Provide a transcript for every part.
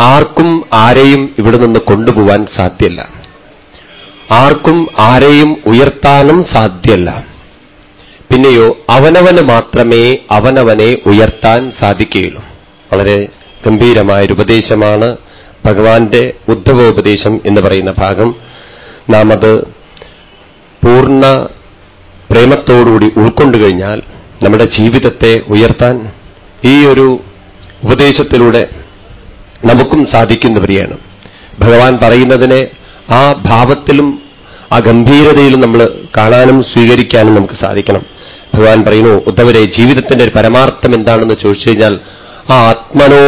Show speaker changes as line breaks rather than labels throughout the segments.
ആർക്കും ആരെയും ഇവിടെ നിന്ന് കൊണ്ടുപോവാൻ സാധ്യല്ല. ആർക്കും ആരെയും ഉയർത്താനും സാധ്യല്ല. പിന്നെയോ അവനവന് മാത്രമേ അവനവനെ ഉയർത്താൻ സാധിക്കുകയുള്ളൂ. വളരെ ഗംഭീരമായ ഒരു ഉപദേശമാണ് ഭഗവാന്റെ ഉദ്ധവോപദേശം എന്ന് പറയുന്ന ഭാഗം. നാം അത് പൂർണ പ്രേമത്തോടുകൂടി ഉൾക്കൊണ്ടു കഴിഞ്ഞാൽ നമ്മുടെ ജീവിതത്തെ ഉയർത്താൻ ഈ ഒരു ഉപദേശത്തിലൂടെ നമുക്കും സാധിക്കുന്നവരെയാണ്. ഭഗവാൻ പറയുന്നതിനെ ആ ഭാവത്തിലും ആ ഗംഭീരതയിലും നമ്മൾ കാണാനും സ്വീകരിക്കാനും നമുക്ക് സാധിക്കണം. ഭഗവാൻ പറയുന്നു ഉദ്ധവരെ ജീവിതത്തിന്റെ ഒരു പരമാർത്ഥം എന്താണെന്ന് ചോദിച്ചു കഴിഞ്ഞാൽ ആത്മനോ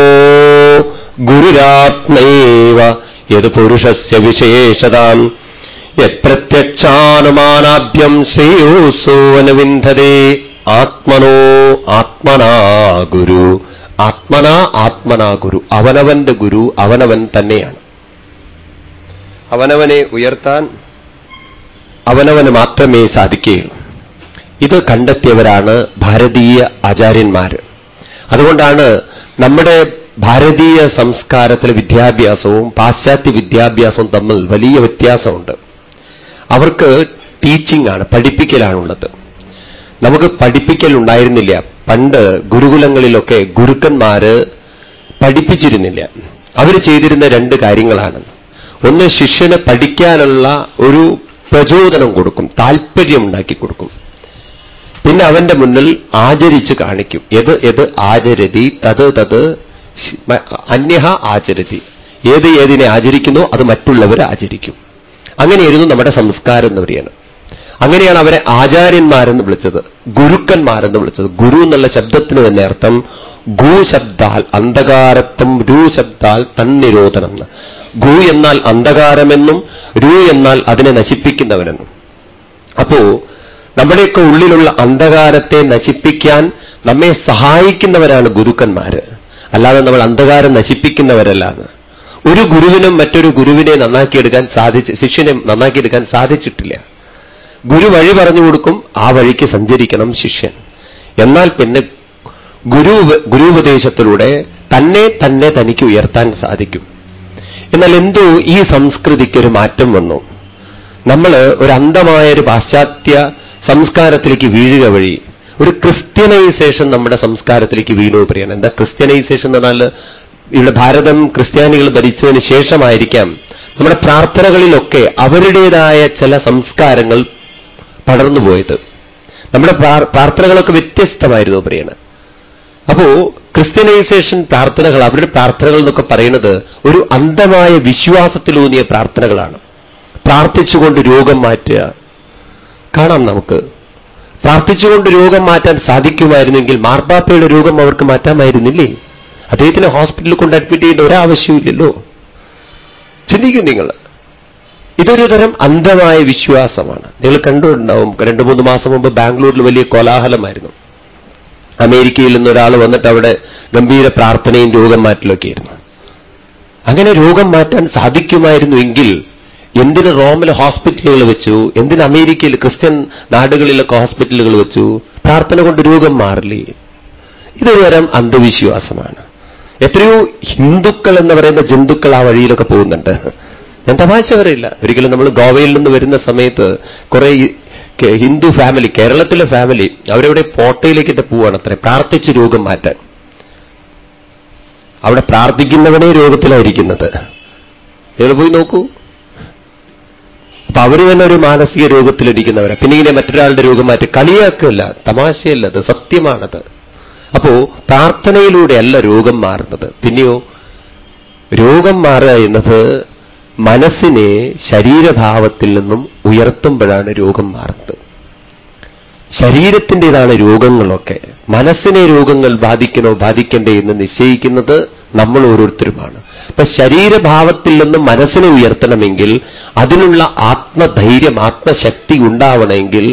ഗുരുരാത്മൈവ യത് പുരുഷസ്യ വിശേഷതാം. യത്പ്രത്യക്ഷാനുമാനാഭ്യം ശ്രേയോസോ അനുവിന്ധതേ ആത്മനോ ആത്മനാ ഗുരു ആത്മനാ ആത്മനാ ഗുരു. അവനവന്റെ ഗുരു അവനവൻ തന്നെയാണ്. അവനവനെ ഉയർത്താൻ അവനവന് മാത്രമേ സാധിക്കുകയുള്ളൂ. ഇത് കണ്ടെത്തിയവരാണ് ഭാരതീയ ആചാര്യന്മാർ അതുകൊണ്ടാണ് നമ്മുടെ ഭാരതീയ സംസ്കാരത്തിലെ വിദ്യാഭ്യാസവും പാശ്ചാത്യ വിദ്യാഭ്യാസവും തമ്മിൽ വലിയ വ്യത്യാസമുണ്ട്. അവർക്ക് ടീച്ചിങ് ആണ് പഠിപ്പിക്കലാണുള്ളത്. നമുക്ക് പഠിപ്പിക്കൽ ഉണ്ടായിരുന്നില്ല പണ്ട് ഗുരുകുലങ്ങളിലൊക്കെ ഗുരുക്കന്മാര് പഠിപ്പിച്ചിരുന്നില്ല. അവർ ചെയ്തിരുന്ന രണ്ട് കാര്യങ്ങളാണ്. ഒന്ന് ശിഷ്യന് പഠിക്കാനുള്ള ഒരു പ്രചോദനം കൊടുക്കും താല്പര്യം ഉണ്ടാക്കി കൊടുക്കും. പിന്നെ അവന്റെ മുന്നിൽ ആചരിച്ച് കാണിക്കും. എത് എത് ആചരതി തത് തത് അന്യഹ ആചരതി. ഏത് ഏതിനെ ആചരിക്കുന്നു അത് മറ്റുള്ളവർ ആചരിക്കും. അങ്ങനെയായിരുന്നു നമ്മുടെ സംസ്കാരം എന്ന് പറയുന്നത്. അങ്ങനെയാണ് അവരെ ആചാര്യന്മാരെന്ന് വിളിച്ചത് ഗുരുക്കന്മാരെന്ന് വിളിച്ചത്. ഗുരു എന്നുള്ള ശബ്ദത്തിന് തന്നെ അർത്ഥം ഗു ശബ്ദാൽ അന്ധകാരത്വം രു ശബ്ദാൽ തന്നിരോധനം. ഗു എന്നാൽ അന്ധകാരമെന്നും രു എന്നാൽ അതിനെ നശിപ്പിക്കുന്നവനെന്നും. അപ്പോ നമ്മുടെയൊക്കെ ഉള്ളിലുള്ള അന്ധകാരത്തെ നശിപ്പിക്കാൻ നമ്മെ സഹായിക്കുന്നവരാണ് ഗുരുക്കന്മാര്. അല്ലാതെ നമ്മൾ അന്ധകാരം നശിപ്പിക്കുന്നവരല്ലാതെ ഒരു ഗുരുവിനും മറ്റൊരു ഗുരുവിനെ നന്നാക്കിയെടുക്കാൻ സാധിച്ച് ശിഷ്യനെ നന്നാക്കിയെടുക്കാൻ സാധിച്ചിട്ടില്ല. ഗുരു വഴി പറഞ്ഞു കൊടുക്കും ആ വഴിക്ക് സഞ്ചരിക്കണം ശിഷ്യൻ. എന്നാൽ പിന്നെ ഗുരു ഗുരുപദേശത്തിലൂടെ തന്നെ തന്നെ തനിക്ക് ഉയർത്താൻ സാധിക്കും. എന്നാൽ എന്തോ ഈ സംസ്കൃതിക്കൊരു മാറ്റം വന്നു. നമ്മൾ ഒരു അന്ധമായ ഒരു പാശ്ചാത്യ സംസ്കാരത്തിലേക്ക് വീഴുക വഴി ഒരു ക്രിസ്ത്യനൈസേഷൻ നമ്മുടെ സംസ്കാരത്തിലേക്ക് വീണു പറയാണ് എന്താ ക്രിസ്ത്യനൈസേഷൻ എന്ന് പറഞ്ഞാൽ ഇവിടെ ഭാരതം ക്രിസ്ത്യാനികൾ ഭരിച്ചതിന് ശേഷമായിരിക്കാം. നമ്മുടെ പ്രാർത്ഥനകളിലൊക്കെ അവരുടേതായ ചില സംസ്കാരങ്ങൾ പടർന്നുപോയത്. നമ്മുടെ പ്രാർത്ഥനകളൊക്കെ വ്യത്യസ്തമായിരുന്നു പറയണത് അപ്പോ ക്രിസ്ത്യനൈസേഷൻ പ്രാർത്ഥനകൾ അവരുടെ പ്രാർത്ഥനകൾ എന്നൊക്കെ പറയുന്നത് ഒരു അന്ധമായ വിശ്വാസത്തിലൂന്നിയ പ്രാർത്ഥനകളാണ്. പ്രാർത്ഥിച്ചുകൊണ്ട് രോഗം മാറ്റുക. കാണാം നമുക്ക്. പ്രാർത്ഥിച്ചുകൊണ്ട് രോഗം മാറ്റാൻ സാധിക്കുമായിരുന്നെങ്കിൽ മാർപ്പാപ്പയുടെ രോഗം അവർക്ക് മാറ്റാമായിരുന്നില്ലേ? അദ്ദേഹത്തിന് ഹോസ്പിറ്റലിൽ കൊണ്ട് അഡ്മിറ്റ് ചെയ്യേണ്ട ഒരാവശ്യമില്ലല്ലോ ചിന്തിക്കും നിങ്ങൾ. ഇതൊരു തരം അന്ധമായ വിശ്വാസമാണ്. നിങ്ങൾ കണ്ടുണ്ടാവും രണ്ടു മൂന്ന് മാസം മുമ്പ് ബാംഗ്ലൂരിൽ വലിയ കോലാഹലമായിരുന്നു. അമേരിക്കയിൽ നിന്ന് ഒരാൾ വന്നിട്ട് അവിടെ ഗംഭീര പ്രാർത്ഥനയും രോഗം മാറ്റലൊക്കെ ആയിരുന്നു. അങ്ങനെ രോഗം മാറ്റാൻ സാധിക്കുമായിരുന്നു എങ്കിൽ എന്തിന് റോമിലെ ഹോസ്പിറ്റലുകൾ വെച്ചു? എന്തിന് അമേരിക്കയിൽ ക്രിസ്ത്യൻ നാടുകളിലൊക്കെ ഹോസ്പിറ്റലുകൾ വെച്ചു? പ്രാർത്ഥന കൊണ്ട് രോഗം മാറില്ലേ? ഇതൊരു തരം അന്ധവിശ്വാസമാണ്. എത്രയോ ഹിന്ദുക്കൾ എന്ന് പറയുന്ന ജന്തുക്കൾ ആ വഴിയിലൊക്കെ പോകുന്നുണ്ട്. ഞാൻ തമാശ പറയില്ല. ഒരിക്കലും നമ്മൾ ഗോവയിൽ നിന്ന് വരുന്ന സമയത്ത് കുറെ ഹിന്ദു ഫാമിലി കേരളത്തിലെ ഫാമിലി അവരവിടെ പോട്ടയിലേക്കിട്ട് പോവാണ് അത്ര പ്രാർത്ഥിച്ച് രോഗം മാറ്റാൻ. അവിടെ പ്രാർത്ഥിക്കുന്നവനെ രോഗത്തിലായിരിക്കുന്നത്. നിങ്ങൾ പോയി നോക്കൂ. അപ്പൊ അവർ തന്നെ ഒരു മാനസിക രോഗത്തിലിരിക്കുന്നവരാണ് പിന്നെ ഇങ്ങനെ മറ്റൊരാളുടെ രോഗം മാറ്റി. കളിയാക്കല്ല. തമാശയല്ല അത്. സത്യമാണത്. അപ്പോ പ്രാർത്ഥനയിലൂടെയല്ല രോഗം മാറുന്നത്. പിന്നെയോ രോഗം മാറുക എന്നത് മനസ്സിനെ ശരീരഭാവത്തിൽ നിന്നും ഉയർത്തുമ്പോഴാണ് രോഗം മാറുന്നത്. ശരീരത്തിന്റെതാണ് രോഗങ്ങളൊക്കെ. മനസ്സിനെ രോഗങ്ങൾ ബാധിക്കണോ ബാധിക്കണ്ടേ എന്ന് നിശ്ചയിക്കുന്നത് നമ്മൾ ഓരോരുത്തരുമാണ്. അപ്പൊ ശരീരഭാവത്തിൽ നിന്നും മനസ്സിനെ ഉയർത്തണമെങ്കിൽ അതിനുള്ള ആത്മധൈര്യം ആത്മശക്തി ഉണ്ടാവണമെങ്കിൽ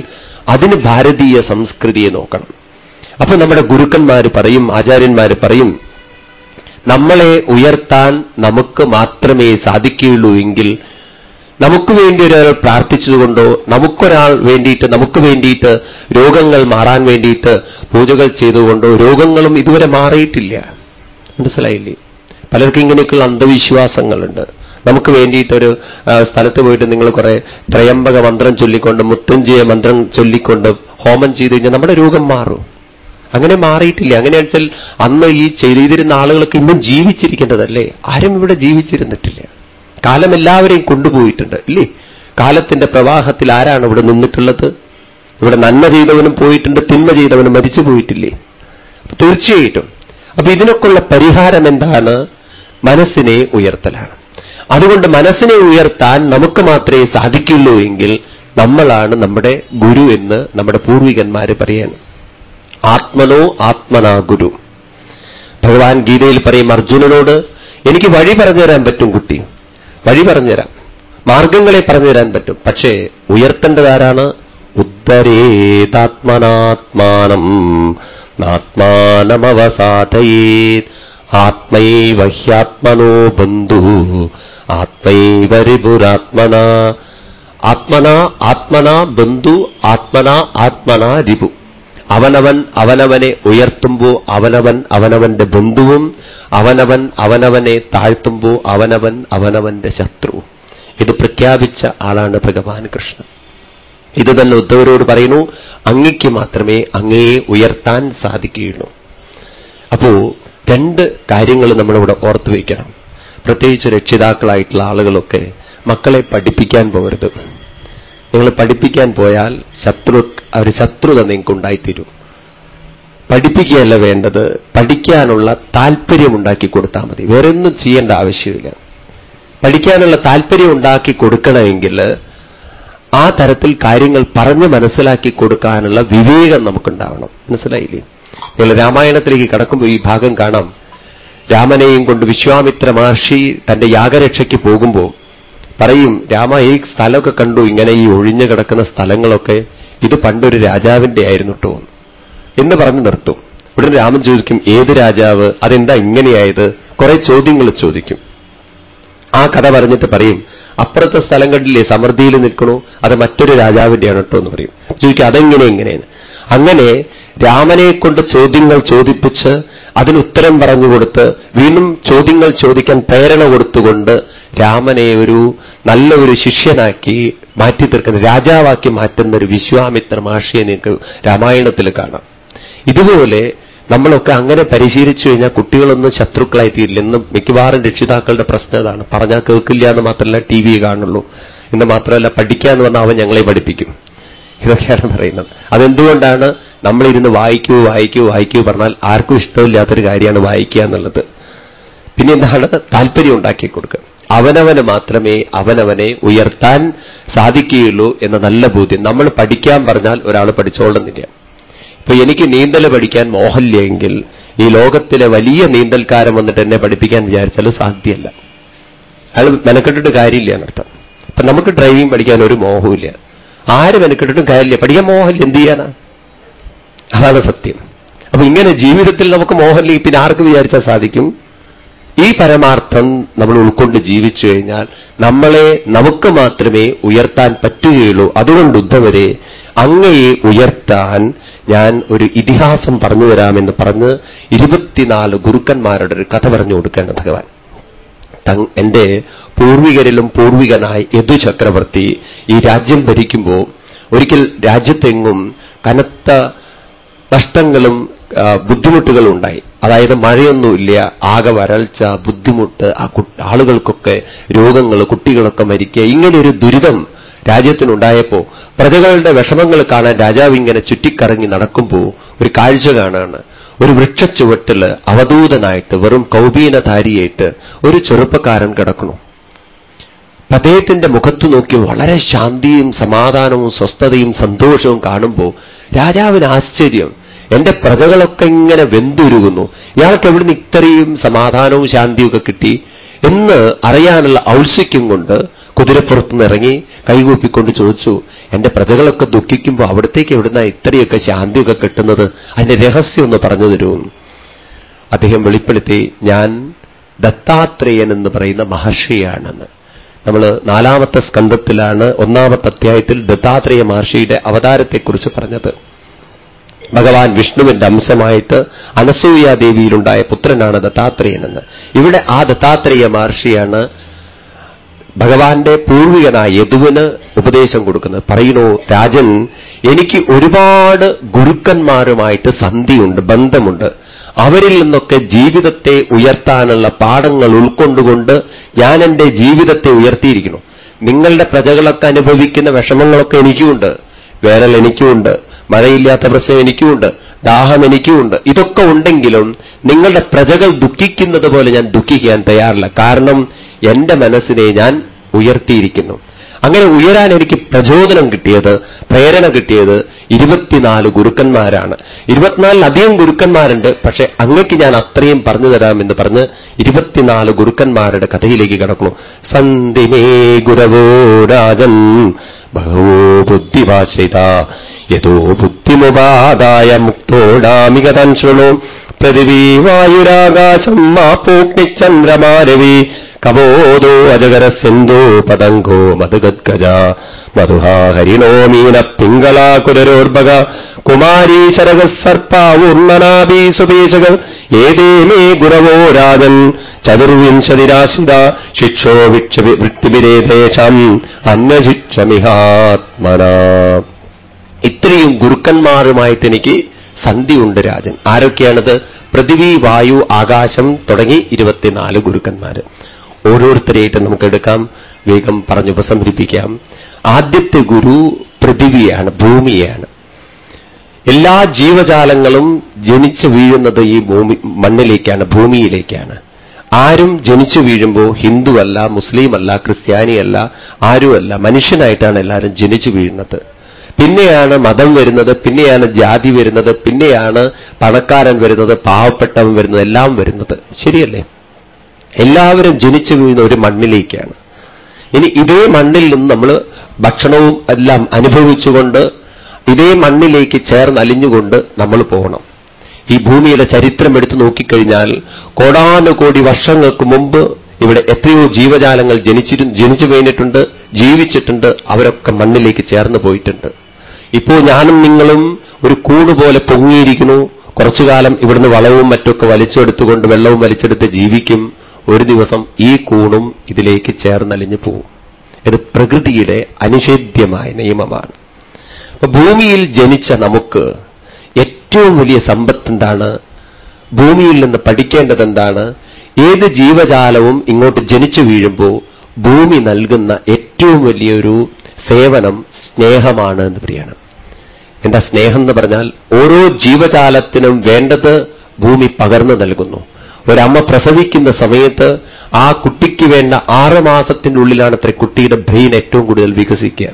അതിന് ഭാരതീയ സംസ്കൃതിയെ നോക്കണം. അപ്പൊ നമ്മുടെ ഗുരുക്കന്മാർ പറയും ആചാര്യന്മാർ പറയും നമ്മളെ ഉയർത്താൻ നമുക്ക് മാത്രമേ സാധിക്കുകയുള്ളൂ എങ്കിൽ നമുക്ക് വേണ്ടി ഒരാൾ പ്രാർത്ഥിച്ചതുകൊണ്ടോ നമുക്കൊരാൾ വേണ്ടിയിട്ട് നമുക്ക് വേണ്ടിയിട്ട് രോഗങ്ങൾ മാറാൻ വേണ്ടിയിട്ട് പൂജകൾ ചെയ്തുകൊണ്ടോ രോഗങ്ങളും ഇതുവരെ മാറിയിട്ടില്ല. മനസ്സിലായില്ലേ? പലർക്കും ഇങ്ങനെയൊക്കെയുള്ള അന്ധവിശ്വാസങ്ങളുണ്ട്. നമുക്ക് വേണ്ടിയിട്ടൊരു സ്ഥലത്ത് പോയിട്ട് നിങ്ങൾ കുറെ ത്രയംബക മന്ത്രം ചൊല്ലിക്കൊണ്ട് മുത്തുഞ്ചിയ മന്ത്രം ചൊല്ലിക്കൊണ്ട് ഹോമം ചെയ്തു കഴിഞ്ഞാൽ നമ്മുടെ രോഗം മാറും. അങ്ങനെ മാറിയിട്ടില്ല. അങ്ങനെ വെച്ചാൽ അന്ന് ഈ ചെയ്തിരുന്ന ആളുകൾക്ക് ഇന്നും ജീവിച്ചിരിക്കേണ്ടതല്ലേ? ആരും ഇവിടെ ജീവിച്ചിരുന്നിട്ടില്ല. കാലം എല്ലാവരെയും കൊണ്ടുപോയിട്ടുണ്ട് ഇല്ലേ? കാലത്തിന്റെ പ്രവാഹത്തിൽ ആരാണ് ഇവിടെ നിന്നിട്ടുള്ളത്? ഇവിടെ നന്മ ചെയ്തവനും പോയിട്ടുണ്ട് തിന്മ ചെയ്തവനും മരിച്ചു പോയിട്ടില്ലേ? തീർച്ചയായിട്ടും. അപ്പൊ ഇതിനൊക്കെയുള്ള പരിഹാരം എന്താണ്? മനസ്സിനെ ഉയർത്തലാണ്. അതുകൊണ്ട് മനസ്സിനെ ഉയർത്താൻ നമുക്ക് മാത്രമേ സാധിക്കുള്ളൂ എങ്കിൽ നമ്മളാണ് നമ്മുടെ ഗുരു എന്ന് നമ്മുടെ പൂർവികന്മാര് പറയാണ്. ആത്മനോ ആത്മനാ ഗുരു ഭഗവാൻ ഗീതയിൽ പറയും അർജുനനോട് എനിക്ക് വഴി പറഞ്ഞു തരാൻ പറ്റും കുട്ടി. വഴി പറഞ്ഞുതരാം മാർഗങ്ങളെ പറഞ്ഞു തരാൻ പറ്റും. പക്ഷേ ഉയർത്തേണ്ടതാരാണ്? ഉത്തരേതാത്മനാത്മാനം. നാത്മാനമവസാധയേത് ആത്മൈവ ഹ്യാത്മനോ ബന്ധു. ആത്മൈവ റിപുരാത്മന ആത്മന ആത്മന ബന്ധു ആത്മന ആത്മന രിപു. അവനവൻ അവനവനെ ഉയർത്തുമ്പോ അവനവൻ അവനവന്റെ ബന്ധുവും അവനവൻ അവനവനെ താഴ്ത്തുമ്പോ അവനവൻ അവനവന്റെ ശത്രുവും. ഇത് പ്രഖ്യാപിച്ച ആളാണ് ഭഗവാൻ കൃഷ്ണൻ. ഇത് തന്നെ ഉദ്ധവരോട് പറയുന്നു അങ്ങയ്ക്ക് മാത്രമേ അങ്ങയെ ഉയർത്താൻ സാധിക്കുകയുള്ളൂ. അപ്പോ രണ്ട് കാര്യങ്ങൾ നമ്മളിവിടെ ഓർത്തു വയ്ക്കണം പ്രത്യേകിച്ച് രക്ഷിതാക്കളായിട്ടുള്ള ആളുകളൊക്കെ മക്കളെ പഠിപ്പിക്കാൻ പോകരുത്. നിങ്ങൾ പഠിപ്പിക്കാൻ പോയാൽ ശത്രു ഒരു ശത്രുത നിങ്ങൾക്ക് ഉണ്ടായിത്തീരും പഠിപ്പിക്കുകയല്ല വേണ്ടത് പഠിക്കാനുള്ള താല്പര്യം ഉണ്ടാക്കി കൊടുത്താൽ മതി. വേറെ ഒന്നും ചെയ്യേണ്ട ആവശ്യമില്ല. പഠിക്കാനുള്ള താല്പര്യം ഉണ്ടാക്കി കൊടുക്കണമെങ്കിൽ ആ തരത്തിൽ കാര്യങ്ങൾ പറഞ്ഞ് മനസ്സിലാക്കി കൊടുക്കാനുള്ള വിവേകം നമുക്കുണ്ടാവണം. മനസ്സിലായില്ലേ? നിങ്ങൾ രാമായണത്തിലേക്ക് കടക്കുമ്പോൾ ഈ ഭാഗം കാണാം. രാമനെയും കൊണ്ട് വിശ്വാമിത്ര മഹർഷി തന്റെ യാഗരക്ഷയ്ക്ക് പോകുമ്പോൾ പറയും രാമ ഈ സ്ഥലമൊക്കെ കണ്ടു. ഇങ്ങനെ ഈ ഒഴിഞ്ഞു കിടക്കുന്ന സ്ഥലങ്ങളൊക്കെ ഇത് പണ്ടൊരു രാജാവിന്റെ ആയിരുന്നു കേട്ടോ എന്ന് പറഞ്ഞ് നിർത്തും. ഉടനെ രാമൻ ചോദിക്കും ഏത് രാജാവ്? അതെന്താ ഇങ്ങനെയായത്? കുറെ ചോദ്യങ്ങൾ ചോദിക്കും. ആ കഥ പറഞ്ഞിട്ട് പറയും അപ്പുറത്തെ സ്ഥലം കണ്ടില്ലേ? സമൃദ്ധിയിൽ നിൽക്കണോ. അത് മറ്റൊരു രാജാവിന്റെയാണ് കേട്ടോ എന്ന് പറയും. ചോദിക്കും അതെങ്ങനെ എങ്ങനെയാണ് അങ്ങനെ രാമനെ കൊണ്ട് ചോദ്യങ്ങൾ ചോദിപ്പിച്ച് അതിന് ഉത്തരം പറഞ്ഞുകൊടുത്ത് വീണ്ടും ചോദ്യങ്ങൾ ചോദിക്കാൻ പ്രേരണ കൊടുത്തുകൊണ്ട് രാമനെ ഒരു നല്ല ഒരു ശിഷ്യനാക്കി മാറ്റി തീർക്കുന്ന രാജാവാക്കി മാറ്റുന്ന ഒരു വിശ്വാമിത്ര മഹർഷിയെ നിങ്ങൾക്ക് രാമായണത്തിൽ കാണാം. ഇതുപോലെ നമ്മളൊക്കെ അങ്ങനെ പരിശീലിച്ചു കഴിഞ്ഞാൽ കുട്ടികളൊന്നും ശത്രുക്കളായി തീരില്ല. ഇന്ന് മിക്കവാറും രക്ഷിതാക്കളുടെ പ്രശ്നം അതാണ് പറഞ്ഞാൽ കേൾക്കില്ല എന്ന് മാത്രമല്ല ടി വി കാണുള്ളൂ. എന്ന് മാത്രമല്ല പഠിക്കാന്ന് പറഞ്ഞാൽ അവൻ ഞങ്ങളെ പഠിപ്പിക്കും. ഇതൊക്കെയാണ് പറയുന്നത്. അതെന്തുകൊണ്ടാണ് നമ്മളിരുന്ന് വായിക്കൂ വായിക്കൂ വായിക്കൂ പറഞ്ഞാൽ ആർക്കും ഇഷ്ടമില്ലാത്തൊരു കാര്യമാണ് വായിക്കുക എന്നുള്ളത്. പിന്നെ എന്താണ് താല്പര്യം ഉണ്ടാക്കി കൊടുക്കുക. അവനവന് മാത്രമേ അവനവനെ ഉയർത്താൻ സാധിക്കുകയുള്ളൂ എന്ന നല്ല ബോധ്യം. നമ്മൾ പഠിക്കാൻ പറഞ്ഞാൽ ഒരാൾ പഠിച്ചോളുന്നില്ല. ഇപ്പൊ എനിക്ക് നീന്തൽ പഠിക്കാൻ മോഹമില്ലെങ്കിൽ ഈ ലോകത്തിലെ വലിയ നീന്തൽക്കാരൻ വന്നിട്ട് എന്നെ പഠിപ്പിക്കാൻ വിചാരിച്ചാൽ സാധ്യമല്ല. അയാൾ മെനക്കെട്ടിട്ട് കാര്യമില്ല എന്നർത്ഥം. അപ്പൊ നമുക്ക് ഡ്രൈവിംഗ് പഠിക്കാൻ ഒരു മോഹമില്ല ആര് മെനക്കെട്ടിട്ടും കാര്യമില്ല. പഠിക്കാൻ മോഹമില്ല എന്ത് ചെയ്യാനാ? അതാണ് സത്യം. അപ്പൊ ഇങ്ങനെ ജീവിതത്തിൽ നമുക്ക് മോഹമില്ലെങ്കിൽ പിന്നെ ആർക്ക് വിചാരിച്ചാൽ സാധിക്കും? ഈ പരമാർത്ഥം നമ്മൾ ഉൾക്കൊണ്ട് ജീവിച്ചു കഴിഞ്ഞാൽ നമ്മളെ നമുക്ക് മാത്രമേ ഉയർത്താൻ പറ്റുകയുള്ളൂ. അതുകൊണ്ട് ഉദ്ധവരെ അങ്ങയെ ഉയർത്താൻ ഞാൻ ഒരു ഇതിഹാസം പറഞ്ഞു തരാമെന്ന് പറഞ്ഞ് ഇരുപത്തിനാല് ഗുരുക്കന്മാരുടെ ഒരു കഥ പറഞ്ഞു കൊടുക്കേണ്ട ഭഗവാൻ. എന്റെ പൂർവികരിലും പൂർവികനായ യദു ചക്രവർത്തി ഈ രാജ്യം ഭരിക്കുമ്പോൾ ഒരിക്കൽ രാജ്യത്തെങ്ങും കനത്ത നഷ്ടങ്ങളും ബുദ്ധിമുട്ടുകളും ഉണ്ടായി. അതായത് മഴയൊന്നുമില്ല ആകെ വരൾച്ച ബുദ്ധിമുട്ട് ആ ആളുകൾക്കൊക്കെ രോഗങ്ങൾ കുട്ടികളൊക്കെ മരിക്കുക ഇങ്ങനെയൊരു ദുരിതം രാജ്യത്തിനുണ്ടായപ്പോ പ്രജകളുടെ വിഷമങ്ങൾ കാണാൻ രാജാവ് ഇങ്ങനെ ചുറ്റിക്കറങ്ങി നടക്കുമ്പോൾ ഒരു കാഴ്ച കാണാണ്. ഒരു വൃക്ഷച്ചുവട്ടിൽ അവധൂതനായിട്ട് വെറും കൗപീനധാരിയായിട്ട് ഒരു ചെറുപ്പക്കാരൻ കിടക്കുന്നു. അദ്ദേഹത്തിന്റെ മുഖത്തു നോക്കി വളരെ ശാന്തിയും സമാധാനവും സ്വസ്ഥതയും സന്തോഷവും കാണുമ്പോൾ രാജാവിന് ആശ്ചര്യം. എന്റെ പ്രജകളൊക്കെ ഇങ്ങനെ വെന്തുരുകുന്നു. ഇയാൾക്ക് എവിടുന്ന് ഇത്രയും സമാധാനവും ശാന്തിയും ഒക്കെ കിട്ടി? എന്ന് അറിയാനുള്ള ഔത്സ്യം കൊണ്ട് കുതിരപ്പുറത്തുനിന്ന് ഇറങ്ങി കൈകൂപ്പിക്കൊണ്ട് ചോദിച്ചു എന്റെ പ്രജകളൊക്കെ ദുഃഖിക്കുമ്പോൾ അവിടത്തേക്ക് എവിടുന്ന ഇത്രയൊക്കെ ശാന്തിയൊക്കെ കിട്ടുന്നത്? അതിന്റെ രഹസ്യം ഒന്ന് പറഞ്ഞു തരൂ. അദ്ദേഹം വെളിപ്പെടുത്തി ഞാൻ ദത്താത്രേയൻ എന്ന് പറയുന്ന മഹർഷിയാണെന്ന്. നമ്മൾ നാലാമത്തെ സ്കന്ധത്തിലാണ് ഒന്നാമത്തെ അധ്യായത്തിൽ ദത്താത്രേയ മഹർഷിയുടെ അവതാരത്തെക്കുറിച്ച് പറഞ്ഞത്. ഭഗവാൻ വിഷ്ണുവിന്റെ അംശമായിട്ട് അനസൂയാദേവിയിലുണ്ടായ പുത്രനാണ് ദത്താത്രേയനെന്ന്. ഇവിടെ ആ ദത്താത്രേയ മഹർഷിയാണ് ഭഗവാന്റെ പൂർവികനായ യദുവിന് ഉപദേശം കൊടുക്കുന്നത്. പറയുന്നു രാജൻ എനിക്ക് ഒരുപാട് ഗുരുക്കന്മാരുമായിട്ട് സന്ധിയുണ്ട് ബന്ധമുണ്ട്. അവരിൽ നിന്നൊക്കെ ജീവിതത്തെ ഉയർത്താനുള്ള പാഠങ്ങൾ ഉൾക്കൊണ്ടുകൊണ്ട് ഞാൻ എന്റെ ജീവിതത്തെ ഉയർത്തിയിരിക്കുന്നു. നിങ്ങളുടെ പ്രജകളൊക്കെ അനുഭവിക്കുന്ന വിഷമങ്ങളൊക്കെ എനിക്കുമുണ്ട്. വേനൽ എനിക്കുമുണ്ട്. മഴയില്ലാത്ത പ്രശ്നം എനിക്കുമുണ്ട്. ദാഹം എനിക്കുമുണ്ട്. ഇതൊക്കെ ഉണ്ടെങ്കിലും നിങ്ങളുടെ പ്രജകൾ ദുഃഖിക്കുന്നത് പോലെ ഞാൻ ദുഃഖിക്കാൻ തയ്യാറില്ല. കാരണം എന്റെ മനസ്സിനെ ഞാൻ ഉയർത്തിയിരിക്കുന്നു. അങ്ങനെ ഉയരാൻ എനിക്ക് പ്രചോദനം കിട്ടിയത് പ്രേരണ കിട്ടിയത് ഇരുപത്തിനാല് ഗുരുക്കന്മാരാണ്. ഇരുപത്തിനാലിലധികം ഗുരുക്കന്മാരുണ്ട് പക്ഷെ അങ്ങക്ക് ഞാൻ അത്രയും പറഞ്ഞു തരാമെന്ന് പറഞ്ഞ് ഇരുപത്തിനാല് ഗുരുക്കന്മാരുടെ കഥയിലേക്ക് കിടക്കുന്നു. സന്ധിമേ ഗുരവോ രാജൻ ബഹവോ ബുദ്ധിഭാഷിത യഥോ ബുദ്ധിമുപാദായ മുക്തോടാമികതൻ ശൃണു പൃഥിവീ വായുരാകാശം മാപ്പോഗ്നിചന്ദ്രമാരവി കബോധോ അജഗര സിന്ധു പതങ്കോ മധുഗദ്ഗജ. മധുഹാ ഹരിണോ മീന പിങ്കളാ കുലരോർഭക. കുമാരീ ശരഗ സർപ്പാവൂർണനാഭീ സുപേശകൾ ഏതേ മേ ഗുരവോ രാജൻ. ചതുർവിംശതിരാശിത ശിക്ഷോ വിക്ഷ വൃത്തിവിരേതേഷം അന്വശിക്ഷമിഹാത്മന ഇത്രയും ഗുരുക്കന്മാരുമായിട്ട് എനിക്ക് സന്ധിയുണ്ട് രാജൻ. ആരൊക്കെയാണത്? പൃഥിവി വായു ആകാശം തുടങ്ങി ഇരുപത്തിനാല് ഗുരുക്കന്മാര്. ഓരോരുത്തരെയായിട്ട് നമുക്ക് എടുക്കാം വേഗം പറഞ്ഞു ഉപസംഹരിപ്പിക്കാം. ആദ്യത്തെ ഗുരു പൃഥിവിയാണ് ഭൂമിയാണ്. എല്ലാ ജീവജാലങ്ങളും ജനിച്ചു വീഴുന്നത് ഈ ഭൂമി മണ്ണിലേക്കാണ് ഭൂമിയിലേക്കാണ്. ആരും ജനിച്ചു വീഴുമ്പോൾ ഹിന്ദുവല്ല മുസ്ലിമല്ല ക്രിസ്ത്യാനിയല്ല ആരുമല്ല മനുഷ്യനായിട്ടാണ് എല്ലാവരും ജനിച്ചു വീഴുന്നത്. പിന്നെയാണ് മതം വരുന്നത് പിന്നെയാണ് ജാതി വരുന്നത് പിന്നെയാണ് പണക്കാരൻ വരുന്നത് പാവപ്പെട്ടവൻ വരുന്നത് എല്ലാം വരുന്നത്. ശരിയല്ലേ? എല്ലാവരും ജനിച്ചു വീഴുന്ന ഒരു മണ്ണിലേക്കാണ്. ഇനി ഇതേ മണ്ണിൽ നിന്ന് നമ്മൾ ഭക്ഷണവും എല്ലാം അനുഭവിച്ചുകൊണ്ട് ഇതേ മണ്ണിലേക്ക് ചേർന്നലിഞ്ഞുകൊണ്ട് നമ്മൾ പോകണം. ഈ ഭൂമിയുടെ ചരിത്രം എടുത്തു നോക്കിക്കഴിഞ്ഞാൽ കോടാനുകോടി വർഷങ്ങൾക്ക് മുമ്പ് ഇവിടെ എത്രയോ ജീവജാലങ്ങൾ ജനിച്ചിരു ജനിച്ചു കഴിഞ്ഞിട്ടുണ്ട് ജീവിച്ചിട്ടുണ്ട് അവരൊക്കെ മണ്ണിലേക്ക് ചേർന്ന് പോയിട്ടുണ്ട്. ഇപ്പോ ഞാനും നിങ്ങളും ഒരു കൂട് പോലെ പൊങ്ങിയിരിക്കുന്നു. കുറച്ചു കാലം ഇവിടുന്ന് വളവും മറ്റൊക്കെ വലിച്ചെടുത്തുകൊണ്ട് വെള്ളവും വലിച്ചെടുത്ത് ജീവിക്കും. ഒരു ദിവസം ഈ കൂണും ഇതിലേക്ക് ചേർന്നലിഞ്ഞു പോവും. ഇത് പ്രകൃതിയുടെ അനിഷേധ്യമായ നിയമമാണ്. ഭൂമിയിൽ ജനിച്ച നമുക്ക് ഏറ്റവും വലിയ സമ്പത്ത് എന്താണ് ഭൂമിയിൽ നിന്ന് പഠിക്കേണ്ടത് എന്താണ് ഏത് ജീവജാലവും ഇങ്ങോട്ട് ജനിച്ചു വീഴുമ്പോൾ ഭൂമി നൽകുന്ന ഏറ്റവും വലിയൊരു സേവനം സ്നേഹമാണ് എന്ന് പറയണം. എന്താ സ്നേഹം എന്ന് പറഞ്ഞാൽ ഓരോ ജീവജാലത്തിനും വേണ്ടത് ഭൂമി പകർന്നു നൽകുന്നു. ഒരമ്മ പ്രസവിക്കുന്ന സമയത്ത് ആ കുട്ടിക്ക് വേണ്ട ആറ് മാസത്തിന്റെ ഉള്ളിലാണ് അത്ര കുട്ടിയുടെ ബ്രെയിൻ ഏറ്റവും കൂടുതൽ വികസിക്കുക.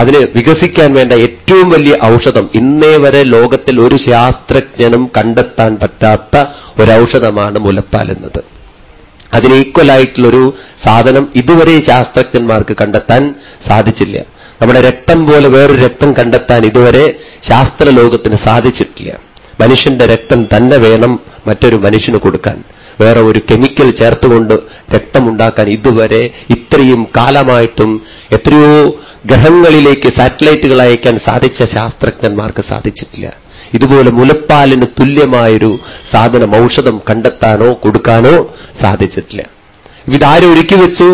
അതിന് വികസിക്കാൻ വേണ്ട ഏറ്റവും വലിയ ഔഷധം ഇന്നേ വരെ ലോകത്തിൽ ഒരു ശാസ്ത്രജ്ഞനും കണ്ടെത്താൻ പറ്റാത്ത ഒരു ഔഷധമാണ് മുലപ്പാൽ എന്നത് അതിന് ഈക്വലായിട്ടുള്ളൊരു സാധനം ഇതുവരെ ശാസ്ത്രജ്ഞന്മാർക്ക് കണ്ടെത്താൻ സാധിച്ചില്ല. നമ്മുടെ രക്തം പോലെ വേറൊരു രക്തം കണ്ടെത്താൻ ഇതുവരെ ശാസ്ത്ര ലോകത്തിന് സാധിച്ചിട്ടില്ല. മനുഷ്യന്റെ രക്തം തന്നെ വേണം മറ്റൊരു മനുഷ്യന് കൊടുക്കാൻ. വേറെ ഒരു കെമിക്കൽ ചേർത്തുകൊണ്ട് രക്തമുണ്ടാക്കാൻ ഇതുവരെ ഇത്രയും കാലമായിട്ടും എത്രയോ ഗ്രഹങ്ങളിലേക്ക് സാറ്റലൈറ്റുകൾ അയക്കാൻ സാധിച്ച ശാസ്ത്രജ്ഞന്മാർക്ക് സാധിച്ചിട്ടില്ല. ഇതുപോലെ മുലപ്പാലിന് തുല്യമായൊരു സാധനം ഔഷധം കണ്ടെത്താനോ കൊടുക്കാനോ സാധിച്ചിട്ടില്ല. ഇതാരും ഒരുക്കി വെച്ചു?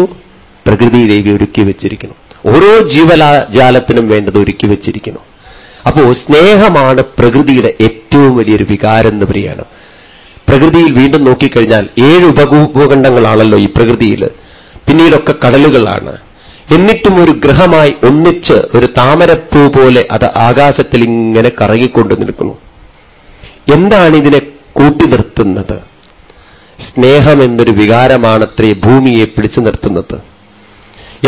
പ്രകൃതി ദേവി ഒരുക്കി വെച്ചിരിക്കുന്നു. ഓരോ ജീവജാലത്തിനും വേണ്ടത് ഒരുക്കി വെച്ചിരിക്കുന്നു. അപ്പോ സ്നേഹമാണ് പ്രകൃതിയുടെ ഏറ്റവും വലിയൊരു വികാരം എന്ന് പറയാണ് പ്രകൃതിയിൽ വീണ്ടും നോക്കിക്കഴിഞ്ഞാൽ ഏഴ് ഉപഭൂഖണ്ഡങ്ങളാണല്ലോ ഈ പ്രകൃതിയിൽ. പിന്നീടൊക്കെ കടലുകളാണ്. എന്നിട്ടും ഒരു ഗ്രഹമായി ഒന്നിച്ച് ഒരു താമരപ്പൂ പോലെ അത് ആകാശത്തിൽ ഇങ്ങനെ കറങ്ങിക്കൊണ്ടു നിൽക്കുന്നു. എന്താണ് ഇതിനെ കൂട്ടി നിർത്തുന്നത്? സ്നേഹം എന്നൊരു വികാരമാണത്രേ ഭൂമിയെ പിടിച്ചു നിർത്തുന്നത്.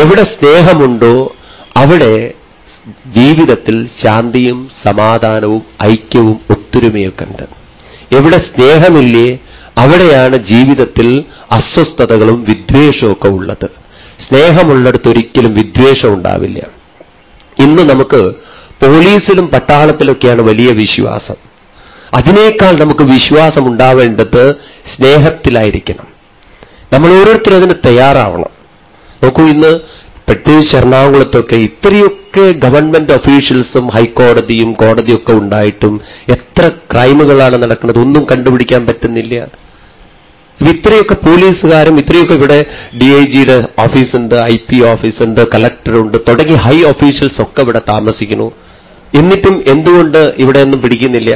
എവിടെ സ്നേഹമുണ്ടോ അവിടെ ജീവിതത്തിൽ ശാന്തിയും സമാധാനവും ഐക്യവും ഒത്തൊരുമയൊക്കെ ഉണ്ട് എവിടെ സ്നേഹമില്ലേ അവിടെയാണ് ജീവിതത്തിൽ അസ്വസ്ഥതകളും വിദ്വേഷമൊക്കെ ഉള്ളത്. സ്നേഹമുള്ളിടത്ത് ഒരിക്കലും വിദ്വേഷം ഉണ്ടാവില്ല ഇന്ന് നമുക്ക് പോലീസിലും പട്ടാളത്തിലൊക്കെയാണ് വലിയ വിശ്വാസം. അതിനേക്കാൾ നമുക്ക് വിശ്വാസം ഉണ്ടാവേണ്ടത് സ്നേഹത്തിലായിരിക്കണം. നമ്മൾ ഓരോരുത്തരും അതിന് തയ്യാറാവണം. നോക്കൂ ഇന്ന് പ്രത്യേകിച്ച് എറണാകുളത്തൊക്കെ ഇത്രയൊക്കെ ഗവൺമെന്റ് ഒഫീഷ്യൽസും ഹൈക്കോടതിയും കോടതിയൊക്കെ ഉണ്ടായിട്ടും എത്ര ക്രൈമുകളാണ് നടക്കുന്നത് ഒന്നും കണ്ടുപിടിക്കാൻ പറ്റുന്നില്ല. ഇത്രയൊക്കെ പോലീസുകാരും ഇത്രയൊക്കെ ഇവിടെ ഡി ഐ ജിയുടെ ഓഫീസുണ്ട് ഐ പി ഓഫീസുണ്ട് കലക്ടറുണ്ട് തുടങ്ങി ഹൈ ഓഫീഷ്യൽസ് ഒക്കെ ഇവിടെ താമസിക്കുന്നു. എന്നിട്ടും എന്തുകൊണ്ട് ഇവിടെ ഒന്നും പിടിക്കുന്നില്ല?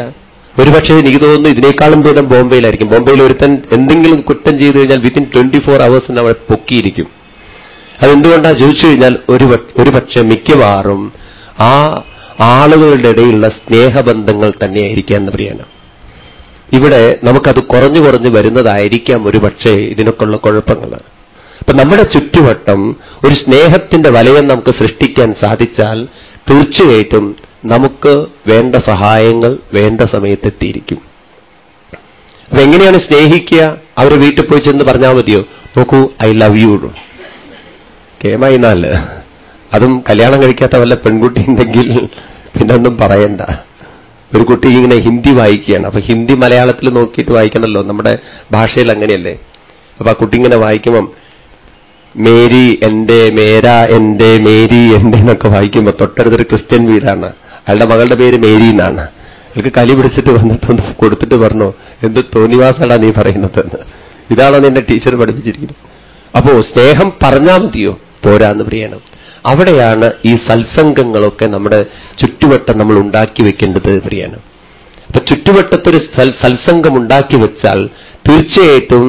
ഒരുപക്ഷെ എനിക്ക് തോന്നുന്നു ഇതിനേക്കാളും ദൂരം ബോംബെയിലായിരിക്കും. ബോംബെയിൽ ഒരുത്തൻ എന്തെങ്കിലും കുറ്റം ചെയ്തു കഴിഞ്ഞാൽ വിത്തിൻ ട്വന്റി ഫോർ അവേഴ്സിന് അവിടെ പൊക്കിയിരിക്കും. അതെന്തുകൊണ്ടാ ചോദിച്ചു കഴിഞ്ഞാൽ ഒരു ഒരുപക്ഷെ മിക്കവാറും ആ ആളുകളുടെ ഇടയിലുള്ള സ്നേഹബന്ധങ്ങൾ തന്നെയായിരിക്കാം എന്ന് പറയാണ്. ഇവിടെ നമുക്കത് കുറഞ്ഞു കുറഞ്ഞു വരുന്നതായിരിക്കാം ഒരു പക്ഷേ ഇതിനൊക്കെയുള്ള കുഴപ്പങ്ങൾ. അപ്പൊ നമ്മുടെ ചുറ്റുവട്ടം ഒരു സ്നേഹത്തിന്റെ വലയം നമുക്ക് സൃഷ്ടിക്കാൻ സാധിച്ചാൽ തീർച്ചയായിട്ടും നമുക്ക് വേണ്ട സഹായങ്ങൾ വേണ്ട സമയത്തെത്തിയിരിക്കും. അപ്പൊ എങ്ങനെയാണ് സ്നേഹിക്കുക? അവർ വീട്ടിൽ പോയി ചെന്ന് പറഞ്ഞാൽ മതിയോ? നോക്കൂ ഐ ലവ് യു. കേമായിന്നാൽ അതും കല്യാണം കഴിക്കാത്ത വല്ല പെൺകുട്ടി ഉണ്ടെങ്കിൽ പിന്നൊന്നും പറയണ്ട. ഒരു കുട്ടി ഇങ്ങനെ ഹിന്ദി വായിക്കുകയാണ്. അപ്പൊ ഹിന്ദി മലയാളത്തിൽ നോക്കിയിട്ട് വായിക്കണമല്ലോ നമ്മുടെ ഭാഷയിൽ അങ്ങനെയല്ലേ? അപ്പൊ ആ കുട്ടി ഇങ്ങനെ വായിക്കുമ്പം മേരി എന്റെ മേര എന്റെ മേരി എന്റെ എന്നൊക്കെ വായിക്കുമ്പോൾ തൊട്ടടുത്തൊരു ക്രിസ്ത്യൻ വീടാണ്. അയാളുടെ മകളുടെ പേര് മേരി എന്നാണ്. അയാൾക്ക് കലി പിടിച്ചിട്ട് വന്നിട്ടൊന്ന് കൊടുത്തിട്ട് പറഞ്ഞു എന്ത് തോന്നിവാസാടാ നീ പറയുന്നതെന്ന്. ഇതാണോ നിന്റെ ടീച്ചർ പഠിപ്പിച്ചിരിക്കുന്നത്? അപ്പോ സ്നേഹം പറഞ്ഞാൽ മതിയോ? പോരാന്ന് പറയണം. അവിടെയാണ് ഈ സത്സംഗങ്ങളൊക്കെ നമ്മുടെ ചുറ്റുവട്ടം നമ്മൾ ഉണ്ടാക്കി വെക്കേണ്ടത് പ്രിയാണ് അപ്പൊ ചുറ്റുവട്ടത്തൊരു സത്സംഗം ഉണ്ടാക്കി വെച്ചാൽ തീർച്ചയായിട്ടും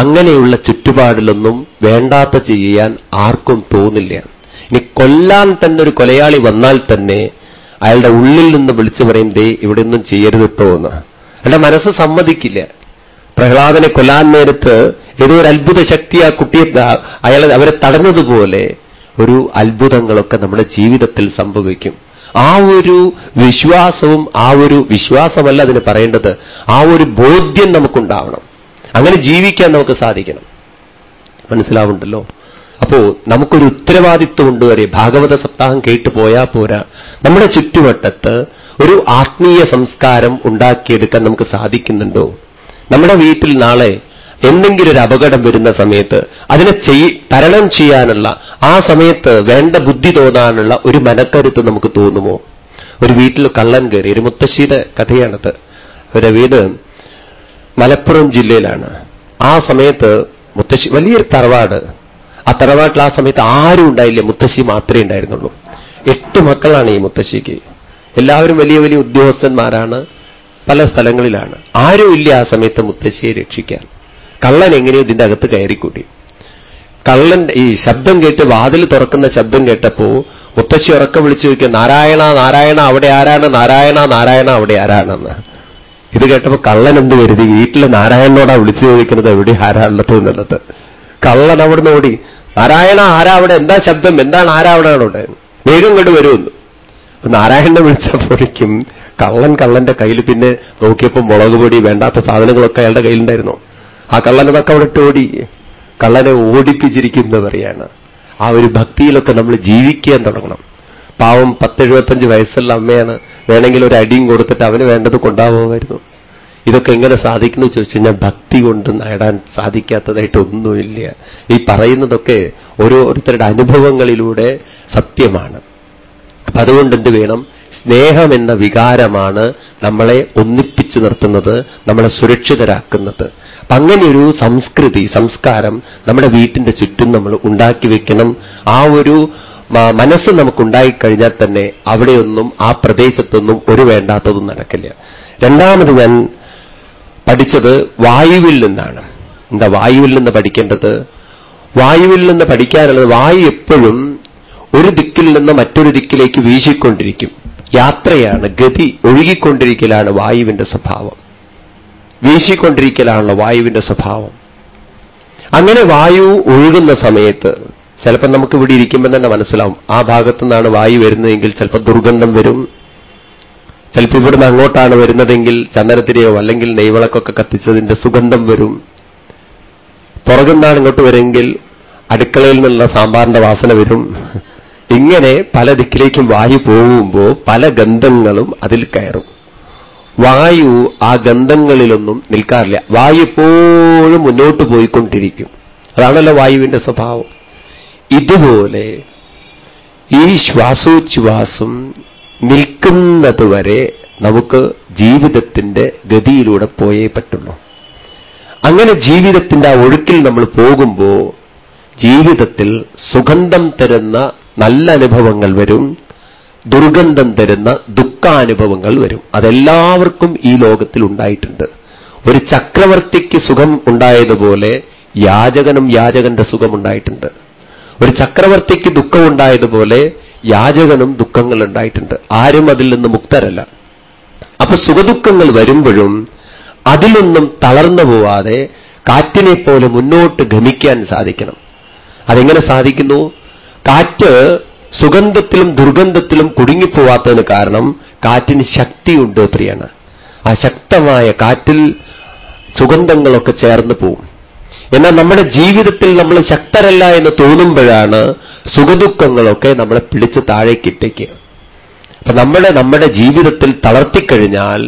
അങ്ങനെയുള്ള ചുറ്റുപാടിലൊന്നും വേണ്ടാത്ത ചെയ്യാൻ ആർക്കും തോന്നില്ല. ഇനി കൊല്ലാൻ തന്നെ ഒരു കൊലയാളി വന്നാൽ തന്നെ അയാളുടെ ഉള്ളിൽ നിന്ന് വിളിച്ചു പറയും ദേ ഇവിടെ ഒന്നും ചെയ്യരുത് കേട്ടോ എന്ന്. അയാളുടെ മനസ്സ് സമ്മതിക്കില്ല. പ്രഹ്ലാദനെ കൊല്ലാൻ നേരത്ത് ഏതോ ഒരു അത്ഭുത ശക്തി ആ കുട്ടിയെ അയാൾ അവരെ തടഞ്ഞതുപോലെ ഒരു അത്ഭുതങ്ങളൊക്കെ നമ്മുടെ ജീവിതത്തിൽ സംഭവിക്കും. ആ ഒരു വിശ്വാസവും ആ ഒരു വിശ്വാസമല്ല അതിന് പറയേണ്ടത്. ആ ഒരു ബോധ്യം നമുക്കുണ്ടാവണം. അങ്ങനെ ജീവിക്കാൻ നമുക്ക് സാധിക്കണം. മനസ്സിലാവുണ്ടല്ലോ അപ്പോ നമുക്കൊരു ഉത്തരവാദിത്വമുണ്ട് വരെ. ഭാഗവത സപ്താഹം കേട്ടു പോയാൽ പോരാ. നമ്മുടെ ചുറ്റുവട്ടത്ത് ഒരു ആത്മീയ സംസ്കാരം ഉണ്ടാക്കിയെടുക്കാൻ നമുക്ക് സാധിക്കുന്നുണ്ടോ? നമ്മുടെ വീട്ടിൽ നാളെ എന്തെങ്കിലും ഒരു അപകടം വരുന്ന സമയത്ത് അതിനെ ചെയ് തരണം ചെയ്യാനുള്ള ആ സമയത്ത് വേണ്ട ബുദ്ധി തോന്നാനുള്ള ഒരു മനക്കരുത്ത് നമുക്ക് തോന്നുമോ? ഒരു വീട്ടിൽ കള്ളൻ കയറി ഒരു മുത്തശ്ശിയുടെ കഥയാണത്. അവരുടെ വീട് മലപ്പുറം ജില്ലയിലാണ്. ആ സമയത്ത് മുത്തശ്ശി വലിയൊരു തറവാട്. ആ തറവാട്ടിൽ ആ സമയത്ത് ആരും ഉണ്ടായില്ല മുത്തശ്ശി മാത്രമേ ഉണ്ടായിരുന്നുള്ളൂ. എട്ട് മക്കളാണ് ഈ മുത്തശ്ശിക്ക്. എല്ലാവരും വലിയ വലിയ ഉദ്യോഗസ്ഥന്മാരാണ് പല സ്ഥലങ്ങളിലാണ്. ആരും ഇല്ല ആ സമയത്ത് മുത്തശ്ശിയെ രക്ഷിക്കാൻ. കള്ളൻ എങ്ങനെയോ ഇതിന്റെ അകത്ത് കയറിക്കൂട്ടി. കള്ളൻ ഈ ശബ്ദം കേട്ട് വാതിൽ തുറക്കുന്ന ശബ്ദം കേട്ടപ്പോ മുത്തശ്ശി ഉറക്കം വിളിച്ചു ചോദിക്കുക നാരായണ നാരായണ അവിടെ ആരാണ്? നാരായണ നാരായണ അവിടെ ആരാണെന്ന്. ഇത് കേട്ടപ്പോ കള്ളൻ എന്ത് കരുതി? വീട്ടിലെ നാരായണനോടാ വിളിച്ചു ചോദിക്കുന്നത് എവിടെ ആരാണത് എന്നുള്ളത്. കള്ളൻ അവിടുന്ന് ഓടി നാരായണ ആരാ അവിടെ? എന്താ ശബ്ദം? എന്താണ് ആരാ അവിടെ അവിടെ? വേഗം കൊണ്ട് വരുമെന്ന്. നാരായണനെ വിളിച്ചപ്പോഴേക്കും കള്ളൻ കള്ളന്റെ കയ്യിൽ പിന്നെ നോക്കിയപ്പോൾ മുളക് പൊടി വേണ്ടാത്ത സാധനങ്ങളൊക്കെ അയാളുടെ കയ്യിലുണ്ടായിരുന്നു. ആ കള്ളനതൊക്കെ അവിടെ ഓടി. കള്ളനെ ഓടിപ്പിച്ചിരിക്കുന്ന പറയാണ് ആ ഒരു ഭക്തിയിലൊക്കെ നമ്മൾ ജീവിക്കാൻ തുടങ്ങണം. പാവം പത്തെഴുപത്തഞ്ച് വയസ്സുള്ള അമ്മയാണ്. വേണമെങ്കിൽ ഒരു അടിയും കൊടുത്തിട്ട് അവന് വേണ്ടത് കൊണ്ടാവുമായിരുന്നു ഇതൊക്കെ എങ്ങനെ സാധിക്കുന്നു ചോദിച്ചു കഴിഞ്ഞാൽ ഭക്തി കൊണ്ട് നേടാൻ സാധിക്കാത്തതായിട്ട് ഒന്നുമില്ല. ഈ പറയുന്നതൊക്കെ ഓരോരുത്തരുടെ അനുഭവങ്ങളിലൂടെ സത്യമാണ്. അതുകൊണ്ട് എന്ത് വേണം? സ്നേഹം എന്ന വികാരമാണ് നമ്മളെ ഒന്നിപ്പിച്ചു നിർത്തുന്നത് നമ്മളെ സുരക്ഷിതരാക്കുന്നത്. അങ്ങനെയൊരു സംസ്കൃതി സംസ്കാരം നമ്മുടെ വീട്ടിന്റെ ചുറ്റും നമ്മൾ ഉണ്ടാക്കി വെക്കണം. ആ ഒരു മനസ്സ് നമുക്കുണ്ടായിക്കഴിഞ്ഞാൽ തന്നെ അവിടെയൊന്നും ആ പ്രദേശത്തൊന്നും ഒരു വേണ്ടാത്തതും നടക്കില്ല. രണ്ടാമത് ഞാൻ പഠിച്ചത് വായുവിൽ നിന്നാണ്. എന്താ വായുവിൽ നിന്ന് പഠിക്കേണ്ടത്? വായുവിൽ നിന്ന് പഠിക്കാനുള്ളത് വായു എപ്പോഴും ഒരു ദിക്കിൽ നിന്ന് മറ്റൊരു ദിക്കിലേക്ക് വീശിക്കൊണ്ടിരിക്കും. യാത്രയാണ് ഗതി ഒഴുകിക്കൊണ്ടിരിക്കലാണ് വായുവിന്റെ സ്വഭാവം. വീശിക്കൊണ്ടിരിക്കലാണല്ലോ വായുവിന്റെ സ്വഭാവം. അങ്ങനെ വായു ഒഴുകുന്ന സമയത്ത് ചിലപ്പോൾ നമുക്ക് ഇവിടെ ഇരിക്കുമ്പോൾ തന്നെ മനസ്സിലാവും ആ ഭാഗത്തു നിന്നാണ് വായു വരുന്നതെങ്കിൽ ചിലപ്പോൾ ദുർഗന്ധം വരും. ചിലപ്പോൾ ഇവിടുന്ന് അങ്ങോട്ടാണ് വരുന്നതെങ്കിൽ ചന്ദനത്തിരെയോ അല്ലെങ്കിൽ നെയ്വിളക്കൊക്കെ കത്തിച്ചതിന്റെ സുഗന്ധം വരും. പുറകുന്നാണ് ഇങ്ങോട്ട് വരുമെങ്കിൽ അടുക്കളയിൽ നിന്നുള്ള സാമ്പാറിന്റെ വാസന വരും. ഇങ്ങനെ പല ദിക്കിലേക്കും വായു പോകുമ്പോൾ പല ഗന്ധങ്ങളും അതിൽ കയറും. വായു ആ ഗന്ധങ്ങളിലൊന്നും നിൽക്കാറില്ല. വായു എപ്പോഴും മുന്നോട്ട് പോയിക്കൊണ്ടിരിക്കും. അതാണല്ലോ വായുവിന്റെ സ്വഭാവം. ഇതുപോലെ ഈ ശ്വാസോച്ഛ്വാസം നിൽക്കുന്നതുവരെ നമുക്ക് ജീവിതത്തിന്റെ ഗതിയിലൂടെ പോയേ പറ്റുള്ളൂ. അങ്ങനെ ജീവിതത്തിന്റെ ആ ഒഴുക്കിൽ നമ്മൾ പോകുമ്പോൾ ജീവിതത്തിൽ സുഗന്ധം തരുന്ന നല്ല അനുഭവങ്ങൾ വരും ദുർഗന്ധം തരുന്ന ദുഃഖാനുഭവങ്ങൾ വരും. അതെല്ലാവർക്കും ഈ ലോകത്തിൽ ഉണ്ടായിട്ടുണ്ട്. ഒരു ചക്രവർത്തിക്ക് സുഖം ഉണ്ടായതുപോലെ യാചകനും യാചകന്റെ സുഖം ഉണ്ടായിട്ടുണ്ട്. ഒരു ചക്രവർത്തിക്ക് ദുഃഖമുണ്ടായതുപോലെ യാചകനും ദുഃഖങ്ങൾ ഉണ്ടായിട്ടുണ്ട്. ആരും അതിൽ നിന്ന് മുക്തരല്ല. അപ്പൊ സുഖദുഃഖങ്ങൾ വരുമ്പോഴും അതിലൊന്നും തളർന്നു പോവാതെ കാറ്റിനെ പോലെ മുന്നോട്ട് ഗമിക്കാൻ സാധിക്കണം. അതെങ്ങനെ സാധിക്കുന്നു? കാറ്റ് സുഗന്ധത്തിലും ദുർഗന്ധത്തിലും കുടുങ്ങിപ്പോവാത്തതിന് കാരണം കാറ്റിന് ശക്തിയുണ്ട് പ്രിയാണ് ആ ശക്തമായ കാറ്റിൽ സുഗന്ധങ്ങളൊക്കെ ചേർന്ന് പോവും. എന്നാൽ നമ്മുടെ ജീവിതത്തിൽ നമ്മൾ ശക്തരല്ല എന്ന് തോന്നുമ്പോഴാണ് സുഖദുഃഖങ്ങളൊക്കെ നമ്മളെ പിടിച്ച് താഴേക്കിട്ടേക്കുക അപ്പൊ നമ്മുടെ നമ്മുടെ ജീവിതത്തിൽ തളർത്തിക്കഴിഞ്ഞാൽ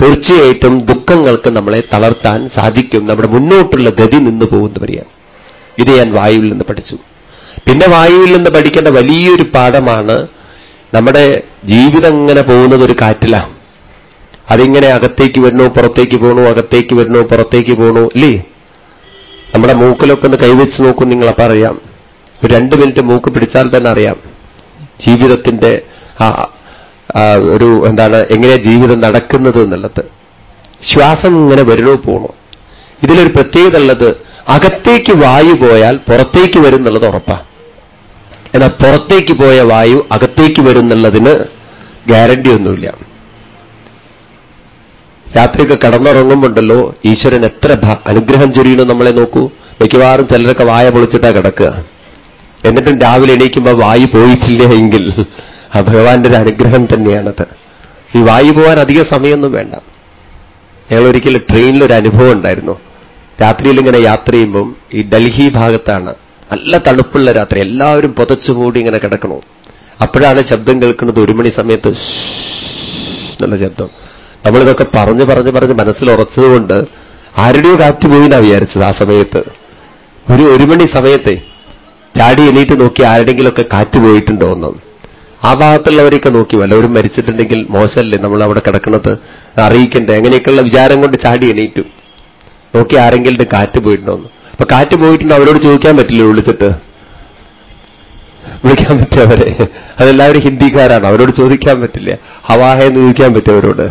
തീർച്ചയായിട്ടും ദുഃഖങ്ങൾക്ക് നമ്മളെ തളർത്താൻ സാധിക്കും. നമ്മുടെ മുന്നോട്ടുള്ള ഗതി നിന്ന് പോകുന്നവരെയാണ് ഇത് ഞാൻ വായുവിൽ നിന്ന് പഠിച്ചു. പിന്നെ വായുവിൽ നിന്ന് പഠിക്കേണ്ട വലിയൊരു പാഠമാണ് നമ്മുടെ ജീവിതം ഇങ്ങനെ പോകുന്നത് ഒരു കാറ്റിലാണ്. അതിങ്ങനെ അകത്തേക്ക് വരണോ പുറത്തേക്ക് പോകണോ അകത്തേക്ക് വരണോ പുറത്തേക്ക് പോകണോ ഇല്ലേ? നമ്മുടെ മൂക്കിലൊക്കെ ഒന്ന് കൈവച്ച് നോക്കും നിങ്ങളപ്പം അറിയാം. ഒരു രണ്ട് മിനിറ്റ് മൂക്ക് പിടിച്ചാൽ തന്നെ അറിയാം. ജീവിതത്തിന്റെ ആ ഒരു എന്താണ് എങ്ങനെ ജീവിതം നടക്കുന്നത് എന്നുള്ളത്. ശ്വാസം ഇങ്ങനെ വരണോ പോകണോ ഇതിലൊരു പ്രത്യേകത ഉള്ളത് അകത്തേക്ക് വായു പോയാൽ പുറത്തേക്ക് വരും എന്നുള്ളത് ഉറപ്പാണ് എന്നാൽ പുറത്തേക്ക് പോയ വായു അകത്തേക്ക് വരും എന്നുള്ളതിന് ഗ്യാരണ്ടി ഒന്നുമില്ല. രാത്രിയൊക്കെ കടന്നുറങ്ങുമ്പോണ്ടല്ലോ ഈശ്വരൻ എത്ര അനുഗ്രഹം ചൊരിയണം നമ്മളെ നോക്കൂ. മിക്കവാറും ചിലരൊക്കെ വായ പൊളിച്ചിട്ടാ കിടക്കുക. എന്നിട്ടും രാവിലെ എണീക്കുമ്പോൾ വായു പോയിട്ടില്ല എങ്കിൽ ആ ഭഗവാന്റെ ഒരു അനുഗ്രഹം തന്നെയാണത്. ഈ വായു പോകാൻ അധിക സമയമൊന്നും വേണ്ട. ഞങ്ങൾ ഒരിക്കലും ട്രെയിനിലൊരു അനുഭവം ഉണ്ടായിരുന്നു. രാത്രിയിൽ ഇങ്ങനെ യാത്ര ചെയ്യുമ്പം ഈ ഡൽഹി ഭാഗത്താണ് നല്ല തണുപ്പുള്ള രാത്രി. എല്ലാവരും പുതച്ചുകൂടി ഇങ്ങനെ കിടക്കണു. അപ്പോഴാണ് ശബ്ദം കേൾക്കുന്നത് ഒരു മണി സമയത്ത് എന്നുള്ള ശബ്ദം. നമ്മളിതൊക്കെ പറഞ്ഞ് പറഞ്ഞ് പറഞ്ഞ് മനസ്സിൽ ഉറച്ചതുകൊണ്ട് ആരുടെയോ കാറ്റ് പോയിന്നാ വിചാരിച്ചത് ആ സമയത്ത്. ഒരു ഒരു മണി സമയത്തെ ചാടി എണീറ്റ് നോക്കി ആരുടെങ്കിലൊക്കെ കാറ്റ് പോയിട്ടുണ്ടോ എന്ന്. ആ ഭാഗത്തുള്ളവരെയൊക്കെ നോക്കി. വല്ലവരും മരിച്ചിട്ടുണ്ടെങ്കിൽ മോശമല്ലേ നമ്മൾ അവിടെ കിടക്കുന്നത് അറിയിക്കണ്ടേ? അങ്ങനെയൊക്കെയുള്ള വിചാരം കൊണ്ട് ചാടി എണീറ്റു. നോക്കി ആരെങ്കിലും കാറ്റ് പോയിട്ടുണ്ടോ എന്ന്. അപ്പൊ കാറ്റ് പോയിട്ടുണ്ടോ അവരോട് ചോദിക്കാൻ പറ്റില്ല വിളിച്ചിട്ട് വിളിക്കാൻ പറ്റിയവരെ അതെല്ലാവരും ഹിന്ദിക്കാരാണ്. അവരോട് ചോദിക്കാൻ പറ്റില്ല. ഹവാഹ എന്ന് ചോദിക്കാൻ പറ്റിയവരോട്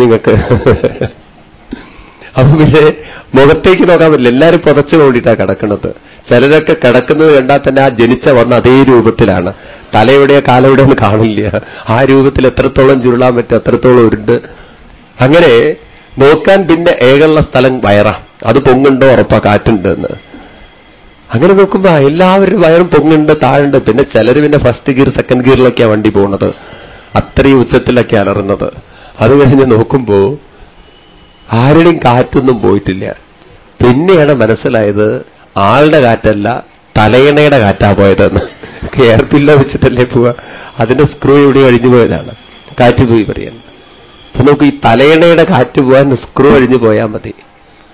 നിങ്ങൾക്ക്. അപ്പൊ പിന്നെ മുഖത്തേക്ക് നോക്കാൻ പറ്റില്ല. എല്ലാവരും പുതച്ചു കൊണ്ടിട്ടാണ് കിടക്കുന്നത് ചിലരൊക്കെ കിടക്കുന്നത് കണ്ടാൽ തന്നെ ആ ജനിച്ച വന്ന അതേ രൂപത്തിലാണ്. തലയുടെയോ കാലയുടെയോ കാണില്ല. ആ രൂപത്തിൽ എത്രത്തോളം ചുരുളാൻ പറ്റും അത്രത്തോളം ഉരുണ്ട്. അങ്ങനെ നോക്കാൻ പിന്നെ ഏകളുള്ള സ്ഥലം വയറാ. അത് പൊങ്ങുണ്ടോ ഉറപ്പാ കാറ്റുണ്ട് എന്ന്. അങ്ങനെ നോക്കുമ്പോ എല്ലാവരും വയറും പൊങ്ങുണ്ട് താഴുണ്ട്. പിന്നെ ചിലർ പിന്നെ ഫസ്റ്റ് ഗിയർ സെക്കൻഡ് ഗിയറിലൊക്കെയാണ് വണ്ടി പോകുന്നത് അത്രയും ഉച്ചത്തിലൊക്കെ അലറുന്നത്. അത് കഴിഞ്ഞ് നോക്കുമ്പോ ആരുടെയും കാറ്റൊന്നും പോയിട്ടില്ല. പിന്നെയാണ് മനസ്സിലായത് ആളുടെ കാറ്റല്ല തലയണയുടെ കാറ്റാ പോയതെന്ന്. എയർപില്ല വെച്ചിട്ടല്ലേ പോവുക അതിന്റെ സ്ക്രൂ ഇവിടെ കഴിഞ്ഞു പോയതാണ്. കാറ്റ് പോയി പറയാൻ. നമുക്ക് ഈ തലയണയുടെ കാറ്റ് പോകാൻ സ്ക്രൂ അഴിഞ്ഞു പോയാൽ മതി.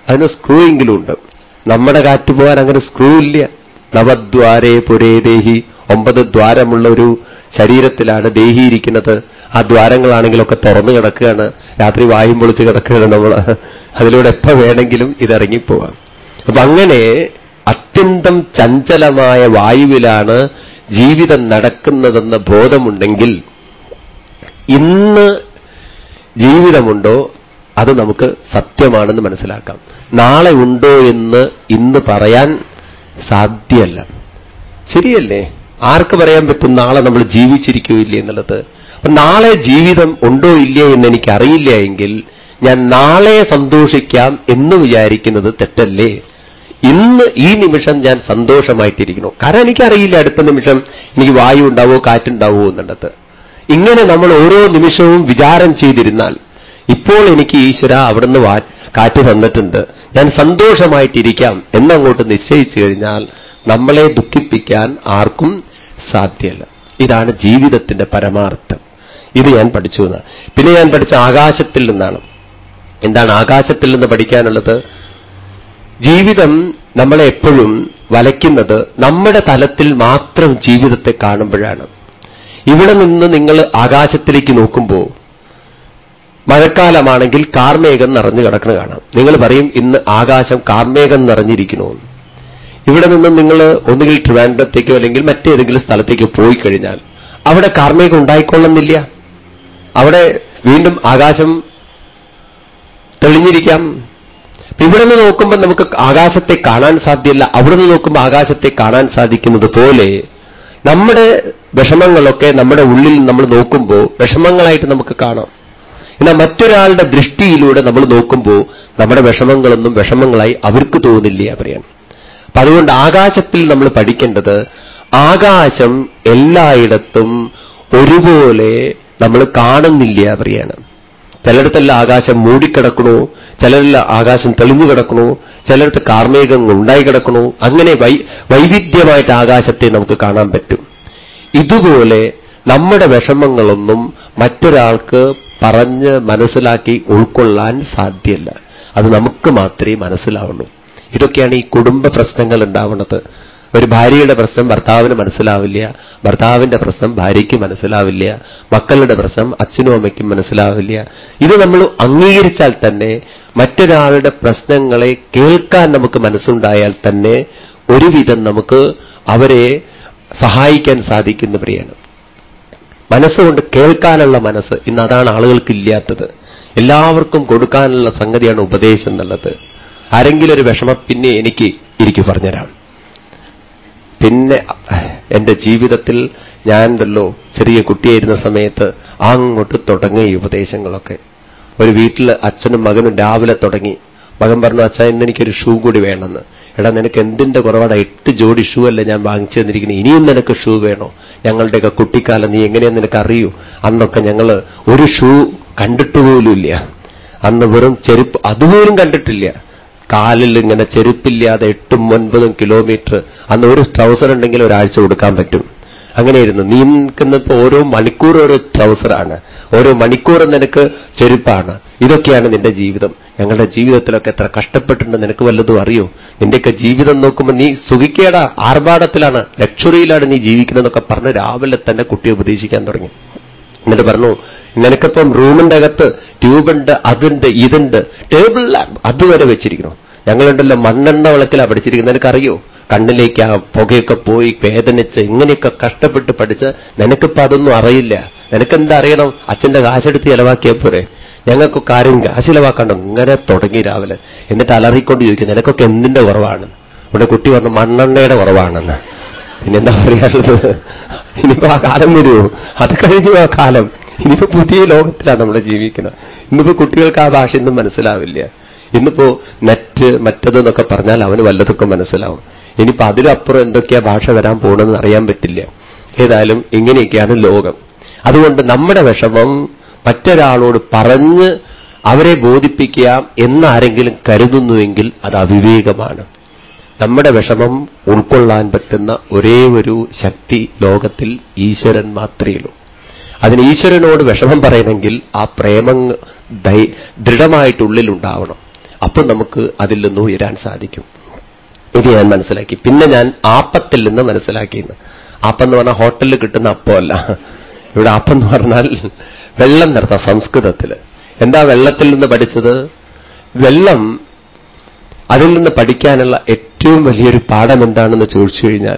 അതിന് സ്ക്രൂ എങ്കിലും ഉണ്ട്. നമ്മുടെ കാറ്റ് പോകാൻ അങ്ങനെ സ്ക്രൂ ഇല്ല. നവദ്വാരേ പുരേ ദേഹി. ഒമ്പത് ദ്വാരമുള്ള ഒരു ശരീരത്തിലാണ് ദേഹിയിരിക്കുന്നത് ആ ദ്വാരങ്ങളാണെങ്കിലൊക്കെ തുറന്നു കിടക്കുകയാണ്. രാത്രി വായും പൊളിച്ച് കിടക്കുകയാണ് നമ്മൾ അതിലൂടെ എപ്പോ വേണമെങ്കിലും ഇതിറങ്ങിപ്പോവാം. അപ്പൊ അങ്ങനെ അത്യന്തം ചഞ്ചലമായ വായുവിലാണ് ജീവിതം നടക്കുന്നതെന്ന ബോധമുണ്ടെങ്കിൽ ഇന്ന് ജീവിതമുണ്ടോ അത് നമുക്ക് സത്യമാണെന്ന് മനസ്സിലാക്കാം. നാളെ ഉണ്ടോ എന്ന് ഇന്ന് പറയാൻ സാധ്യമല്ല ശരിയല്ലേ? ആർക്ക് പറയാൻ പറ്റും നാളെ നമ്മൾ ജീവിച്ചിരിക്കുകയില്ലേ എന്നുള്ളത്? അപ്പൊ നാളെ ജീവിതം ഉണ്ടോ ഇല്ലയോ എന്ന് എനിക്ക് അറിയില്ല എങ്കിൽ ഞാൻ നാളെ സന്തോഷിക്കാം എന്ന് വിചാരിക്കുന്നത് തെറ്റല്ലേ? ഇന്ന് ഈ നിമിഷം ഞാൻ സന്തോഷമായിട്ടിരിക്കുന്നു. കാരണം എനിക്കറിയില്ല അടുത്ത നിമിഷം എനിക്ക് വായു ഉണ്ടാവോ കാറ്റുണ്ടാവോ എന്നുള്ളത്. ഇങ്ങനെ നമ്മൾ ഓരോ നിമിഷവും വിചാരം ചെയ്തിരുന്നാൽ ഇപ്പോൾ എനിക്ക് ഈശ്വര അവിടുന്ന് കാറ്റ് തന്നിട്ടുണ്ട്. ഞാൻ സന്തോഷമായിട്ടിരിക്കാം എന്നങ്ങോട്ട് നിശ്ചയിച്ചു കഴിഞ്ഞാൽ നമ്മളെ ദുഃഖിപ്പിക്കാൻ ആർക്കും സാധ്യമല്ല. ഇതാണ് ജീവിതത്തിന്റെ പരമാർത്ഥം. ഇത് ഞാൻ പഠിച്ചു എന്ന്. പിന്നെ ഞാൻ പഠിച്ച ആകാശത്തിൽ നിന്നാണ്. എന്താണ് ആകാശത്തിൽ നിന്ന് പഠിക്കാനുള്ളത്? ജീവിതം നമ്മളെ എപ്പോഴും വലയ്ക്കുന്നത് നമ്മുടെ തലത്തിൽ മാത്രം ജീവിതത്തെ കാണുമ്പോഴാണ്. ഇവിടെ നിന്ന് നിങ്ങൾ ആകാശത്തിലേക്ക് നോക്കുമ്പോൾ മഴക്കാലമാണെങ്കിൽ കാർമേഘം നിറഞ്ഞു കിടക്കണ കാണാം. നിങ്ങൾ പറയും ഇന്ന് ആകാശം കാർമേഘം നിറഞ്ഞിരിക്കണമെന്ന് ഇവിടെ നിന്ന് നിങ്ങൾ ഒന്നുകിൽ ട്രിവാൻഡ്രത്തേക്കോ അല്ലെങ്കിൽ മറ്റേതെങ്കിലും സ്ഥലത്തേക്കോ പോയി കഴിഞ്ഞാൽ അവിടെ കാർമേഘം ഉണ്ടായിക്കൊള്ളുന്നില്ല. അവിടെ വീണ്ടും ആകാശം തെളിഞ്ഞിരിക്കാം. ഇവിടെ നിന്ന് നോക്കുമ്പോൾ നമുക്ക് ആകാശത്തെ കാണാൻ സാധ്യല്ല. അവിടെ നിന്ന് നോക്കുമ്പോൾ ആകാശത്തെ കാണാൻ സാധിക്കുന്നത് പോലെ നമ്മുടെ വിഷമങ്ങളൊക്കെ നമ്മുടെ ഉള്ളിൽ നമ്മൾ നോക്കുമ്പോൾ വിഷമങ്ങളായിട്ട് നമുക്ക് കാണാം. എന്നാൽ മറ്റൊരാളുടെ ദൃഷ്ടിയിലൂടെ നമ്മൾ നോക്കുമ്പോൾ നമ്മുടെ വിഷമങ്ങളൊന്നും വിഷമങ്ങളായി അവർക്ക് തോന്നില്ല പറയാണ്. അപ്പൊ അതുകൊണ്ട് ആകാശത്തിൽ നമ്മൾ പഠിക്കേണ്ടത് ആകാശം എല്ലായിടത്തും ഒരുപോലെ നമ്മൾ കാണുന്നില്ല പറയാണ്. ചിലയിടത്തെല്ലാം ആകാശം മൂടിക്കിടക്കണോ ചിലരെല്ലാം ആകാശം തെളിഞ്ഞു കിടക്കണോ ചിലയിടത്ത് കാർമേഘങ്ങൾ ഉണ്ടായി കിടക്കണോ അങ്ങനെ വൈവിധ്യമായിട്ട് ആകാശത്തെ നമുക്ക് കാണാൻ പറ്റും. ഇതുപോലെ നമ്മുടെ വിഷമങ്ങളൊന്നും മറ്റൊരാൾക്ക് പറഞ്ഞ് മനസ്സിലാക്കി ഉൾക്കൊള്ളാൻ സാധ്യല്ല. അത് നമുക്ക് മാത്രമേ മനസ്സിലാവുള്ളൂ. ഇതൊക്കെയാണ് ഈ കുടുംബ പ്രശ്നങ്ങൾ ഉണ്ടാവുന്നത്. ഒരു ഭാര്യയുടെ പ്രശ്നം ഭർത്താവിന് മനസ്സിലാവില്ല ഭർത്താവിന്റെ പ്രശ്നം ഭാര്യയ്ക്ക് മനസ്സിലാവില്ല മക്കളുടെ പ്രശ്നം അച്ഛനും അമ്മയ്ക്കും മനസ്സിലാവില്ല. ഇത് നമ്മൾ അംഗീകരിച്ചാൽ തന്നെ മറ്റൊരാളുടെ പ്രശ്നങ്ങളെ കേൾക്കാൻ നമുക്ക് മനസ്സുണ്ടായാൽ തന്നെ ഒരുവിധം നമുക്ക് അവരെ സഹായിക്കാൻ സാധിക്കുന്ന പ്രിയാണ് മനസ്സുകൊണ്ട് കേൾക്കാനുള്ള മനസ്സ് ഇന്ന് അതാണ് ആളുകൾക്കില്ലാത്തത്. എല്ലാവർക്കും കൊടുക്കാനുള്ള സംഗതിയാണ് ഉപദേശം എന്നുള്ളത്. ആരെങ്കിലും ഒരു വിഷമ പിന്നെ എനിക്ക് ഇരിക്കു പറഞ്ഞുതരാം. പിന്നെ എന്റെ ജീവിതത്തിൽ ഞാനുണ്ടല്ലോ ചെറിയ കുട്ടിയായിരുന്ന സമയത്ത് അങ്ങോട്ട് തുടങ്ങി ഉപദേശങ്ങളൊക്കെ. ഒരു വീട്ടിൽ അച്ഛനും മകനും രാവിലെ തുടങ്ങി. മകൻ പറഞ്ഞു അച്ഛൻ ഇന്ന് എനിക്കൊരു ഷൂ കൂടി വേണമെന്ന്. എടാ നിനക്ക് എന്തിന്റെ കുറവാണ് എട്ട് ജോഡി ഷൂ അല്ലേ ഞാൻ വാങ്ങിച്ചു തന്നിരിക്കുന്നത് ഇനിയും നിനക്ക് ഷൂ വേണോ? ഞങ്ങളുടെയൊക്കെ കുട്ടിക്കാലം നീ എങ്ങനെയാ നിനക്ക് അറിയൂ അന്നൊക്കെ ഞങ്ങൾ ഒരു ഷൂ കണ്ടിട്ട് പോലുമില്ല. അന്ന് വെറും ചെരുപ്പ് അതുപോലും കണ്ടിട്ടില്ല. കാലിൽ ഇങ്ങനെ ചെരുപ്പില്ലാതെ എട്ടും ഒൻപതും കിലോമീറ്റർ അന്ന് ഒരു ട്രൗസർ ഉണ്ടെങ്കിൽ ഒരാഴ്ച കൊടുക്കാൻ പറ്റും. അങ്ങനെയായിരുന്നു. നീക്കുന്നപ്പോ ഓരോ മണിക്കൂർ ഒരു ട്രൗസറാണ് ഓരോ മണിക്കൂർ നിനക്ക് ചെരുപ്പാണ്. ഇതൊക്കെയാണ് നിന്റെ ജീവിതം. ഞങ്ങളുടെ ജീവിതത്തിലൊക്കെ എത്ര കഷ്ടപ്പെട്ടിട്ടുണ്ട് നിനക്ക് വല്ലതും അറിയോ? നിന്റെയൊക്കെ ജീവിതം നോക്കുമ്പോൾ നീ സുഖിക്കേടാ. ആർഭാടത്തിലാണ്. ലക്ഷറിയിലാണ് നീ ജീവിക്കുന്നതെന്നൊക്കെ പറഞ്ഞ് രാവിലെ തന്നെ കുട്ടിയെ ഉപദേശിക്കാൻ തുടങ്ങി. എന്നിട്ട് പറഞ്ഞു നിനക്കിപ്പം റൂമിന്റെ അകത്ത് ട്യൂബുണ്ട് അതുണ്ട് ഇതുണ്ട് ടേബിൾ ലാമ്പ് അതുവരെ വെച്ചിരിക്കണം ഞങ്ങളുണ്ടല്ലോ മണ്ണെണ്ണ വിളക്കിലാണ് പഠിച്ചിരിക്കുന്നത്. നിനക്കറിയോ? കണ്ണിലേക്ക് ആ പുകയൊക്കെ പോയി വേദനിച്ച് ഇങ്ങനെയൊക്കെ കഷ്ടപ്പെട്ട് പഠിച്ച് നിനക്കിപ്പോ അതൊന്നും അറിയില്ല. നിനക്കെന്താ അറിയണം? അച്ഛന്റെ കാശെടുത്ത് ചിലവാക്കിയാൽ പോരെ. ഞങ്ങൾക്കൊക്കെ ആരും കാശ് ചിലവാക്കാണ്ട് ഇങ്ങനെ തുടങ്ങി രാവിലെ. എന്നിട്ട് അലറിക്കൊണ്ട് ചോദിക്കും നിനക്കൊക്കെ എന്തിന്റെ കുറവാണ് ഇവിടെ കുട്ടി പറഞ്ഞു മണ്ണെണ്ണയുടെ കുറവാണെന്ന്. പിന്നെന്താ പറയാനുള്ളത്? ഇനിയിപ്പോ ആ കാലം വരുമോ അത് കഴിഞ്ഞു ആ കാലം. ഇനിയിപ്പോ പുതിയ ലോകത്തിലാണ് നമ്മൾ ജീവിക്കുന്നത് ഇന്നിപ്പോ കുട്ടികൾക്ക് ആ ഭാഷ ഇന്നും മനസ്സിലാവില്ല. ഇന്നിപ്പോ നെറ്റ് മറ്റതെന്നൊക്കെ പറഞ്ഞാൽ അവന് വല്ലതൊക്കെ മനസ്സിലാവും. ഇനിയിപ്പോ അതിലപ്പുറം എന്തൊക്കെയാ ഭാഷ വരാൻ പോകണമെന്ന് അറിയാൻ പറ്റില്ല. ഏതായാലും ഇങ്ങനെയൊക്കെയാണ് ലോകം. അതുകൊണ്ട് നമ്മുടെ വിഷമം മറ്റൊരാളോട് പറഞ്ഞ് അവരെ ബോധിപ്പിക്കാം എന്നാരെങ്കിലും കരുതുന്നുവെങ്കിൽ അത് അവിവേകമാണ്. നമ്മുടെ വിഷമം ഉൾക്കൊള്ളാൻ പറ്റുന്ന ഒരേ ഒരു ശക്തി ലോകത്തിൽ ഈശ്വരൻ മാത്രമേ ഉള്ളൂ. അതിന് ഈശ്വരനോട് വിഷമം പറയണമെങ്കിൽ ആ പ്രേമം ദൃഢമായിട്ടുള്ളിലുണ്ടാവണം. അപ്പൊ നമുക്ക് അതിൽ നിന്ന് ഉയരാൻ സാധിക്കും. ഇത് ഞാൻ മനസ്സിലാക്കി. പിന്നെ ഞാൻ ആപ്പത്തിൽ നിന്ന് മനസ്സിലാക്കിയെന്ന്. ആപ്പം എന്ന് പറഞ്ഞാൽ ഹോട്ടലിൽ കിട്ടുന്ന അപ്പമല്ല. ഇവിടെ ആപ്പം എന്ന് പറഞ്ഞാൽ വെള്ളം നിർത്താം സംസ്കൃതത്തിൽ. എന്താ വെള്ളത്തിൽ നിന്ന് പഠിച്ചത്? വെള്ളം അതിൽ നിന്ന് പഠിക്കാനുള്ള ഏറ്റവും വലിയൊരു പാഠം എന്താണെന്ന് ചോദിച്ചു കഴിഞ്ഞാൽ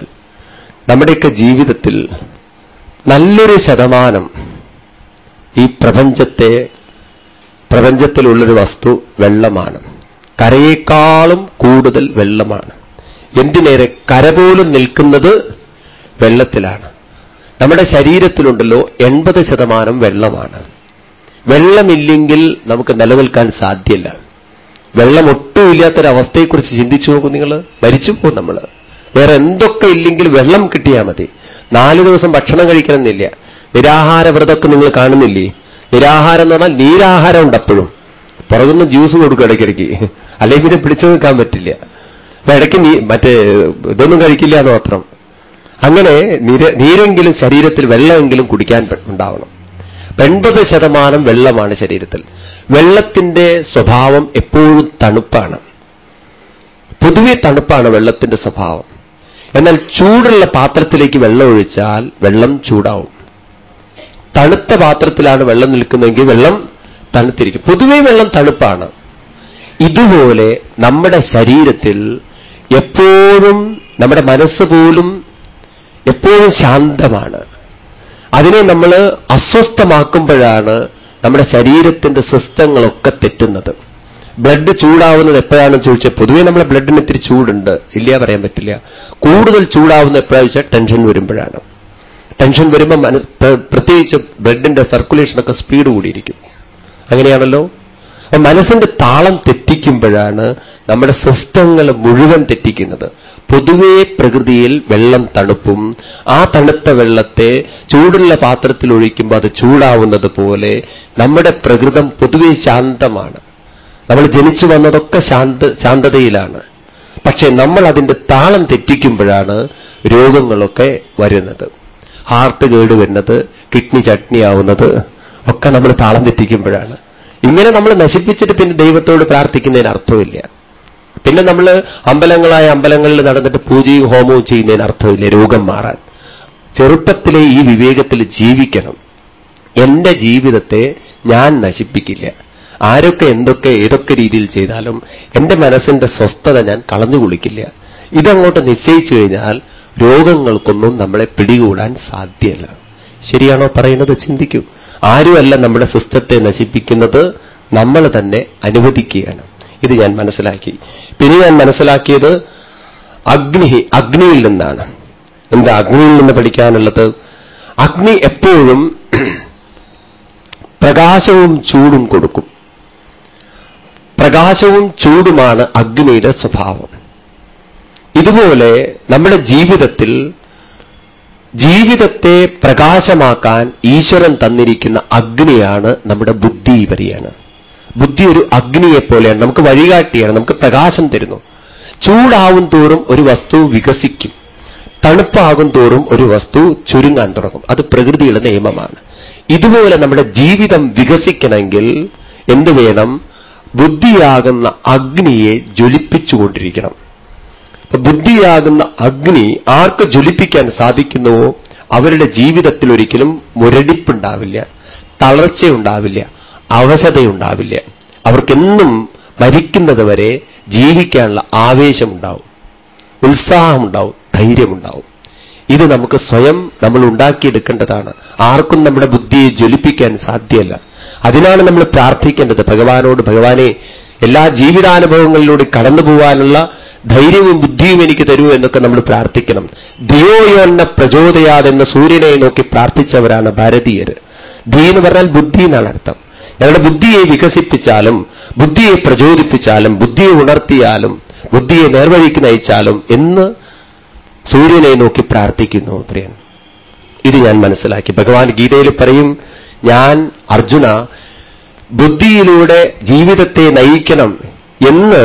നമ്മുടെയൊക്കെ ജീവിതത്തിൽ നല്ലൊരു ശതമാനം ഈ പ്രപഞ്ചത്തെ പ്രപഞ്ചത്തിലുള്ളൊരു വസ്തു വെള്ളമാണ്. കരയേക്കാളും കൂടുതൽ വെള്ളമാണ്. എന്തിനേറെ കര പോലും നിൽക്കുന്നത് വെള്ളത്തിലാണ്. നമ്മുടെ ശരീരത്തിലുണ്ടല്ലോ എൺപത് ശതമാനം വെള്ളമാണ്. വെള്ളമില്ലെങ്കിൽ നമുക്ക് നിലനിൽക്കാൻ സാധ്യല്ല. വെള്ളം ഒട്ടുമില്ലാത്തൊരവസ്ഥയെക്കുറിച്ച് ചിന്തിച്ചു നോക്കും നിങ്ങൾ മരിച്ചു പോകും നമ്മൾ വേറെ എന്തൊക്കെ ഇല്ലെങ്കിൽ വെള്ളം കിട്ടിയാൽ മതി. നാല് ദിവസം ഭക്ഷണം കഴിക്കണമെന്നില്ല. നിരാഹാര വ്രതമൊക്കെ നിങ്ങൾ കാണുന്നില്ലേ? നിരാഹാരം എന്ന് പറഞ്ഞാൽ നീരാഹാരം ഉണ്ട് അപ്പോഴും. ജ്യൂസ് കൊടുക്കും ഇടയ്ക്കിടയ്ക്ക്. അല്ലെങ്കിൽ പിന്നെ പിടിച്ചു നിൽക്കാൻ പറ്റില്ല. അപ്പൊ ഇടയ്ക്ക് നീ മറ്റേ ഇതൊന്നും കഴിക്കില്ല എന്ന് മാത്രം. അങ്ങനെ നീരെങ്കിലും ശരീരത്തിൽ വെള്ളമെങ്കിലും കുടിക്കാൻ ഉണ്ടാവണം. എൺപത് ശതമാനം വെള്ളമാണ് ശരീരത്തിൽ. വെള്ളത്തിന്റെ സ്വഭാവം എപ്പോഴും തണുപ്പാണ്. പൊതുവെ തണുപ്പാണ് വെള്ളത്തിന്റെ സ്വഭാവം. എന്നാൽ ചൂടുള്ള പാത്രത്തിലേക്ക് വെള്ളം ഒഴിച്ചാൽ വെള്ളം ചൂടാവും. തണുത്ത പാത്രത്തിലാണ് വെള്ളം നിൽക്കുന്നതെങ്കിൽ വെള്ളം തണുത്തിരിക്കും. പൊതുവേ വെള്ളം തണുപ്പാണ്. ഇതുപോലെ നമ്മുടെ ശരീരത്തിൽ എപ്പോഴും നമ്മുടെ മനസ്സ് പോലും എപ്പോഴും ശാന്തമാണ്. അതിനെ നമ്മൾ അസ്വസ്ഥമാക്കുമ്പോഴാണ് നമ്മുടെ ശരീരത്തിന്റെ സിസ്റ്റങ്ങളൊക്കെ തെറ്റുന്നത്. ബ്ലഡ് ചൂടാവുന്നത് എപ്പോഴാണെന്ന് ചോദിച്ചാൽ പൊതുവേ നമ്മുടെ ബ്ലഡിന് ഇത്തിരി ചൂടുണ്ട്. ഇല്ല പറയാൻ പറ്റില്ല. കൂടുതൽ ചൂടാവുന്നത് എപ്പോഴാണെന്ന് വെച്ചാൽ ടെൻഷൻ വരുമ്പോഴാണ്. ടെൻഷൻ വരുമ്പോൾ മനസ് പ്രത്യേകിച്ച് ബ്ലഡിന്റെ സർക്കുലേഷനൊക്കെ സ്പീഡ് കൂടിയിരിക്കും. അങ്ങനെയാണല്ലോ? അപ്പൊ മനസ്സിന്റെ താളം തെറ്റിക്കുമ്പോഴാണ് നമ്മുടെ സിസ്റ്റങ്ങൾ മുഴുവൻ തെറ്റിക്കുന്നത്. പൊതുവേ പ്രകൃതിയിൽ വെള്ളം തണുപ്പും ആ തണുത്ത വെള്ളത്തെ ചൂടുള്ള പാത്രത്തിൽ ഒഴിക്കുമ്പോൾ അത് ചൂടാവുന്നത് പോലെ നമ്മുടെ പ്രകൃതം പൊതുവേ ശാന്തമാണ്. നമ്മൾ ജനിച്ചു വന്നതൊക്കെ ശാന്ത ശാന്തതയിലാണ്. പക്ഷേ നമ്മൾ അതിന്റെ താളം തെറ്റിക്കുമ്പോഴാണ് രോഗങ്ങളൊക്കെ വരുന്നത്. ഹാർട്ട് കേട് വരുന്നത് കിഡ്നി ചട്നി ആവുന്നത് ഒക്കെ നമ്മൾ താളം തെറ്റിക്കുമ്പോഴാണ്. ഇങ്ങനെ നമ്മൾ നശിപ്പിച്ചിട്ട് പിന്നെ ദൈവത്തോട് പ്രാർത്ഥിക്കുന്നതിന് അർത്ഥമില്ല. പിന്നെ നമ്മൾ അമ്പലങ്ങളായ അമ്പലങ്ങളിൽ നടന്നിട്ട് പൂജയും ഹോമവും ചെയ്യുന്നതിന് അർത്ഥമില്ല രോഗം മാറാൻ. ചെറുപ്പത്തിലെ ഈ വിവേകത്തിൽ ജീവിക്കണം. എന്റെ ജീവിതത്തെ ഞാൻ നശിപ്പിക്കില്ല. ആരൊക്കെ എന്തൊക്കെ ഏതൊക്കെ രീതിയിൽ ചെയ്താലും എന്റെ മനസ്സിന്റെ സ്വസ്ഥത ഞാൻ കളഞ്ഞു കുളിക്കില്ല. ഇതങ്ങോട്ട് നിശ്ചയിച്ചു കഴിഞ്ഞാൽ രോഗങ്ങൾക്കൊന്നും നമ്മളെ പിടികൂടാൻ സാധ്യമല്ല ശരിയാണോ പറയുന്നത്? ചിന്തിക്കൂ. ആരുമല്ല നമ്മുടെ സിസ്റ്റത്തെ നശിപ്പിക്കുന്നത്? നമ്മൾ തന്നെ അനുവദിക്കുകയാണ്. ഇത് ഞാൻ മനസ്സിലാക്കി. പിന്നെ ഞാൻ മനസ്സിലാക്കിയത് അഗ്നി അഗ്നിയിൽ നിന്നാണ്. എന്താ അഗ്നിയിൽ നിന്ന് പഠിക്കാനുള്ളത്? അഗ്നി എപ്പോഴും പ്രകാശവും ചൂടും കൊടുക്കും. പ്രകാശവും ചൂടുമാണ് അഗ്നിയുടെ സ്വഭാവം. ഇതുപോലെ നമ്മുടെ ജീവിതത്തിൽ ജീവിതത്തെ പ്രകാശമാക്കാൻ ഈശ്വരൻ തന്നിരിക്കുന്ന അഗ്നിയാണ് നമ്മുടെ ബുദ്ധി വരികയാണ് ബുദ്ധി ഒരു അഗ്നിയെ പോലെയാണ്. നമുക്ക് വഴികാട്ടിയാണ്. നമുക്ക് പ്രകാശം തരുന്നു. ചൂടാവും തോറും ഒരു വസ്തു വികസിക്കും. തണുപ്പാകും തോറും ഒരു വസ്തു ചുരുങ്ങാൻ തുടങ്ങും. അത് പ്രകൃതിയുടെ നിയമമാണ്. ഇതുപോലെ നമ്മുടെ ജീവിതം വികസിക്കണമെങ്കിൽ എന്ത് വേണം? ബുദ്ധിയാകുന്ന അഗ്നിയെ ജ്വലിപ്പിച്ചുകൊണ്ടിരിക്കണം. ബുദ്ധിയാകുന്ന അഗ്നി ആർക്ക് ജ്വലിപ്പിക്കാൻ സാധിക്കുന്നുവോ അവരുടെ ജീവിതത്തിൽ ഒരിക്കലും മുരടിപ്പുണ്ടാവില്ല തളർച്ചയുണ്ടാവില്ല അവശതയുണ്ടാവില്ല. അവർക്കെന്നും മരിക്കുന്നത് വരെ ജീവിക്കാനുള്ള ആവേശമുണ്ടാവും ഉത്സാഹമുണ്ടാവും ധൈര്യമുണ്ടാവും. ഇത് നമുക്ക് സ്വയം നമ്മൾ ഉണ്ടാക്കിയെടുക്കേണ്ടതാണ്. ആർക്കും നമ്മുടെ ബുദ്ധിയെ ജ്വലിപ്പിക്കാൻ സാധ്യമല്ല അതിനാണ് നമ്മൾ പ്രാർത്ഥിക്കേണ്ടത്. ഭഗവാനോട് ഭഗവാനെ എല്ലാ ജീവിതാനുഭവങ്ങളിലൂടെ കടന്നു പോകാനുള്ള ധൈര്യവും ബുദ്ധിയും എനിക്ക് തരൂ എന്നൊക്കെ നമ്മൾ പ്രാർത്ഥിക്കണം. ദിയോയോന്ന പ്രചോദയാതെന്ന സൂര്യനെ നോക്കി പ്രാർത്ഥിച്ചവരാണ് ഭാരതീയർ ധീ എന്ന് പറഞ്ഞാൽ ബുദ്ധി എന്നാണ് അർത്ഥം. ഞങ്ങളുടെ ബുദ്ധിയെ വികസിപ്പിച്ചാലും ബുദ്ധിയെ പ്രചോദിപ്പിച്ചാലും ബുദ്ധിയെ ഉണർത്തിയാലും ബുദ്ധിയെ നേർവഴിക്ക് നയിച്ചാലും എന്ന് സൂര്യനെ നോക്കി പ്രാർത്ഥിക്കുന്നു. പ്രിയൻ ഇത് ഞാൻ മനസ്സിലാക്കി. ഭഗവാൻ ഗീതയിൽ പറയും ഞാൻ അർജുന ബുദ്ധിയിലൂടെ ജീവിതത്തെ നയിക്കണം എന്ന്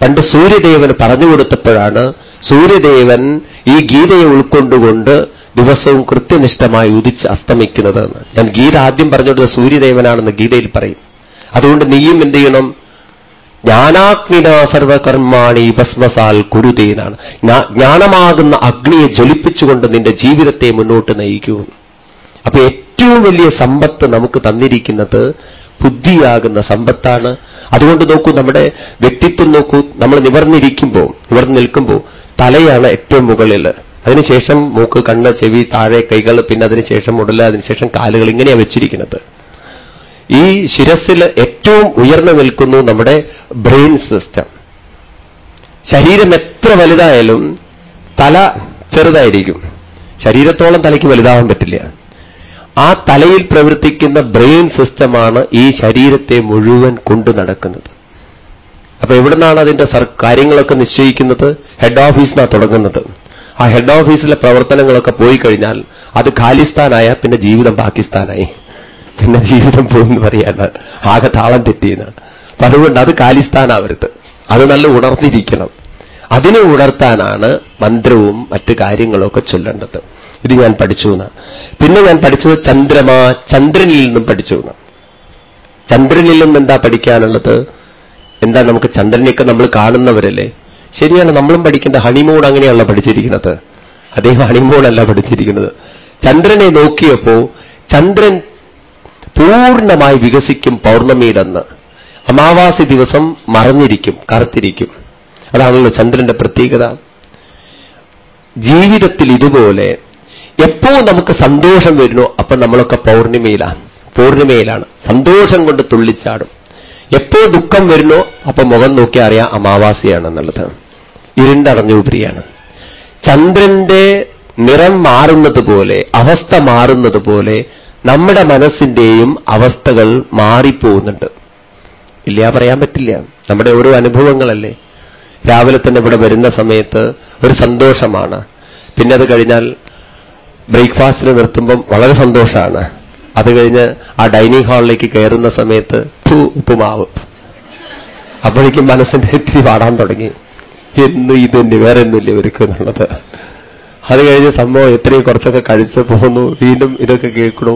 പണ്ട് സൂര്യദേവൻ പറഞ്ഞു കൊടുത്തപ്പോഴാണ് സൂര്യദേവൻ ഈ ഗീതയെ ഉൾക്കൊണ്ടുകൊണ്ട് ദിവസവും കൃത്യനിഷ്ഠമായി ഉദിച്ച് അസ്തമിക്കുന്നതെന്ന് ഞാൻ ഗീത ആദ്യം പറഞ്ഞു കൊടുത്ത സൂര്യദേവനാണെന്ന് ഗീതയിൽ പറയും. അതുകൊണ്ട് നീയും എന്ത് ചെയ്യണം? ജ്ഞാനാഗ്നിന സർവകർമാണി ഭസ്മസാൽ കുരുതേനാണ്. ജ്ഞാനമാകുന്ന അഗ്നിയെ ജ്വലിപ്പിച്ചുകൊണ്ട് നിന്റെ ജീവിതത്തെ മുന്നോട്ട് നയിക്കൂ. അപ്പൊ ഏറ്റവും വലിയ സമ്പത്ത് നമുക്ക് തന്നിരിക്കുന്നത് ബുദ്ധിയാകുന്ന സമ്പത്താണ്. അതുകൊണ്ട് നോക്കൂ നമ്മുടെ വ്യക്തിത്വം നോക്കൂ. നമ്മൾ നിവർന്നിരിക്കുമ്പോൾ നിവർന്ന് നിൽക്കുമ്പോൾ തലയാണ് ഏറ്റവും മുകളിൽ അതിനുശേഷം മൂക്ക് കണ്ണ് ചെവി താഴെ കൈകൾ പിന്നെ അതിനുശേഷം ഉടൽ അതിനുശേഷം കാലുകൾ ഇങ്ങനെയാണ് വെച്ചിരിക്കുന്നത്. ഈ ശിരസിൽ ഏറ്റവും ഉയർന്നു നിൽക്കുന്നു നമ്മുടെ ബ്രെയിൻ സിസ്റ്റം. ശരീരം എത്ര വലുതായാലും തല ചെറുതായിരിക്കും. ശരീരത്തോളം തലയ്ക്ക് വലുതാവാൻ പറ്റില്ല. ആ തലയിൽ പ്രവർത്തിക്കുന്ന ബ്രെയിൻ സിസ്റ്റമാണ് ഈ ശരീരത്തെ മുഴുവൻ കൊണ്ടു നടക്കുന്നത്. അപ്പൊ എവിടുന്നാണ് അതിന്റെ കാര്യങ്ങളൊക്കെ നിശ്ചയിക്കുന്നത്? ഹെഡ് ഓഫീസിനാണ് തുടങ്ങുന്നത്. ആ ഹെഡ് ഓഫീസിലെ പ്രവർത്തനങ്ങളൊക്കെ പോയി കഴിഞ്ഞാൽ അത് ഖാലിസ്ഥാനായ പിന്നെ ജീവിതം പാകിസ്ഥാനായി. പിന്നെ ജീവിതം പോകുന്നു പറയാണ് ആകെ താളം തെറ്റിയെന്നാണ്. അപ്പൊ അതുകൊണ്ട് അത് കാലിസ്ഥാനാവരുത്. അത് നല്ല ഉണർന്നിരിക്കണം. അതിനെ ഉണർത്താനാണ് മന്ത്രവും മറ്റു കാര്യങ്ങളൊക്കെ ചൊല്ലേണ്ടത്. ഇത് ഞാൻ പഠിച്ചു എന്ന്. പിന്നെ ഞാൻ പഠിച്ചത് ചന്ദ്രമ ചന്ദ്രനിൽ നിന്നും പഠിച്ചു എന്ന്. ചന്ദ്രനിൽ നിന്നും എന്താ പഠിക്കാനുള്ളത്? എന്താ നമുക്ക് ചന്ദ്രനെയൊക്കെ നമ്മൾ കാണുന്നവരല്ലേ? ശരിയാണ് നമ്മളും പഠിക്കേണ്ട ഹണിമൂൺ അങ്ങനെയല്ല പഠിച്ചിരിക്കുന്നത്. അദ്ദേഹം ഹണിമൂൺ അല്ല പഠിച്ചിരിക്കുന്നത്. ചന്ദ്രനെ നോക്കിയപ്പോ ചന്ദ്രൻ പൂർണമായി വികസിക്കും പൗർണമിയിലെന്ന്. അമാവാസി ദിവസം മറഞ്ഞിരിക്കും കറുത്തിരിക്കും. അതാണല്ലോ ചന്ദ്രന്റെ പ്രത്യേകത. ജീവിതത്തിൽ ഇതുപോലെ എപ്പോ നമുക്ക് സന്തോഷം വരുന്നു അപ്പൊ നമ്മളൊക്കെ പൗർണിമയിലാണ് പൂർണിമയിലാണ്. സന്തോഷം കൊണ്ട് തുള്ളിച്ചാടും. എപ്പോ ദുഃഖം വരുന്നോ അപ്പൊ മുഖം നോക്കി അറിയാം അമാവാസിയാണെന്നുള്ളത്. ഇരുണ്ടറിഞ്ഞുപരിയാണ്. ചന്ദ്രന്റെ നിറം മാറുന്നത് പോലെ അവസ്ഥ മാറുന്നത് പോലെ നമ്മുടെ മനസ്സിന്റെയും അവസ്ഥകൾ മാറിപ്പോകുന്നുണ്ട്. ഇല്ല പറയാൻ പറ്റില്ല. നമ്മുടെ ഓരോ അനുഭവങ്ങളല്ലേ? രാവിലെ തന്നെ ഇവിടെ വരുന്ന സമയത്ത് ഒരു സന്തോഷമാണ്. പിന്നെ അത് കഴിഞ്ഞാൽ ബ്രേക്ക്ഫാസ്റ്റിന് നിർത്തുമ്പം വളരെ സന്തോഷമാണ്. അത് കഴിഞ്ഞ് ആ ഡൈനിങ് ഹാളിലേക്ക് കയറുന്ന സമയത്ത് പൂ ഉപ്പുമാവ്. അപ്പോഴേക്കും മനസ്സിന്റെ ഇത്തിരി പാടാൻ തുടങ്ങി. എന്ന് ഇത് വേറെ ഒന്നുമില്ല ഇവർക്ക് എന്നുള്ളത്. അത് കഴിഞ്ഞ് സംഭവം എത്രയും കുറച്ചൊക്കെ കഴിച്ച് പോകുന്നു. വീണ്ടും ഇതൊക്കെ കേൾക്കണു.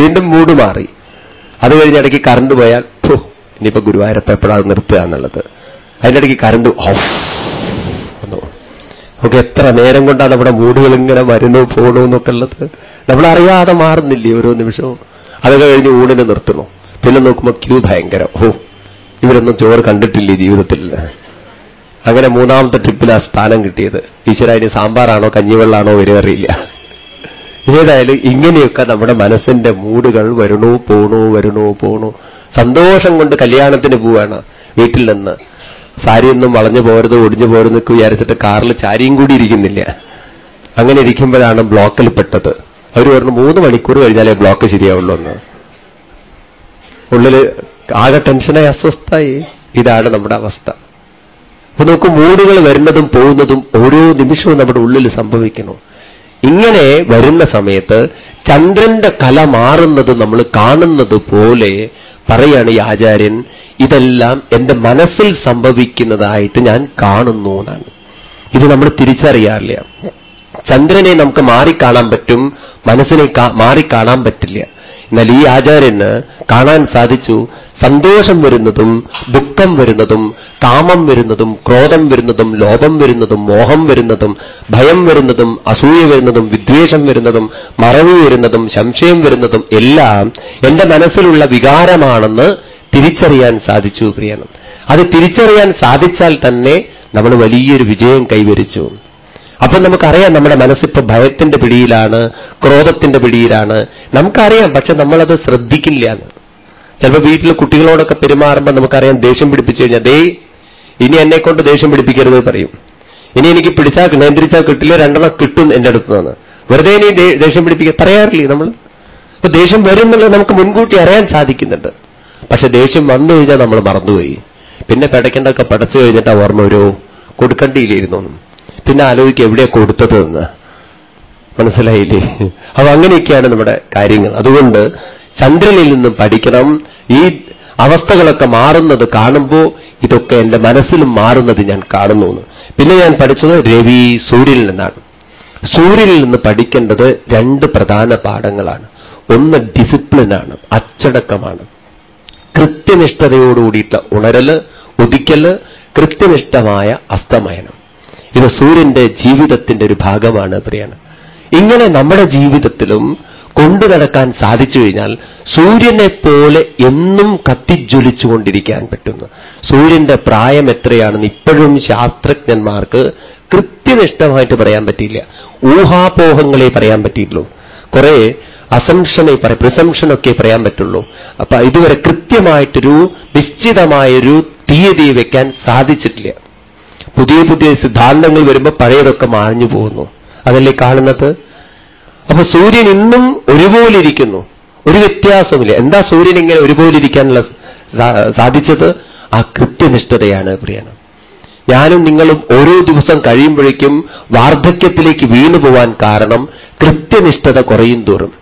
വീണ്ടും മൂട് മാറി. അത് കഴിഞ്ഞ് ഇടയ്ക്ക് കറണ്ട് പോയാൽ ഇനിയിപ്പോ ഗുരുവായൂരപ്പ എപ്പോഴാണ് നിർത്തുക എന്നുള്ളത്. അതിന്റെ ഇടയ്ക്ക് കറണ്ട് ഓഫ് നമുക്ക് എത്ര നേരം കൊണ്ടാണ് നമ്മുടെ മൂടുകൾ ഇങ്ങനെ വരുന്നു പോകണു എന്നൊക്കെ ഉള്ളത്? നമ്മളറിയാതെ മാറുന്നില്ലേ ഓരോ നിമിഷവും. അതൊക്കെ കഴിഞ്ഞ് ഊണിനെ നിർത്തണു. പിന്നെ നോക്കുമ്പോൾ ക്യൂ ഭയങ്കരം. ഓ ഇവരൊന്നും ചോറ് കണ്ടിട്ടില്ലേ ജീവിതത്തിൽ? അങ്ങനെ മൂന്നാമത്തെ ട്രിപ്പിൽ ആ സ്ഥാനം കിട്ടിയത്. ഈശ്വര ഇനി സാമ്പാറാണോ കഞ്ഞിവെള്ളാണോ വരികറിയില്ല ഏതായാലും ഇങ്ങനെയൊക്കെ നമ്മുടെ മനസ്സിന്റെ മൂടുകൾ വരണു പോണു വരണു പോണു. സന്തോഷം കൊണ്ട് കല്യാണത്തിന് പോവാണ് വീട്ടിൽ നിന്ന്. സാരിയൊന്നും വളഞ്ഞു പോരുത് ഒടിഞ്ഞു പോരുന്നൊക്കെ വിചാരിച്ചിട്ട് കാറിൽ ചാരിയും കൂടി ഇരിക്കുന്നില്ല. അങ്ങനെ ഇരിക്കുമ്പോഴാണ് ബ്ലോക്കിൽ പെട്ടത്. അവർ പറഞ്ഞു മൂന്ന് മണിക്കൂർ കഴിഞ്ഞാലേ ബ്ലോക്ക് ശരിയാവുള്ളൂ എന്ന്. ഉള്ളിൽ ആകെ ടെൻഷനായി അസ്വസ്ഥായി ഇതാണ് നമ്മുടെ അവസ്ഥ. അപ്പൊ നമുക്ക് മൂടുകൾ വരുന്നതും പോകുന്നതും ഓരോ നിമിഷവും നമ്മുടെ ഉള്ളിൽ സംഭവിക്കുന്നു. ഇങ്ങനെ വരുന്ന സമയത്ത് ചന്ദ്രന്റെ കല മാറുന്നത് നമ്മൾ കാണുന്നത് പോലെ പറയാണ് ഈ ആചാര്യൻ ഇതെല്ലാം എന്റെ മനസ്സിൽ സംഭവിക്കുന്നതായിട്ട് ഞാൻ കാണുന്നു എന്നാണ്. ഇത് നമ്മൾ തിരിച്ചറിയാറില്ല. ചന്ദ്രനെ നമുക്ക് മാറിക്കാണാൻ പറ്റും മനസ്സിനെ മാറിക്കാണാൻ പറ്റില്ല. എന്നാൽ ഈ ആചാര്യന് കാണാൻ സാധിച്ചു സന്തോഷം വരുന്നതും ദുഃഖം വരുന്നതും കാമം വരുന്നതും ക്രോധം വരുന്നതും ലോപം വരുന്നതും മോഹം വരുന്നതും ഭയം വരുന്നതും അസൂയ വരുന്നതും വിദ്വേഷം വരുന്നതും മറവി വരുന്നതും സംശയം വരുന്നതും എല്ലാം എന്റെ മനസ്സിലുള്ള വികാരമാണെന്ന് തിരിച്ചറിയാൻ സാധിച്ചു പ്രിയണം അത് തിരിച്ചറിയാൻ സാധിച്ചാൽ തന്നെ നമ്മൾ വലിയൊരു വിജയം കൈവരിച്ചു. അപ്പൊ നമുക്കറിയാം നമ്മുടെ മനസ്സിപ്പോ ഭയത്തിന്റെ പിടിയിലാണ് ക്രോധത്തിന്റെ പിടിയിലാണ്. നമുക്കറിയാം പക്ഷെ നമ്മളത് ശ്രദ്ധിക്കില്ല എന്ന്. ചിലപ്പോൾ വീട്ടിൽ കുട്ടികളോടൊക്കെ പെരുമാറുമ്പോൾ നമുക്കറിയാം ദേഷ്യം പിടിപ്പിച്ചു കഴിഞ്ഞാൽ ദേ ഇനി എന്നെ കൊണ്ട് ദേഷ്യം പിടിപ്പിക്കരുത് പറയും. ഇനി എനിക്ക് പിടിച്ചാൽ നിയന്ത്രിച്ചാൽ കിട്ടില്ല രണ്ടെണ്ണം കിട്ടും എന്റെ അടുത്ത് നിന്ന്. വെറുതെ ഇനി ദേഷ്യം പിടിപ്പിക്കുക പറയാറില്ലേ നമ്മൾ? അപ്പൊ ദേഷ്യം വരും എന്നുള്ളത് നമുക്ക് മുൻകൂട്ടി അറിയാൻ സാധിക്കുന്നുണ്ട്. പക്ഷെ ദേഷ്യം വന്നു കഴിഞ്ഞാൽ നമ്മൾ മറന്നുപോയി. പിന്നെ പിടയ്ക്കേണ്ടൊക്കെ പടച്ചു കഴിഞ്ഞിട്ട് ഓർമ്മ ഒരു കൊടുക്കണ്ടിയിലിരുന്നു പിന്നെ ആലോചിക്കുക എവിടെയാ കൊടുത്തതെന്ന് മനസ്സിലായില്ലേ? അപ്പൊ അങ്ങനെയൊക്കെയാണ് നമ്മുടെ കാര്യങ്ങൾ. അതുകൊണ്ട് ചന്ദ്രനിൽ നിന്നും പഠിക്കണം. ഈ അവസ്ഥകളൊക്കെ മാറുന്നത് കാണുമ്പോൾ ഇതൊക്കെ എന്റെ മനസ്സിലും മാറുന്നത് ഞാൻ കാണുന്നു പിന്നെ ഞാൻ പഠിച്ചത് രവി സൂര്യനിൽ നിന്നാണ്. സൂര്യനിൽ നിന്ന് പഠിക്കേണ്ടത് രണ്ട് പ്രധാന പാഠങ്ങളാണ്. ഒന്ന് ഡിസിപ്ലിനാണ് അച്ചടക്കമാണ്. കൃത്യനിഷ്ഠതയോടുകൂടിയിട്ട് ഉണരൽ ഉദിക്കൽ കൃത്യനിഷ്ഠമായ അസ്തമയനം. ഇത് സൂര്യന്റെ ജീവിതത്തിന്റെ ഒരു ഭാഗമാണ് പ്രിയാണ് ഇങ്ങനെ നമ്മുടെ ജീവിതത്തിലും കൊണ്ടു നടക്കാൻ സാധിച്ചു കഴിഞ്ഞാൽ സൂര്യനെ പോലെ എന്നും കത്തിജ്വലിച്ചുകൊണ്ടിരിക്കാൻ പറ്റുന്നു. സൂര്യന്റെ പ്രായം എത്രയാണെന്ന് ഇപ്പോഴും ശാസ്ത്രജ്ഞന്മാർക്ക് കൃത്യനിഷ്ഠമായിട്ട് പറയാൻ പറ്റിയില്ല. ഊഹാപോഹങ്ങളെ പറയാൻ പറ്റിയിട്ടുള്ളൂ. കുറെ അസംഷനെ പറയാം പ്രിസംഷനൊക്കെ പറയാൻ പറ്റുള്ളൂ. അപ്പൊ ഇതുവരെ കൃത്യമായിട്ടൊരു നിശ്ചിതമായൊരു തീയതി വെക്കാൻ സാധിച്ചിട്ടില്ല. പുതിയ പുതിയ സിദ്ധാന്തങ്ങൾ വരുമ്പോൾ പഴയതൊക്കെ മാഞ്ഞു പോകുന്നു. അതല്ലേ കാണുന്നത്? അപ്പൊ സൂര്യൻ ഇന്നും ഒരുപോലെ ഇരിക്കുന്നു ഒരു വ്യത്യാസമില്ല എന്താ സൂര്യൻ ഇങ്ങനെ ഒരുപോലെ ഇരിക്കാനുള്ള സാധിച്ചത്? ആ കൃത്യനിഷ്ഠതയാണ് പ്രിയണം ഞാനും നിങ്ങളും ഓരോ ദിവസം കഴിയുമ്പോഴേക്കും വാർദ്ധക്യത്തിലേക്ക് വീണു പോവാൻ കാരണം കൃത്യനിഷ്ഠത കുറയും തോറും.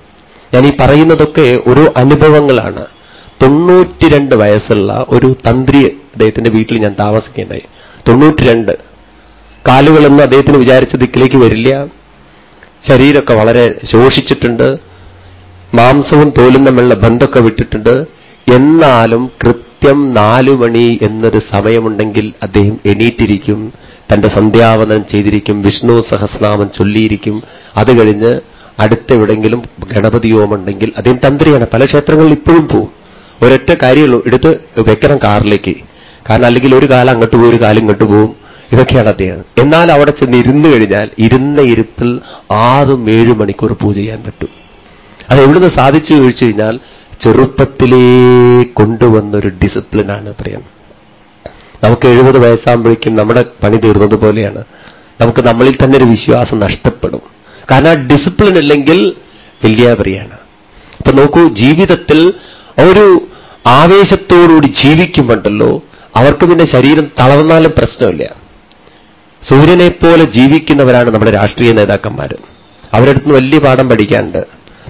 ഞാൻ ഈ പറയുന്നതൊക്കെ ഓരോ അനുഭവങ്ങളാണ്. തൊണ്ണൂറ്റിരണ്ട് വയസ്സുള്ള ഒരു തന്ത്രി അദ്ദേഹത്തിന്റെ വീട്ടിൽ ഞാൻ താമസിക്കേണ്ടായി. തൊണ്ണൂറ്റിരണ്ട്. കാലുകളൊന്നും അദ്ദേഹത്തിന് വിചാരിച്ച ദിക്കിലേക്ക് വരില്ല. ശരീരമൊക്കെ വളരെ ശോഷിച്ചിട്ടുണ്ട്. മാംസവും തോലും തമ്മിലുള്ള ബന്ധമൊക്കെ വിട്ടിട്ടുണ്ട്. എന്നാലും കൃത്യം നാലു മണി എന്നൊരു സമയമുണ്ടെങ്കിൽ അദ്ദേഹം എണീറ്റിരിക്കും. തന്റെ സന്ധ്യാവനം ചെയ്തിരിക്കും. വിഷ്ണു സഹസ്രനാമം ചൊല്ലിയിരിക്കും. അത് കഴിഞ്ഞ് അടുത്തെവിടെങ്കിലും ഗണപതിയോമുണ്ടെങ്കിൽ അദ്ദേഹം തന്ത്രിയാണ്. പല ക്ഷേത്രങ്ങളിൽ ഇപ്പോഴും പോവും. ഒരൊറ്റ കാര്യമുള്ളൂ എടുത്ത് വെക്കണം കാറിലേക്ക്. കാരണം അല്ലെങ്കിൽ ഒരു കാലം അങ്ങോട്ട് പോയി ഒരു കാലം ഇങ്ങോട്ട് പോകും ഇതൊക്കെയാണ് അദ്ദേഹം. എന്നാൽ അവിടെ ചെന്ന് ഇരുന്ന് കഴിഞ്ഞാൽ ഇരുന്ന ഇരുപ്പിൽ ആറും ഏഴ് മണിക്കൂർ പൂജ ചെയ്യാൻ പറ്റും. അത് എവിടുന്ന് സാധിച്ചു ചോദിച്ചു കഴിഞ്ഞാൽ ചെറുപ്പത്തിലേ കൊണ്ടുവന്നൊരു ഡിസിപ്ലിനാണ് അത്രയും. നമുക്ക് എഴുപത് വയസ്സാകുമ്പോഴേക്കും നമ്മുടെ പണി തീർന്നത് പോലെയാണ്. നമുക്ക് നമ്മളിൽ തന്നെ ഒരു വിശ്വാസം നഷ്ടപ്പെടും. കാരണം ആ ഡിസിപ്ലിൻ ഇല്ലെങ്കിൽ വലിയ പറയാണ് അപ്പൊ നോക്കൂ ജീവിതത്തിൽ ഒരു ആവേശത്തോടുകൂടി ജീവിക്കുമ്പോണ്ടല്ലോ അവർക്ക് പിന്നെ ശരീരം തളർന്നാലും പ്രശ്നമില്ല. സൂര്യനെപ്പോലെ ജീവിക്കുന്നവരാണ് നമ്മുടെ രാഷ്ട്രീയ നേതാക്കന്മാർ അവരെടുത്ത് വലിയ പാഠം പഠിക്കാനുണ്ട്.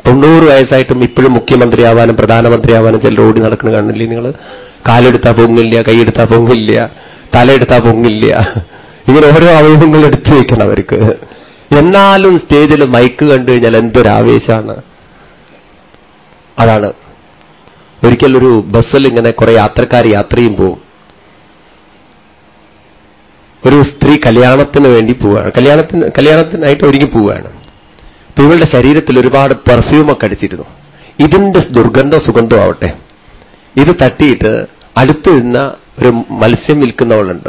തൊണ്ണൂറ് വയസ്സായിട്ടും ഇപ്പോഴും മുഖ്യമന്ത്രിയാവാനും പ്രധാനമന്ത്രിയാവാനും ചിലർ ഓടി നടക്കുന്ന കാണില്ലേ നിങ്ങൾ കാലെടുത്താൽ പൊങ്ങില്ല കൈയെടുത്താൽ പൊങ്ങില്ല തലയെടുത്താൽ പൊങ്ങില്ല ഇങ്ങനെ ഓരോ അവയവങ്ങൾ എടുത്തു വയ്ക്കണം അവർക്ക്. എന്നാലും സ്റ്റേജിൽ മൈക്ക് കണ്ടു കഴിഞ്ഞാൽ എന്തൊരാവേശമാണ് അതാണ്. ഒരിക്കലൊരു ബസ്സിൽ ഇങ്ങനെ കുറെ യാത്രക്കാർ യാത്രയും പോവും. ഒരു സ്ത്രീ കല്യാണത്തിന് വേണ്ടി പോവുകയാണ്. കല്യാണത്തിന് കല്യാണത്തിനായിട്ട് ഒരുങ്ങി പോവുകയാണ്. അപ്പൊ ഇവളുടെ ശരീരത്തിൽ ഒരുപാട് പെർഫ്യൂമൊക്കെ അടിച്ചിരുന്നു. ഇതിന്റെ ദുർഗന്ധ സുഗന്ധം ആവട്ടെ. ഇത് തട്ടിയിട്ട് അടുത്ത് നിന്ന ഒരു മത്സ്യം വിൽക്കുന്നവളുണ്ട്.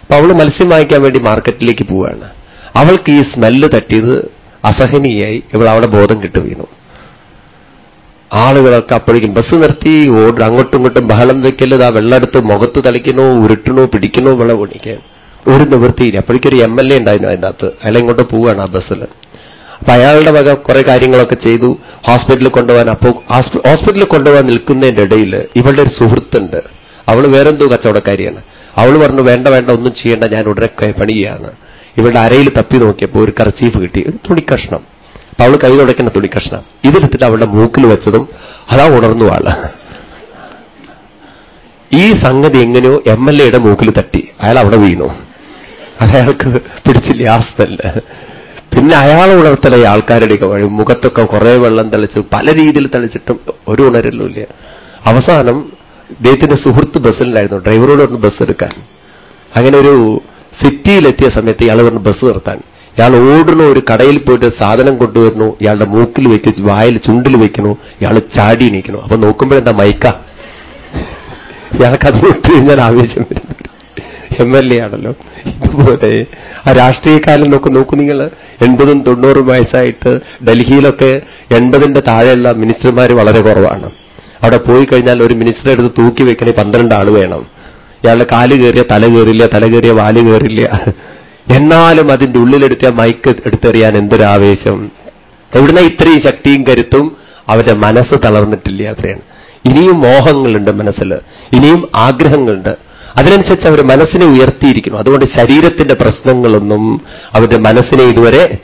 അപ്പൊ അവൾ മത്സ്യം വാങ്ങിക്കാൻ വേണ്ടി മാർക്കറ്റിലേക്ക് പോവുകയാണ്. അവൾക്ക് ഈ സ്മെല്ല് തട്ടിയത് അസഹനീയായി. ഇവൾ അവിടെ ബോധം കിട്ടു വീണു. ആളുകളൊക്കെ അപ്പോഴേക്കും ബസ് നിർത്തി അങ്ങോട്ടും ഇങ്ങോട്ടും ബഹളം വെക്കല്ലത് ആ വെള്ളമെടുത്ത് മുഖത്ത് തളിക്കണോ ഉരുട്ടണോ പിടിക്കണോ വെള്ളം ഓടിക്കാൻ. ഒരു നിവൃത്തിയില്ല അപ്പോഴേക്കൊരു എം എൽ എ ഉണ്ടായിരുന്നു അതിന്റെ അകത്ത് അയാളെ ഇങ്ങോട്ട് പോവുകയാണ് ആ ബസ്സിൽ. അപ്പൊ അയാളുടെ വക കുറെ കാര്യങ്ങളൊക്കെ ചെയ്തു. ഹോസ്പിറ്റലിൽ കൊണ്ടുപോകാൻ അപ്പോൾ ഹോസ്പിറ്റലിൽ കൊണ്ടുപോകാൻ നിൽക്കുന്നതിന്റെ ഇടയിൽ ഇവളുടെ ഒരു സുഹൃത്തുണ്ട്. അവൾ വേറെന്തോ കച്ചവടക്കാരിയാണ്. അവൾ പറഞ്ഞു വേണ്ട വേണ്ട ഒന്നും ചെയ്യേണ്ട. ഞാൻ ഉടനെ പണിയാണ്. ഇവളുടെ അരയിൽ തപ്പി നോക്കിയപ്പോൾ ഒരു കർച്ചീഫ് കിട്ടി. ഒരു തുണിക്കഷ്ണം. അപ്പൊ അവൾ കൈ തുടയ്ക്കുന്ന തുണിക്കഷ്ണം. ഇതെടുത്തിട്ട് അവളുടെ മൂക്കിൽ വെച്ചതും അതാ ഉണർന്നു ആൾ. ഈ സംഗതി എങ്ങനെയോ എം എൽ എയുടെ മൂക്കിൽ തട്ടി. അയാൾ അവിടെ വീണു. അയാൾക്ക് പിടിച്ചില്ല ആ സ്മെല്ല് പിന്നെ അയാൾ ഉണർത്തല ഈ ആൾക്കാരുടെയൊക്കെ വഴി. മുഖത്തൊക്കെ കുറെ വെള്ളം തെളിച്ച്. പല രീതിയിൽ തെളിച്ചിട്ടും ഒരു ഉണരലുമില്ല അവസാനം ഇദ്ദേഹത്തിന്റെ സുഹൃത്ത് ബസ്സിലായിരുന്നു ഡ്രൈവറോട് പറഞ്ഞു ബസ് എടുക്കാൻ. അങ്ങനെ ഒരു സിറ്റിയിലെത്തിയ സമയത്ത് ഇയാൾ പറഞ്ഞു ബസ് നിർത്താൻ. ഇയാൾ ഓടുന്നു ഒരു കടയിൽ പോയിട്ട് സാധനം കൊണ്ടുവരുന്നു. ഇയാളുടെ മൂക്കിൽ വെക്കുന്നു വായിൽ ചുണ്ടിൽ വെക്കുന്നു. ഇയാൾ ചാടി നീക്കണു അപ്പൊ നോക്കുമ്പോഴെന്താ മൈക്ക? ഇയാൾക്കത് വിട്ടു കഴിഞ്ഞാൽ ആവേശം വരുന്നു എം എൽ എ ആണല്ലോ ഇതുപോലെ ആ രാഷ്ട്രീയക്കാലം നോക്ക് നോക്കൂ നിങ്ങൾ. എൺപതും തൊണ്ണൂറും വയസ്സായിട്ട് ഡൽഹിയിലൊക്കെ എൺപതിന്റെ താഴെയുള്ള മിനിസ്റ്റർമാർ വളരെ കുറവാണ്. അവിടെ പോയി കഴിഞ്ഞാൽ ഒരു മിനിസ്റ്റർ എടുത്ത് തൂക്കി വെക്കണേ പന്ത്രണ്ട് ആൾ വേണം. ഇയാളുടെ കാൽ കയറിയ തല കയറില്ല തല കയറിയ വാൽ കയറില്ല. എന്നാലും അതിന്റെ ഉള്ളിലെടുത്ത മൈക്ക് എടുത്തെറിയാൻ എന്തൊരാവേശം. എവിടുന്ന ഇത്രയും ശക്തിയും കരുത്തും? അവരുടെ മനസ്സ് തളർന്നിട്ടില്ല അത്രയാണ്. ഇനിയും മോഹങ്ങളുണ്ട് മനസ്സിൽ ഇനിയും ആഗ്രഹങ്ങളുണ്ട്. അതിനനുസരിച്ച് അവർ മനസ്സിനെ ഉയർത്തിയിരിക്കുന്നു. അതുകൊണ്ട് ശരീരത്തിന്റെ പ്രശ്നങ്ങളൊന്നും അവരുടെ മനസ്സിനെ ഇതുവരെ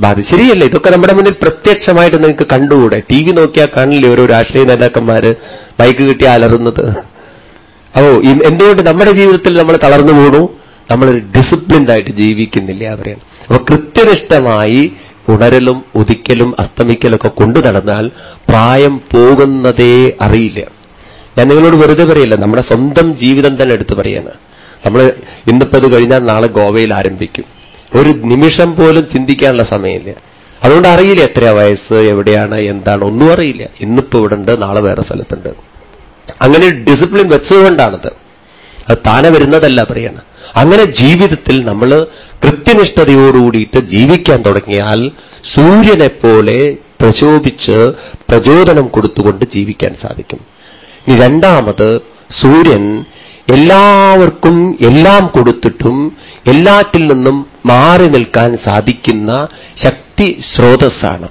ബാധിച്ചു. ശരിയല്ല? ഇതൊക്കെ നമ്മുടെ മുന്നിൽ പ്രത്യക്ഷമായിട്ട് നിങ്ങൾക്ക് കണ്ടുകൂടെ? ടി വി നോക്കിയാൽ കാണില്ലേ ഓരോ രാഷ്ട്രീയ നേതാക്കന്മാര് മൈക്ക് കിട്ടി അലറുന്നത്? അപ്പോ എന്തുകൊണ്ട് നമ്മുടെ ജീവിതത്തിൽ നമ്മൾ തളർന്നു പോണു? നമ്മളൊരു ഡിസിപ്ലിൻഡ് ആയിട്ട് ജീവിക്കുന്നില്ല അവരെ? അപ്പൊ കൃത്യനിഷ്ഠമായി ഉണരലും ഉദിക്കലും അസ്തമിക്കലൊക്കെ കൊണ്ടു നടന്നാൽ പ്രായം പോകുന്നതേ അറിയില്ല. ഞാൻ നിങ്ങളോട് വെറുതെ പറയില്ല നമ്മുടെ സ്വന്തം ജീവിതം തന്നെ എടുത്തു പറയാണ്. നമ്മൾ ഇന്നിപ്പോൾ ഇത് കഴിഞ്ഞാൽ നാളെ ഗോവയിൽ ആരംഭിക്കും. ഒരു നിമിഷം പോലും ചിന്തിക്കാനുള്ള സമയമില്ല. അതുകൊണ്ട് അറിയില്ല എത്രയാ വയസ്സ് എവിടെയാണ് എന്താണ് ഒന്നും അറിയില്ല. ഇന്നിപ്പോൾ ഇവിടെ ഉണ്ട് നാളെ വേറെ സ്ഥലത്തുണ്ട്. അങ്ങനെ ഡിസിപ്ലിൻ വെച്ചതുകൊണ്ടാണത്. അത് താനെ വരുന്നതല്ല പറയണം. അങ്ങനെ ജീവിതത്തിൽ നമ്മൾ കൃത്യനിഷ്ഠതയോടുകൂടിയിട്ട് ജീവിക്കാൻ തുടങ്ങിയാൽ സൂര്യനെപ്പോലെ പ്രചോദിച്ച് പ്രചോദനം കൊടുത്തുകൊണ്ട് ജീവിക്കാൻ സാധിക്കും. രണ്ടാമത് സൂര്യൻ എല്ലാവർക്കും എല്ലാം കൊടുത്തിട്ടും എല്ലാറ്റിൽ നിന്നും മാറി നിൽക്കാൻ സാധിക്കുന്ന ശക്തി സ്രോതസ്സാണ്.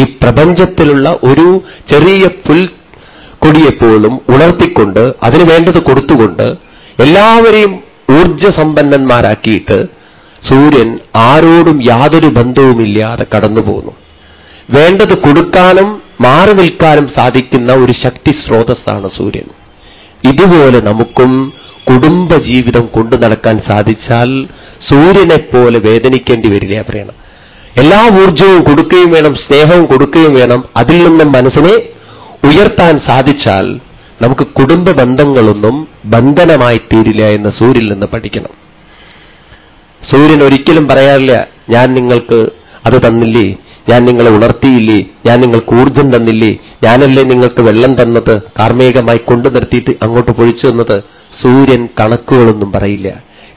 ഈ പ്രപഞ്ചത്തിലുള്ള ഒരു ചെറിയ പുൽ കൊടിയെപ്പോഴും ഉണർത്തിക്കൊണ്ട് അതിനു വേണ്ടത് കൊടുത്തുകൊണ്ട് എല്ലാവരെയും ഊർജസമ്പന്നന്മാരാക്കിയിട്ട് സൂര്യൻ ആരോടും യാതൊരു ബന്ധവുമില്ലാതെ കടന്നു പോകുന്നു വേണ്ടത് കൊടുക്കാനും മാറി നിൽക്കാനും സാധിക്കുന്ന ഒരു ശക്തി സ്രോതസ്സാണ് സൂര്യൻ. ഇതുപോലെ നമുക്കും കുടുംബജീവിതം കൊണ്ടു നടക്കാൻ സാധിച്ചാൽ സൂര്യനെപ്പോലെ വേദനിക്കേണ്ടി വരില്ല പറയണം എല്ലാ ഊർജവും കൊടുക്കുകയും വേണം സ്നേഹവും കൊടുക്കുകയും വേണം അതിൽ നിന്നും മനസ്സിനെ ഉയർത്താൻ സാധിച്ചാൽ നമുക്ക് കുടുംബ ബന്ധങ്ങളൊന്നും ബന്ധനമായി തീരില്ല എന്ന് സൂര്യൻ നിന്ന് പഠിക്കണം. സൂര്യൻ ഒരിക്കലും പറയാറില്ല ഞാൻ നിങ്ങൾക്ക് അത് തന്നില്ലേ? ഞാൻ നിങ്ങളെ ഉണർത്തിയില്ലേ? ഞാൻ നിങ്ങൾക്ക് ഊർജം തന്നില്ലേ? ഞാനല്ലേ നിങ്ങൾക്ക് വെള്ളം തന്നത്? കാർമ്മികമായി കൊണ്ടു നിർത്തിയിട്ട് അങ്ങോട്ട് പൊഴിച്ചു തന്നത്? സൂര്യൻ കണക്കുകളൊന്നും പറയില്ല.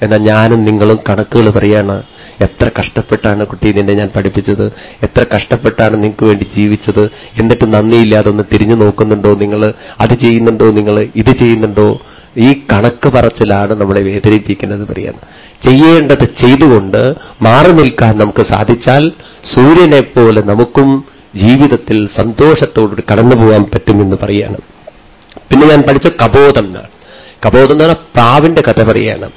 എന്നാൽ ഞാനും നിങ്ങളും കണക്കുകൾ പറയാണ്. എത്ര കഷ്ടപ്പെട്ടാണ് കുട്ടി നിന്നെ ഞാൻ പഠിപ്പിച്ചത്? എത്ര കഷ്ടപ്പെട്ടാണ് നിങ്ങൾക്ക് വേണ്ടി ജീവിച്ചത്? എന്നിട്ട് നന്ദിയില്ലാതെ ഒന്ന് തിരിഞ്ഞു നോക്കുന്നുണ്ടോ നിങ്ങൾ അത് ചെയ്യുന്നുണ്ടോ നിങ്ങൾ ഇത് ചെയ്യുന്നുണ്ടോ? ഈ കണക്ക് പറച്ചിലാണ് നമ്മളെ വേദനിപ്പിക്കുന്നത് പറയാണ് ചെയ്യേണ്ടത് ചെയ്തുകൊണ്ട് മാറി നിൽക്കാൻ നമുക്ക് സാധിച്ചാൽ സൂര്യനെ പോലെ നമുക്കും ജീവിതത്തിൽ സന്തോഷത്തോടുകൂടി കടന്നു പോകാൻ പറ്റുമെന്ന് പറയാണ്. പിന്നെ ഞാൻ പഠിച്ച കബോധം എന്നാണ്. കബോധം എന്ന് പറഞ്ഞാൽ പ്രാവിന്റെ കഥ പറയാണ്.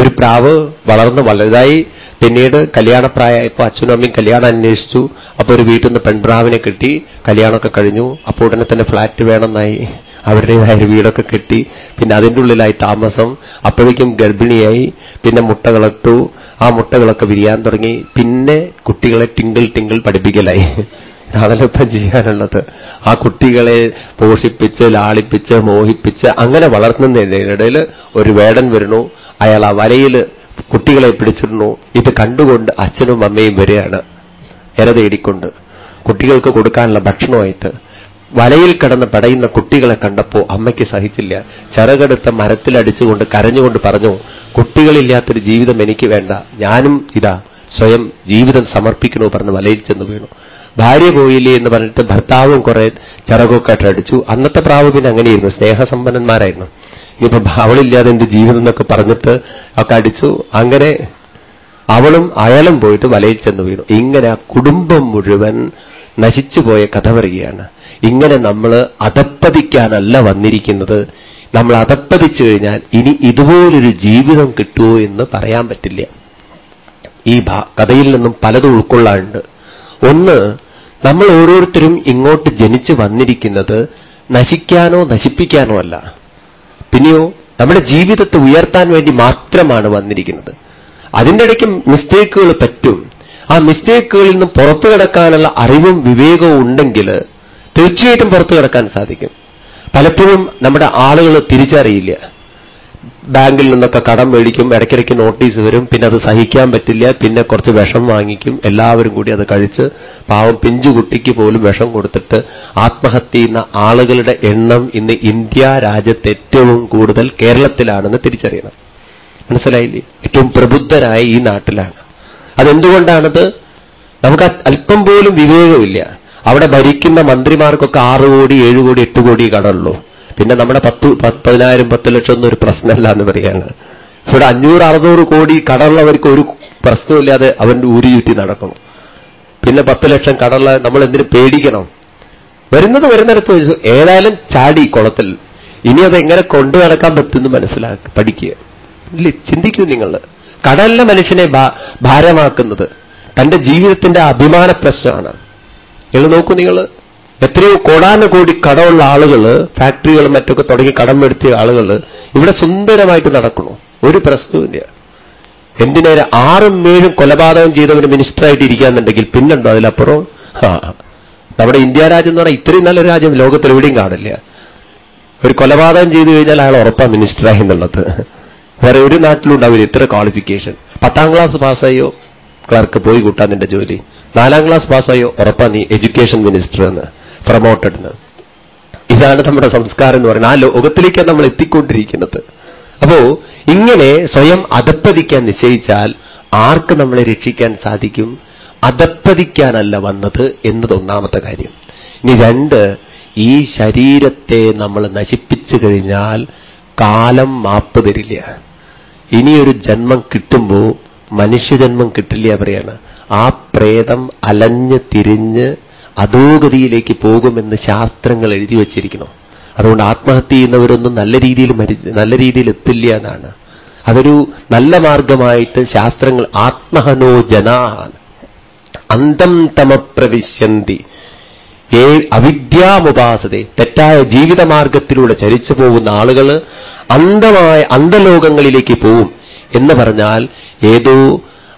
ഒരു പ്രാവ് വളർന്ന് വലുതായി പിന്നീട് കല്യാണപ്രായമായപ്പോൾ അച്ഛനും അമ്മയും കല്യാണം അന്വേഷിച്ചു. അപ്പോൾ ഒരു വീട്ടിൽ നിന്ന് പെൺപ്രാവിനെ കിട്ടി കല്യാണമൊക്കെ കഴിഞ്ഞു. അപ്പോൾ ഉടനെ തന്നെ ഫ്ലാറ്റ് വേണമെന്നായി. അവരുടേതായ ഒരു വീടൊക്കെ കെട്ടി പിന്നെ അതിന്റെ ഉള്ളിലായി താമസം. അപ്പോഴേക്കും ഗർഭിണിയായി പിന്നെ മുട്ടകളിട്ടു ആ മുട്ടകളൊക്കെ വിരിയാൻ തുടങ്ങി. പിന്നെ കുട്ടികളെ ടിങ്കിൾ ടിങ്കിൾ പഠിപ്പിക്കലായി. ഇതാണല്ലോ ഇപ്പം ചെയ്യാനുള്ളത്. ആ കുട്ടികളെ പോഷിപ്പിച്ച് ലാളിപ്പിച്ച് മോഹിപ്പിച്ച് അങ്ങനെ വളർത്തുന്നതിനിടയിൽ ഒരു വേടൻ വരുന്നു. അയാൾ ആ വലയിൽ കുട്ടികളെ പിടിച്ചിരുന്നു ഇത് കണ്ടുകൊണ്ട് അച്ഛനും അമ്മയും വരികയാണ്. ഇര തേടിക്കൊണ്ട്. കുട്ടികൾക്ക് കൊടുക്കാനുള്ള ഭക്ഷണമായിട്ട്. വലയിൽ കിടന്ന് പടയുന്ന കുട്ടികളെ കണ്ടപ്പോൾ അമ്മയ്ക്ക് സഹിച്ചില്ല. ചിറകെടുത്ത മരത്തിലടിച്ചുകൊണ്ട് കരഞ്ഞുകൊണ്ട് പറഞ്ഞു കുട്ടികളില്ലാത്തൊരു ജീവിതം എനിക്ക് വേണ്ട. ഞാനും ഇതാ സ്വയം ജീവിതം സമർപ്പിക്കണോ പറഞ്ഞ് വലയിൽ ചെന്ന് വീണു. ഭാര്യ പോയില്ലേ എന്ന് പറഞ്ഞിട്ട് ഭർത്താവും കുറെ ചിറകൊക്കെ അടിച്ചു. അന്നത്തെ പ്രാവ് പിന്നെ അങ്ങനെയായിരുന്നു. സ്നേഹസമ്പന്നന്മാരായിരുന്നു. ഇനിയിപ്പോ അവളില്ലാതെ എന്റെ ജീവിതം എന്നൊക്കെ പറഞ്ഞിട്ട് ഒക്കെ അടിച്ചു. അങ്ങനെ അവളും അയാളും പോയിട്ട് വലയിൽ ചെന്ന് വീണു. ഇങ്ങനെ ആ കുടുംബം മുഴുവൻ നശിച്ചുപോയ കഥ പറയുകയാണ്. ഇങ്ങനെ നമ്മൾ അതപ്പതിക്കാനല്ല വന്നിരിക്കുന്നത്. നമ്മൾ അതപ്പതിച്ചു കഴിഞ്ഞാൽ ഇനി ഇതുപോലൊരു ജീവിതം കിട്ടുമോ എന്ന് പറയാൻ പറ്റില്ല. ഈ കഥയിൽ നിന്നും പലതും ഉൾക്കൊള്ളാറുണ്ട് ഒന്ന് നമ്മൾ ഓരോരുത്തരും ഇങ്ങോട്ട് ജനിച്ചു വന്നിരിക്കുന്നത് നശിക്കാനോ നശിപ്പിക്കാനോ അല്ല. പിന്നെയോ നമ്മുടെ ജീവിതത്തെ ഉയർത്താൻ വേണ്ടി മാത്രമാണ് വന്നിരിക്കുന്നത്. അതിന്റെ ഇടയ്ക്ക് മിസ്റ്റേക്കുകൾ പറ്റും. ആ മിസ്റ്റേക്കുകളിൽ നിന്ന് പുറത്തു കിടക്കാനുള്ള അറിവും വിവേകവും ഉണ്ടെങ്കിൽ തീർച്ചയായിട്ടും പുറത്തു കിടക്കാൻ സാധിക്കും. പലപ്പോഴും നമ്മുടെ ആളുകൾ തിരിച്ചറിയില്ല. ബാങ്കിൽ നിന്നൊക്കെ കടം മേടിക്കും ഇടയ്ക്കിടയ്ക്ക് നോട്ടീസ് വരും പിന്നെ അത് സഹിക്കാൻ പറ്റില്ല പിന്നെ കുറച്ച് വിഷം വാങ്ങിക്കും എല്ലാവരും കൂടി അത് കഴിച്ച് പാവം പിഞ്ചുകുട്ടിക്ക് പോലും വിഷം കൊടുത്തിട്ട് ആത്മഹത്യ ചെയ്യുന്ന ആളുകളുടെ എണ്ണം ഇന്ന് ഇന്ത്യ രാജ്യത്ത് ഏറ്റവും കൂടുതൽ കേരളത്തിലാണെന്ന് തിരിച്ചറിയണം. മനസ്സിലായില്ലേ? ഏറ്റവും പ്രബുദ്ധരായ ഈ നാട്ടിലാണ്. അതെന്തുകൊണ്ടാണത്? നമുക്ക് അല്പം പോലും വിവേകമില്ല. അവിടെ ഭരിക്കുന്ന മന്ത്രിമാർക്കൊക്കെ ആറ് കോടി ഏഴ് കോടി എട്ട് കോടി കടമുള്ളൂ. പിന്നെ നമ്മുടെ പത്ത് പതിനായിരം പത്ത് ലക്ഷം ഒന്നും ഒരു പ്രശ്നമല്ല എന്ന് പറയാണ് ഇവിടെ അഞ്ഞൂറ് അറുന്നൂറ് കോടി കടമുള്ളവർക്ക് ഒരു പ്രശ്നമില്ലാതെ അവൻ ഊരി ചുറ്റി നടക്കണം പിന്നെ പത്ത് ലക്ഷം കടമുള്ള നമ്മൾ എന്തിനു പേടിക്കണം? വരുന്നത് വരുന്നിടത്ത് വെച്ചു ഏതായാലും ചാടി കുളത്തിൽ. ഇനി അത് എങ്ങനെ കൊണ്ടു നടക്കാൻ പറ്റുമെന്ന് മനസ്സിലാക്കുക പഠിക്കുക. ചിന്തിക്കൂ നിങ്ങൾ. കടലിലെ മനുഷ്യനെ ഭാരമാക്കുന്നത് തന്റെ ജീവിതത്തിന്റെ അഭിമാന പ്രശ്നമാണ്. നിങ്ങൾ നോക്കൂ നിങ്ങൾ എത്രയോ കോടാനുകോടി കടമുള്ള ആളുകൾ ഫാക്ടറികളും മറ്റൊക്കെ തുടങ്ങി കടം എടുത്തിയ ആളുകൾ ഇവിടെ സുന്ദരമായിട്ട് നടക്കണു ഒരു പ്രശ്നവുമില്ല. എന്തിനേരെ ആറും ഏഴും കൊലപാതകം ചെയ്തവന് മിനിസ്റ്ററായിട്ട് ഇരിക്കാന്നുണ്ടെങ്കിൽ പിന്നുണ്ടോ അതിലപ്പുറം? നമ്മുടെ ഇന്ത്യ രാജ്യം എന്ന് പറഞ്ഞാൽ ഇത്രയും നല്ലൊരു രാജ്യം ലോകത്തിൽ എവിടെയും കാണില്ല. ഒരു കൊലപാതകം ചെയ്തു കഴിഞ്ഞാൽ അയാൾ ഉറപ്പാ മിനിസ്റ്ററായി എന്നുള്ളത്. വേറെ ഒരു നാട്ടിലുണ്ടാവില്ല ഇത്ര ക്വാളിഫിക്കേഷൻ. പത്താം ക്ലാസ് പാസ്സായോ? ക്ലർക്ക് പോയി കൂട്ടാൻ നിന്റെ ജോലി. നാലാം ക്ലാസ് പാസ്സായോ ഉറപ്പാ നീ എഡ്യൂക്കേഷൻ മിനിസ്റ്റർ എന്ന് പ്രൊമോട്ടഡ് എന്ന് ഇതാണ് നമ്മുടെ സംസ്കാരം എന്ന് പറയുന്നത്. ആ ലോകത്തിലേക്കാണ് നമ്മൾ എത്തിക്കൊണ്ടിരിക്കുന്നത്. അപ്പോ ഇങ്ങനെ സ്വയം അതപ്പതിക്കാൻ നിശ്ചയിച്ചാൽ ആർക്ക് നമ്മളെ രക്ഷിക്കാൻ സാധിക്കും? അതപ്പതിക്കാനല്ല വന്നത് എന്നത് ഒന്നാമത്തെ കാര്യം. ഇനി രണ്ട് ഈ ശരീരത്തെ നമ്മൾ നശിപ്പിച്ചു കഴിഞ്ഞാൽ കാലം മാപ്പ് തരില്ല. ഇനിയൊരു ജന്മം കിട്ടുമ്പോൾ മനുഷ്യജന്മം കിട്ടില്ല പറയാണ്. ആ പ്രേതം അലഞ്ഞ് തിരിഞ്ഞ് അധോഗതിയിലേക്ക് പോകുമെന്ന് ശാസ്ത്രങ്ങൾ എഴുതി വച്ചിരിക്കണം അതുകൊണ്ട് ആത്മഹത്യ ചെയ്യുന്നവരൊന്നും നല്ല രീതിയിൽ മരിച്ച് നല്ല രീതിയിൽ എത്തില്ല എന്നാണ്. അതൊരു നല്ല മാർഗമായിട്ട് ശാസ്ത്രങ്ങൾ ആത്മഹനോ ജനാ അന്തം തമപ്രവിശ്യന്തി. ഏ അവിദ്യാമുപാസത തെറ്റായ ജീവിതമാർഗത്തിലൂടെ ചരിച്ചു പോകുന്ന ആളുകൾ അന്തമായ അന്തലോകങ്ങളിലേക്ക് പോവും എന്ന് പറഞ്ഞാൽ ഏതോ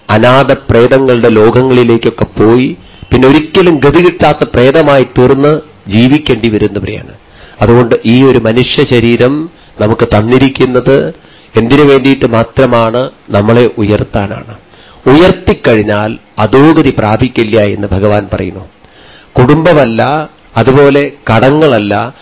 അനാഥ പ്രേതങ്ങളുടെ ലോകങ്ങളിലേക്കൊക്കെ പോയി പിന്നെ ഒരിക്കലും ഗതി കിട്ടാത്ത പ്രേതമായി തീർന്ന് ജീവിക്കേണ്ടി വരുന്നവരെയാണ്. അതുകൊണ്ട് ഈ ഒരു മനുഷ്യ ശരീരം നമുക്ക് തന്നിരിക്കുന്നത് എന്തിനു വേണ്ടിയിട്ട് മാത്രമാണ് നമ്മളെ ഉയർത്താനാണ്. ഉയർത്തിക്കഴിഞ്ഞാൽ അതോഗതി പ്രാപിക്കില്ല എന്ന് ഭഗവാൻ പറയുന്നു. കുടുംബമല്ല അതുപോലെ കടങ്ങളല്ല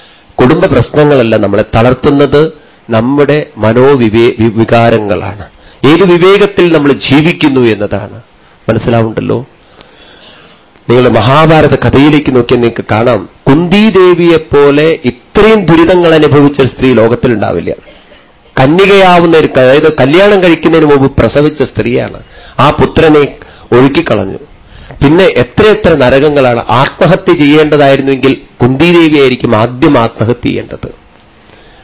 കുടുംബ പ്രശ്നങ്ങളല്ല നമ്മളെ തളർത്തുന്നത് നമ്മുടെ മനോവിവേ വികാരങ്ങളാണ്. ഏത് വിവേകത്തിൽ നമ്മൾ ജീവിക്കുന്നു എന്നതാണ്. മനസ്സിലാവുണ്ടല്ലോ? നിങ്ങൾ മഹാഭാരത കഥയിലേക്ക് നോക്കിയാൽ നിങ്ങൾക്ക് കാണാം. കുന്തിദേവിയെപ്പോലെ ഇത്രയും ദുരിതങ്ങൾ അനുഭവിച്ച സ്ത്രീ ലോകത്തിലുണ്ടാവില്ല. കന്യകയാവുന്ന ഒരു അതായത് കല്യാണം കഴിക്കുന്നതിന് മുമ്പ് പ്രസവിച്ച സ്ത്രീയാണ്. ആ പുത്രനെ ഒഴുക്കിക്കളഞ്ഞു. പിന്നെ എത്രയെത്ര നരകങ്ങളാണ് ആത്മഹത്യ ചെയ്യേണ്ടതായിരുന്നുവെങ്കിൽ കുന്തിദേവിയായിരിക്കും ആദ്യം ആത്മഹത്യ ചെയ്യേണ്ടത്.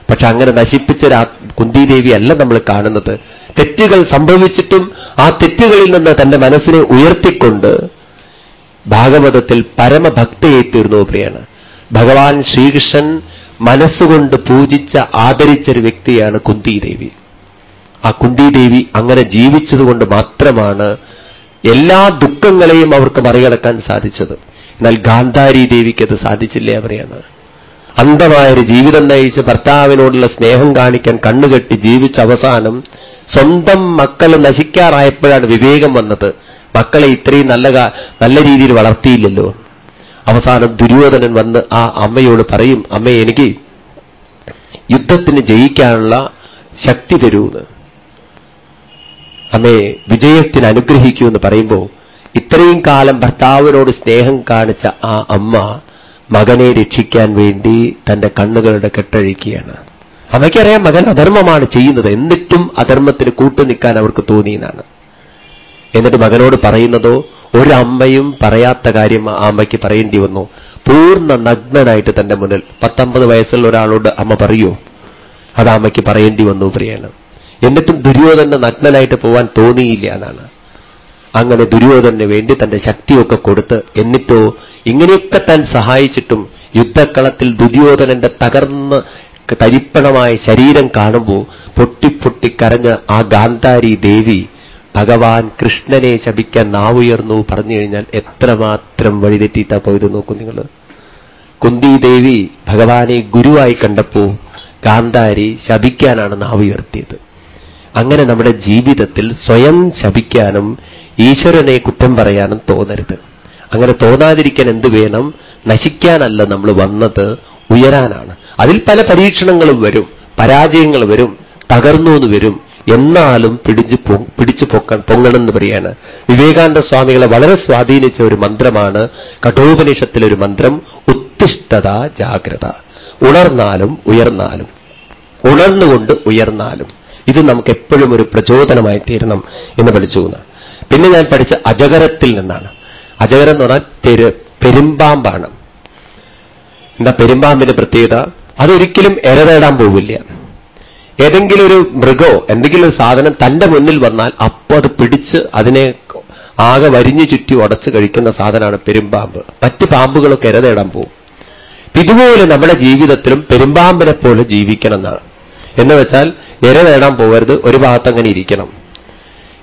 പക്ഷെ അങ്ങനെ നശിപ്പിച്ച കുന്തിദേവി അല്ല നമ്മൾ കാണുന്നത്. തെറ്റുകൾ സംഭവിച്ചിട്ടും ആ തെറ്റുകളിൽ നിന്ന് തന്റെ മനസ്സിനെ ഉയർത്തിക്കൊണ്ട് ഭാഗവതത്തിൽ പരമഭക്തയെ തീർന്നു പ്രിയാണ് ഭഗവാൻ ശ്രീകൃഷ്ണൻ മനസ്സുകൊണ്ട് പൂജിച്ച ആദരിച്ചൊരു വ്യക്തിയാണ് കുന്തിദേവി. ആ കുന്തിദേവി അങ്ങനെ ജീവിച്ചതുകൊണ്ട് മാത്രമാണ് എല്ലാ ദുഃഖങ്ങളെയും അവർക്ക് മറികടക്കാൻ സാധിച്ചത്. എന്നാൽ ഗാന്ധാരി ദേവിക്ക് അത് സാധിച്ചില്ലേ അവരെയാണ് അന്ധമായൊരു ജീവിതം നയിച്ച് ഭർത്താവിനോടുള്ള സ്നേഹം കാണിക്കാൻ കണ്ണുകെട്ടി ജീവിച്ച അവസാനം സ്വന്തം മക്കൾ നശിക്കാറായപ്പോഴാണ് വിവേകം വന്നത്. മക്കളെ ഇത്രയും നല്ല നല്ല രീതിയിൽ വളർത്തിയില്ലല്ലോ. അവസാനം ദുര്യോധനൻ വന്ന് ആ അമ്മയോട് പറയും അമ്മ എനിക്ക് യുദ്ധത്തിന് ജയിക്കാനുള്ള ശക്തി തരൂന്ന്. അമ്മയെ വിജയത്തിന് അനുഗ്രഹിക്കൂ എന്ന് പറയുമ്പോൾ ഇത്രയും കാലം ഭർത്താവിനോട് സ്നേഹം കാണിച്ച ആ അമ്മ മകനെ രക്ഷിക്കാൻ വേണ്ടി തന്റെ കണ്ണുകളുടെ കെട്ടഴിക്കുകയാണ്. അമ്മയ്ക്കറിയാം മകൻ അധർമ്മമാണ് ചെയ്യുന്നത്. എന്നിട്ടും അധർമ്മത്തിന് കൂട്ടുനിൽക്കാൻ അവർക്ക് തോന്നിയെന്നാണ് എന്നിട്ട് മകനോട് പറയുന്നതോ ഒരു അമ്മയും പറയാത്ത കാര്യം ആ അമ്മയ്ക്ക് പറയേണ്ടി വന്നു. പൂർണ നഗ്നനായിട്ട് തന്റെ മുന്നിൽ പത്തൊമ്പത് വയസ്സുള്ള ഒരാളോട് അമ്മ പറയൂ. അത് അമ്മയ്ക്ക് പറയേണ്ടി വന്നു പ്രിയാണ് എന്നിട്ടും ദുര്യോധന നഗ്നനായിട്ട് പോവാൻ തോന്നിയില്ല എന്നാണ്. അങ്ങനെ ദുര്യോധനന് വേണ്ടി തന്റെ ശക്തിയൊക്കെ കൊടുത്ത് എന്നിട്ടോ ഇങ്ങനെയൊക്കെ താൻ സഹായിച്ചിട്ടും യുദ്ധക്കളത്തിൽ ദുര്യോധനന്റെ തകർന്ന് തരിപ്പണമായ ശരീരം കാണുമ്പോൾ പൊട്ടിപ്പൊട്ടിക്കരഞ്ഞ ആ ഗാന്ധാരി ദേവി ഭഗവാൻ കൃഷ്ണനെ ശപിക്കാൻ നാവുയർന്നു പറഞ്ഞു കഴിഞ്ഞാൽ എത്രമാത്രം വഴിതെറ്റിയിട്ടാ പോയത് നോക്കൂ നിങ്ങൾ. കുന്തിദേവി ഭഗവാനെ ഗുരുവായി കണ്ടപ്പോ ഗാന്ധാരി ശപിക്കാനാണ് നാവുയർത്തിയത്. അങ്ങനെ നമ്മുടെ ജീവിതത്തിൽ സ്വയം ശപിക്കാനും ഈശ്വരനെ കുറ്റം പറയാനും തോന്നരുത്. അങ്ങനെ തോന്നാതിരിക്കാൻ എന്ത് വേണം? നശിക്കാനല്ല നമ്മൾ വന്നത് ഉയരാനാണ്. അതിൽ പല പരീക്ഷണങ്ങളും വരും പരാജയങ്ങൾ വരും തകർന്നു എന്ന് വരും. എന്നാലും പിടിച്ചു പിടിച്ചു പൊക്ക പൊങ്ങണമെന്ന് പറയാണ്. വിവേകാനന്ദ സ്വാമികളെ വളരെ സ്വാധീനിച്ച ഒരു മന്ത്രമാണ് കഠോപനിഷത്തിലെ ഒരു മന്ത്രം ഉത്തിഷ്ഠത ജാഗ്രത. ഉണർന്നാലും ഉയർന്നാലും. ഉണർന്നുകൊണ്ട് ഉയർന്നാലും. ഇത് നമുക്ക് എപ്പോഴും ഒരു പ്രചോദനമായി തീരണം എന്ന് പഠിച്ചു പിന്നെ ഞാൻ പഠിച്ച അജഗരത്തിൽ നിന്നാണ്. അജഗരം എന്ന് പറഞ്ഞാൽ പെരു പെരുമ്പാമ്പാണ്. എന്താ പെരുമ്പാമ്പിന്റെ പ്രത്യേകത? അതൊരിക്കലും ഇര തേടാൻ പോവില്ല. ഏതെങ്കിലും ഒരു മൃഗോ എന്തെങ്കിലും ഒരു സാധനം തന്റെ മുന്നിൽ വന്നാൽ അപ്പോൾ അത് പിടിച്ച് അതിനെ ആകെ വരിഞ്ഞു ചുറ്റി ഉടച്ച് കഴിക്കുന്ന സാധനമാണ് പെരുമ്പാമ്പ്. മറ്റ് പാമ്പുകളൊക്കെ ഇര തേടാൻ പോവും. ഇതുപോലെ നമ്മുടെ ജീവിതത്തിലും പെരുമ്പാമ്പിനെ പോലെ ജീവിക്കണം എന്നാണ്. എന്ന് വെച്ചാൽ ഇര നേടാൻ പോകരുത് ഒരു ഭാഗത്ത് അങ്ങനെ ഇരിക്കണം.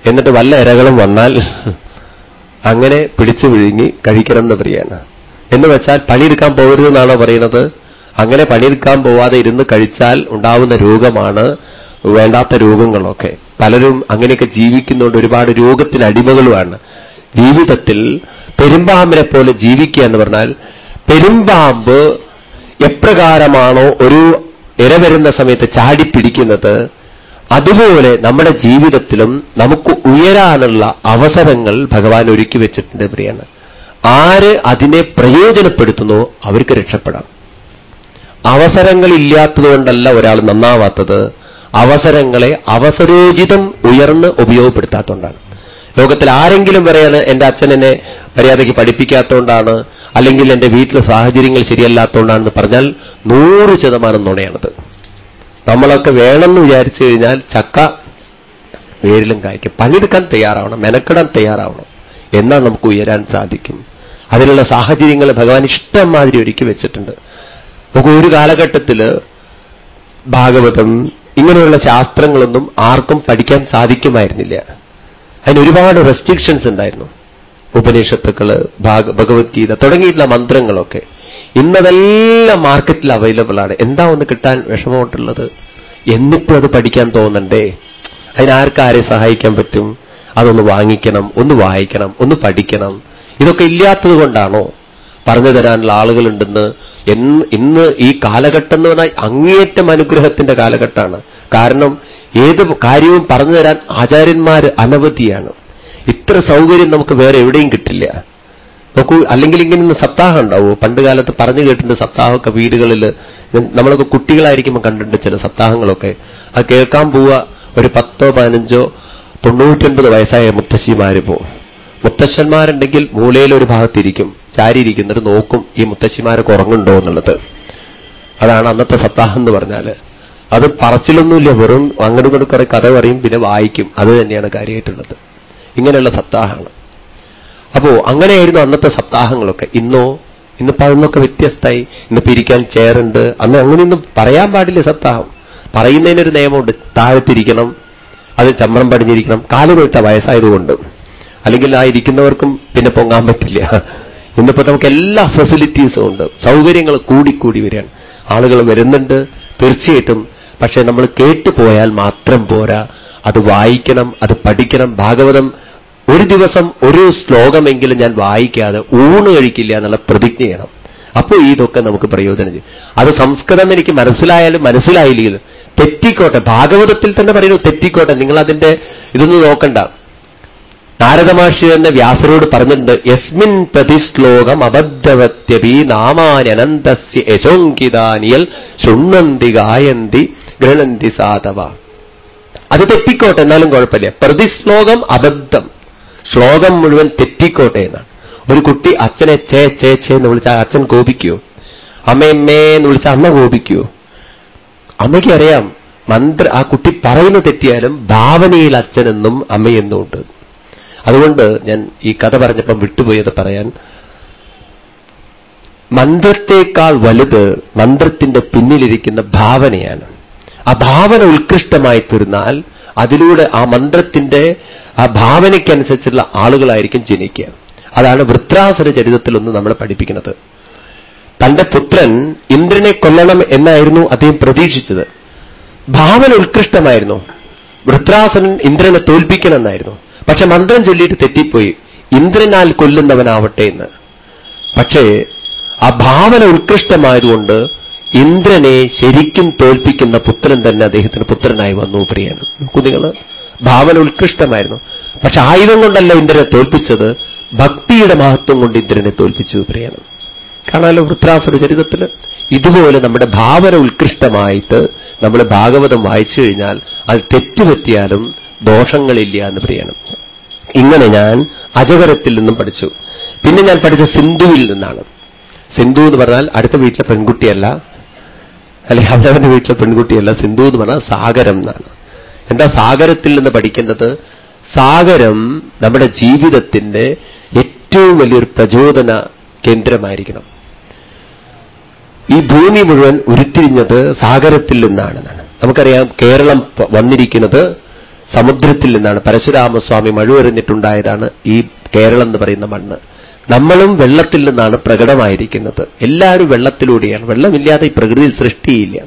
എന്നിട്ട് വല്ല ഇരകളും വന്നാൽ അങ്ങനെ പിടിച്ചു വിഴുങ്ങി കഴിക്കണം എന്ന് പറയാണ്. എന്ന് വെച്ചാൽ പണിയെടുക്കാൻ പോകരുത് എന്നാണോ പറയുന്നത്? അങ്ങനെ പണിയെടുക്കാൻ പോവാതെ ഇരുന്ന് കഴിച്ചാൽ ഉണ്ടാവുന്ന രോഗമാണ് വേണ്ടാത്ത രോഗങ്ങളൊക്കെ. പലരും അങ്ങനെയൊക്കെ ജീവിക്കുന്നതുകൊണ്ട് ഒരുപാട് രോഗത്തിന് അടിമകളുമാണ്. ജീവിതത്തിൽ പെരുമ്പാമ്പിനെ പോലെ ജീവിക്കുക എന്ന് പറഞ്ഞാൽ പെരുമ്പാമ്പ് എപ്രകാരമാണോ ഒരു ഇര വരുന്ന സമയത്ത് ചാടിപ്പിടിക്കുന്നത് അതുപോലെ നമ്മുടെ ജീവിതത്തിലും നമുക്ക് ഉയരാനുള്ള അവസരങ്ങൾ ഭഗവാൻ ഒരുക്കി വെച്ചിട്ടുണ്ട് പ്രിയാണ് ആര് അതിനെ പ്രയോജനപ്പെടുത്തുന്നോ അവർക്ക് രക്ഷപ്പെടാം. അവസരങ്ങളില്ലാത്തതുകൊണ്ടല്ല ഒരാൾ നന്നാവാത്തത്. അവസരങ്ങളെ അവസരോചിതം ഉയർന്ന് ഉപയോഗപ്പെടുത്താത്തതുകൊണ്ടാണ്. ലോകത്തിൽ ആരെങ്കിലും പറയാണ് എന്റെ അച്ഛൻ എന്നെ മര്യാദയ്ക്ക് പഠിപ്പിക്കാത്തതുകൊണ്ടാണ്. അല്ലെങ്കിൽ എന്റെ വീട്ടിലെ സാഹചര്യങ്ങൾ ശരിയല്ലാത്തതുകൊണ്ടാണെന്ന് പറഞ്ഞാൽ നൂറ് ശതമാനം നുണയാണത്. നമ്മളൊക്കെ വേണമെന്ന് വിചാരിച്ചു കഴിഞ്ഞാൽ ചക്ക വേരിലും കായ്ക്കും. പണിയെടുക്കാൻ തയ്യാറാവണം മെനക്കെടാൻ തയ്യാറാവണം. എന്നാൽ നമുക്ക് ഉയരാൻ സാധിക്കും. അതിനുള്ള സാഹചര്യങ്ങൾ ഭഗവാൻ ഇഷ്ടം മാതിരി ഒരുക്കി വെച്ചിട്ടുണ്ട്. നമുക്ക് ഒരു കാലഘട്ടത്തിൽ ഭാഗവതം ഇങ്ങനെയുള്ള ശാസ്ത്രങ്ങളൊന്നും ആർക്കും പഠിക്കാൻ സാധിക്കുമായിരുന്നില്ല. അതിന് ഒരുപാട് റെസ്ട്രിക്ഷൻസ് ഉണ്ടായിരുന്നു. ഉപനിഷത്തുക്കൾ ഭഗവത്ഗീത തുടങ്ങിയിട്ടുള്ള മന്ത്രങ്ങളൊക്കെ ഇന്നതെല്ലാം മാർക്കറ്റിൽ അവൈലബിൾ ആണ്. എന്താ ഒന്ന് കിട്ടാൻ വിഷമമായിട്ടുള്ളത് എന്നിട്ടും അത് പഠിക്കാൻ തോന്നണ്ടേ? അതിനാർക്കാരെ സഹായിക്കാൻ പറ്റും? അതൊന്ന് വാങ്ങിക്കണം ഒന്ന് വായിക്കണം ഒന്ന് പഠിക്കണം. ഇതൊക്കെ ഇല്ലാത്തത് കൊണ്ടാണോ? പറഞ്ഞു തരാനുള്ള ആളുകളുണ്ടെന്ന് ഇന്ന് ഈ കാലഘട്ടം എന്ന് പറഞ്ഞാൽ അങ്ങേയറ്റം അനുഗ്രഹത്തിന്റെ കാലഘട്ടമാണ്. കാരണം ഏത് കാര്യവും പറഞ്ഞു തരാൻ ആചാര്യന്മാർ അനവധിയാണ്. ഇത്ര സൗകര്യം നമുക്ക് വേറെ എവിടെയും കിട്ടില്ല. നോക്കൂ അല്ലെങ്കിൽ ഇങ്ങനെ സപ്താഹം ഉണ്ടാവോ. പണ്ട് കാലത്ത് പറഞ്ഞു കേട്ടിട്ടുണ്ട് സപ്താഹമൊക്കെ വീടുകളിൽ നമ്മളൊക്കെ കുട്ടികളായിരിക്കുമ്പോൾ കണ്ടിട്ടുണ്ട് ചില സപ്താഹങ്ങളൊക്കെ. അത് കേൾക്കാൻ പോവുക ഒരു പത്തോ പതിനഞ്ചോ തൊണ്ണൂറ്റൊൻപത് വയസ്സായ മുത്തശ്ശിമാര് പോവും. മുത്തശ്ശന്മാരുണ്ടെങ്കിൽ മൂലയിൽ ഒരു ഭാഗത്തിരിക്കും. ചാരിയിരിക്കുന്നവർ നോക്കും ഈ മുത്തശ്ശിമാരൊക്കെ ഉറങ്ങുണ്ടോ എന്നുള്ളത്. അതാണ് അന്നത്തെ സപ്താഹം എന്ന് പറഞ്ഞാൽ അത് പറച്ചിലൊന്നുമില്ല. വെറും അങ്ങോട്ടും കുറെ കഥ പറയും പിന്നെ വായിക്കും. അത് തന്നെയാണ് കാര്യമായിട്ടുള്ളത്. ഇങ്ങനെയുള്ള സപ്താഹങ്ങൾ. അപ്പോ അങ്ങനെയായിരുന്നു അന്നത്തെ സപ്താഹങ്ങളൊക്കെ. ഇന്നോ? ഇന്നിപ്പോ അതൊന്നൊക്കെ വ്യത്യസ്തമായി. ഇന്ന് പിരിക്കാൻ ചേറുണ്ട് അന്ന് അങ്ങനെയൊന്നും പറയാൻ പാടില്ല സപ്താഹം. പറയുന്നതിനൊരു നിയമമുണ്ട്. താഴത്തിരിക്കണം. അത് ചമ്രം പടിഞ്ഞിരിക്കണം. കാലുകൊഴുത്ത വയസ്സായതുകൊണ്ട്. അല്ലെങ്കിൽ ആ ഇരിക്കുന്നവർക്കും പിന്നെ പൊങ്ങാൻ പറ്റില്ല. ഇന്നിപ്പോ നമുക്ക് എല്ലാ ഫെസിലിറ്റീസും ഉണ്ട്. സൗകര്യങ്ങൾ കൂടിക്കൂടി വരികയാണ്. ആളുകൾ വരുന്നുണ്ട്. തീർച്ചയായിട്ടും. പക്ഷേ നമ്മൾ കേട്ടുപോയാൽ മാത്രം പോരാ. അത് വായിക്കണം അത് പഠിക്കണം. ഭാഗവതം ഒരു ദിവസം ഒരു ശ്ലോകമെങ്കിലും ഞാൻ വായിക്കാതെ ഊണ് കഴിക്കില്ല എന്നുള്ള പ്രതിജ്ഞ ചെയ്യണം. അപ്പോൾ ഇതൊക്കെ നമുക്ക് പ്രയോജനം ചെയ്യും. അത് സംസ്കൃതം എനിക്ക് മനസ്സിലായാലും മനസ്സിലായില്ലെങ്കിലും തെറ്റിക്കോട്ടെ ഭാഗവതത്തിൽ തന്നെ പറയുന്നു തെറ്റിക്കോട്ടെ നിങ്ങൾ അതിന്റെ ഇതൊന്നും നോക്കണ്ട. നാരദമാഷി തന്നെ വ്യാസരോട് പറഞ്ഞിട്ടുണ്ട് യസ്മിൻ പ്രതിശ്ലോകം അബദ്ധവത്യപി നാമാനന്തസ്യ യശോങ്കിതാനിയൽ ശുണ്ണന്തി ഗായന്തി ഗൃണന്തി സാധവ. അത് തെറ്റിക്കോട്ടെ എന്നാലും കുഴപ്പമില്ല. പ്രതിശ്ലോകം അബദ്ധം. ശ്ലോകം മുഴുവൻ തെറ്റിക്കോട്ടെ എന്നാണ്. ഒരു കുട്ടി അച്ഛനെ ചേ ചേ ചേ എന്ന് വിളിച്ചാൽ അച്ഛൻ കോപിക്കുമോ അമ്മയമ്മേ എന്ന് വിളിച്ചാൽ അമ്മ കോപിക്കുമോ അമ്മയ്ക്ക് അറിയാം മന്ത്ര ആ കുട്ടി പറയുന്ന തെറ്റിയാലും ഭാവനയിൽ അച്ഛനെന്നും അമ്മയെന്നും ഉണ്ട് അതുകൊണ്ട് ഞാൻ ഈ കഥ പറഞ്ഞപ്പം വിട്ടുപോയത് പറയാൻ മന്ത്രത്തേക്കാൾ വലുത് മന്ത്രത്തിന്റെ പിന്നിലിരിക്കുന്ന ഭാവനയാണ്. ആ ഭാവന ഉത്കൃഷ്ടമായി തീർന്നാൽ അതിലൂടെ ആ മന്ത്രത്തിന്റെ ആ ഭാവനയ്ക്കനുസരിച്ചുള്ള ആളുകളായിരിക്കും ജനിക്കുക. അതാണ് വൃത്രാസുര ചരിതത്തിലൊന്ന് നമ്മളെ പഠിപ്പിക്കുന്നത്. തന്റെ പുത്രൻ ഇന്ദ്രനെ കൊല്ലണം എന്നായിരുന്നു അദ്ദേഹം പ്രതീക്ഷിച്ചത്. ഭാവന ഉത്കൃഷ്ടമായിരുന്നു. വൃത്രാസുരൻ ഇന്ദ്രനെ തോൽപ്പിക്കണമെന്നായിരുന്നു. പക്ഷെ മന്ത്രം ചൊല്ലിയിട്ട് തെറ്റിപ്പോയി. ഇന്ദ്രനാൽ കൊല്ലുന്നവനാവട്ടെ എന്ന്. പക്ഷേ ആ ഭാവന ഉത്കൃഷ്ടമായതുകൊണ്ട് ഇന്ദ്രനെ ശരിക്കും തോൽപ്പിക്കുന്ന പുത്രൻ തന്നെ അദ്ദേഹത്തിന് പുത്രനായി വന്നു പ്രിയാണ് നോക്കൂ ഭാവന ഉത്കൃഷ്ടമായിരുന്നു. പക്ഷെ ആയുധം കൊണ്ടല്ല ഇന്ദ്രനെ തോൽപ്പിച്ചത് ഭക്തിയുടെ മഹത്വം കൊണ്ട് ഇന്ദ്രനെ തോൽപ്പിച്ചു പ്രിയാണ് കാണാലോ വൃത്രാസുര ചരിതത്തിൽ ഇതുപോലെ നമ്മുടെ ഭാവന ഉത്കൃഷ്ടമായിട്ട് നമ്മൾ ഭാഗവതം വായിച്ചു കഴിഞ്ഞാൽ അത് തെറ്റുപറ്റിയാലും ദോഷങ്ങളില്ല എന്ന് പറയണം ഇങ്ങനെ ഞാൻ അജകരത്തിൽ നിന്നും പഠിച്ചു. പിന്നെ ഞാൻ പഠിച്ച സിന്ധുവിൽ നിന്നാണ്. സിന്ധു എന്ന് പറഞ്ഞാൽ അടുത്ത വീട്ടിലെ പെൺകുട്ടിയല്ല. അല്ലെ അവരവന്റെ വീട്ടിലെ പെൺകുട്ടിയല്ല. സിന്ധു എന്ന് പറഞ്ഞാൽ സാഗരം എന്നാണ്. എന്താ സാഗരത്തിൽ നിന്ന് പഠിക്കുന്നത്? സാഗരം നമ്മുടെ ജീവിതത്തിന്റെ ഏറ്റവും വലിയൊരു പ്രചോദന കേന്ദ്രമായിരിക്കണം. ഈ ഭൂമി മുഴുവൻ ഉരുത്തിരിഞ്ഞത് സാഗരത്തിൽ നിന്നാണ് നമുക്കറിയാം കേരളം വന്നിരിക്കുന്നത് സമുദ്രത്തിൽ നിന്നാണ്. പരശുരാമസ്വാമി മഴുവെറിഞ്ഞിട്ടുണ്ടായതാണ് ഈ കേരളം എന്ന് പറയുന്ന മണ്ണ്. നമ്മളും വെള്ളത്തിൽ നിന്നാണ് പ്രകടമായിരിക്കുന്നത്. എല്ലാവരും വെള്ളത്തിലൂടെയാണ്. വെള്ളമില്ലാതെ ഈ പ്രകൃതി സൃഷ്ടിയില്ല.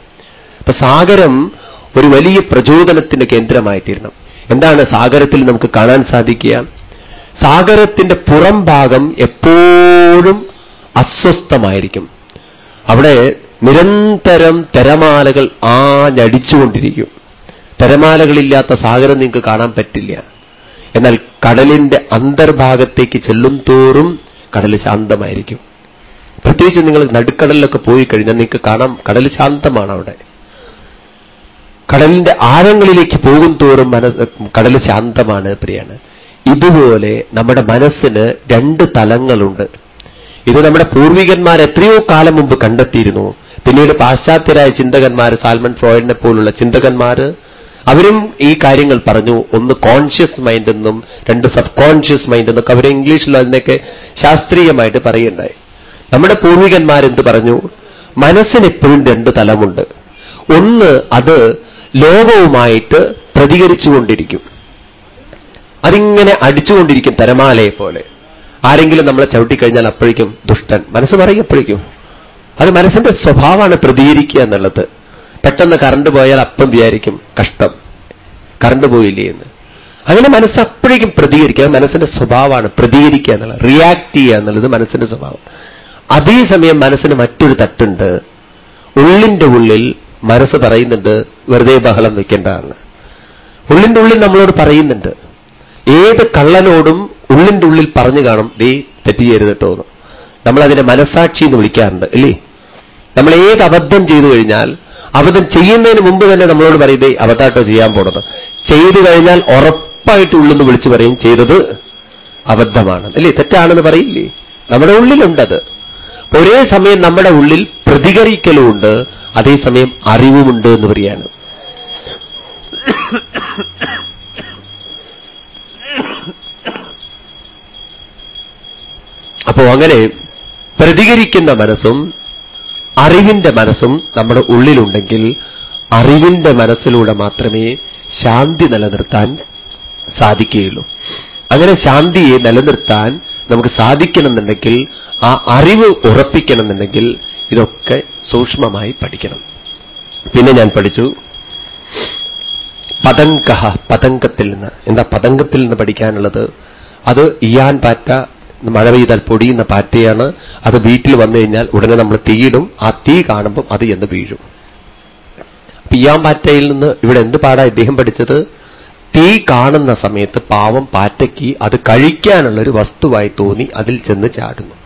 അപ്പൊ സാഗരം ഒരു വലിയ പ്രചോദനത്തിന്റെ കേന്ദ്രമായി തീരണം എന്താണ് സാഗരത്തിൽ നമുക്ക് കാണാൻ സാധിക്കുക? സാഗരത്തിന്റെ പുറം ഭാഗം എപ്പോഴും അസ്വസ്ഥമായിരിക്കും. അവിടെ നിരന്തരം തിരമാലകൾ ആഞ്ഞടിച്ചുകൊണ്ടിരിക്കും. തിരമാലകളില്ലാത്ത സാഗരം നിങ്ങൾക്ക് കാണാൻ പറ്റില്ല. എന്നാൽ കടലിന്റെ അന്തർഭാഗത്തേക്ക് ചെല്ലും തോറും കടൽ ശാന്തമായിരിക്കും. പ്രത്യേകിച്ച് നിങ്ങൾ നടുക്കടലിലൊക്കെ പോയി കഴിഞ്ഞാൽ നിങ്ങൾക്ക് കാണാം കടൽ ശാന്തമാണ് അവിടെ. കടലിന്റെ ആഴങ്ങളിലേക്ക് പോകും തോറും മന കടൽ ശാന്തമാണ് പ്രിയാണ്. ഇതുപോലെ നമ്മുടെ മനസ്സിന് രണ്ട് തലങ്ങളുണ്ട്. ഇത് നമ്മുടെ പൂർവികന്മാർ എത്രയോ കാലം മുമ്പ് കണ്ടെത്തിയിരുന്നു. പിന്നീട് പാശ്ചാത്യരായ ചിന്തകന്മാർ സാൽമൺ ഫ്രോയിഡിനെ പോലുള്ള ചിന്തകന്മാർ അവരും ഈ കാര്യങ്ങൾ പറഞ്ഞു. ഒന്ന് കോൺഷ്യസ് മൈൻഡ് എന്നും രണ്ട് സബ് കോൺഷ്യസ് മൈൻഡ് എന്നൊക്കെ അവർ ഇംഗ്ലീഷിൽ അതിനൊക്കെ ശാസ്ത്രീയമായിട്ട് പറയുണ്ടായി നമ്മുടെ പൂർവികന്മാരെന്ത് പറഞ്ഞു? മനസ്സിന് എപ്പോഴും രണ്ട് തലമുണ്ട്. ഒന്ന് അത് ലോകവുമായിട്ട് പ്രതികരിച്ചുകൊണ്ടിരിക്കും. അതിങ്ങനെ അടിച്ചുകൊണ്ടിരിക്കും തരമാലയെ പോലെ. ആരെങ്കിലും നമ്മളെ ചവിട്ടിക്കഴിഞ്ഞാൽ അപ്പോഴേക്കും ദുഷ്ടൻ. മനസ്സ് പറയും അപ്പോഴേക്കും. അത് മനസ്സിന്റെ സ്വഭാവമാണ് പ്രതികരിക്കുക എന്നുള്ളത്. പെട്ടെന്ന് കറണ്ട് പോയാൽ അപ്പം വിചാരിക്കും കഷ്ടം. കറണ്ട് പോയില്ലേ എന്ന്. അങ്ങനെ മനസ്സ് അപ്പോഴേക്കും പ്രതികരിക്കുക. മനസ്സിന്റെ സ്വഭാവമാണ്. പ്രതികരിക്കുക എന്നുള്ളത് റിയാക്ട് ചെയ്യുക എന്നുള്ളത് മനസ്സിന്റെ സ്വഭാവം. അതേസമയം മനസ്സിന് മറ്റൊരു തട്ടുണ്ട്. ഉള്ളിന്റെ ഉള്ളിൽ മനസ്സ് പറയുന്നുണ്ട് വെറുതെ ബഹളം വെക്കേണ്ട എന്ന് ഉള്ളിന്റെ ഉള്ളിൽ നമ്മളോട് പറയുന്നുണ്ട്. ഏത് കള്ളനോടും ഉള്ളിന്റെ ഉള്ളിൽ പറഞ്ഞു കാണും ദേ തെറ്റ് ചെയ്യരുത് കേട്ടോ എന്ന്. നമ്മൾ അതിനെ മനസാക്ഷി എന്ന് വിളിക്കാറുണ്ട് അല്ലേ നമ്മൾ ഏത് അബദ്ധം ചെയ്തു കഴിഞ്ഞാൽ അബദ്ധം ചെയ്യുന്നതിന് മുമ്പ് തന്നെ നമ്മളോട് പറയും ദേ അബദ്ധാട്ടോ ചെയ്യാൻ പോണത്. ചെയ്തു കഴിഞ്ഞാൽ ഉറപ്പായിട്ട് ഉള്ളെന്ന് വിളിച്ചു പറയും ചെയ്തത് അബദ്ധമാണ്. അല്ലേ തെറ്റാണെന്ന് പറയില്ലേ? നമ്മുടെ ഉള്ളിലുണ്ടത്. ഒരേ സമയം നമ്മുടെ ഉള്ളിൽ പ്രതികരിക്കലുമുണ്ട് അതേസമയം അറിവുമുണ്ട് എന്ന് പറയാണ് അപ്പോ അങ്ങനെ പ്രതികരിക്കുന്ന മനസ്സും അറിവിന്റെ മനസ്സും നമ്മുടെ ഉള്ളിലുണ്ടെങ്കിൽ അറിവിന്റെ മനസ്സിലൂടെ മാത്രമേ ശാന്തി നിലനിർത്താൻ സാധിക്കുകയുള്ളൂ. അങ്ങനെ ശാന്തിയെ നിലനിർത്താൻ നമുക്ക് സാധിക്കണമെന്നുണ്ടെങ്കിൽ ആ അറിവ് ഉറപ്പിക്കണമെന്നുണ്ടെങ്കിൽ ഇതൊക്കെ സൂക്ഷ്മമായി പഠിക്കണം. പിന്നെ ഞാൻ പഠിച്ചു. പതങ്ക പതങ്കത്തിൽ നിന്ന്. എന്താ പതങ്കത്തിൽ നിന്ന് പഠിക്കാനുള്ളത്? അത് ഇയാൻ പാറ്റ മഴ പെയ്താൽ പൊടിയുന്ന പാറ്റയാണ്. അത് വീട്ടിൽ വന്നു കഴിഞ്ഞാൽ ഉടനെ നമ്മൾ തീയിടും. ആ തീ കാണുമ്പം അത് എന്ന് വീഴും. പിയാൻ പാറ്റയിൽ നിന്ന് ഇവിടെ എന്ത് പാടാ ഇദ്ദേഹം പഠിച്ചത്? തീ കാണുന്ന സമയത്ത് പാവം പാറ്റയ്ക്ക് അത് കഴിക്കാനുള്ള ഒരു വസ്തുവായി തോന്നി അതിൽ ചെന്ന് ചാടുന്നു.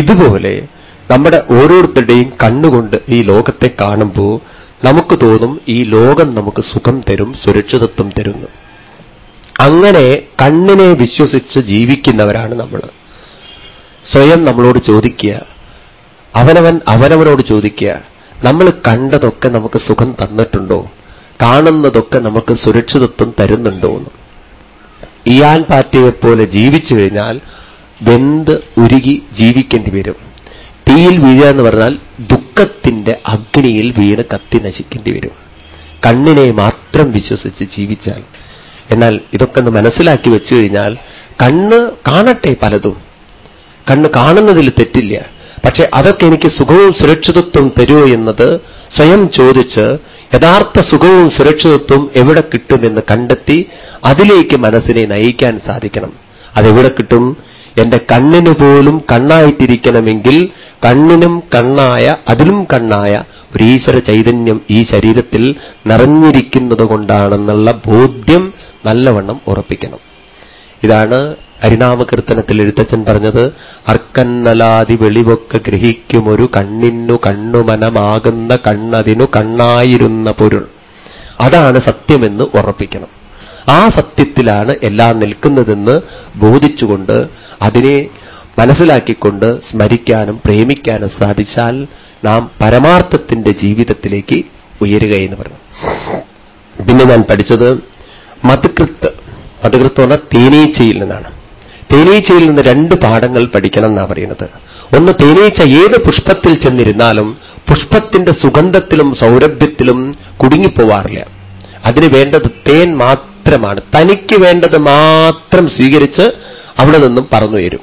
ഇതുപോലെ നമ്മുടെ ഓരോരുത്തരുടെയും കണ്ണുകൊണ്ട് ഈ ലോകത്തെ കാണുമ്പോൾ നമുക്ക് തോന്നും ഈ ലോകം നമുക്ക് സുഖം തരും സുരക്ഷിതത്വം തരുന്നു. അങ്ങനെ കണ്ണിനെ വിശ്വസിച്ച് ജീവിക്കുന്നവരാണ് നമ്മൾ. സ്വയം നമ്മളോട് ചോദിക്കുക അവനവൻ അവനവനോട് ചോദിക്കുക നമ്മൾ കണ്ടതൊക്കെ നമുക്ക് സുഖം തന്നിട്ടുണ്ടോ? കാണുന്നതൊക്കെ നമുക്ക് സുരക്ഷിതത്വം തരുന്നുണ്ടോ എന്ന്. ഇയാൻ പാറ്റയെപ്പോലെ ജീവിച്ചു കഴിഞ്ഞാൽ വെന്ത് ഉരുകി ജീവിക്കേണ്ടി വരും. തീയിൽ വീഴുക എന്ന് പറഞ്ഞാൽ ദുഃഖത്തിന്റെ അഗ്നിയിൽ വീണ് കത്തി നശിക്കേണ്ടി വരും. കണ്ണിനെ മാത്രം വിശ്വസിച്ച് ജീവിച്ചാൽ. എന്നാൽ ഇതൊക്കെ ഒന്ന് മനസ്സിലാക്കി വെച്ചു കഴിഞ്ഞാൽ കണ്ണ് കാണട്ടെ പലതും. കണ്ണ് കാണുന്നതിൽ തെറ്റില്ല. പക്ഷെ അതൊക്കെ എനിക്ക് സുഖവും സുരക്ഷിതത്വം തരുമോ എന്നത് സ്വയം ചോദിച്ച് യഥാർത്ഥ സുഖവും സുരക്ഷിതത്വം എവിടെ കിട്ടുമെന്ന് കണ്ടെത്തി അതിലേക്ക് മനസ്സിനെ നയിക്കാൻ സാധിക്കണം. അതെവിടെ കിട്ടും? എന്റെ കണ്ണിന് പോലും കണ്ണായിട്ടിരിക്കണമെങ്കിൽ കണ്ണിനും കണ്ണായ അതിലും കണ്ണായ ഒരു ഈശ്വര ചൈതന്യം ഈ ശരീരത്തിൽ നിറഞ്ഞിരിക്കുന്നത് കൊണ്ടാണെന്നുള്ള ബോധ്യം നല്ലവണ്ണം ഉറപ്പിക്കണം. ഇതാണ് ഹരിനാമകീർത്തനത്തിൽ എഴുത്തച്ഛൻ പറഞ്ഞത് അർക്കന്നലാതി വെളിവൊക്കെ ഗ്രഹിക്കുമൊരു കണ്ണിനു കണ്ണുമനമാകുന്ന കണ്ണതിനു കണ്ണായിരുന്ന പൊരുൾ. അതാണ് സത്യമെന്ന് ഉറപ്പിക്കണം. ആ സത്യത്തിലാണ് എല്ലാം നിൽക്കുന്നതെന്ന് ബോധിച്ചുകൊണ്ട് അതിനെ മനസ്സിലാക്കിക്കൊണ്ട് സ്മരിക്കാനും പ്രേമിക്കാനും സാധിച്ചാൽ നാം പരമാർത്ഥത്തിന്റെ ജീവിതത്തിലേക്ക് ഉയരുക എന്ന് പറഞ്ഞു. പിന്നെ ഞാൻ പഠിച്ചത് മതകൃത്ത് മതകൃത്ത് പറഞ്ഞാൽ തേനീച്ചയിൽ നിന്നാണ്. തേനീച്ചയിൽ നിന്ന് രണ്ട് പാഠങ്ങൾ പഠിക്കണം എന്നാണ് പറയുന്നത്. ഒന്ന് തേനീച്ച ഏത് പുഷ്പത്തിൽ ചെന്നിരുന്നാലും പുഷ്പത്തിന്റെ സുഗന്ധത്തിലും സൗരഭ്യത്തിലും കുടുങ്ങിപ്പോവാറില്ല. അതിന് വേണ്ടത് തേൻ മാത്രമാണ്. തനിക്ക് വേണ്ടത് മാത്രം സ്വീകരിച്ച് അവിടെ നിന്നും പറന്നുയരും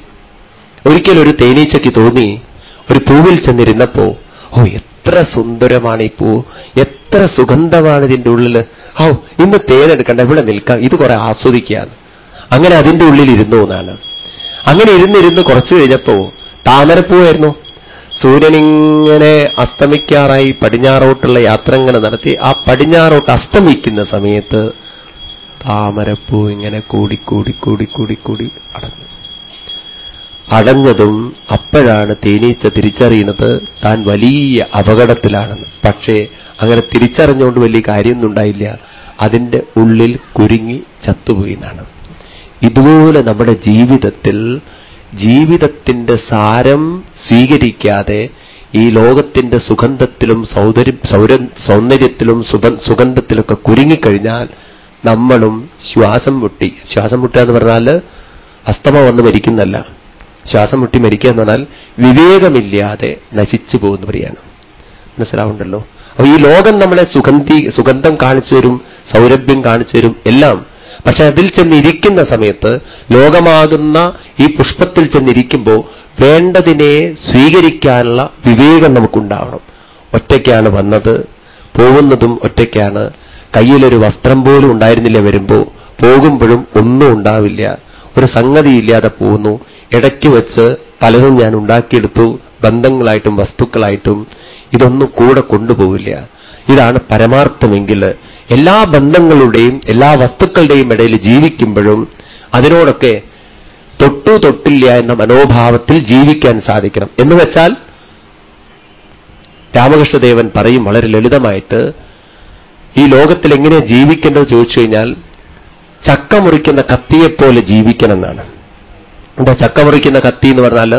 ഒരിക്കൽ ഒരു തേനീച്ചയ്ക്ക് തോന്നി ഒരു പൂവിൽ ചെന്നിരുന്നപ്പോ ഓ എത്ര സുന്ദരമാണ് ഈ പൂ. എത്ര സുഗന്ധമാണ് ഇതിന്റെ ഉള്ളിൽ ഓ ഇന്ന് തേനെടുക്കണ്ട ഇവിടെ നിൽക്കാം. ഇത് കുറെ ആസ്വദിക്കുകയാണ്. അങ്ങനെ അതിന്റെ ഉള്ളിൽ ഇരുന്നു എന്നാണ്. അങ്ങനെ ഇരുന്നിരുന്ന് കുറച്ചു കഴിഞ്ഞപ്പോ താമരപ്പൂവായിരുന്നു. സൂര്യനിങ്ങനെ അസ്തമിക്കാറായി പടിഞ്ഞാറോട്ടുള്ള യാത്ര ഇങ്ങനെ നടത്തി ആ പടിഞ്ഞാറോട്ട് അസ്തമിക്കുന്ന സമയത്ത് താമരപ്പൂ ഇങ്ങനെ കൂടി കൂടി കൂടി കൂടി കൂടി അടഞ്ഞു. അടഞ്ഞതും അപ്പോഴാണ് തേനീച്ച തിരിച്ചറിയുന്നത് താൻ വലിയ അപകടത്തിലാണെന്ന്. പക്ഷേ അങ്ങനെ തിരിച്ചറിഞ്ഞുകൊണ്ട് വലിയ കാര്യമൊന്നും ഉണ്ടായില്ല. അതിന്റെ ഉള്ളിൽ കുരുങ്ങി ചത്തുപോയി എന്നാണ്. ഇതുപോലെ നമ്മുടെ ജീവിതത്തിൽ ജീവിതത്തിന്റെ സാരം സ്വീകരിക്കാതെ ഈ ലോകത്തിന്റെ സുഗന്ധത്തിലും സൗന്ദര്യത്തിലും സുഗന്ധത്തിലൊക്കെ കുരുങ്ങിക്കഴിഞ്ഞാൽ നമ്മളും ശ്വാസം മുട്ടി ശ്വാസം മുട്ടുക എന്ന് പറഞ്ഞാൽ അസ്തമ വന്ന് മരിക്കുന്നല്ല. ശ്വാസം മുട്ടി മരിക്കുക എന്ന് പറഞ്ഞാൽ വിവേകമില്ലാതെ നശിച്ചു പോകുന്ന പറയാണ് മനസ്സിലാവുണ്ടല്ലോ അപ്പൊ ഈ ലോകം നമ്മളെ സുഗന്ധി സുഗന്ധം കാണിച്ചു തരും സൗരഭ്യം കാണിച്ചു തരും എല്ലാം പക്ഷെ അതിൽ ചെന്നിരിക്കുന്ന സമയത്ത് ലോകമാകുന്ന ഈ പുഷ്പത്തിൽ ചെന്നിരിക്കുമ്പോൾ വേണ്ടതിനെ സ്വീകരിക്കാനുള്ള വിവേകം നമുക്കുണ്ടാവണം. ഒറ്റയ്ക്കാണ് വന്നത് പോകുന്നതും ഒറ്റയ്ക്കാണ്. കയ്യിലൊരു വസ്ത്രം പോലും ഉണ്ടായിരുന്നില്ല വരുമ്പോൾ പോകുമ്പോഴും ഒന്നും ഉണ്ടാവില്ല. ഒരു സംഗതിയില്ലാതെ പോകുന്നു. ഇടയ്ക്ക് വെച്ച് പലതും ഞാൻ ഉണ്ടാക്കിയെടുത്തു. ബന്ധങ്ങളായിട്ടും വസ്തുക്കളായിട്ടും ഇതൊന്നും കൂടെ കൊണ്ടുപോവില്ല. ഇതാണ് പരമാർത്ഥമെങ്കിൽ എല്ലാ ബന്ധങ്ങളുടെയും എല്ലാ വസ്തുക്കളുടെയും ഇടയിൽ ജീവിക്കുമ്പോഴും അതിനോടൊക്കെ തൊട്ടു തൊട്ടില്ല എന്ന മനോഭാവത്തിൽ ജീവിക്കാൻ സാധിക്കണം. എന്ന് വെച്ചാൽ രാമകൃഷ്ണദേവൻ പറയും വളരെ ലളിതമായിട്ട് ഈ ലോകത്തിൽ എങ്ങനെ ജീവിക്കേണ്ടത് ചോദിച്ചു കഴിഞ്ഞാൽ ചക്ക മുറിക്കുന്ന കത്തിയെപ്പോലെ ജീവിക്കണം എന്നാണ് എന്താ ചക്ക മുറിക്കുന്ന കത്തി എന്ന് പറഞ്ഞാൽ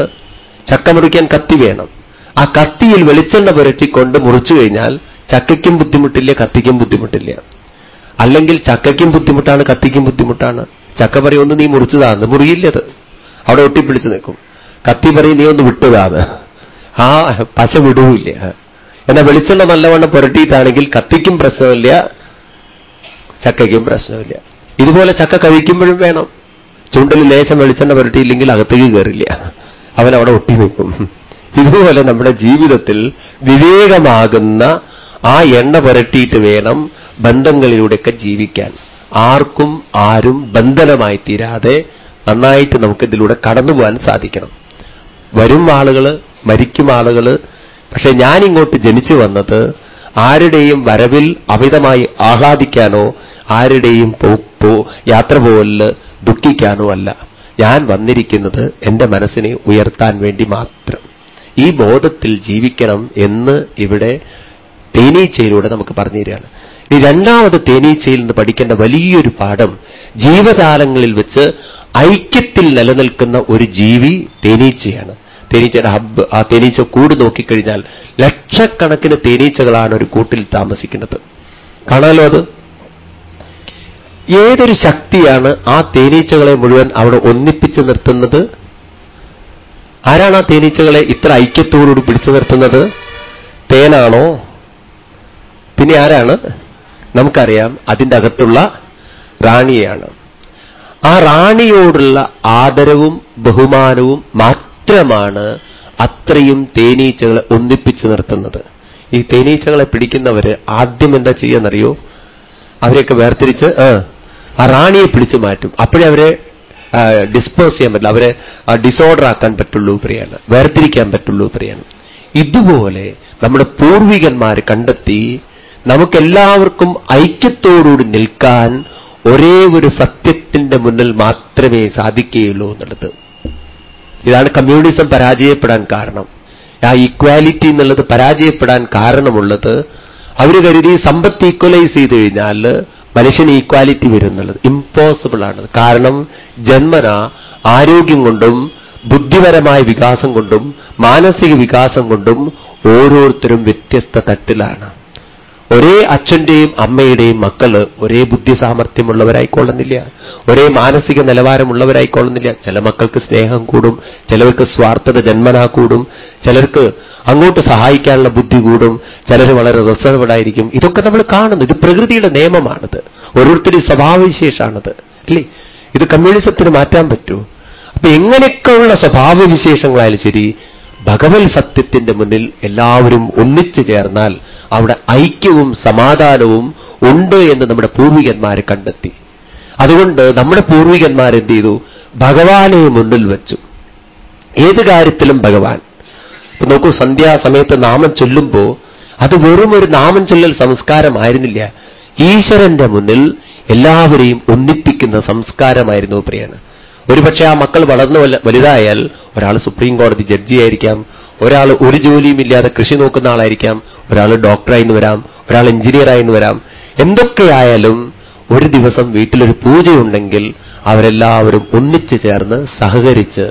ചക്ക മുറിക്കാൻ കത്തി വേണം. ആ കത്തിയിൽ വെളിച്ചെണ്ണ പുരട്ടിക്കൊണ്ട് മുറിച്ചു കഴിഞ്ഞാൽ ചക്കയ്ക്കും ബുദ്ധിമുട്ടില്ല കത്തിക്കും ബുദ്ധിമുട്ടില്ല. അല്ലെങ്കിൽ ചക്കയ്ക്കും ബുദ്ധിമുട്ടാണ് കത്തിക്കും ബുദ്ധിമുട്ടാണ്. ചക്ക പറയും ഒന്ന് നീ മുറിച്ചതാണ് മുറിയില്ലത് അവിടെ ഒട്ടിപ്പിടിച്ച് നിൽക്കും. കത്തി പറയും നീ ഒന്ന് വിട്ടതാണ്. ആ പശ വിടുവില്ല എന്നാൽ വെളിച്ചെണ്ണ നല്ലവണ്ണം പുരട്ടിയിട്ടാണെങ്കിൽ കത്തിക്കും പ്രശ്നമില്ല ചക്കയ്ക്കും പ്രശ്നമില്ല. ഇതുപോലെ ചക്ക കഴിക്കുമ്പോഴും വേണം. ചുണ്ടിൽ ലേശം വെളിച്ചെണ്ണ പുരട്ടിയില്ലെങ്കിൽ അകത്തേക്ക് കയറില്ല. അവൻ അവിടെ ഒട്ടി നിൽക്കും. ഇതുപോലെ നമ്മുടെ ജീവിതത്തിൽ വിവേകമാകുന്ന ആ എണ്ണ പുരട്ടിയിട്ട് വേണം ബന്ധങ്ങളിലൂടെയൊക്കെ ജീവിക്കാൻ. ആർക്കും ആരും ബന്ധനമായി തീരാതെ നന്നായിട്ട് നമുക്കിതിലൂടെ കടന്നു പോകാൻ സാധിക്കണം. വരും ആളുകൾ മരിക്കും ആളുകൾ പക്ഷെ ഞാനിങ്ങോട്ട് ജനിച്ചു വന്നത് ആരുടെയും വരവിൽ അമിതമായി ആഹ്ലാദിക്കാനോ ആരുടെയും യാത്ര പോകലിൽ ദുഃഖിക്കാനോ അല്ല. ഞാൻ വന്നിരിക്കുന്നത് എന്റെ മനസ്സിനെ ഉയർത്താൻ വേണ്ടി മാത്രം. ഈ ബോധത്തിൽ ജീവിക്കണം എന്ന് ഇവിടെ തേനീച്ചയിലൂടെ നമുക്ക് പറഞ്ഞു തരികയാണ്. ഈ രണ്ടാമത് തേനീച്ചയിൽ നിന്ന് പഠിക്കേണ്ട വലിയൊരു പാഠം ജീവജാലങ്ങളിൽ വെച്ച് ഐക്യത്തിൽ നിലനിൽക്കുന്ന ഒരു ജീവി തേനീച്ചയാണ്. തേനീച്ചയുടെ ഹബ്ബ് ആ തേനീച്ച കൂട് നോക്കിക്കഴിഞ്ഞാൽ ലക്ഷക്കണക്കിന് തേനീച്ചകളാണ് ഒരു കൂട്ടിൽ താമസിക്കുന്നത്. കാണാലോ അത്? ഏതൊരു ശക്തിയാണ് ആ തേനീച്ചകളെ മുഴുവൻ അവിടെ ഒന്നിപ്പിച്ചു നിർത്തുന്നത്? ആരാണ് ആ തേനീച്ചകളെ ഇത്ര ഐക്യത്തോടുകൂടി പിടിച്ചു നിർത്തുന്നത്? തേനാണോ? പിന്നെ ആരാണ്? നമുക്കറിയാം അതിന്റെ അകത്തുള്ള റാണിയാണ് ആ റാണിയോടുള്ള ആദരവും ബഹുമാനവും മാത്രമാണ് അത്രയും തേനീച്ചകളെ ഒന്നിപ്പിച്ചു നിർത്തുന്നത്. ഈ തേനീച്ചകളെ പിടിക്കുന്നവര് ആദ്യം എന്താ ചെയ്യാന്നറിയോ? അവരെയൊക്കെ വേർതിരിച്ച് ആ റാണിയെ പിടിച്ചു മാറ്റും. അപ്പോഴേ അവരെ ഡിസ്പോസ് ചെയ്യാൻ പറ്റില്ല. അവരെ ഡിസോർഡർ ആക്കാൻ പറ്റുള്ളൂ പ്രിയാണ് വേർതിരിക്കാൻ പറ്റുള്ളൂ പ്രിയാണ് ഇതുപോലെ നമ്മുടെ പൂർവികന്മാർ കണ്ടെത്തി നമുക്കെല്ലാവർക്കും ഐക്യത്തോടുകൂടി നിൽക്കാൻ ഒരേ ഒരു സത്യത്തിന്റെ മുന്നിൽ മാത്രമേ സാധിക്കുകയുള്ളൂ എന്നുള്ളത്. ഇതാണ് കമ്മ്യൂണിസം പരാജയപ്പെടാൻ കാരണം. ആ ഈക്വാലിറ്റി എന്നുള്ളത് പരാജയപ്പെടാൻ കാരണമുള്ളത്. അവർ കരുതി സമ്പത്ത് ഈക്വലൈസ് ചെയ്ത് കഴിഞ്ഞാൽ മനുഷ്യന് ഈക്വാലിറ്റി വരും എന്നുള്ളത് ഇമ്പോസിബിൾ ആണ്. കാരണം ജന്മന ആരോഗ്യം കൊണ്ടും ബുദ്ധിപരമായ വികാസം കൊണ്ടും മാനസിക വികാസം കൊണ്ടും ഓരോരുത്തരും വ്യത്യസ്ത തട്ടിലാണ്. ഒരേ അച്ഛന്റെയും അമ്മയുടെയും മക്കൾ ഒരേ ബുദ്ധി സാമർഥ്യമുള്ളവരായിക്കൊള്ളുന്നില്ല ഒരേ മാനസിക നിലവാരമുള്ളവരായിക്കൊള്ളുന്നില്ല. ചില മക്കൾക്ക് സ്നേഹം കൂടും ചിലർക്ക് സ്വാർത്ഥത ജന്മനാ കൂടും ചിലർക്ക് അങ്ങോട്ട് സഹായിക്കാനുള്ള ബുദ്ധി കൂടും ചിലർ വളരെ റിസർവ്ഡ് ആയിരിക്കും. ഇതൊക്കെ നമ്മൾ കാണുന്നു. ഇത് പ്രകൃതിയുടെ നിയമമാണിത്. ഓരോരുത്തരുടെയും സ്വഭാവവിശേഷമാണിത് അല്ലേ? ഇത് കമ്മ്യൂണിസത്തിന് മാറ്റാൻ പറ്റൂ. അപ്പൊ എങ്ങനെയൊക്കെയുള്ള സ്വഭാവവിശേഷങ്ങളായാലും ശരി ഭഗവത് സത്യത്തിന്റെ മുന്നിൽ എല്ലാവരും ഒന്നിച്ചു ചേർന്നാൽ അവിടെ ഐക്യവും സമാധാനവും ഉണ്ട് എന്ന് നമ്മുടെ പൂർവികന്മാർ കണ്ടെത്തി. അതുകൊണ്ട് നമ്മുടെ പൂർവികന്മാർ എന്ത് ചെയ്തു? ഭഗവാനെ മുന്നിൽ വെച്ചു. ഏത് കാര്യത്തിലും ഭഗവാൻ. ഇപ്പൊ നോക്കൂ സന്ധ്യാസമയത്ത് നാമം ചൊല്ലുമ്പോ അത് വെറും ഒരു നാമം ചൊല്ലൽ സംസ്കാരമായിരുന്നില്ല. ഈശ്വരന്റെ മുന്നിൽ എല്ലാവരെയും ഒന്നിപ്പിക്കുന്ന സംസ്കാരമായിരുന്നു പ്രിയാണ് ഒരുപക്ഷെ ആ മക്കൾ വളർന്നു വലുതായാൽ ഒരാൾ സുപ്രീം കോടതി ജഡ്ജിയായിരിക്കാം ഒരാൾ ഒരു ജോലിയും ഇല്ലാതെ കൃഷി നോക്കുന്ന ആളായിരിക്കാം. ഒരാൾ ഡോക്ടറായി വരാം. ഒരാൾ എഞ്ചിനീയറായി വരാം. എന്തൊക്കെയായാലും ഒരു ദിവസം വീട്ടിലൊരു പൂജയുണ്ടെങ്കിൽ അവരെല്ലാവരും ഒന്നിച്ചു ചേർന്ന് സഹകരിച്ച്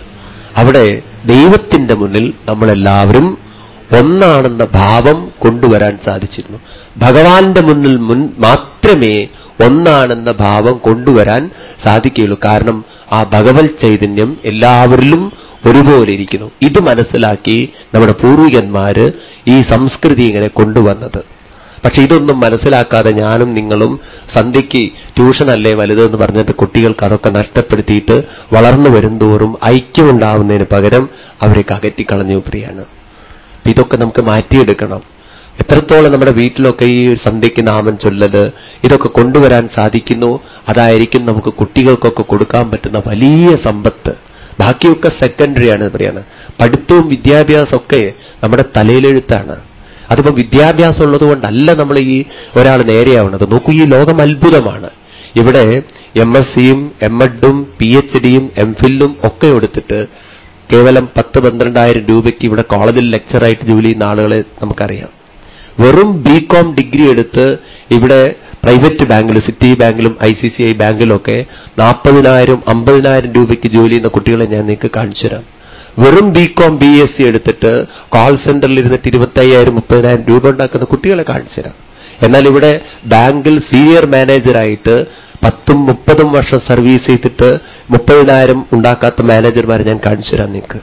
അവിടെ ദൈവത്തിന്റെ മുന്നിൽ നമ്മളെല്ലാവരും ഒന്നാണെന്ന ഭാവം കൊണ്ടുവരാൻ സാധിച്ചിരുന്നു. ഭഗവാന്റെ മുന്നിൽ മുൻ മാത്രമേ ഒന്നാണെന്ന ഭാവം കൊണ്ടുവരാൻ സാധിക്കുകയുള്ളൂ. കാരണം ആ ഭഗവത് ചൈതന്യം എല്ലാവരിലും ഒരുപോലെ ഇരിക്കുന്നു. ഇത് മനസ്സിലാക്കി നമ്മുടെ പൂർവികന്മാര് ഈ സംസ്കൃതി ഇങ്ങനെ കൊണ്ടുവന്നത്. പക്ഷെ ഇതൊന്നും മനസ്സിലാക്കാതെ ഞാനും നിങ്ങളും സന്ധ്യയ്ക്ക് ട്യൂഷനല്ലേ വലുതെന്ന് പറഞ്ഞിട്ട് കുട്ടികൾക്ക് അതൊക്കെ നഷ്ടപ്പെടുത്തിയിട്ട് വളർന്നു വരുന്തോറും ഐക്യമുണ്ടാവുന്നതിന് പകരം അവരെ അകറ്റിക്കളഞ്ഞു പ്രിയാണ്. ഇതൊക്കെ നമുക്ക് മാറ്റിയെടുക്കണം. എത്രത്തോളം നമ്മുടെ വീട്ടിലൊക്കെ ഈ സന്ധ്യയ്ക്ക് നാമം ചൊല്ലത് ഇതൊക്കെ കൊണ്ടുവരാൻ സാധിക്കുന്നു അതായിരിക്കും നമുക്ക് കുട്ടികൾക്കൊക്കെ കൊടുക്കാൻ പറ്റുന്ന വലിയ സമ്പത്ത്. ബാക്കിയൊക്കെ സെക്കൻഡറിയാണ് പറയാണ്. പഠിത്തവും വിദ്യാഭ്യാസമൊക്കെ നമ്മുടെ തലയിലെഴുത്താണ്. അതിപ്പോ വിദ്യാഭ്യാസം ഉള്ളതുകൊണ്ടല്ല നമ്മൾ ഈ ഒരാൾ നേരെയാവുന്നത്. നോക്കൂ ഈ ലോകം അത്ഭുതമാണ്. ഇവിടെ എം എസ് സിയും എം എഡും പി എച്ച് ഡിയും എം ഫില്ലും ഒക്കെ എടുത്തിട്ട് കേവലം പത്ത് പന്ത്രണ്ടായിരം രൂപയ്ക്ക് ഇവിടെ കോളേജിൽ ലെക്ചറായിട്ട് ജോലി ചെയ്യുന്ന ആളുകളെ നമുക്കറിയാം. വെറും ബി കോം ഡിഗ്രി എടുത്ത് ഇവിടെ പ്രൈവറ്റ് ബാങ്കിൽ സിറ്റി ബാങ്കിലും ഐ സി സി ഐ ബാങ്കിലൊക്കെ നാൽപ്പതിനായിരം അമ്പതിനായിരം രൂപയ്ക്ക് ജോലി ചെയ്യുന്ന കുട്ടികളെ ഞാൻ നിങ്ങൾക്ക് കാണിച്ചു തരാം. വെറും B com B S C എടുത്തിട്ട് കോൾ സെന്ററിൽ ഇരുന്നിട്ട് ഇരുപത്തയ്യായിരം മുപ്പതിനായിരം രൂപ ഉണ്ടാക്കുന്ന കുട്ടികളെ കാണിച്ചു തരാം. എന്നാൽ ഇവിടെ ബാങ്കിൽ സീനിയർ മാനേജറായിട്ട് പത്തും മുപ്പതും വർഷം സർവീസ് ചെയ്തിട്ട് മുപ്പതിനായിരം ഉണ്ടാക്കാത്ത മാനേജർമാരെ ഞാൻ കാണിച്ചു തരാം നിങ്ങൾക്ക്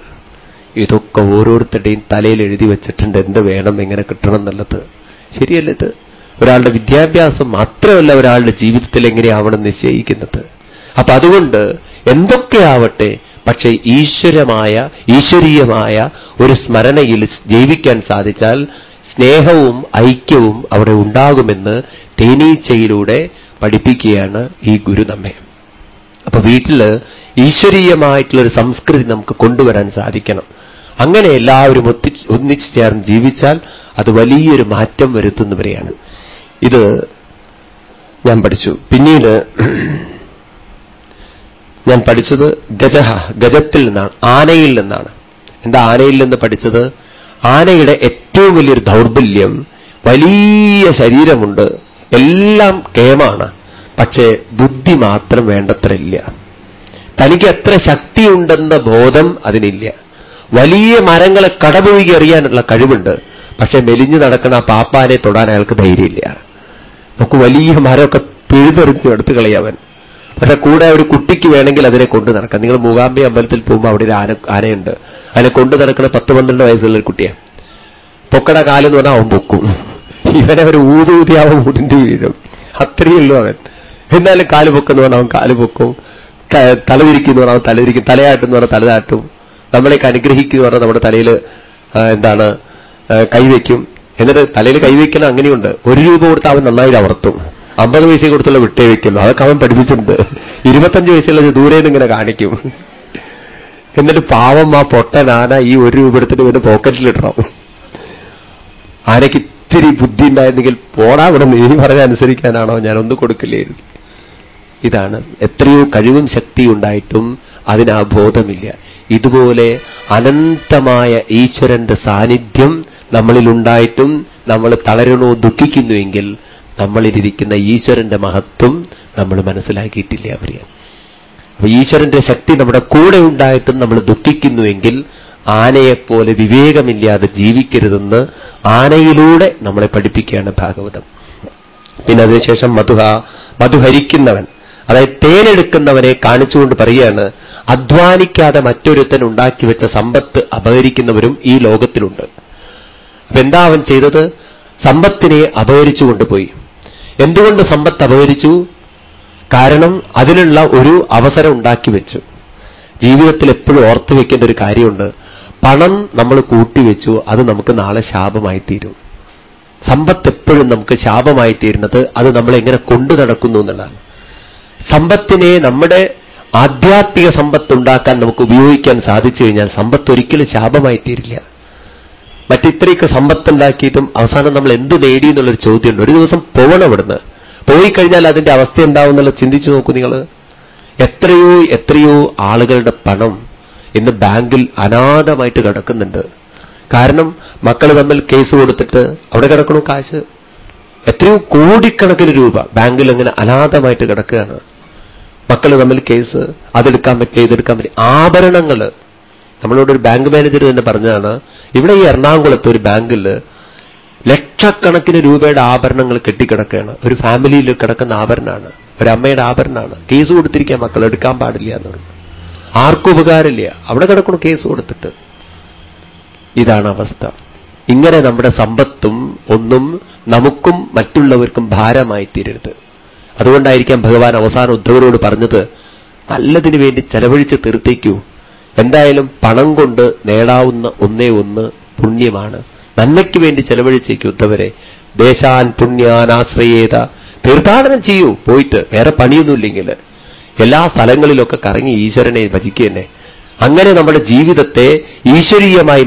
ഇതൊക്കെ ഓരോരുത്തരുടെയും തലയിൽ എഴുതി വെച്ചിട്ടുണ്ട്. എന്ത് വേണം എങ്ങനെ കിട്ടണം എന്നുള്ളത്. ശരിയല്ല ഇത്? ഒരാളുടെ വിദ്യാഭ്യാസം മാത്രമല്ല ഒരാളുടെ ജീവിതത്തിൽ എങ്ങനെയാവണം നിശ്ചയിക്കുന്നത്. അപ്പൊ അതുകൊണ്ട് എന്തൊക്കെയാവട്ടെ പക്ഷേ ഈശ്വരമായ ഈശ്വരീയമായ ഒരു സ്മരണയിൽ ജീവിക്കാൻ സാധിച്ചാൽ സ്നേഹവും ഐക്യവും അവിടെ ഉണ്ടാകുമെന്ന് തേനീച്ചയിലൂടെ പഠിപ്പിക്കുകയാണ് ഈ ഗുരു നമ്മെ. അപ്പൊ വീട്ടിൽ ഈശ്വരീയമായിട്ടുള്ളൊരു സംസ്കൃതി നമുക്ക് കൊണ്ടുവരാൻ സാധിക്കണം. അങ്ങനെ എല്ലാവരും ഒത്തി ഒന്നിച്ചു ചേർന്ന് ജീവിച്ചാൽ അത് വലിയൊരു മാറ്റം വരുത്തുന്നവരെയാണ്. ഇത് ഞാൻ പഠിച്ചു. പിന്നീട് ഞാൻ പഠിച്ചത് ഗജഹ ഗജത്തിൽ നിന്നാണ് ആനയിൽ നിന്നാണ്. എന്താ ആനയിൽ നിന്ന് പഠിച്ചത്? ആനയുടെ ഏറ്റവും വലിയൊരു ദൗർബല്യം വലിയ ശരീരമുണ്ട്. എല്ലാം കേമാണ്. പക്ഷേ ബുദ്ധി മാത്രം വേണ്ടത്ര ഇല്ല തനിക്ക് എത്ര ശക്തിയുണ്ടെന്ന ബോധം അതിനില്ല. വലിയ മരങ്ങളെ കടപുഴുകി അറിയാനുള്ള കഴിവുണ്ട്. പക്ഷെ മെലിഞ്ഞു നടക്കുന്ന ആ പാപ്പാനെ തൊടാൻ അയാൾക്ക് ധൈര്യമില്ല. നമുക്ക് വലിയ മരമൊക്കെ പിഴുതെറിഞ്ഞു എടുത്തു കളയവൻ പക്ഷെ കൂടെ ഒരു കുട്ടിക്ക് വേണമെങ്കിൽ അതിനെ കൊണ്ടു നടക്കാം. നിങ്ങൾ മൂകാംബി അമ്പലത്തിൽ പോകുമ്പോൾ അവിടെ ഒരു ആന ആനയുണ്ട്. അതിനെ കൊണ്ടു നടക്കുന്ന പത്ത് പന്ത്രണ്ട് വയസ്സുള്ള ഒരു കുട്ടിയാണ്. പൊക്കട കാലെന്ന് പറഞ്ഞാൽ അവൻ പൊക്കും. ഇവനെ ഒരു ഊതൂതി അവൻ വീഴും. അത്രയുള്ളൂ അവൻ. എന്നാലും കാൽ പൊക്കെന്ന് പറഞ്ഞാൽ അവൻ കാൽ പൊക്കും. തലതിരിക്കുന്നു പറഞ്ഞാൽ അവൻ തലതിരിക്കും. തലയാട്ടെന്ന് പറഞ്ഞാൽ തലതാട്ടും. നമ്മളേക്ക് അനുഗ്രഹിക്കുന്നു പറഞ്ഞാൽ നമ്മുടെ തലയിൽ എന്താണ് കൈവയ്ക്കും. എന്നിട്ട് തലയിൽ കൈവയ്ക്കണം അങ്ങനെയുണ്ട്. ഒരു രൂപ കൊടുത്ത് അവൻ നന്നായിട്ട് അവർത്തും അമ്പത് പൈസ കൊടുത്തുള്ള വിട്ടേ വയ്ക്കുന്നു അതൊക്കെ അവൻ പഠിപ്പിച്ചിട്ടുണ്ട്. ഇരുപത്തഞ്ച് വയസ്സുള്ളത് ദൂരെ നിന്ന് ഇങ്ങനെ കാണിക്കും. എന്നിട്ട് പാവം ആ പൊട്ടൻ ആന ഈ ഒരു രൂപ എടുത്തിട്ട് ഇവന്റെ പോക്കറ്റിലിടണം ആനയ്ക്ക് ഇത്തിരി ബുദ്ധി ഉണ്ടായിരുന്നെങ്കിൽ പോടാ ഇവിടെ നീ പറഞ്ഞ അനുസരിക്കാനാണോ? ഞാൻ ഒന്ന് കൊടുക്കില്ലായിരുന്നു. ഇതാണ് എത്രയോ കഴിവും ശക്തി ഉണ്ടായിട്ടും അതിന് ബോധമില്ല. ഇതുപോലെ അനന്തമായ ഈശ്വരന്റെ സാന്നിധ്യം നമ്മളിലുണ്ടായിട്ടും നമ്മൾ തളരണോ ദുഃഖിക്കുന്നുവെങ്കിൽ നമ്മളിലിരിക്കുന്ന ഈശ്വരന്റെ മഹത്വം നമ്മൾ മനസ്സിലാക്കിയിട്ടില്ല അവരെ. അപ്പൊ ഈശ്വരന്റെ ശക്തി നമ്മുടെ കൂടെ ഉണ്ടായിട്ടും നമ്മൾ ദുഃഖിക്കുന്നുവെങ്കിൽ ആനയെപ്പോലെ വിവേകമില്ലാതെ ജീവിക്കരുതെന്ന് ആനയിലൂടെ നമ്മളെ പഠിപ്പിക്കുകയാണ് ഭാഗവതം. പിന്നെ അതിനുശേഷം മധുഹ മധുഹരിക്കുന്നവൻ അതായത് തേനെടുക്കുന്നവനെ കാണിച്ചുകൊണ്ട് പറയുകയാണ് അധ്വാനിക്കാതെ മറ്റൊരുത്തൻ ഉണ്ടാക്കി വെച്ച സമ്പത്ത് അപഹരിക്കുന്നവരും ഈ ലോകത്തിലുണ്ട്. അപ്പൊ എന്താ അവൻ ചെയ്തത്? സമ്പത്തിനെ അപഹരിച്ചു കൊണ്ടുപോയി എന്തുകൊണ്ട് സമ്പത്ത് അപഹരിച്ചു? കാരണം അതിനുള്ള ഒരു അവസരം ഉണ്ടാക്കി വെച്ചു. ജീവിതത്തിൽ എപ്പോഴും ഓർത്തു വെക്കേണ്ട ഒരു കാര്യമുണ്ട്. പണം നമ്മൾ കൂട്ടിവെച്ചു അത് നമുക്ക് നാളെ ശാപമായി തീരും. സമ്പത്ത് എപ്പോഴും നമുക്ക് ശാപമായി തീരുന്നത് അത് നമ്മൾ എങ്ങനെ കൊണ്ടു നടക്കുന്നു എന്നുള്ളതാണ്. സമ്പത്തിനെ നമ്മുടെ ആധ്യാത്മിക സമ്പത്ത് ഉണ്ടാക്കാൻ നമുക്ക് ഉപയോഗിക്കാൻ സാധിച്ചു കഴിഞ്ഞാൽ സമ്പത്ത് ഒരിക്കലും ശാപമായി തീരില്ല. മറ്റിത്രയൊക്കെ സമ്പത്തുണ്ടാക്കിയിട്ടും അവസാനം നമ്മൾ എന്ത് നേടി എന്നുള്ളൊരു ചോദ്യമുണ്ട്. ഒരു ദിവസം പോകണം അവിടുന്ന്. പോയി കഴിഞ്ഞാൽ അതിന്റെ അവസ്ഥ എന്താവും എന്നുള്ള ചിന്തിച്ചു നോക്കൂ നിങ്ങൾ. എത്രയോ എത്രയോ ആളുകളുടെ പണം ഇന്ന് ബാങ്കിൽ അനാഥമായിട്ട് കിടക്കുന്നുണ്ട്. കാരണം മക്കൾ തമ്മിൽ കേസ് കൊടുത്തിട്ട് അവിടെ കിടക്കണു കാശ്. എത്രയോ കോടിക്കണക്കിന് രൂപ ബാങ്കിൽ അങ്ങനെ അനാഥമായിട്ട് കിടക്കുകയാണ്. മക്കൾ തമ്മിൽ കേസ് അതെടുക്കാൻ പറ്റില്ല ഇതെടുക്കാൻ പറ്റില്ല. ആഭരണങ്ങൾ നമ്മളോട് ഒരു ബാങ്ക് മാനേജർ തന്നെ പറഞ്ഞതാണ് ഇവിടെ ഈ എറണാകുളത്ത് ഒരു ബാങ്കിൽ ലക്ഷക്കണക്കിന് രൂപയുടെ ആഭരണങ്ങൾ കെട്ടിക്കിടക്കുകയാണ്. ഒരു ഫാമിലിയിൽ കിടക്കുന്ന ആഭരണമാണ് ഒരു അമ്മയുടെ ആഭരണമാണ് കേസ് കൊടുത്തിരിക്കാൻ മക്കൾ എടുക്കാൻ പാടില്ല എന്ന് ആർക്കും ഉപകാരമില്ല. അവിടെ കിടക്കണം കേസ് കൊടുത്തിട്ട്. ഇതാണ് അവസ്ഥ. ഇങ്ങനെ നമ്മുടെ സമ്പത്തും ഒന്നും നമുക്കും മറ്റുള്ളവർക്കും ഭാരമായി തീരരുത്. അതുകൊണ്ടായിരിക്കാം ഭഗവാൻ അവസാന ഉദ്ധവരോട് പറഞ്ഞത് നല്ലതിനു വേണ്ടി ചെലവഴിച്ച് തീർത്തേക്കൂ. എന്തായാലും പണം കൊണ്ട് നേടാവുന്ന ഒന്നേ ഒന്ന് പുണ്യമാണ്. നന്മയ്ക്ക് വേണ്ടി ചെലവഴിച്ചേക്ക് ഉദ്ധവരെ. ദേശാൻ പുണ്യാനാശ്രയേത. തീർത്ഥാടനം ചെയ്യൂ പോയിട്ട്. വേറെ പണിയൊന്നുമില്ലെങ്കിൽ. എല്ലാ സ്ഥലങ്ങളിലൊക്കെ കറങ്ങി ഈശ്വരനെ ഭജിക്കുക അങ്ങനെ നമ്മുടെ ജീവിതത്തെ ഈശ്വരീയമായി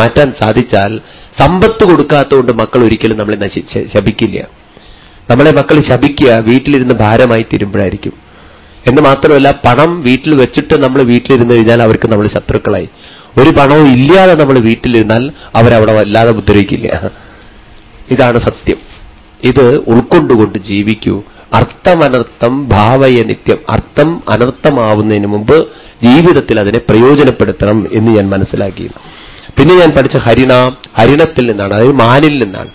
മാറ്റാൻ സാധിച്ചാൽ സമ്പത്ത് കൊടുക്കാത്തതുകൊണ്ട് മക്കൾ ഒരിക്കലും നമ്മളെ ശപിക്കില്ല. നമ്മളെ മക്കൾ ശപിക്കുക വീട്ടിലിരുന്ന് ഭാരമായി തീരുമ്പോഴായിരിക്കും. എന്ന് മാത്രമല്ല പണം വീട്ടിൽ വെച്ചിട്ട് നമ്മൾ വീട്ടിലിരുന്ന് കഴിഞ്ഞാൽ അവർക്ക് നമ്മൾ ശത്രുക്കളായി. ഒരു പണവും ഇല്ലാതെ നമ്മൾ വീട്ടിലിരുന്നാൽ അവരവിടെ വല്ലാതെ ഉപദ്രവിക്കില്ല ഇതാണ് സത്യം. ഇത് ഉൾക്കൊണ്ടുകൊണ്ട് ജീവിക്കൂ. അർത്ഥമനർത്ഥം ഭാവയ നിത്യം. അർത്ഥം അനർത്ഥമാവുന്നതിന് മുമ്പ് ജീവിതത്തിൽ അതിനെ പ്രയോജനപ്പെടുത്തണം എന്ന് ഞാൻ മനസ്സിലാക്കി. പിന്നെ ഞാൻ പഠിച്ച ഹരിണ ഹരിണത്തിൽ നിന്നാണ് അതായത് മാനിൽ നിന്നാണ്.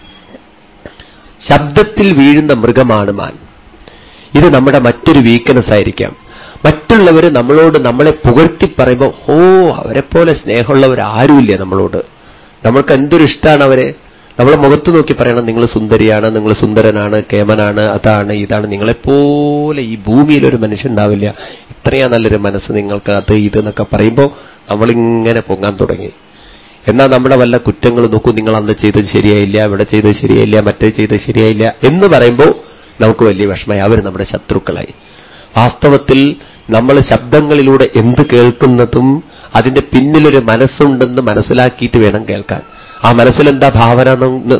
ശബ്ദത്തിൽ വീഴുന്ന മൃഗമാണ് മാൻ. ഇത് നമ്മുടെ മറ്റൊരു വീക്ക്നെസ് ആയിരിക്കാം. മറ്റുള്ളവർ നമ്മളോട് നമ്മളെ പുകഴ്ത്തി പറയുമ്പോൾ ഓ അവരെപ്പോലെ സ്നേഹമുള്ളവർ ആരുമില്ല നമ്മളോട്. നമ്മൾക്ക് എന്തൊരു ഇഷ്ടമാണ് അവരെ? നമ്മളെ മുഖത്ത് നോക്കി പറയണം നിങ്ങൾ സുന്ദരിയാണ് നിങ്ങൾ സുന്ദരനാണ് കേമനാണ് അതാണ് ഇതാണ്. നിങ്ങളെപ്പോലെ ഈ ഭൂമിയിൽ ഒരു മനുഷ്യൻ ഉണ്ടാവില്ല. ഇത്രയാ നല്ലൊരു മനസ്സ് നിങ്ങൾക്ക് അത് ഇത് എന്നൊക്കെ പറയുമ്പോൾ നമ്മളിങ്ങനെ പൊങ്ങാൻ തുടങ്ങി. എന്നാൽ നമ്മുടെ വല്ല കുറ്റങ്ങൾ നോക്കൂ നിങ്ങൾ അന്ന് ചെയ്തത് ശരിയായില്ല ഇവിടെ ചെയ്തത് ശരിയായില്ല മറ്റേ ചെയ്തത് ശരിയായില്ല എന്ന് പറയുമ്പോൾ നമുക്ക് വലിയ വിഷമമായി. അവർ നമ്മുടെ ശത്രുക്കളായി. വാസ്തവത്തിൽ നമ്മൾ ശബ്ദങ്ങളിലൂടെ എന്ത് കേൾക്കുന്നതും അതിന്റെ പിന്നിലൊരു മനസ്സുണ്ടെന്ന് മനസ്സിലാക്കിയിട്ട് വേണം കേൾക്കാൻ. ആ മനസ്സിലെന്താ ഭാവന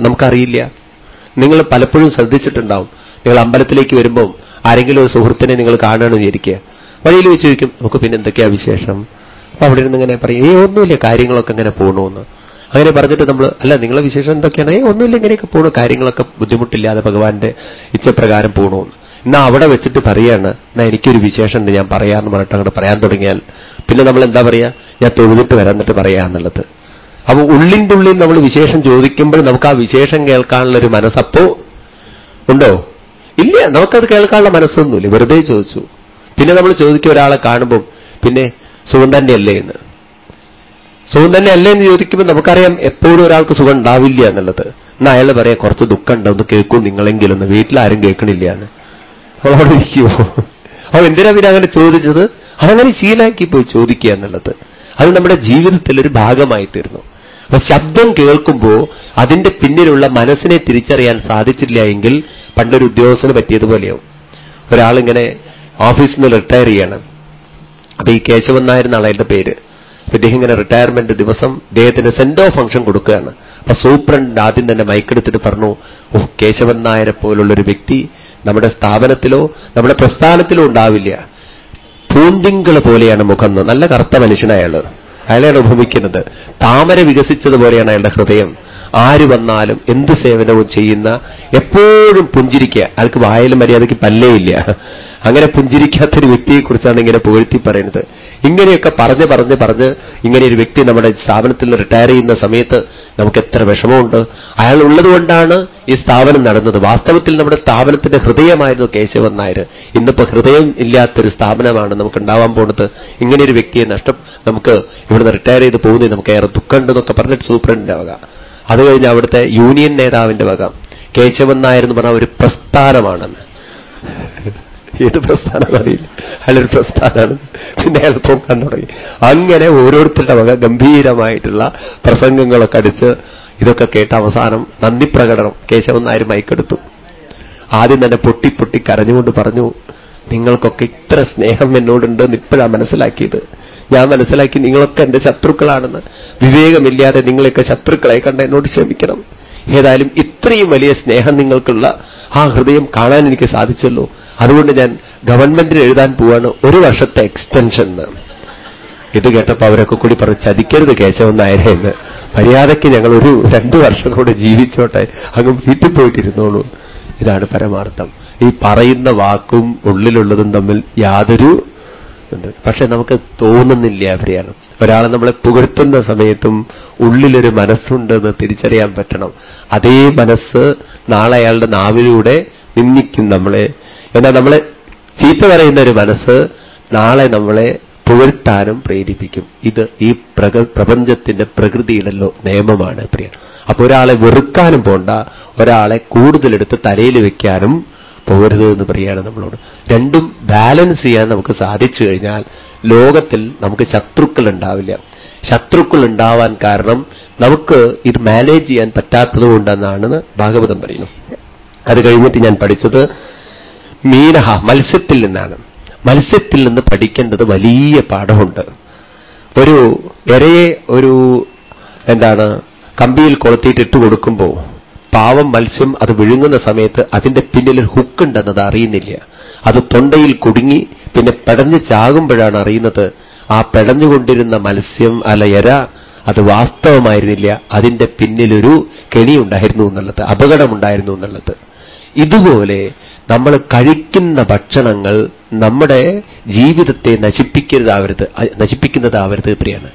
നമുക്കറിയില്ല. നിങ്ങൾ പലപ്പോഴും ശ്രദ്ധിച്ചിട്ടുണ്ടാവും. നിങ്ങൾ അമ്പലത്തിലേക്ക് വരുമ്പം ആരെങ്കിലും ഒരു സുഹൃത്തിനെ നിങ്ങൾ കാണണമെന്ന് വിചാരിക്കുക. വഴിയിൽ വെച്ച് ചോദിക്കും നമുക്ക് പിന്നെ എന്തൊക്കെയാ വിശേഷം? അപ്പൊ അവിടെ ഇരുന്ന് ഇങ്ങനെ പറയും ഏ ഒന്നുമില്ല കാര്യങ്ങളൊക്കെ ഇങ്ങനെ പോകണമെന്ന് അങ്ങനെ പറഞ്ഞിട്ട് നമ്മൾ അല്ല നിങ്ങളെ വിശേഷം എന്തൊക്കെയാണ്? ഏ ഒന്നുമില്ല ഇങ്ങനെയൊക്കെ പോണു. കാര്യങ്ങളൊക്കെ ബുദ്ധിമുട്ടില്ലാതെ ഭഗവാന്റെ ഇച്ഛപ്രകാരം പോകണമെന്ന് എന്നാ അവിടെ വെച്ചിട്ട് പറയാണ് എന്നാ എനിക്കൊരു വിശേഷം ഉണ്ട് ഞാൻ പറയാമെന്ന് പറഞ്ഞിട്ട് അങ്ങോട്ട് പറയാൻ തുടങ്ങിയാൽ. പിന്നെ നമ്മൾ എന്താ പറയാ? ഞാൻ തൊഴുതിട്ട് വരാൻ എന്നിട്ട് പറയാന്നുള്ളത്. അപ്പൊ ഉള്ളിന്റെ ഉള്ളിൽ നമ്മൾ വിശേഷം ചോദിക്കുമ്പോൾ നമുക്ക് ആ വിശേഷം കേൾക്കാനുള്ള ഒരു മനസ്സപ്പോ ഉണ്ടോ? ഇല്ല നമുക്കത് കേൾക്കാനുള്ള മനസ്സൊന്നുമില്ല. വെറുതെ ചോദിച്ചു. പിന്നെ നമ്മൾ ചോദിക്കും ഒരാളെ കാണുമ്പോൾ പിന്നെ സുഖം തന്നെയല്ലേ എന്ന്? സുഖം തന്നെ അല്ലേ എന്ന് ചോദിക്കുമ്പോൾ നമുക്കറിയാം എപ്പോഴും ഒരാൾക്ക് സുഖം ഉണ്ടാവില്ല എന്നുള്ളത്. എന്നാൽ അയാൾ പറയാം കുറച്ച് ദുഃഖം ഉണ്ടാവും കേൾക്കും നിങ്ങളെങ്കിലും വീട്ടിലാരും കേൾക്കണില്ല എന്ന്. അപ്പോൾ അവിടെ ഇരിക്കുമോ അവൾ എന്തിനാ പിന്നെ അങ്ങനെ ചോദിച്ചത്? അതങ്ങനെ ശീലാക്കി പോയി ചോദിക്കുക എന്നുള്ളത്. അത് നമ്മുടെ ജീവിതത്തിൽ ഒരു ഭാഗമായി തീർന്നു അപ്പൊ ശബ്ദം കേൾക്കുമ്പോൾ അതിന്റെ പിന്നിലുള്ള മനസ്സിനെ തിരിച്ചറിയാൻ സാധിച്ചില്ല എങ്കിൽ പണ്ടൊരു ഉദ്യോഗസ്ഥന് പറ്റിയതുപോലെയാവും. ഒരാളിങ്ങനെ ഓഫീസിൽ നിന്ന് റിട്ടയർ ചെയ്യണം. അപ്പൊ ഈ കേശവൻ നായർ അയാളുടെ പേര്. അപ്പൊ ഇദ്ദേഹം ഇങ്ങനെ റിട്ടയർമെന്റ് ദിവസം ഇദ്ദേഹത്തിന് സെന്റ് ഓഫ് ഫംഗ്ഷൻ കൊടുക്കുകയാണ്. അപ്പൊ സൂപ്രണ്ട് ആദ്യം തന്നെ മൈക്കെടുത്തിട്ട് പറഞ്ഞു ഓ കേശവൻ നായരെ പോലുള്ളൊരു വ്യക്തി നമ്മുടെ സ്ഥാപനത്തിലോ നമ്മുടെ പ്രസ്ഥാനത്തിലോ ഉണ്ടാവില്ല. പൂന്തിങ്കൾ പോലെയാണ് മുഖം. നല്ല കറുത്ത മനുഷ്യനായാൾ അയാളെയാണ് ഉപമിക്കുന്നത് താമര വികസിച്ചതുപോലെയാണ് അയാളുടെ ഹൃദയം. ആര് വന്നാലും എന്ത് സേവനവും ചെയ്യുന്ന എപ്പോഴും പുഞ്ചിരിക്കുക. അയാൾക്ക് വായലും മര്യാദയ്ക്ക് പല്ലേ ഇല്ല. അങ്ങനെ പുഞ്ചിരിക്കാത്തൊരു വ്യക്തിയെക്കുറിച്ചാണ് ഇങ്ങനെ പുകഴ്ത്തി പറയുന്നത്. ഇങ്ങനെയൊക്കെ പറഞ്ഞ് പറഞ്ഞ് പറഞ്ഞ് ഇങ്ങനെ ഒരു വ്യക്തി നമ്മുടെ സ്ഥാപനത്തിൽ നിന്ന് റിട്ടയർ ചെയ്യുന്ന സമയത്ത് നമുക്ക് എത്ര വിഷമമുണ്ട്. അയാൾ ഉള്ളതുകൊണ്ടാണ് ഈ സ്ഥാപനം നടന്നത്. വാസ്തവത്തിൽ നമ്മുടെ സ്ഥാപനത്തിന്റെ ഹൃദയമായിരുന്നു കേശവൻ നായർ. ഇന്നിപ്പോ ഹൃദയം ഇല്ലാത്തൊരു സ്ഥാപനമാണ് നമുക്ക് ഉണ്ടാവാൻ പോകുന്നത് ഇങ്ങനെ ഒരു വ്യക്തിയെ നഷ്ടം നമുക്ക് ഇവിടുന്ന് റിട്ടയർ ചെയ്ത് പോകുന്നത് നമുക്ക് ഏറെ ദുഃഖമുണ്ടെന്നൊക്കെ പറഞ്ഞിട്ട് സൂപ്രണ്ടിന്റെ വക. അത് കഴിഞ്ഞ് അവിടുത്തെ യൂണിയൻ നേതാവിന്റെ വക. കേശവൻ നായർ എന്ന് പറഞ്ഞ ഒരു പ്രസ്ഥാനമാണെന്ന്. ഏത് പ്രസ്ഥാനം അറിയില്ല. അയാളൊരു പ്രസ്ഥാനമാണ് പിന്നെ അയാൾ തോക്കാൻ തുടങ്ങി. അങ്ങനെ ഓരോരുത്തരുടെ വക ഗംഭീരമായിട്ടുള്ള പ്രസംഗങ്ങളൊക്കെ അടിച്ച് ഇതൊക്കെ കേട്ട അവസാനം നന്ദി പ്രകടനം കേശവൻ നായർ മൈക്കെടുത്തു. ആദ്യം തന്നെ പൊട്ടി പൊട്ടി കരഞ്ഞുകൊണ്ട് പറഞ്ഞു നിങ്ങൾക്കൊക്കെ ഇത്ര സ്നേഹം എന്നോടുണ്ടെന്ന് ഇപ്പോഴാണ് മനസ്സിലാക്കിയത്. ഞാൻ മനസ്സിലാക്കി നിങ്ങളൊക്കെ എന്റെ ശത്രുക്കളാണെന്ന്. വിവേകമില്ലാതെ നിങ്ങളെയൊക്കെ ശത്രുക്കളെ കണ്ട എന്നോട് ക്ഷമിക്കണം. ഏതായാലും ഇത്രയും വലിയ സ്നേഹം നിങ്ങൾക്കുള്ള ആ ഹൃദയം കാണാൻ എനിക്ക് സാധിച്ചല്ലോ. അതുകൊണ്ട് ഞാൻ ഗവൺമെന്റിന് എഴുതാൻ പോവാണ് ഒരു വർഷത്തെ എക്സ്റ്റൻഷൻ ഇത് കേട്ടപ്പോൾ അവരൊക്കെ കൂടി പറഞ്ഞ് ചതിക്കരുത് കേശവൻ നായരെ എന്ന്. മര്യാദയ്ക്ക് ഞങ്ങൾ ഒരു രണ്ടു വർഷം കൂടെ ജീവിച്ചോട്ടെ. അങ്ങ് വീട്ടിൽ പോയിട്ടിരുന്നോളൂ. ഇതാണ് പരമാർത്ഥം. ഈ പറയുന്ന വാക്കും ഉള്ളിലുള്ളതും തമ്മിൽ യാതൊരു പക്ഷെ നമുക്ക് തോന്നുന്നില്ല അവരെയാണ് ഒരാളെ നമ്മളെ പുകഴ്ത്തുന്ന സമയത്തും ഉള്ളിലൊരു മനസ്സുണ്ടെന്ന് തിരിച്ചറിയാൻ പറ്റണം. അതേ മനസ്സ് നാളെ അയാളുടെ നാവിലൂടെ നിന്ദിക്കും നമ്മളെ. എന്നാൽ നമ്മളെ ചീത്ത പറയുന്ന ഒരു മനസ്സ് നാളെ നമ്മളെ പുകഴ്ത്താനും പ്രേരിപ്പിക്കും. ഇത് ഈ പ്രപഞ്ചത്തിന്റെ പ്രകൃതിയുടെ നിയമമാണ് പ്രിയ അപ്പൊ ഒരാളെ വെറുക്കാനും പോണ്ട. ഒരാളെ കൂടുതലെടുത്ത് തലയിൽ വെക്കാനും പോകരുത് എന്ന് പറയുകയാണ് നമ്മളോട്. രണ്ടും ബാലൻസ് ചെയ്യാൻ നമുക്ക് സാധിച്ചു കഴിഞ്ഞാൽ ലോകത്തിൽ നമുക്ക് ശത്രുക്കൾ ഉണ്ടാവില്ല. ശത്രുക്കൾ ഉണ്ടാവാൻ കാരണം നമുക്ക് ഇത് മാനേജ് ചെയ്യാൻ പറ്റാത്തത് കൊണ്ടെന്നാണ് ഭാഗവതം പറയുന്നു. അത് കഴിഞ്ഞിട്ട് ഞാൻ പഠിച്ചത് മീനഹ മത്സ്യത്തിൽ നിന്നാണ്. മത്സ്യത്തിൽ നിന്ന് പഠിക്കേണ്ടത് വലിയ പാഠമുണ്ട്. ഒരു ഇരയെ ഒരു എന്താണ് കമ്പിയിൽ കൊളുത്തിയിട്ട് ഇട്ട് കൊടുക്കുമ്പോൾ പാവം മത്സ്യം അത് വിഴുങ്ങുന്ന സമയത്ത് അതിന്റെ പിന്നിൽ ഒരു ഹുക്കുണ്ടെന്നത് അറിയുന്നില്ല. അത് തൊണ്ടയിൽ കുടുങ്ങി പിന്നെ പെടഞ്ഞ് ചാകുമ്പോഴാണ് അറിയുന്നത്. ആ പെടഞ്ഞുകൊണ്ടിരുന്ന മത്സ്യം അല്ല എര അത് വാസ്തവമായിരുന്നില്ല. അതിന്റെ പിന്നിലൊരു കെണിയുണ്ടായിരുന്നു എന്നുള്ളത് അപകടമുണ്ടായിരുന്നു എന്നുള്ളത്. ഇതുപോലെ നമ്മൾ കഴിക്കുന്ന ഭക്ഷണങ്ങൾ നമ്മുടെ ജീവിതത്തെ നശിപ്പിക്കരുതാവരുത് നശിപ്പിക്കുന്നതാവരുത് പ്രിയാണ്.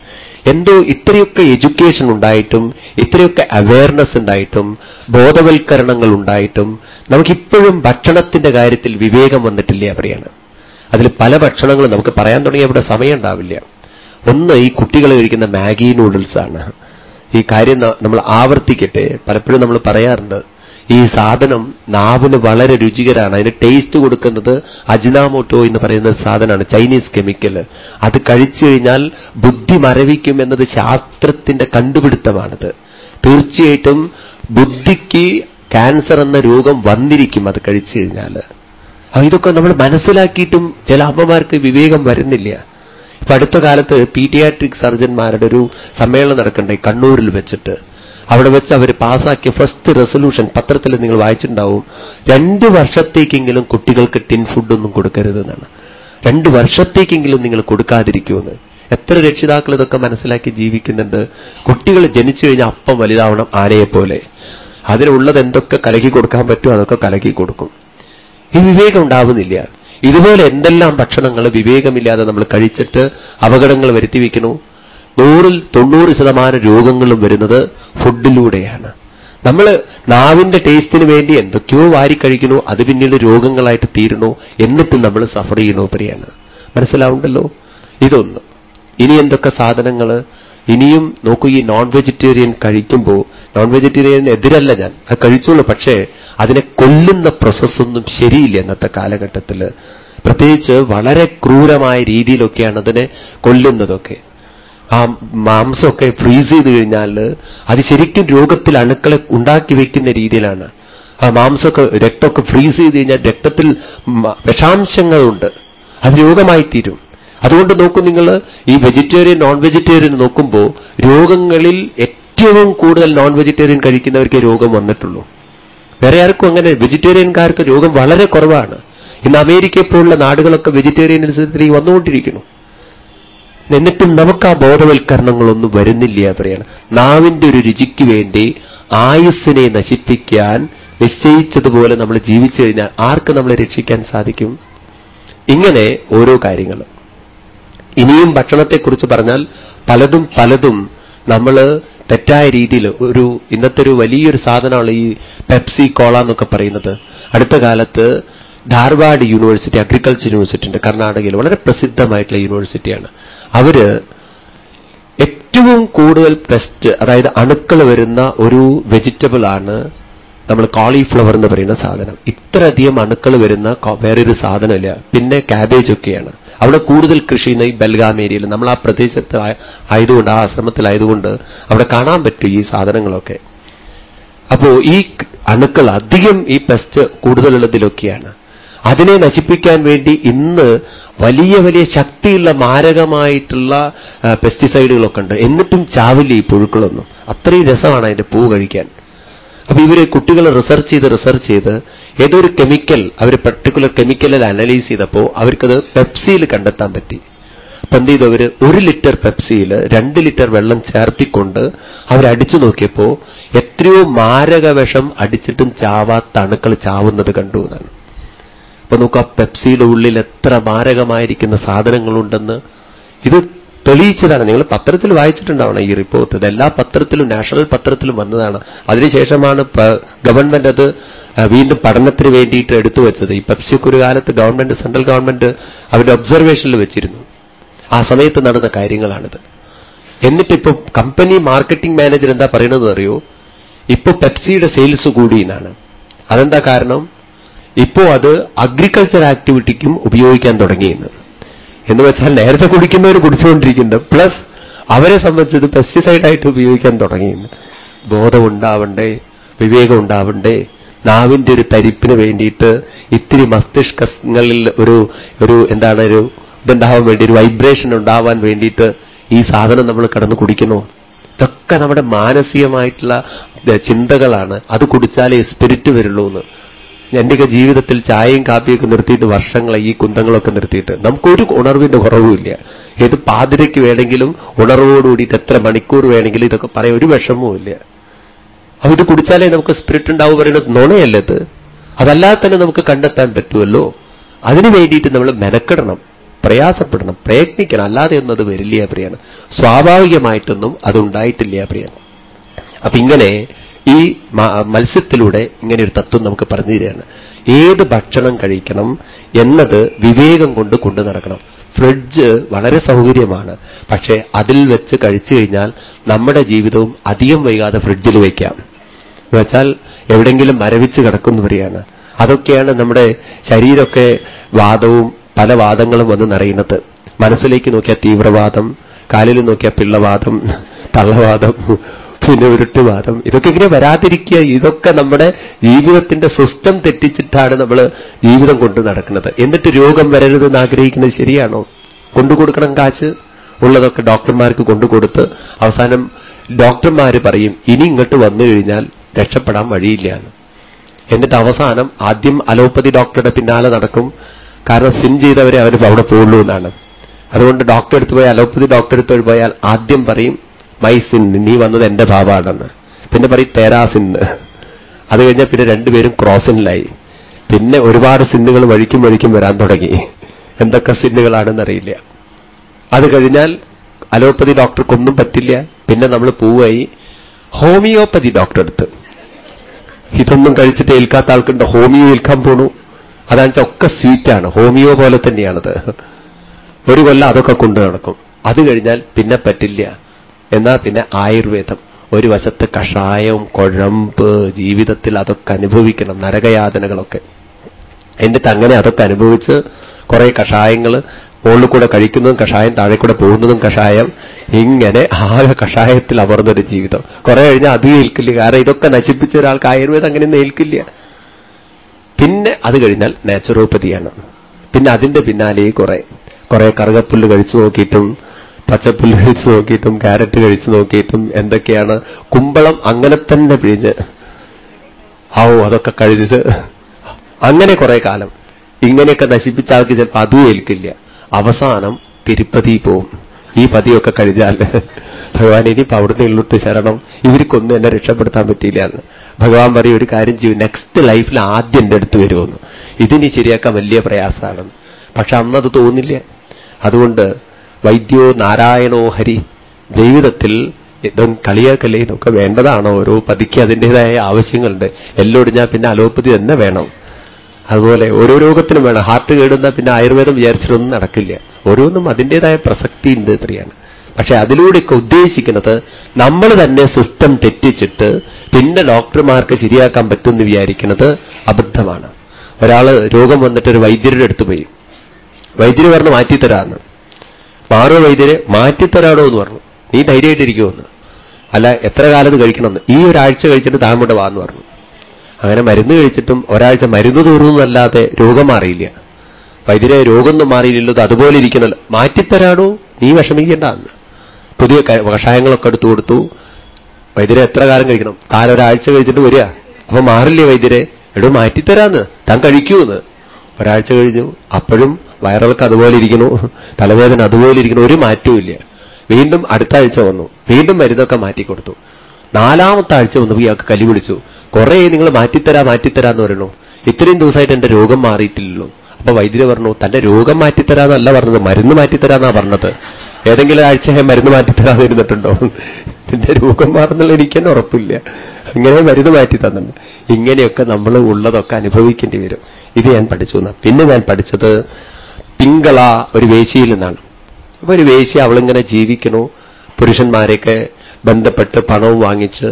എന്തോ ഇത്രയൊക്കെ എഡ്യൂക്കേഷൻ ഉണ്ടായിട്ടും ഇത്രയൊക്കെ അവയർനെസ് ഉണ്ടായിട്ടും ബോധവൽക്കരണങ്ങൾ ഉണ്ടായിട്ടും നമുക്കിപ്പോഴും ഭക്ഷണത്തിന്റെ കാര്യത്തിൽ വിവേകം വന്നിട്ടില്ല പറയാണ് അതിൽ പല ഭക്ഷണങ്ങളും നമുക്ക് പറയാൻ തുടങ്ങിയ ഇവിടെ സമയം ഉണ്ടാവില്ല. ഒന്ന് ഈ കുട്ടികൾ കഴിക്കുന്ന മാഗി നൂഡിൽസ് ആണ്. ഈ കാര്യം നമ്മൾ ആവർത്തിക്കട്ടെ. പലപ്പോഴും നമ്മൾ പറയാറുണ്ട് ഈ സാധനം നാവിന് വളരെ രുചികരാണ്. അതിന് ടേസ്റ്റ് കൊടുക്കുന്നത് അജിനാമോട്ടോ എന്ന് പറയുന്ന സാധനമാണ് ചൈനീസ് കെമിക്കൽ അത് കഴിച്ചു കഴിഞ്ഞാൽ ബുദ്ധി മരവിക്കും എന്നത് ശാസ്ത്രത്തിന്റെ കണ്ടുപിടുത്തമാണത്. തീർച്ചയായിട്ടും ബുദ്ധിക്ക് ക്യാൻസർ എന്ന രോഗം വന്നിരിക്കും അത് കഴിച്ചു കഴിഞ്ഞാൽ. ഇതൊക്കെ നമ്മൾ മനസ്സിലാക്കിയിട്ടും ചില അമ്മമാർക്ക് വിവേകം വരുന്നില്ല. ഇപ്പൊ അടുത്ത കാലത്ത് പീഡിയാട്രിക് സർജന്മാരുടെ ഒരു സമ്മേളനം നടക്കണ്ടേ കണ്ണൂരിൽ വെച്ചിട്ട്. അവിടെ വെച്ച് അവർ പാസ്സാക്കിയ ഫസ്റ്റ് റെസൊല്യൂഷൻ പത്രത്തിൽ നിങ്ങൾ വായിച്ചിട്ടുണ്ടാവും രണ്ട് വർഷത്തേക്കെങ്കിലും കുട്ടികൾക്ക് ടിൻ ഫുഡൊന്നും കൊടുക്കരുത് എന്നാണ് രണ്ട് വർഷത്തേക്കെങ്കിലും നിങ്ങൾ കൊടുക്കാതിരിക്കുമെന്ന് എത്ര രക്ഷിതാക്കൾ ഇതൊക്കെ മനസ്സിലാക്കി ജീവിക്കുന്നുണ്ട്? കുട്ടികൾ ജനിച്ചു കഴിഞ്ഞാൽ അപ്പം വലുതാവണം ആനയെപ്പോലെ. അതിനുള്ളത് എന്തൊക്കെ കലക്കി കൊടുക്കാൻ പറ്റുമോ അതൊക്കെ കലക്കി കൊടുക്കും. ഈ വിവേകം ഉണ്ടാവുന്നില്ല. ഇതുപോലെ എന്തെല്ലാം ഭക്ഷണങ്ങൾ വിവേകമില്ലാതെ നമ്മൾ കഴിച്ചിട്ട് അപകടങ്ങൾ വരുത്തി വയ്ക്കണു നൂറിൽ തൊണ്ണൂറ് ശതമാനം രോഗങ്ങളും വരുന്നത് ഫുഡിലൂടെയാണ്. നമ്മൾ നാവിന്റെ ടേസ്റ്റിന് വേണ്ടി എന്തൊക്കെയോ വാരി കഴിക്കണോ അത് പിന്നീട് രോഗങ്ങളായിട്ട് തീരണു എന്നിട്ട് നമ്മൾ സഫർ ചെയ്യണോ പറയാണ് മനസ്സിലാവുണ്ടല്ലോ? ഇതൊന്ന്. ഇനി എന്തൊക്കെ സാധനങ്ങൾ? ഇനിയും നോക്കൂ ഈ നോൺ വെജിറ്റേറിയൻ കഴിക്കുമ്പോൾ നോൺ വെജിറ്റേറിയൻ എതിരല്ല ഞാൻ. അത് കഴിച്ചോളൂ പക്ഷേ അതിനെ കൊല്ലുന്ന പ്രോസസ്സൊന്നും ശരിയില്ല ഇന്നത്തെ കാലഘട്ടത്തിൽ പ്രത്യേകിച്ച് വളരെ ക്രൂരമായ രീതിയിലൊക്കെയാണ് അതിനെ കൊല്ലുന്നതൊക്കെ. ആ മാംസമൊക്കെ ഫ്രീസ് ചെയ്ത് കഴിഞ്ഞാൽ അത് ശരിക്കും രോഗത്തിൽ അണുക്കളെ ഉണ്ടാക്കി വയ്ക്കുന്ന രീതിയിലാണ്. ആ മാംസമൊക്കെ രക്തമൊക്കെ ഫ്രീസ് ചെയ്ത് കഴിഞ്ഞാൽ രക്തത്തിൽ വിഷാംശങ്ങളുണ്ട്. അത് രോഗമായി തീരും. അതുകൊണ്ട് നോക്കും നിങ്ങൾ ഈ വെജിറ്റേറിയൻ നോൺ വെജിറ്റേറിയൻ നോക്കുമ്പോൾ രോഗങ്ങളിൽ ഏറ്റവും കൂടുതൽ നോൺ വെജിറ്റേറിയൻ കഴിക്കുന്നവർക്ക് രോഗം വന്നിട്ടുള്ളൂ. വേറെ ആർക്കും അങ്ങനെ വെജിറ്റേറിയൻകാർക്ക് രോഗം വളരെ കുറവാണ്. ഇന്ന് അമേരിക്കയെ പോലുള്ള നാടുകളൊക്കെ അനുസരിച്ച് വന്നുകൊണ്ടിരിക്കുന്നു. എന്നിട്ടും നമുക്ക് ആ ബോധവൽക്കരണങ്ങളൊന്നും വരുന്നില്ല പറയാണ്. നാവിന്റെ ഒരു രുചിക്ക് വേണ്ടി ആയുസ്സിനെ നശിപ്പിക്കാൻ നിശ്ചയിച്ചതുപോലെ നമ്മൾ ജീവിച്ചു കഴിഞ്ഞാൽ ആർക്ക് നമ്മളെ രക്ഷിക്കാൻ സാധിക്കും? ഇങ്ങനെ ഓരോ കാര്യങ്ങൾ. ഇനിയും ഭക്ഷണത്തെക്കുറിച്ച് പറഞ്ഞാൽ പലതും പലതും നമ്മൾ തെറ്റായ രീതിയിൽ ഒരു ഇന്നത്തെ ഒരു വലിയൊരു സാധനമാണ് ഈ പെപ്സി കോള എന്നൊക്കെ പറയുന്നത്. അടുത്ത കാലത്ത് ധാർവാഡ് യൂണിവേഴ്സിറ്റി അഗ്രികൾച്ചർ യൂണിവേഴ്സിറ്റി ഉണ്ട് കർണാടകയിൽ. വളരെ പ്രസിദ്ധമായിട്ടുള്ള യൂണിവേഴ്സിറ്റിയാണ്. അവർ ഏറ്റവും കൂടുതൽ പെസ്റ്റ് അതായത് അണുക്കൾ വരുന്ന ഒരു വെജിറ്റബിൾ ആണ് നമ്മൾ കോളിഫ്ലവർ എന്ന് പറയുന്ന സാധനം. ഇത്രയധികം അണുക്കൾ വരുന്ന വേറൊരു സാധനമില്ല. പിന്നെ കാബേജ് ഒക്കെയാണ്. അവിടെ കൂടുതൽ കൃഷി ചെയ്യുന്ന ഈ ബൽഗാം ഏരിയയിൽ നമ്മൾ ആ പ്രദേശത്ത് ആയതുകൊണ്ട് ആ ആശ്രമത്തിലായതുകൊണ്ട് അവിടെ കാണാൻ പറ്റും ഈ സാധനങ്ങളൊക്കെ. അപ്പോ ഈ അണുക്കൾ അധികം ഈ പെസ്റ്റ് കൂടുതലുള്ളതിലൊക്കെയാണ്. അതിനെ നശിപ്പിക്കാൻ വേണ്ടി ഇന്ന് വലിയ വലിയ ശക്തിയുള്ള മാരകമായിട്ടുള്ള പെസ്റ്റിസൈഡുകളൊക്കെ ഉണ്ട്. എന്നിട്ടും ചാവില്ല ഈ പുഴുക്കളൊന്നും. അത്രയും രസമാണ് അതിന്റെ പൂ കഴിക്കാൻ. അപ്പൊ ഇവർ കുട്ടികൾ റിസർച്ച് ചെയ്ത് റിസർച്ച് ചെയ്ത് ഏതൊരു കെമിക്കൽ അവർ പെർട്ടിക്കുലർ കെമിക്കലിൽ അനലൈസ് ചെയ്തപ്പോൾ അവർക്കത് പെപ്സിയിൽ കണ്ടെത്താൻ പറ്റി. അപ്പൊ എന്ത് ചെയ്തു അവർ ഒരു ലിറ്റർ പെപ്സിയിൽ രണ്ട് ലിറ്റർ വെള്ളം ചേർത്തിക്കൊണ്ട് അവരടിച്ചു നോക്കിയപ്പോ എത്രയോ മാരക വിഷം അടിച്ചിട്ടും ചാവാത്ത അണുക്കൾ ചാവുന്നത് കണ്ടു എന്നാണ്. അപ്പൊ നോക്കാം പെപ്സിയുടെ ഉള്ളിൽ എത്ര മാരകമായിരിക്കുന്ന സാധനങ്ങളുണ്ടെന്ന് ഇത് തെളിയിച്ചതാണ്. നിങ്ങൾ പത്രത്തിൽ വായിച്ചിട്ടുണ്ടാവണം ഈ റിപ്പോർട്ട്. ഇത് എല്ലാ പത്രത്തിലും നാഷണൽ പത്രത്തിലും വന്നതാണ്. അതിനുശേഷമാണ് ഗവൺമെന്റ് അത് വീണ്ടും പഠനത്തിന് വേണ്ടിയിട്ട് എടുത്തു വെച്ചത്. ഈ പെപ്സിക്ക് ഒരു കാലത്ത് ഗവൺമെന്റ് സെൻട്രൽ ഗവൺമെന്റ് അവരുടെ ഒബ്സർവേഷനിൽ വെച്ചിരുന്നു. ആ സമയത്ത് നടന്ന കാര്യങ്ങളാണിത്. എന്നിട്ടിപ്പോ കമ്പനി മാർക്കറ്റിംഗ് മാനേജർ എന്താ പറയുന്നത് അറിയോ ഇപ്പൊ പെപ്സിയുടെ സെയിൽസ് കൂടി എന്നാണ്. അതെന്താ കാരണം? ഇപ്പോ അത് അഗ്രികൾച്ചർ ആക്ടിവിറ്റിക്കും ഉപയോഗിക്കാൻ തുടങ്ങിയെന്ന്. എന്ന് വെച്ചാൽ നേരത്തെ കുടിക്കുന്നവർ കുടിച്ചുകൊണ്ടിരിക്കുന്നുണ്ട്. പ്ലസ് അവരെ സംബന്ധിച്ചത് പെസ്റ്റിസൈഡായിട്ട് ഉപയോഗിക്കാൻ തുടങ്ങിയിരുന്നു ബോധമുണ്ടാവണ്ടേ? വിവേകം ഉണ്ടാവണ്ടേ നാവിന്റെ ഒരു തരിപ്പിന് വേണ്ടിയിട്ട് ഇത്തിരി മസ്തിഷ്കങ്ങളിൽ ഒരു ഒരു എന്താണ് ഒരു ഇതുണ്ടാവാൻ വേണ്ടി ഒരു വൈബ്രേഷൻ ഉണ്ടാവാൻ വേണ്ടിയിട്ട് ഈ സാധനം നമ്മൾ കടന്ന് കുടിക്കുന്നു. ഇതൊക്കെ നമ്മുടെ മാനസികമായിട്ടുള്ള ചിന്തകളാണ്. അത് കുടിച്ചാലേ സ്പിരിറ്റ് വരുള്ളൂ എന്ന് എന്റെയൊക്കെ ജീവിതത്തിൽ ചായയും കാപ്പിയൊക്കെ നിർത്തിയിട്ട് വർഷങ്ങളെ ഈ കുന്തങ്ങളൊക്കെ നിർത്തിയിട്ട് നമുക്കൊരു ഉണർവിന്റെ കുറവുമില്ല. ഏത് പാതിരയ്ക്ക് വേണമെങ്കിലും ഉണർവോടുകൂടിയിട്ട് എത്ര മണിക്കൂർ വേണമെങ്കിലും ഇതൊക്കെ പറയാൻ ഒരു വിഷമവും ഇല്ല അപ്പൊ ഇത് കുടിച്ചാലേ നമുക്ക് സ്പിരിറ്റ് ഉണ്ടാവും പറയുന്നത് നുണയല്ലത് അതല്ലാതെ തന്നെ നമുക്ക് കണ്ടെത്താൻ പറ്റുമല്ലോ. അതിനു വേണ്ടിയിട്ട് നമ്മൾ മെനക്കെടണം പ്രയാസപ്പെടണം പ്രയത്നിക്കണം. അല്ലാതെ ഒന്നും അത് വരില്ല പ്രിയാണ് സ്വാഭാവികമായിട്ടൊന്നും അതുണ്ടായിട്ടില്ല പ്രിയാണ് അപ്പൊ ഇങ്ങനെ ഈ മത്സ്യത്തിലൂടെ ഇങ്ങനെ ഒരു തത്വം നമുക്ക് പറഞ്ഞു തരികയാണ്. ഏത് ഭക്ഷണം കഴിക്കണം എന്നത് വിവേകം കൊണ്ട് കൊണ്ടു നടക്കണം. ഫ്രിഡ്ജ് വളരെ സൗകര്യമാണ്. പക്ഷേ അതിൽ വെച്ച് കഴിച്ചു കഴിഞ്ഞാൽ നമ്മുടെ ജീവിതവും അധികം വൈകാതെ ഫ്രിഡ്ജിൽ വയ്ക്കാം എന്നുവെച്ചാൽ എവിടെങ്കിലും മരവിച്ച് കിടക്കുന്നവരെയാണ്. അതൊക്കെയാണ് നമ്മുടെ ശരീരമൊക്കെ വാദവും പല വാദങ്ങളും വന്ന് നിറയുന്നത്. മനസ്സിലേക്ക് നോക്കിയാൽ തീവ്രവാദം കാലിൽ നോക്കിയാൽ പിള്ളവാദം തള്ളവാദം പിന്നെ ഉരുട്ടുവാദം. ഇതൊക്കെ ഇങ്ങനെ വരാതിരിക്കുക ഇതൊക്കെ നമ്മുടെ ജീവിതത്തിന്റെ സിസ്റ്റം തെറ്റിച്ചിട്ടാണ് നമ്മൾ ജീവിതം കൊണ്ട് നടക്കുന്നത്. എന്നിട്ട് രോഗം വരരുതെന്ന് ആഗ്രഹിക്കുന്നത് ശരിയാണോ? കൊണ്ടുകൊടുക്കണം കാശ്? ഉള്ളതൊക്കെ ഡോക്ടർമാർക്ക് കൊണ്ടുകൊടുത്ത് അവസാനം ഡോക്ടർമാർ പറയും ഇനി ഇങ്ങോട്ട് വന്നു കഴിഞ്ഞാൽ രക്ഷപ്പെടാൻ വഴിയില്ല എന്നിട്ട് അവസാനം ആദ്യം അലോപ്പതി ഡോക്ടറുടെ പിന്നാലെ നടക്കും. കാരണം സിൻ ചെയ്തവരെ അവർ അവിടെ പോകുള്ളൂ എന്നാണ്. അതുകൊണ്ട് ഡോക്ടർ എടുത്ത് പോയാൽ അലോപ്പതി ഡോക്ടർ എടുത്ത് പോയാൽ ആദ്യം പറയും മൈ സിൻ നീ വന്നത് എന്റെ ഭാവാണെന്ന്. പിന്നെ പറയും തേരാ അത് കഴിഞ്ഞാൽ പിന്നെ രണ്ടുപേരും ക്രോസിനിലായി. പിന്നെ ഒരുപാട് സിന്നുകൾ വഴിക്കും വഴിക്കും വരാൻ തുടങ്ങി. എന്തൊക്കെ സിന്നുകളാണെന്നറിയില്ല. അത് കഴിഞ്ഞാൽ അലോപ്പതി ഡോക്ടർക്കൊന്നും പറ്റില്ല. പിന്നെ നമ്മൾ പോവായി ഹോമിയോപ്പതി ഡോക്ടർ അടുത്ത് ഇതൊന്നും കഴിച്ചിട്ട് ഏൽക്കാത്ത ആൾക്കുണ്ട്? ഹോമിയോ ഏൽക്കാൻ പോണു. അതാണെച്ചാൽ ഒക്കെ സ്വീറ്റാണ്. ഹോമിയോ പോലെ തന്നെയാണത്. ഒരു കൊല്ലം അതൊക്കെ കൊണ്ടു നടക്കും അത് കഴിഞ്ഞാൽ പിന്നെ പറ്റില്ല. എന്നാൽ പിന്നെ ആയുർവേദം. ഒരു വശത്ത് കഷായവും കുഴമ്പ് ജീവിതത്തിൽ അതൊക്കെ അനുഭവിക്കണം നരകയാതനകളൊക്കെ. എന്നിട്ട് അങ്ങനെ അതൊക്കെ അനുഭവിച്ച് കുറെ കഷായങ്ങൾ മുകളിൽ കൂടെ കഴിക്കുന്നതും കഷായം താഴെ കൂടെ പോകുന്നതും കഷായം ഇങ്ങനെ ആകെ കഷായത്തിൽ അമർന്നൊരു ജീവിതം. കുറെ കഴിഞ്ഞാൽ അത് ഏൽക്കില്ല. കാരണം ഇതൊക്കെ നശിപ്പിച്ച ഒരാൾക്ക് ആയുർവേദം അങ്ങനെയൊന്നും ഏൽക്കില്ല. പിന്നെ അത് കഴിഞ്ഞാൽ നാച്ചുറോപ്പതിയാണ് പിന്നെ അതിന്റെ പിന്നാലെ കുറെ കുറെ കറുകപ്പുല്ല് കഴിച്ചു നോക്കിയിട്ടും പച്ചപ്പുല്ല് കഴിച്ചു നോക്കിയിട്ടും ക്യാരറ്റ് കഴിച്ചു നോക്കിയിട്ടും എന്തൊക്കെയാണ്? കുമ്പളം അങ്ങനെ തന്നെ പിഴിഞ്ഞ്. ആവോ അതൊക്കെ കഴിച്ച്. അങ്ങനെ കുറെ കാലം. ഇങ്ങനെയൊക്കെ നശിപ്പിച്ച ആൾക്ക് ചിലപ്പോൾ അതും ഏൽക്കില്ല. അവസാനം തിരുപ്പതി പോവും. ഈ പതിയൊക്കെ കഴിഞ്ഞാൽ ഭഗവാൻ ഇനിയിപ്പോ അവിടുന്ന് ഉള്ളിട്ട് ശരണം. ഇവർക്കൊന്നും എന്നെ രക്ഷപ്പെടുത്താൻ പറ്റിയില്ല എന്ന്. ഭഗവാൻ പറയും ഒരു കാര്യം ചെയ്യും. നെക്സ്റ്റ് ലൈഫിൽ ആദ്യം എന്റെ അടുത്ത് വരുമെന്ന് ഇതിനി ശരിയാക്കാൻ വലിയ പ്രയാസമാണെന്ന് പക്ഷെ അന്നത് തോന്നില്ല. അതുകൊണ്ട് വൈദ്യോ നാരായണോ ഹരി? ജീവിതത്തിൽ ഇതും കളിയാക്കല്ലേ ഇതൊക്കെ വേണ്ടതാണ്? ഓരോ പതിക്ക് അതിന്റെതായ ആവശ്യങ്ങളുണ്ട്. എല്ലൊടിഞ്ഞാൽ പിന്നെ അലോപ്പതി തന്നെ വേണം. അതുപോലെ ഓരോ രോഗത്തിനും വേണം. ഹാർട്ട് കേടുന്ന പിന്നെ ആയുർവേദം വിചാരിച്ചിട്ടൊന്നും നടക്കില്ല. ഓരോന്നും അതിന്റെതായ പ്രസക്തി ഉണ്ട് ഇത്രയാണ്. പക്ഷെ അതിലൂടെയൊക്കെ ഉദ്ദേശിക്കുന്നത് നമ്മൾ തന്നെ സിസ്റ്റം തെറ്റിച്ചിട്ട് പിന്നെ ഡോക്ടർമാർക്ക് ശരിയാക്കാൻ പറ്റുമെന്ന് വിചാരിക്കുന്നത് അബദ്ധമാണ്. ഒരാൾ രോഗം വന്നിട്ട് ഒരു വൈദ്യരുടെ അടുത്ത് പോയി. വൈദ്യര് പറഞ്ഞു മാറ്റിത്തരാന്ന്. മാറോ വൈദ്യരെ മാറ്റിത്തരാടോ എന്ന് പറഞ്ഞു. നീ ധൈര്യമായിട്ടിരിക്കുമെന്ന് അല്ല എത്ര കാലത്ത് കഴിക്കണമെന്ന്. ഈ ഒരാഴ്ച കഴിച്ചിട്ട് താൻ കൊണ്ട് വാന്ന് പറഞ്ഞു. അങ്ങനെ മരുന്ന് കഴിച്ചിട്ടും ഒരാഴ്ച മരുന്ന് തോറുന്നല്ലാതെ രോഗം മാറിയില്ല. വൈദ്യരെ രോഗമൊന്നും മാറിയില്ലല്ലോ അത് അതുപോലെ ഇരിക്കണല്ലോ. മാറ്റിത്തരാടോ? നീ വിഷമിക്കേണ്ട എന്ന്. പുതിയ കഷായങ്ങളൊക്കെ എടുത്തു കൊടുത്തു. വൈദ്യരെ എത്ര കാലം കഴിക്കണം? താൻ ഒരാഴ്ച കഴിച്ചിട്ട് വരിക. അപ്പൊ മാറില്ലേ വൈദ്യരെ? എടോ മാറ്റിത്തരാന്ന്. താൻ കഴിക്കൂന്ന് ഒരാഴ്ച കഴിഞ്ഞു. അപ്പോഴും വയറിളക്ക് അതുപോലെ ഇരിക്കുന്നു തലവേദന അതുപോലെ ഇരിക്കുന്നു ഒരു മാറ്റവും ഇല്ല. വീണ്ടും അടുത്ത ആഴ്ച വന്നു. വീണ്ടും മരുന്നൊക്കെ മാറ്റിക്കൊടുത്തു. നാലാമത്തെ ആഴ്ച വന്നു ഇയാൾക്ക് കലി പിടിച്ചു. കുറെ നിങ്ങൾ മാറ്റിത്തരാ മാറ്റിത്തരാന്ന് പറയണു ഇത്രയും ദിവസമായിട്ട് എന്റെ രോഗം മാറിയിട്ടില്ലല്ലോ. അപ്പൊ വൈദ്യുതി പറഞ്ഞു തന്റെ രോഗം മാറ്റിത്തരാന്നല്ല പറഞ്ഞത് മരുന്ന് മാറ്റിത്തരാന്നാ പറഞ്ഞത്. ഏതെങ്കിലും ആഴ്ച മരുന്ന് മാറ്റിത്തരാതിരുന്നിട്ടുണ്ടോ നിന്റെ രോഗം മാറുന്നുള്ള എനിക്കെന്നെ ഉറപ്പില്ല. അങ്ങനെ മരുന്ന് മാറ്റി തന്നിട്ടുണ്ട്. ഇങ്ങനെയൊക്കെ നമ്മൾ ഉള്ളതൊക്കെ അനുഭവിക്കേണ്ടി വരും. ഇത് ഞാൻ പഠിച്ചു പിന്നെ ഞാൻ പഠിച്ചത് പിങ്കള ഒരു വേശിയിൽ നിന്നാണ്. അപ്പൊ ഒരു വേശി അവളിങ്ങനെ ജീവിക്കണു പുരുഷന്മാരെയൊക്കെ ബന്ധപ്പെട്ട് പണവും വാങ്ങിച്ച്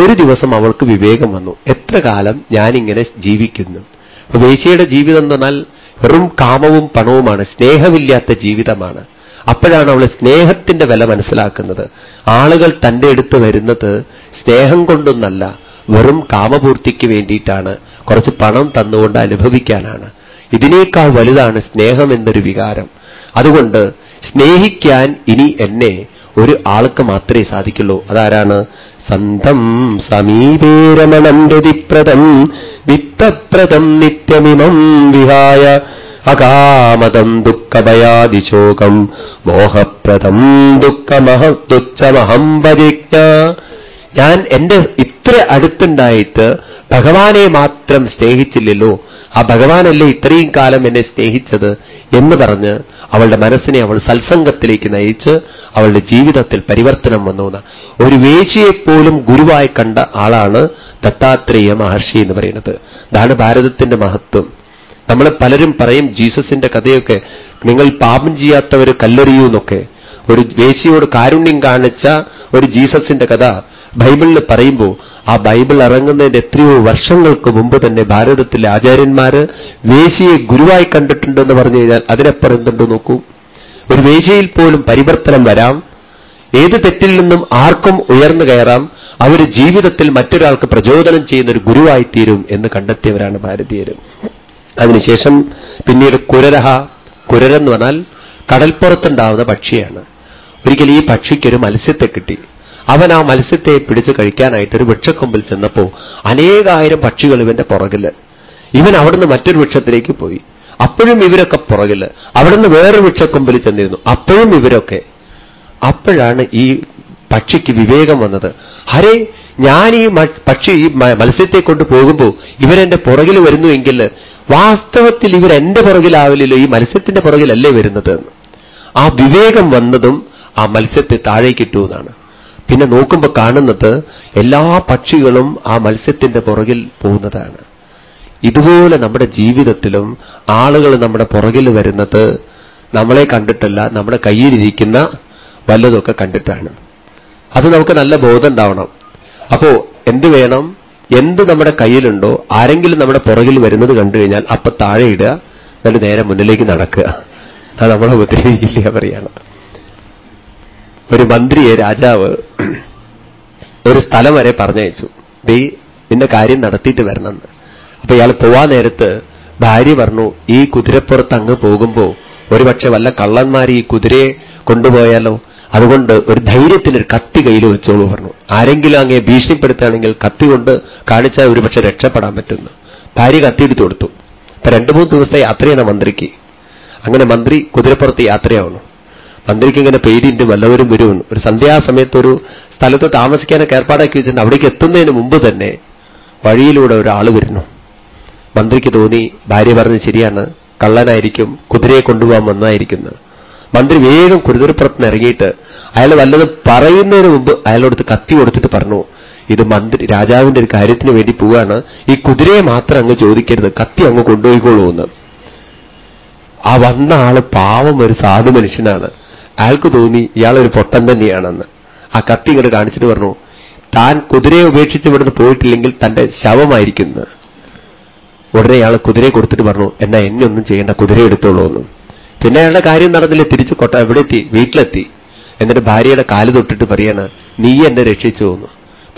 ഒരു ദിവസം അവൾക്ക് വിവേകം വന്നു. എത്ര കാലം ഞാനിങ്ങനെ ജീവിക്കുന്നു? അപ്പൊ വേശിയുടെ ജീവിതം എന്ന് പറഞ്ഞാൽ വെറും കാമവും പണവുമാണ്. സ്നേഹമില്ലാത്ത ജീവിതമാണ്. അപ്പോഴാണ് അവൾ സ്നേഹത്തിന്റെ വില മനസ്സിലാക്കുന്നത്. ആളുകൾ തന്റെ അടുത്ത് വരുന്നത് സ്നേഹം കൊണ്ടൊന്നല്ല വെറും കാമപൂർത്തിക്ക് വേണ്ടിയിട്ടാണ്. കുറച്ച് പണം തന്നുകൊണ്ട് അനുഭവിക്കാനാണ്. ഇതിനേക്കാൾ വലുതാണ് സ്നേഹം എന്നൊരു വികാരം. അതുകൊണ്ട് സ്നേഹിക്കാൻ ഇനി എന്നെ ഒരു ആൾക്ക് മാത്രമേ സാധിക്കുള്ളൂ. അതാരാണ്? സന്തം സമീപേരമണം രതിപ്രദം വിത്തപ്രദം നിത്യമിമം വിഹായ അകാമതം ദുഃഖഭയാദിശോകം മോഹപ്രദം ദുഃഖമഹത്തുച്ഛമഹം ഭജിജ്ഞ ഞാൻ എന്റെ ഇത്ര അടുത്തുണ്ടായിട്ട് ഭഗവാനെ മാത്രം സ്നേഹിച്ചില്ലല്ലോ. ആ ഭഗവാനല്ലേ ഇത്രയും കാലം എന്നെ സ്നേഹിച്ചത് എന്ന് പറഞ്ഞ് അവളുടെ മനസ്സിനെ അവൾ സത്സംഗത്തിലേക്ക് നയിച്ച് അവളുടെ ജീവിതത്തിൽ പരിവർത്തനം വന്നു ഒരു വേശിയെപ്പോലും ഗുരുവായി കണ്ട ആളാണ് ദത്താത്രേയ മഹർഷി എന്ന് പറയുന്നത്. അതാണ് ഭാരതത്തിന്റെ മഹത്വം. നമ്മൾ പലരും പറയും ജീസസിന്റെ കഥയൊക്കെ നിങ്ങൾ പാപം ചെയ്യാത്തവർ കല്ലെറിയൂ എന്നൊക്കെ. ഒരു വേശിയോട് കാരുണ്യം കാണിച്ച ഒരു ജീസസിന്റെ കഥ. ബൈബിളിൽ പറയുമ്പോൾ ആ ബൈബിൾ ഇറങ്ങുന്നതിന്റെ എത്രയോ വർഷങ്ങൾക്ക് മുമ്പ് തന്നെ ഭാരതത്തിലെ ആചാര്യന്മാര് വേശിയെ ഗുരുവായി കണ്ടിട്ടുണ്ടെന്ന് പറഞ്ഞു കഴിഞ്ഞാൽ അതിനപ്പുറം എന്തുണ്ട് നോക്കൂ? ഒരു വേശിയിൽ പോലും പരിവർത്തനം വരാം. ഏത് തെറ്റിൽ നിന്നും ആർക്കും ഉയർന്നു കയറാം. അവർ ജീവിതത്തിൽ മറ്റൊരാൾക്ക് പ്രചോദനം ചെയ്യുന്ന ഒരു ഗുരുവായിത്തീരും എന്ന് കണ്ടെത്തിയവരാണ് ഭാരതീയർ അതിനുശേഷം പിന്നീട് കുരരഹ കുരരെന്ന് പറഞ്ഞാൽ കടൽപ്പുറത്തുണ്ടാവുന്ന പക്ഷിയാണ്. ഒരിക്കൽ ഈ പക്ഷിക്കൊരു മത്സ്യത്തെ കിട്ടി. അവൻ ആ മത്സ്യത്തെ പിടിച്ചു കഴിക്കാനായിട്ട് ഒരു വൃക്ഷക്കൊമ്പിൽ ചെന്നപ്പോ അനേകായിരം പക്ഷികൾ ഇവന്റെ പുറകിൽ. ഇവൻ അവിടുന്ന് മറ്റൊരു വൃക്ഷത്തിലേക്ക് പോയി. അപ്പോഴും ഇവരൊക്കെ പുറകിൽ. അവിടുന്ന് വേറൊരു വൃക്ഷക്കൊമ്പിൽ ചെന്നിരുന്നു. അപ്പോഴും ഇവരൊക്കെ. അപ്പോഴാണ് ഈ പക്ഷിക്ക് വിവേകം വന്നത്. ഹരേ ഞാൻ ഈ പക്ഷി ഈ മത്സ്യത്തെ കൊണ്ട് പോകുമ്പോൾ ഇവരെന്റെ പുറകിൽ വരുന്നുവെങ്കിൽ വാസ്തവത്തിൽ ഇവരെന്റെ പുറകിലാവില്ലല്ലോ ഈ മത്സ്യത്തിന്റെ പുറകിലല്ലേ വരുന്നത് ആ വിവേകം വന്നതും ആ മത്സ്യത്തെ താഴേക്കിട്ടു എന്നാണ്. പിന്നെ നോക്കുമ്പോൾ കാണുന്നത് എല്ലാ പക്ഷികളും ആ മത്സ്യത്തിന്റെ പുറകിൽ പോകുന്നതാണ്. ഇതുപോലെ നമ്മുടെ ജീവിതത്തിലും ആളുകൾ നമ്മുടെ പുറകിൽ വരുന്നത് നമ്മളെ കണ്ടിട്ടല്ല നമ്മുടെ കയ്യിലിരിക്കുന്ന വല്ലതൊക്കെ കണ്ടിട്ടാണ്. അത് നമുക്ക് നല്ല ബോധം ഉണ്ടാവണം. അപ്പോ എന്ത് വേണം? എന്ത് നമ്മുടെ കയ്യിലുണ്ടോ? ആരെങ്കിലും നമ്മുടെ പുറകിൽ വരുന്നത് കണ്ടു കഴിഞ്ഞാൽ അപ്പൊ താഴെ ഇടുക എന്നിട്ട് നേരെ മുന്നിലേക്ക് നടക്കുക. അത് നമ്മളെ ഉപദ്രവിക്കില്ല പറയാണ് ഒരു മന്ത്രിയെ രാജാവ് ഒരു സ്ഥലം വരെ പറഞ്ഞയച്ചു. ദേ നിന്റെ കാര്യം നടത്തിയിട്ട് വരണമെന്ന്. അപ്പൊ ഇയാൾ പോവാൻ നേരത്ത് ഭാര്യ പറഞ്ഞു ഈ കുതിരപ്പുറത്ത് അങ്ങ് പോകുമ്പോ ഒരുപക്ഷെ വല്ല കള്ളന്മാർ ഈ കുതിരയെ കൊണ്ടുപോയാലോ? അതുകൊണ്ട് ഒരു ധൈര്യത്തിന് ഒരു കത്തി കയ്യിൽ വെച്ചോളൂ പറഞ്ഞു. ആരെങ്കിലും അങ്ങേ ഭീഷണിപ്പെടുത്തുകയാണെങ്കിൽ കത്തി കൊണ്ട് കാണിച്ചാൽ ഒരുപക്ഷെ രക്ഷപ്പെടാൻ പറ്റുന്നു. ഭാര്യ കത്തിയെടുത്തു കൊടുത്തു. അപ്പൊ രണ്ടു മൂന്ന് ദിവസത്തെ യാത്രയാണ് മന്ത്രിക്ക്. അങ്ങനെ മന്ത്രി കുതിരപ്പുറത്ത് യാത്രയാവണം മന്ത്രിക്ക് ഇങ്ങനെ പേടിയുണ്ട് വല്ലവരും വരുമെന്ന് ഒരു സന്ധ്യാസമയത്ത് ഒരു സ്ഥലത്ത് താമസിക്കാനൊക്കെ ഏർപ്പാടാക്കി വെച്ചിട്ടുണ്ട്. അവിടേക്ക് എത്തുന്നതിന് മുമ്പ് തന്നെ വഴിയിലൂടെ ഒരാൾ വരുന്നു. മന്ത്രിക്ക് തോന്നി ഭാര്യ പറഞ്ഞ് ശരിയാണ്. കള്ളനായിരിക്കും കുതിരയെ കൊണ്ടുപോകാൻ വന്നതായിരിക്കുന്നു മന്ത്രി വേഗം കുതിരപ്പുറത്ത് ഇറങ്ങിയിട്ട് അയാൾ വല്ലത് പറയുന്നതിന് മുമ്പ് അയാളോടുത്ത് കത്തി കൊടുത്തിട്ട് പറഞ്ഞു ഇത് മന്ത്രി രാജാവിന്റെ ഒരു കാര്യത്തിന് വേണ്ടി പോവാണ് ഈ കുതിരയെ മാത്രം അങ്ങ് ചോദിക്കരുത്. കത്തി അങ്ങ് കൊണ്ടുപോയിക്കോളൂ എന്ന് ആ വന്ന ആൾ പാവം ഒരു സാധു മനുഷ്യനാണ്. അയാൾക്ക് തോന്നി ഇയാളൊരു പൊട്ടൻ തന്നെയാണെന്ന്. ആ കത്തി ഇങ്ങോട്ട് കാണിച്ചിട്ട് പറഞ്ഞു താൻ കുതിരയെ ഉപേക്ഷിച്ച് ഇവിടുന്ന് പോയിട്ടില്ലെങ്കിൽ തന്റെ ശവമായിരിക്കുന്നു. ഉടനെ അയാൾ കുതിരയെ കൊടുത്തിട്ട് പറഞ്ഞു എന്നാ എന്നെ ഒന്നും ചെയ്യേണ്ട കുതിര എടുത്തോളൂ എന്ന്. പിന്നെ അയാളുടെ കാര്യം നടന്നില്ല തിരിച്ചു കൊട്ട എവിടെ എത്തി വീട്ടിലെത്തി. എന്നിട്ട് ഭാര്യയുടെ കാൽ തൊട്ടിട്ട് പറയാണ് നീ എന്നെ രക്ഷിച്ചു എന്ന്.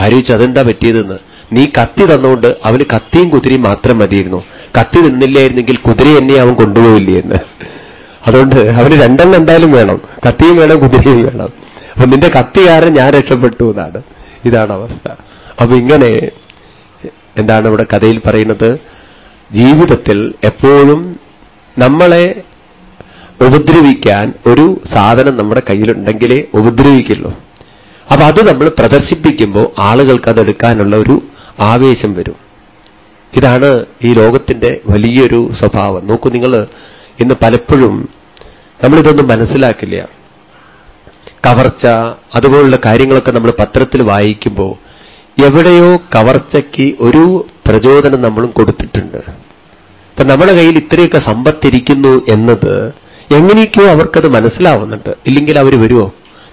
ഭാര്യ ചോദിച്ചു അതെന്താ പറ്റിയതെന്ന്? നീ കത്തി തന്നുകൊണ്ട് അവന് കത്തിയും കുതിരയും മാത്രം മതിയിരുന്നു കത്തി നിന്നില്ലായിരുന്നെങ്കിൽ കുതിര എന്നെ അവൻ കൊണ്ടുപോയില്ലേ എന്ന്. അതുകൊണ്ട് അവന് രണ്ടെണ്ണം എന്തായാലും വേണം. കത്തിയും വേണം കുതിരയും വേണം. അപ്പൊ നിന്റെ കത്തി കാരണം ഞാൻ രക്ഷപ്പെട്ടു എന്നാണ്. ഇതാണ് അവസ്ഥ. അപ്പൊ ഇങ്ങനെ എന്താണ് ഇവിടെ കഥയിൽ പറയുന്നത്? ജീവിതത്തിൽ എപ്പോഴും നമ്മളെ ഉപദ്രവിക്കാൻ ഒരു സാധനം നമ്മുടെ കയ്യിലുണ്ടെങ്കിലേ ഉപദ്രവിക്കുള്ളൂ. അപ്പൊ അത് നമ്മൾ പ്രദർശിപ്പിക്കുമ്പോൾ ആളുകൾക്ക് അതെടുക്കാനുള്ള ഒരു ആവേശം വരും. ഇതാണ് ഈ ലോകത്തിന്റെ വലിയൊരു സ്വഭാവം. നോക്കൂ നിങ്ങൾ ഇന്ന് പലപ്പോഴും നമ്മളിതൊന്നും മനസ്സിലാക്കില്ല. കവർച്ച അതുപോലുള്ള കാര്യങ്ങളൊക്കെ നമ്മൾ പത്രത്തിൽ വായിക്കുമ്പോൾ എവിടെയോ കവർച്ചയ്ക്ക് ഒരു പ്രചോദനം നമ്മളും കൊടുത്തിട്ടുണ്ട്. അപ്പൊ നമ്മുടെ കയ്യിൽ ഇത്രയൊക്കെ സമ്പത്തിരിക്കുന്നു എന്നത് എങ്ങനെയൊക്കെയോ അവർക്കത് മനസ്സിലാവുന്നുണ്ട്. ഇല്ലെങ്കിൽ അവർ വരുമോ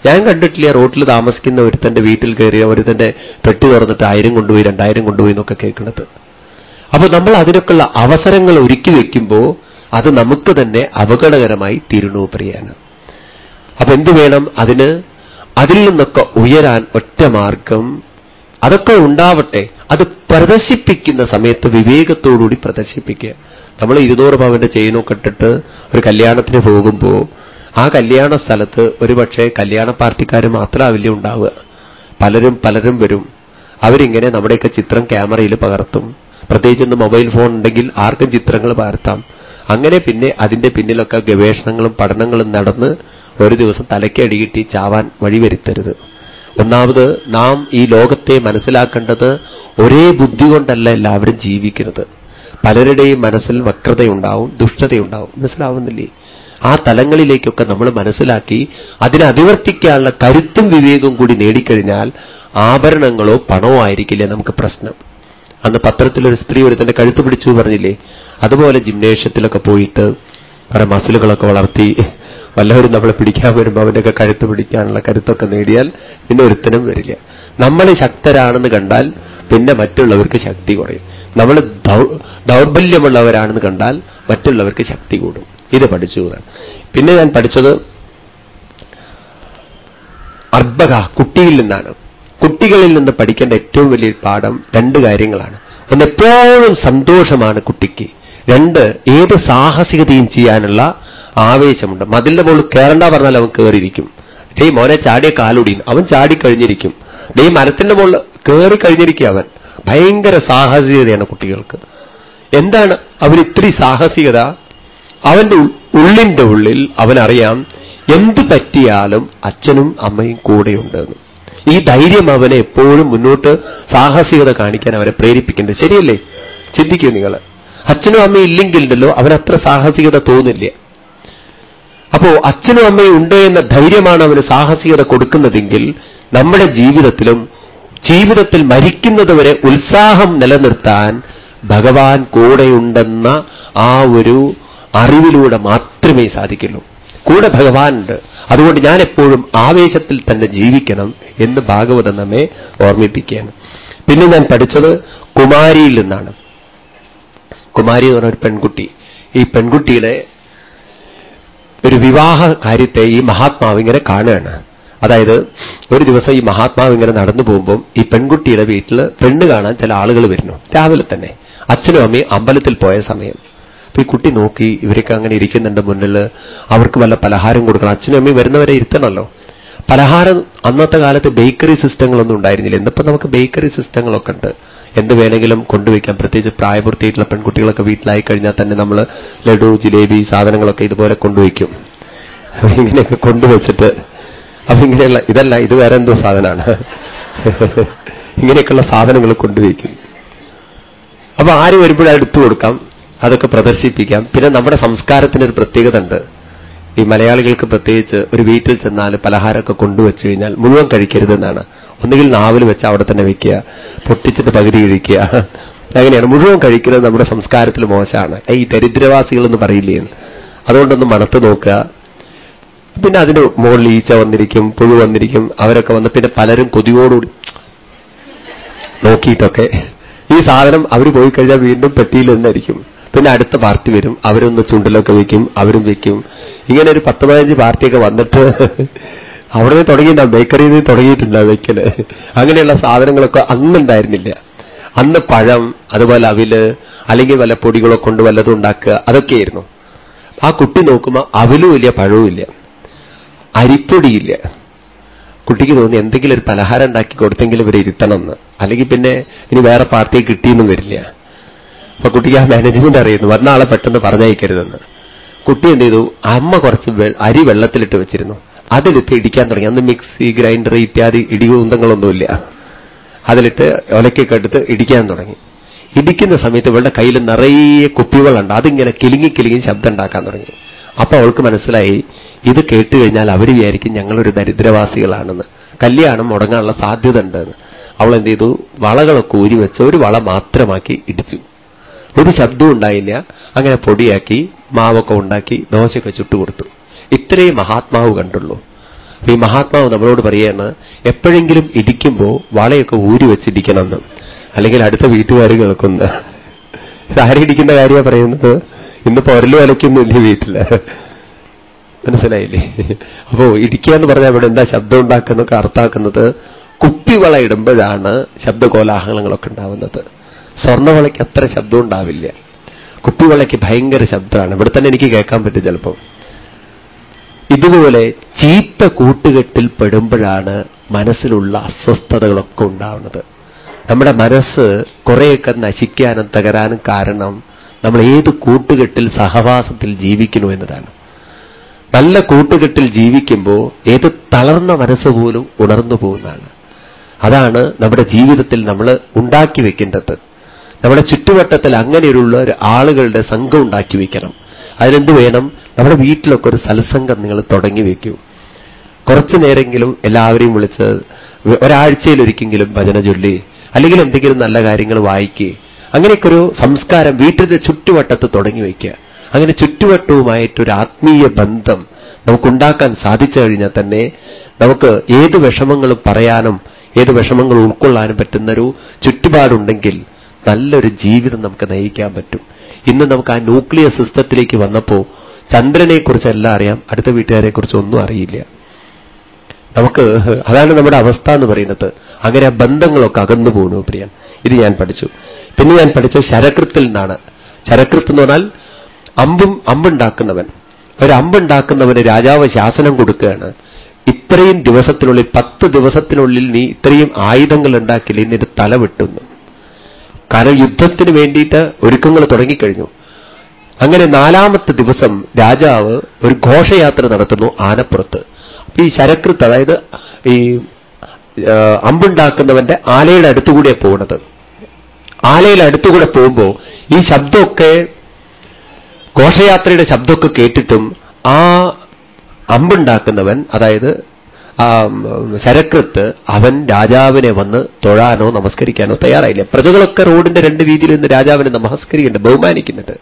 ഞാൻ കണ്ടിട്ടില്ല റോട്ടിൽ താമസിക്കുന്ന ഒരുത്തന്റെ വീട്ടിൽ കയറി ഒരുത്തന്റെ പെട്ടി തുറന്നിട്ട് ആയിരം കൊണ്ടുപോയി രണ്ടായിരം കൊണ്ടുപോയി എന്നൊക്കെ കേൾക്കുന്നത് അപ്പൊ നമ്മൾ അതിനൊക്കെയുള്ള അവസരങ്ങൾ ഒരുക്കി വെക്കുമ്പോൾ അത് നമുക്ക് തന്നെ അപകടകരമായി തീരുന്നു പ്രിയാണ് അപ്പൊ എന്തു വേണം അതിന്? അതിൽ നിന്നൊക്കെ ഉയരാൻ ഒറ്റ മാർഗം അതൊക്കെ ഉണ്ടാവട്ടെ. അത് പ്രദർശിപ്പിക്കുന്ന സമയത്ത് വിവേകത്തോടുകൂടി പ്രദർശിപ്പിക്കുക. നമ്മൾ ഇരുന്നൂറ് പവന്റെ ചെയിനൊക്കെ ഇട്ടിട്ട് ഒരു കല്യാണത്തിന് പോകുമ്പോൾ ആ കല്യാണ സ്ഥലത്ത് ഒരുപക്ഷെ കല്യാണ പാർട്ടിക്കാർ മാത്രമാവില്ല ഉണ്ടാവുക. പലരും പലരും വരും. അവരിങ്ങനെ നമ്മുടെയൊക്കെ ചിത്രം ക്യാമറയിൽ പകർത്തും. പ്രത്യേകിച്ച് ഇന്ന് മൊബൈൽ ഫോൺ ഉണ്ടെങ്കിൽ ആർക്കും ചിത്രങ്ങൾ പകർത്താം. അങ്ങനെ പിന്നെ അതിന്റെ പിന്നിലൊക്കെ ഗവേഷണങ്ങളും പഠനങ്ങളും നടന്ന് ഒരു ദിവസം തലയ്ക്കടികിട്ടി ചാവാൻ വഴിവരുത്തരുത് ഒന്നാമത് നാം ഈ ലോകത്തെ മനസ്സിലാക്കേണ്ടത് ഒരേ ബുദ്ധി കൊണ്ടല്ല എല്ലാവരും ജീവിക്കുന്നത് പലരുടെയും മനസ്സിൽ വക്രതയുണ്ടാവും ദുഷ്ടതയുണ്ടാവും. മനസ്സിലാവുന്നില്ലേ? ആ തലങ്ങളിലേക്കൊക്കെ നമ്മൾ മനസ്സിലാക്കി അതിനെ അതിവർത്തിക്കാനുള്ള കരുത്തും വിവേകവും കൂടി നേടിക്കഴിഞ്ഞാൽ ആഭരണങ്ങളോ പണമോ ആയിരിക്കില്ല നമുക്ക് പ്രശ്നം. അന്ന് പത്രത്തിലൊരു സ്ത്രീ ഒരു തന്നെ കഴുത്ത് പിടിച്ചു പറഞ്ഞില്ലേ? അതുപോലെ ജിംനേഷ്യത്തിലൊക്കെ പോയിട്ട് കുറെ മസിലുകളൊക്കെ വളർത്തി വല്ലവരും നമ്മളെ പിടിക്കാൻ വരുമ്പോൾ അവന്റെയൊക്കെ കഴുത്ത് പിടിക്കാനുള്ള കരുത്തൊക്കെ നേടിയാൽ പിന്നെ ഒരുത്തനും വരില്ല. നമ്മൾ ശക്തരാണെന്ന് കണ്ടാൽ പിന്നെ മറ്റുള്ളവർക്ക് ശക്തി കുറയും. നമ്മൾ ദൗർബല്യമുള്ളവരാണെന്ന് കണ്ടാൽ മറ്റുള്ളവർക്ക് ശക്തി കൂടും. ഇത് പഠിച്ചു പിന്നെ ഞാൻ പഠിച്ചത് അർബക കുട്ടിയിൽ നിന്നാണ്. കുട്ടികളിൽ നിന്ന് പഠിക്കേണ്ട ഏറ്റവും വലിയ പാഠം രണ്ട് കാര്യങ്ങളാണ്. ഒന്ന് എപ്പോഴും സന്തോഷമാണ് കുട്ടിക്ക്. രണ്ട് ഏത് സാഹസികതയും ചെയ്യാനുള്ള ആവേശമുണ്ട്. മതിലിന്റെ മുകളിൽ കയറണ്ട പറഞ്ഞാൽ അവൻ കയറിയിരിക്കും ഡേ മോനെ ചാടിയ കാലുടിയും അവൻ ചാടിക്കഴിഞ്ഞിരിക്കും. ഡേ മരത്തിന്റെ മുകളിൽ കയറി കഴിഞ്ഞിരിക്കും അവൻ. ഭയങ്കര സാഹസികതയാണ് കുട്ടികൾക്ക്. എന്താണ് അവൻ ഇത്തിരി സാഹസികത? അവന്റെ ഉള്ളിന്റെ ഉള്ളിൽ അവനറിയാം എന്ത് പറ്റിയാലും അച്ഛനും അമ്മയും കൂടെയുണ്ടെന്ന് ഈ ധൈര്യം അവനെ എപ്പോഴും മുന്നോട്ട് സാഹസികത കാണിക്കാൻ അവരെ പ്രേരിപ്പിക്കേണ്ടത് ശരിയല്ലേ? ചിന്തിക്കൂ നിങ്ങൾ. അച്ഛനും അമ്മയും ഇല്ലെങ്കിലുണ്ടല്ലോ അവനത്ര സാഹസികത തോന്നില്ല. അപ്പോ അച്ഛനും അമ്മയും ഉണ്ട് എന്ന ധൈര്യമാണ് അവന് സാഹസികത കൊടുക്കുന്നതെങ്കിൽ നമ്മുടെ ജീവിതത്തിലും ജീവിതത്തിൽ മരിക്കുന്നതുവരെ ഉത്സാഹം നിലനിർത്താൻ ഭഗവാൻ കൂടെയുണ്ടെന്ന ആ ഒരു അറിവിലൂടെ മാത്രമേ സാധിക്കുള്ളൂ. കൂടെ ഭഗവാനുണ്ട്. അതുകൊണ്ട് ഞാൻ എപ്പോഴും ആവേശത്തിൽ തന്നെ ജീവിക്കണം എന്ന് ഭാഗവത നമ്മെ ഓർമ്മിപ്പിക്കുകയാണ്. പിന്നെ ഞാൻ പഠിച്ചത് കുമാരിയിൽ നിന്നാണ്. കുമാരി എന്ന് പറഞ്ഞ ഒരു പെൺകുട്ടി. ഈ പെൺകുട്ടിയുടെ ഒരു വിവാഹ കാര്യത്തെ ഈ മഹാത്മാവ് ഇങ്ങനെ കാണുകയാണ്. അതായത് ഒരു ദിവസം ഈ മഹാത്മാവ് ഇങ്ങനെ നടന്നു പോകുമ്പോൾ ഈ പെൺകുട്ടിയുടെ വീട്ടിൽ പെണ്ണ് കാണാൻ ചില ആളുകൾ വരുന്നു. രാവിലെ തന്നെ. അച്ഛനും അമ്മയും അമ്പലത്തിൽ പോയ സമയം. അപ്പൊ ഈ കുട്ടി നോക്കി ഇവരൊക്കെ അങ്ങനെ ഇരിക്കുന്നുണ്ട് മുന്നിൽ അവർക്ക് വല്ല പലഹാരം കൊടുക്കണം. അച്ഛനും അമ്മയും വരുന്നവരെ ഇരുത്തണമല്ലോ പലഹാരം അന്നത്തെ കാലത്ത് ബേക്കറി സിസ്റ്റങ്ങളൊന്നും ഉണ്ടായിരുന്നില്ല. എന്തപ്പോ നമുക്ക് ബേക്കറി സിസ്റ്റങ്ങളൊക്കെ ഉണ്ട്. എന്ത് വേണമെങ്കിലും കൊണ്ടുവയ്ക്കാം. പ്രത്യേകിച്ച് പ്രായപൂർത്തിയായിട്ടുള്ള പെൺകുട്ടികളൊക്കെ വീട്ടിലായി കഴിഞ്ഞാൽ തന്നെ നമ്മൾ ലഡു ജിലേബി സാധനങ്ങളൊക്കെ ഇതുപോലെ കൊണ്ടുവയ്ക്കും. ഇങ്ങനെയൊക്കെ കൊണ്ടുവച്ചിട്ട് അപ്പൊ ഇങ്ങനെയുള്ള ഇതല്ല ഇത് വേറെ എന്തോ സാധനമാണ്. ഇങ്ങനെയൊക്കെയുള്ള സാധനങ്ങൾ കൊണ്ടുവയ്ക്കും. അപ്പൊ ആര് വരുമ്പോഴും എടുത്തു കൊടുക്കാം. അതൊക്കെ പ്രദർശിപ്പിക്കാം. പിന്നെ നമ്മുടെ സംസ്കാരത്തിനൊരു പ്രത്യേകത ഉണ്ട് ഈ മലയാളികൾക്ക് പ്രത്യേകിച്ച് ഒരു വീട്ടിൽ ചെന്നാൽ പലഹാരമൊക്കെ കൊണ്ടുവച്ചു കഴിഞ്ഞാൽ മുഴുവൻ കഴിക്കരുതെന്നാണ് ഒന്നുകിൽ നാവിൽ വെച്ച് അവിടെ തന്നെ വെക്കുക പൊട്ടിച്ചിട്ട് പകുതി കഴിക്കുക. അങ്ങനെയാണ്. മുഴുവൻ കഴിക്കുന്നത് നമ്മുടെ സംസ്കാരത്തിൽ മോശമാണ്. ഈ ദരിദ്രവാസികളെന്ന് പറയില്ലേ? അതുകൊണ്ടൊന്ന് മണത്ത് നോക്കുക. പിന്നെ അതിന് മുകളിൽ ഈച്ച വന്നിരിക്കും പുഴു വന്നിരിക്കും അവരൊക്കെ വന്ന് പിന്നെ പലരും കൊതിയോടുകൂടി നോക്കിയിട്ടൊക്കെ ഈ സാധനം അവർ പോയി കഴിഞ്ഞാൽ വീണ്ടും പെട്ടിയിൽ നിന്നായിരിക്കും പിന്നെ അടുത്ത പാർട്ടി വരും. അവരൊന്ന് ചുണ്ടലൊക്കെ വെക്കും അവരും വെക്കും. ഇങ്ങനെ ഒരു പത്ത് പതിനഞ്ച് പാർട്ടിയൊക്കെ വന്നിട്ട് അവിടെ നിന്ന് തുടങ്ങിയിട്ടുണ്ടാവും ബേക്കറിയിൽ നിന്ന് തുടങ്ങിയിട്ടുണ്ടാവും വെക്കൽ. അങ്ങനെയുള്ള സാധനങ്ങളൊക്കെ അന്നുണ്ടായിരുന്നില്ല. അന്ന് പഴം അതുപോലെ അവിൽ അല്ലെങ്കിൽ വല്ല പൊടികളൊക്കെ കൊണ്ട് വല്ലതും ഉണ്ടാക്കുക അതൊക്കെയായിരുന്നു. ആ കുട്ടി നോക്കുമ്പോൾ അവിലും ഇല്ല പഴവും ഇല്ല. അരിപ്പൊടിയില്ല. കുട്ടിക്ക് തോന്നി എന്തെങ്കിലും ഒരു പലഹാരം ഉണ്ടാക്കി കൊടുത്തെങ്കിലും ഇവരെ ഇരുത്തണമെന്ന് അല്ലെങ്കിൽ പിന്നെ ഇനി വേറെ പാർട്ടിയെ കിട്ടിയെന്നും വരില്ല. അപ്പൊ കുട്ടിക്ക് ആ മാനേജ്മെന്റ് അറിയുന്നു. വന്ന ആളെ പെട്ടെന്ന് പറഞ്ഞയക്കരുതെന്ന്. കുട്ടി എന്ത് ചെയ്തു? അമ്മ കുറച്ച് അരി വെള്ളത്തിലിട്ട് വെച്ചിരുന്നു. അതെടുത്ത് ഇടിക്കാൻ തുടങ്ങി. അന്ന് മിക്സി ഗ്രൈൻഡർ ഇത്യാദി ഇടികുന്തങ്ങളൊന്നുമില്ല. അതിലിട്ട് ഒലക്കൊക്കെ എടുത്ത് ഇടിക്കാൻ തുടങ്ങി. ഇടിക്കുന്ന സമയത്ത് ഇവളുടെ കയ്യിൽ നിറയെ കുപ്പികളുണ്ട്. അതിങ്ങനെ കിലുങ്ങി കിലുങ്ങി ശബ്ദം ഉണ്ടാക്കാൻ തുടങ്ങി. അപ്പൊ അവൾക്ക് മനസ്സിലായി ഇത് കേട്ട് കഴിഞ്ഞാൽ അവർ വിചാരിക്കും ഞങ്ങളൊരു ദരിദ്രവാസികളാണെന്ന്. കല്യാണം മുടങ്ങാനുള്ള സാധ്യത ഉണ്ടെന്ന് അവൾ എന്ത് ചെയ്തു? വളകളൊക്കെ ഊരി വെച്ച് ഒരു വള മാത്രമാക്കി ഇടിച്ചു. ഒരു ശബ്ദവും ഉണ്ടായില്ല. അങ്ങനെ പൊടിയാക്കി മാവൊക്കെ ഉണ്ടാക്കി ദോശയൊക്കെ ചുട്ടുകൊടുത്തു ഇത്രയും മഹാത്മാവ് കണ്ടുള്ളൂ. ഈ മഹാത്മാവ് നമ്മളോട് പറയാണ് എപ്പോഴെങ്കിലും ഇടിക്കുമ്പോൾ വളയൊക്കെ ഊരി വെച്ചിരിക്കണമെന്ന്. അല്ലെങ്കിൽ അടുത്ത വീട്ടുകാർ കേൾക്കുന്ന ആരെ ഇടിക്കുന്ന കാര്യമാണ് പറയുന്നത്? ഇന്ന് പൊരൽ വലയ്ക്കുന്നില്ലേ വീട്ടിൽ? മനസ്സിലായില്ലേ? അപ്പോ ഇടിക്കുക എന്ന് പറഞ്ഞാൽ ഇവിടെ എന്താ ശബ്ദം ഉണ്ടാക്കുന്നൊക്കെ അർത്ഥാക്കുന്നത് കുപ്പിവള ഇടുമ്പോഴാണ് ശബ്ദകോലാഹലങ്ങളൊക്കെ ഉണ്ടാവുന്നത്. സ്വർണവളയ്ക്ക് അത്ര ശബ്ദം ഉണ്ടാവില്ല. കുപ്പിവളയ്ക്ക് ഭയങ്കര ശബ്ദമാണ്. ഇവിടെ തന്നെ എനിക്ക് കേൾക്കാൻ പറ്റും ചിലപ്പോൾ ഇതുപോലെ ചീത്ത കൂട്ടുകെട്ടിൽ പെടുമ്പോഴാണ് മനസ്സിലുള്ള അസ്വസ്ഥതകളൊക്കെ ഉണ്ടാവുന്നത്. നമ്മുടെ മനസ്സ് കുറേയൊക്കെ നശിക്കാനും തകരാനും കാരണം നമ്മൾ ഏത് കൂട്ടുകെട്ടിൽ സഹവാസത്തിൽ ജീവിക്കുന്നു എന്നതാണ്. നല്ല കൂട്ടുകെട്ടിൽ ജീവിക്കുമ്പോൾ ഏത് തളർന്ന മനസ്സ് പോലും ഉണർന്നു പോകുന്നതാണ്. അതാണ് നമ്മുടെ ജീവിതത്തിൽ നമ്മൾ ഉണ്ടാക്കി വെക്കേണ്ടത്. നമ്മുടെ ചുറ്റുവട്ടത്തിൽ അങ്ങനെയുള്ള ആളുകളുടെ സംഘം ഉണ്ടാക്കി വെക്കണം. അതിനെന്ത് വേണം? നമ്മുടെ വീട്ടിലൊക്കെ ഒരു സൽസംഗം നിങ്ങൾ തുടങ്ങി വെക്കൂ. കുറച്ചു നേരെങ്കിലും എല്ലാവരെയും വിളിച്ച് ഒരാഴ്ചയിലൊരിക്കെങ്കിലും ഭജന ചൊല്ലി അല്ലെങ്കിൽ എന്തെങ്കിലും നല്ല കാര്യങ്ങൾ വായിക്കുക അങ്ങനെയൊക്കെ ഒരു സംസ്കാരം വീട്ടിലെ ചുറ്റുവട്ടത്ത് തുടങ്ങി വയ്ക്കുക അങ്ങനെ ചുറ്റുവട്ടവുമായിട്ടൊരു ആത്മീയ ബന്ധം നമുക്കുണ്ടാക്കാൻ സാധിച്ചു കഴിഞ്ഞാൽ തന്നെ നമുക്ക് ഏത് വിഷമങ്ങളും പറയാനും ഏത് വിഷമങ്ങൾ ഉൾക്കൊള്ളാനും പറ്റുന്നൊരു ചുറ്റുപാടുണ്ടെങ്കിൽ നല്ലൊരു ജീവിതം നമുക്ക് നയിക്കാൻ പറ്റും. ഇന്ന് നമുക്ക് ആ ന്യൂക്ലിയർ സിസ്റ്റത്തിലേക്ക് വന്നപ്പോൾ ചന്ദ്രനെക്കുറിച്ചെല്ലാം അറിയാം. അടുത്ത വീട്ടുകാരെക്കുറിച്ച് ഒന്നും അറിയില്ല. നമുക്ക് അതാണ് നമ്മുടെ അവസ്ഥ എന്ന് പറയുന്നത്. അങ്ങനെ ആ ബന്ധങ്ങളൊക്കെ അകന്നു പോകുന്നു പ്രിയൻ ഇത് ഞാൻ പഠിച്ചു. പിന്നെ ഞാൻ പഠിച്ച ശരകൃത്തിൽ നിന്നാണ്. ശരകൃത്ത് എന്ന് പറഞ്ഞാൽ അമ്പും അമ്പുണ്ടാക്കുന്നവൻ. ഒരു അമ്പുണ്ടാക്കുന്നവന് രാജാവ് ശാസനം കൊടുക്കുകയാണ്. ഇത്രയും ദിവസത്തിനുള്ളിൽ പത്ത് ദിവസത്തിനുള്ളിൽ നീ ഇത്രയും ആയുധങ്ങൾ ഉണ്ടാക്കില്ല നിന്റെ തല വെട്ടുന്നു. കാരണം യുദ്ധത്തിന് വേണ്ടിയിട്ട് ഒരുക്കങ്ങൾ തുടങ്ങിക്കഴിഞ്ഞു. അങ്ങനെ നാലാമത്തെ ദിവസം രാജാവ് ഒരു ഘോഷയാത്ര നടത്തുന്നു ആനപ്പുറത്ത്. അപ്പൊ ഈ ശരകൃത്ത് അതായത് ഈ അമ്പുണ്ടാക്കുന്നവന്റെ ആലയുടെ അടുത്തുകൂടിയാണ് പോകുന്നത് ആലയുടെ അടുത്തുകൂടെ പോകുമ്പോൾ ഈ ശബ്ദമൊക്കെ ഘോഷയാത്രയുടെ ശബ്ദമൊക്കെ കേട്ടിട്ടും ആ അമ്പുണ്ടാക്കുന്നവൻ അതായത് ആ ശരകൃത്ത് അവൻ രാജാവിനെ വന്ന് തൊഴാനോ നമസ്കരിക്കാനോ തയ്യാറായില്ല. പ്രജകളൊക്കെ റോഡിന്റെ രണ്ട് രീതിയിൽ നിന്ന് രാജാവിനെ നമസ്കരിക്കുന്നുണ്ട് ബഹുമാനിക്കുന്നുണ്ട്.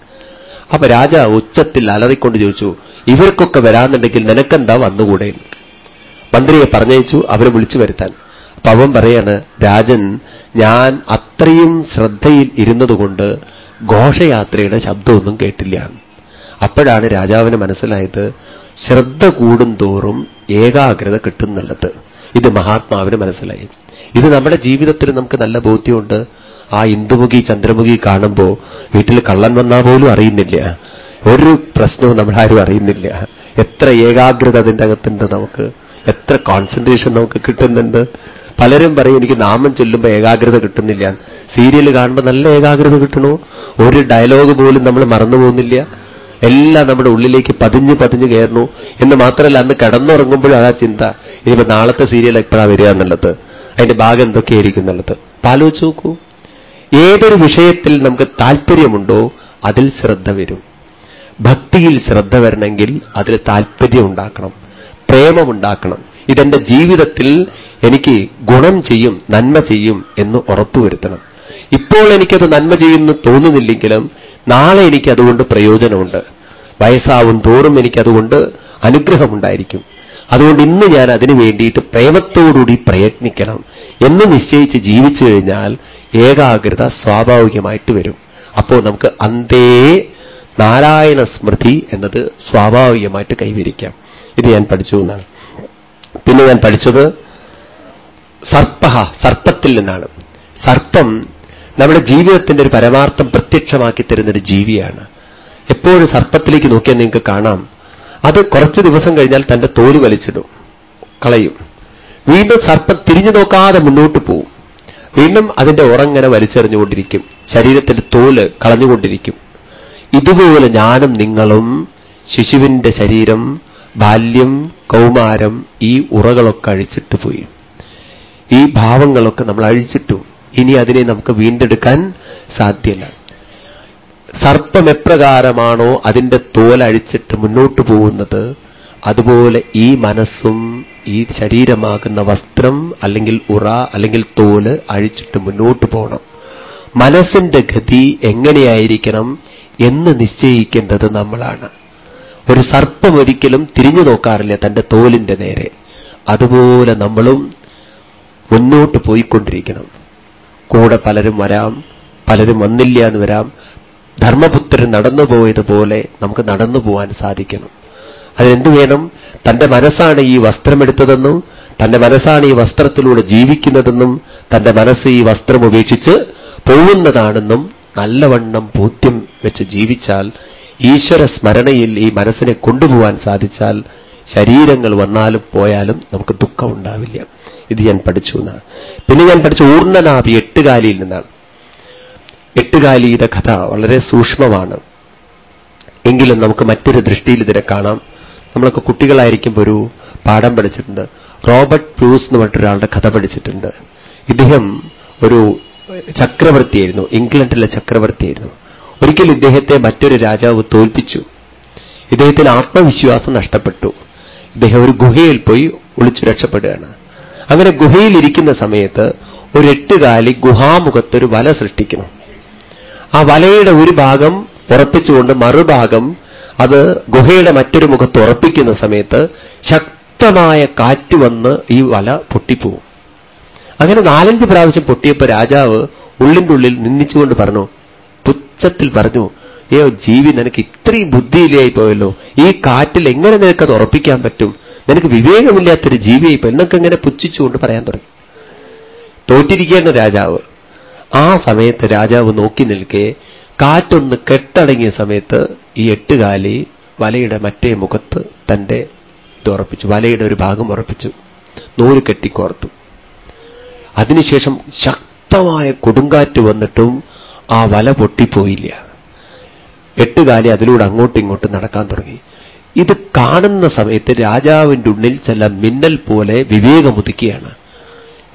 അപ്പൊ രാജാവ് ഉച്ചത്തിൽ അലറിക്കൊണ്ട് ചോദിച്ചു ഇവർക്കൊക്കെ വരാന്നുണ്ടെങ്കിൽ നിനക്കെന്താ വന്നുകൂടെ? മന്ത്രിയെ പറഞ്ഞയച്ചു അവരെ വിളിച്ചു വരുത്താൻ. അപ്പൊ അവൻ പറയാണ് രാജൻ ഞാൻ അത്രയും ശ്രദ്ധയിൽ ഇരുന്നതുകൊണ്ട് ഘോഷയാത്രയുടെ ശബ്ദമൊന്നും കേട്ടില്ല. അപ്പോഴാണ് രാജാവിന് മനസ്സിലായത് ശ്രദ്ധ കൂടുന്തോറും ഏകാഗ്രത കിട്ടുന്നുള്ളത്. ഇത് മഹാത്മാവിന് മനസ്സിലായി. ഇത് നമ്മുടെ ജീവിതത്തിൽ നമുക്ക് നല്ല ബോധ്യമുണ്ട്. ആ ഇന്ദുമുഖി ചന്ദ്രമുഖി കാണുമ്പോൾ വീട്ടിൽ കള്ളൻ വന്നാൽ പോലും അറിയുന്നില്ല. ഒരു പ്രശ്നവും നമ്മളാരും അറിയുന്നില്ല. എത്ര ഏകാഗ്രത അതിന്റെ അകത്തുണ്ട് നമുക്ക്. എത്ര കോൺസെൻട്രേഷൻ നമുക്ക് കിട്ടുന്നുണ്ട്. പലരും പറയും എനിക്ക് നാമം ചൊല്ലുമ്പോൾ ഏകാഗ്രത കിട്ടുന്നില്ല. സീരിയൽ കാണുമ്പോൾ നല്ല ഏകാഗ്രത കിട്ടണോ. ഒരു ഡയലോഗ് പോലും നമ്മൾ മറന്നു പോകുന്നില്ല. എല്ലാം നമ്മുടെ ഉള്ളിലേക്ക് പതിഞ്ഞ് പതിഞ്ഞ് കയറുന്നു എന്ന് മാത്രമല്ല അന്ന് കിടന്നുറങ്ങുമ്പോഴും ആ ചിന്ത. ഇനിയിപ്പോ നാളത്തെ സീരിയൽ എപ്പോഴാണ് വരിക എന്നുള്ളത്? അതിന്റെ ഭാഗം എന്തൊക്കെയായിരിക്കും എന്നുള്ളത്? പാലോചിച്ച് നോക്കൂ. ഏതൊരു വിഷയത്തിൽ നമുക്ക് താല്പര്യമുണ്ടോ അതിൽ ശ്രദ്ധ വരും. ഭക്തിയിൽ ശ്രദ്ധ വരണമെങ്കിൽ അതിൽ താല്പര്യം ഉണ്ടാക്കണം. പ്രേമമുണ്ടാക്കണം ഇതെന്റെ ജീവിതത്തിൽ എനിക്ക് ഗുണം ചെയ്യും നന്മ ചെയ്യും എന്ന് ഉറപ്പുവരുത്തണം. ഇപ്പോൾ എനിക്കത് നന്മ ചെയ്യുമെന്ന് തോന്നുന്നില്ലെങ്കിലും നാളെ എനിക്ക് അതുകൊണ്ട് പ്രയോജനമുണ്ട്. വയസ്സാവും തോറും എനിക്കതുകൊണ്ട് അനുഗ്രഹമുണ്ടായിരിക്കും. അതുകൊണ്ട് ഇന്ന് ഞാൻ അതിനു വേണ്ടിയിട്ട് പ്രേമത്തോടുകൂടി പ്രയത്നിക്കണം എന്ന് നിശ്ചയിച്ച് ജീവിച്ചു കഴിഞ്ഞാൽ ഏകാഗ്രത സ്വാഭാവികമായിട്ട് വരും. അപ്പോൾ നമുക്ക് അന്തേ നാരായണ സ്മൃതി എന്നത് സ്വാഭാവികമായിട്ട് കൈവരിക്കാം. ഇത് ഞാൻ പഠിച്ചു എന്നാണ്. പിന്നെ ഞാൻ പഠിച്ചത് സർപ്പ സർപ്പത്തിൽ നിന്നാണ്. സർപ്പം നമ്മുടെ ജീവിതത്തിന്റെ ഒരു പരമാർത്ഥം പ്രത്യക്ഷമാക്കി തരുന്നൊരു ജീവിയാണ്. എപ്പോഴും സർപ്പത്തിലേക്ക് നോക്കിയാൽ നിങ്ങൾക്ക് കാണാം. അത് കുറച്ച് ദിവസം കഴിഞ്ഞാൽ തന്റെ തോൽ വലിച്ചിടും. കളയും. വീണ്ടും സർപ്പം തിരിഞ്ഞു നോക്കാതെ മുന്നോട്ട് പോവും. വീണ്ടും അതിന്റെ ഉറങ്ങനെ വലിച്ചെറിഞ്ഞുകൊണ്ടിരിക്കും. ശരീരത്തിന്റെ തോൽ കളഞ്ഞുകൊണ്ടിരിക്കും. ഇതുപോലെ ഞാനും നിങ്ങളും ശിശുവിന്റെ ശരീരം ബാല്യം കൗമാരം ഈ ഉറകളൊക്കെ അഴിച്ചിട്ട് പോയി. ഈ ഭാവങ്ങളൊക്കെ നമ്മൾ അഴിച്ചിട്ടു ഇനി അതിനെ നമുക്ക് വീണ്ടെടുക്കാൻ സാധ്യല്ല. സർപ്പം എപ്രകാരമാണോ അതിന്റെ തോലഴിച്ചിട്ട് മുന്നോട്ട് പോകുന്നത് അതുപോലെ ഈ മനസ്സും ഈ ശരീരമാകുന്ന വസ്ത്രം അല്ലെങ്കിൽ ഉറ അല്ലെങ്കിൽ തോൽ അഴിച്ചിട്ട് മുന്നോട്ട് പോകണം. മനസ്സിന്റെ ഗതി എങ്ങനെയായിരിക്കണം എന്ന് നിശ്ചയിക്കേണ്ടത് നമ്മളാണ്. ഒരു സർപ്പം ഒരിക്കലും തിരിഞ്ഞു നോക്കാറില്ല തന്റെ തോലിന്റെ നേരെ. അതുപോലെ നമ്മളും മുന്നോട്ട് പോയിക്കൊണ്ടിരിക്കണം. കൂടെ പലരും വരാം പലരും വന്നില്ല എന്ന് വരാം. ധർമ്മപുത്രൻ നടന്നു പോയതുപോലെ നമുക്ക് നടന്നു പോകാൻ സാധിക്കണം അതിനെന്ത് വേണം? തന്റെ മനസ്സാണ് ഈ വസ്ത്രമെടുത്തതെന്നും തന്റെ മനസ്സാണ് ഈ വസ്ത്രത്തിലൂടെ ജീവിക്കുന്നതെന്നും തന്റെ മനസ്സ് ഈ വസ്ത്രം ഉപേക്ഷിച്ച് പോകുന്നതാണെന്നും നല്ലവണ്ണം ബോധ്യം വെച്ച് ജീവിച്ചാൽ ഈശ്വര സ്മരണയിൽ ഈ മനസ്സിനെ കൊണ്ടുപോകാൻ സാധിച്ചാൽ ശരീരങ്ങൾ വന്നാലും പോയാലും നമുക്ക് ദുഃഖം ഉണ്ടാവില്ല. ഇത് ഞാൻ പഠിച്ചു എന്നാണ്. പിന്നെ ഞാൻ പഠിച്ച ഊർണനാഭി എട്ടുകാലിയിൽ നിന്നാണ്. എട്ടുകാലിയുടെ കഥ വളരെ സൂക്ഷ്മമാണ്. എങ്കിലും നമുക്ക് മറ്റൊരു ദൃഷ്ടിയിൽ ഇതിനെ കാണാം. നമ്മളൊക്കെ കുട്ടികളായിരിക്കുമ്പോൾ ഒരു പാഠം പഠിച്ചിട്ടുണ്ട്. റോബർട്ട് ബ്രൂസ് എന്ന് പറഞ്ഞിട്ടൊരാളുടെ കഥ പഠിച്ചിട്ടുണ്ട്. ഇദ്ദേഹം ഒരു ചക്രവർത്തിയായിരുന്നു. ഇംഗ്ലണ്ടിലെ ചക്രവർത്തിയായിരുന്നു. ഒരിക്കൽ ഇദ്ദേഹത്തെ മറ്റൊരു രാജാവ് തോൽപ്പിച്ചു. ഇദ്ദേഹത്തിന് ആത്മവിശ്വാസം നഷ്ടപ്പെട്ടു. ഇദ്ദേഹം ഒരു ഗുഹയിൽ പോയി ഒളിച്ചു രക്ഷപ്പെടുകയാണ്. അങ്ങനെ ഗുഹയിലിരിക്കുന്ന സമയത്ത് ഒരു എട്ടുകാലി ഗുഹാമുഖത്തൊരു വല സൃഷ്ടിക്കണം ആ വലയുടെ ഒരു ഭാഗം ഉറപ്പിച്ചുകൊണ്ട് മറുഭാഗം അത് ഗുഹയുടെ മറ്റൊരു മുഖത്ത് ഉറപ്പിക്കുന്ന സമയത്ത് ശക്തമായ കാറ്റ് വന്ന് ഈ വല പൊട്ടിപ്പോവും. അങ്ങനെ നാലഞ്ച് പ്രാവശ്യം പൊട്ടിയപ്പോ രാജാവ് ഉള്ളിന്റെ ഉള്ളിൽ നിന്നിച്ചുകൊണ്ട് പറഞ്ഞു പുച്ഛത്തിൽ പറഞ്ഞു ഏയോ ജീവി നിനക്ക് ഇത്രയും ബുദ്ധിയില്ലായി പോയല്ലോ ഈ കാറ്റിൽ എങ്ങനെ നിനക്കത് ഉറപ്പിക്കാൻ പറ്റും? നിനക്ക് വിവേകമില്ലാത്തൊരു ജീവിയായി പോയി. എന്നൊക്കെ ഇങ്ങനെ പുച്ഛിച്ചുകൊണ്ട് പറയാൻ തുടങ്ങി. തോറ്റിരിക്കുകയാണ് രാജാവ്. ആ സമയത്ത് രാജാവ് നോക്കി നിൽക്കെ കാറ്റൊന്ന് കെട്ടടങ്ങിയ സമയത്ത് ഈ എട്ടുകാലി വലയുടെ മറ്റേ മുഖത്ത് തന്റെ ഇത് ഉറപ്പിച്ചു. വലയുടെ ഒരു ഭാഗം ഉറപ്പിച്ചു. നൂൽ കെട്ടിക്കോർത്തു. അതിനുശേഷം ശക്തമായ കൊടുങ്കാറ്റ് വന്നിട്ടും ആ വല പൊട്ടിപ്പോയില്ല. എട്ടുകാലി അതിലൂടെ അങ്ങോട്ടും ഇങ്ങോട്ടും നടക്കാൻ തുടങ്ങി. ഇത് കാണുന്ന സമയത്ത് രാജാവിന്റെ ഉള്ളിൽ ചില മിന്നൽ പോലെ വിവേകമുദിക്കുകയാണ്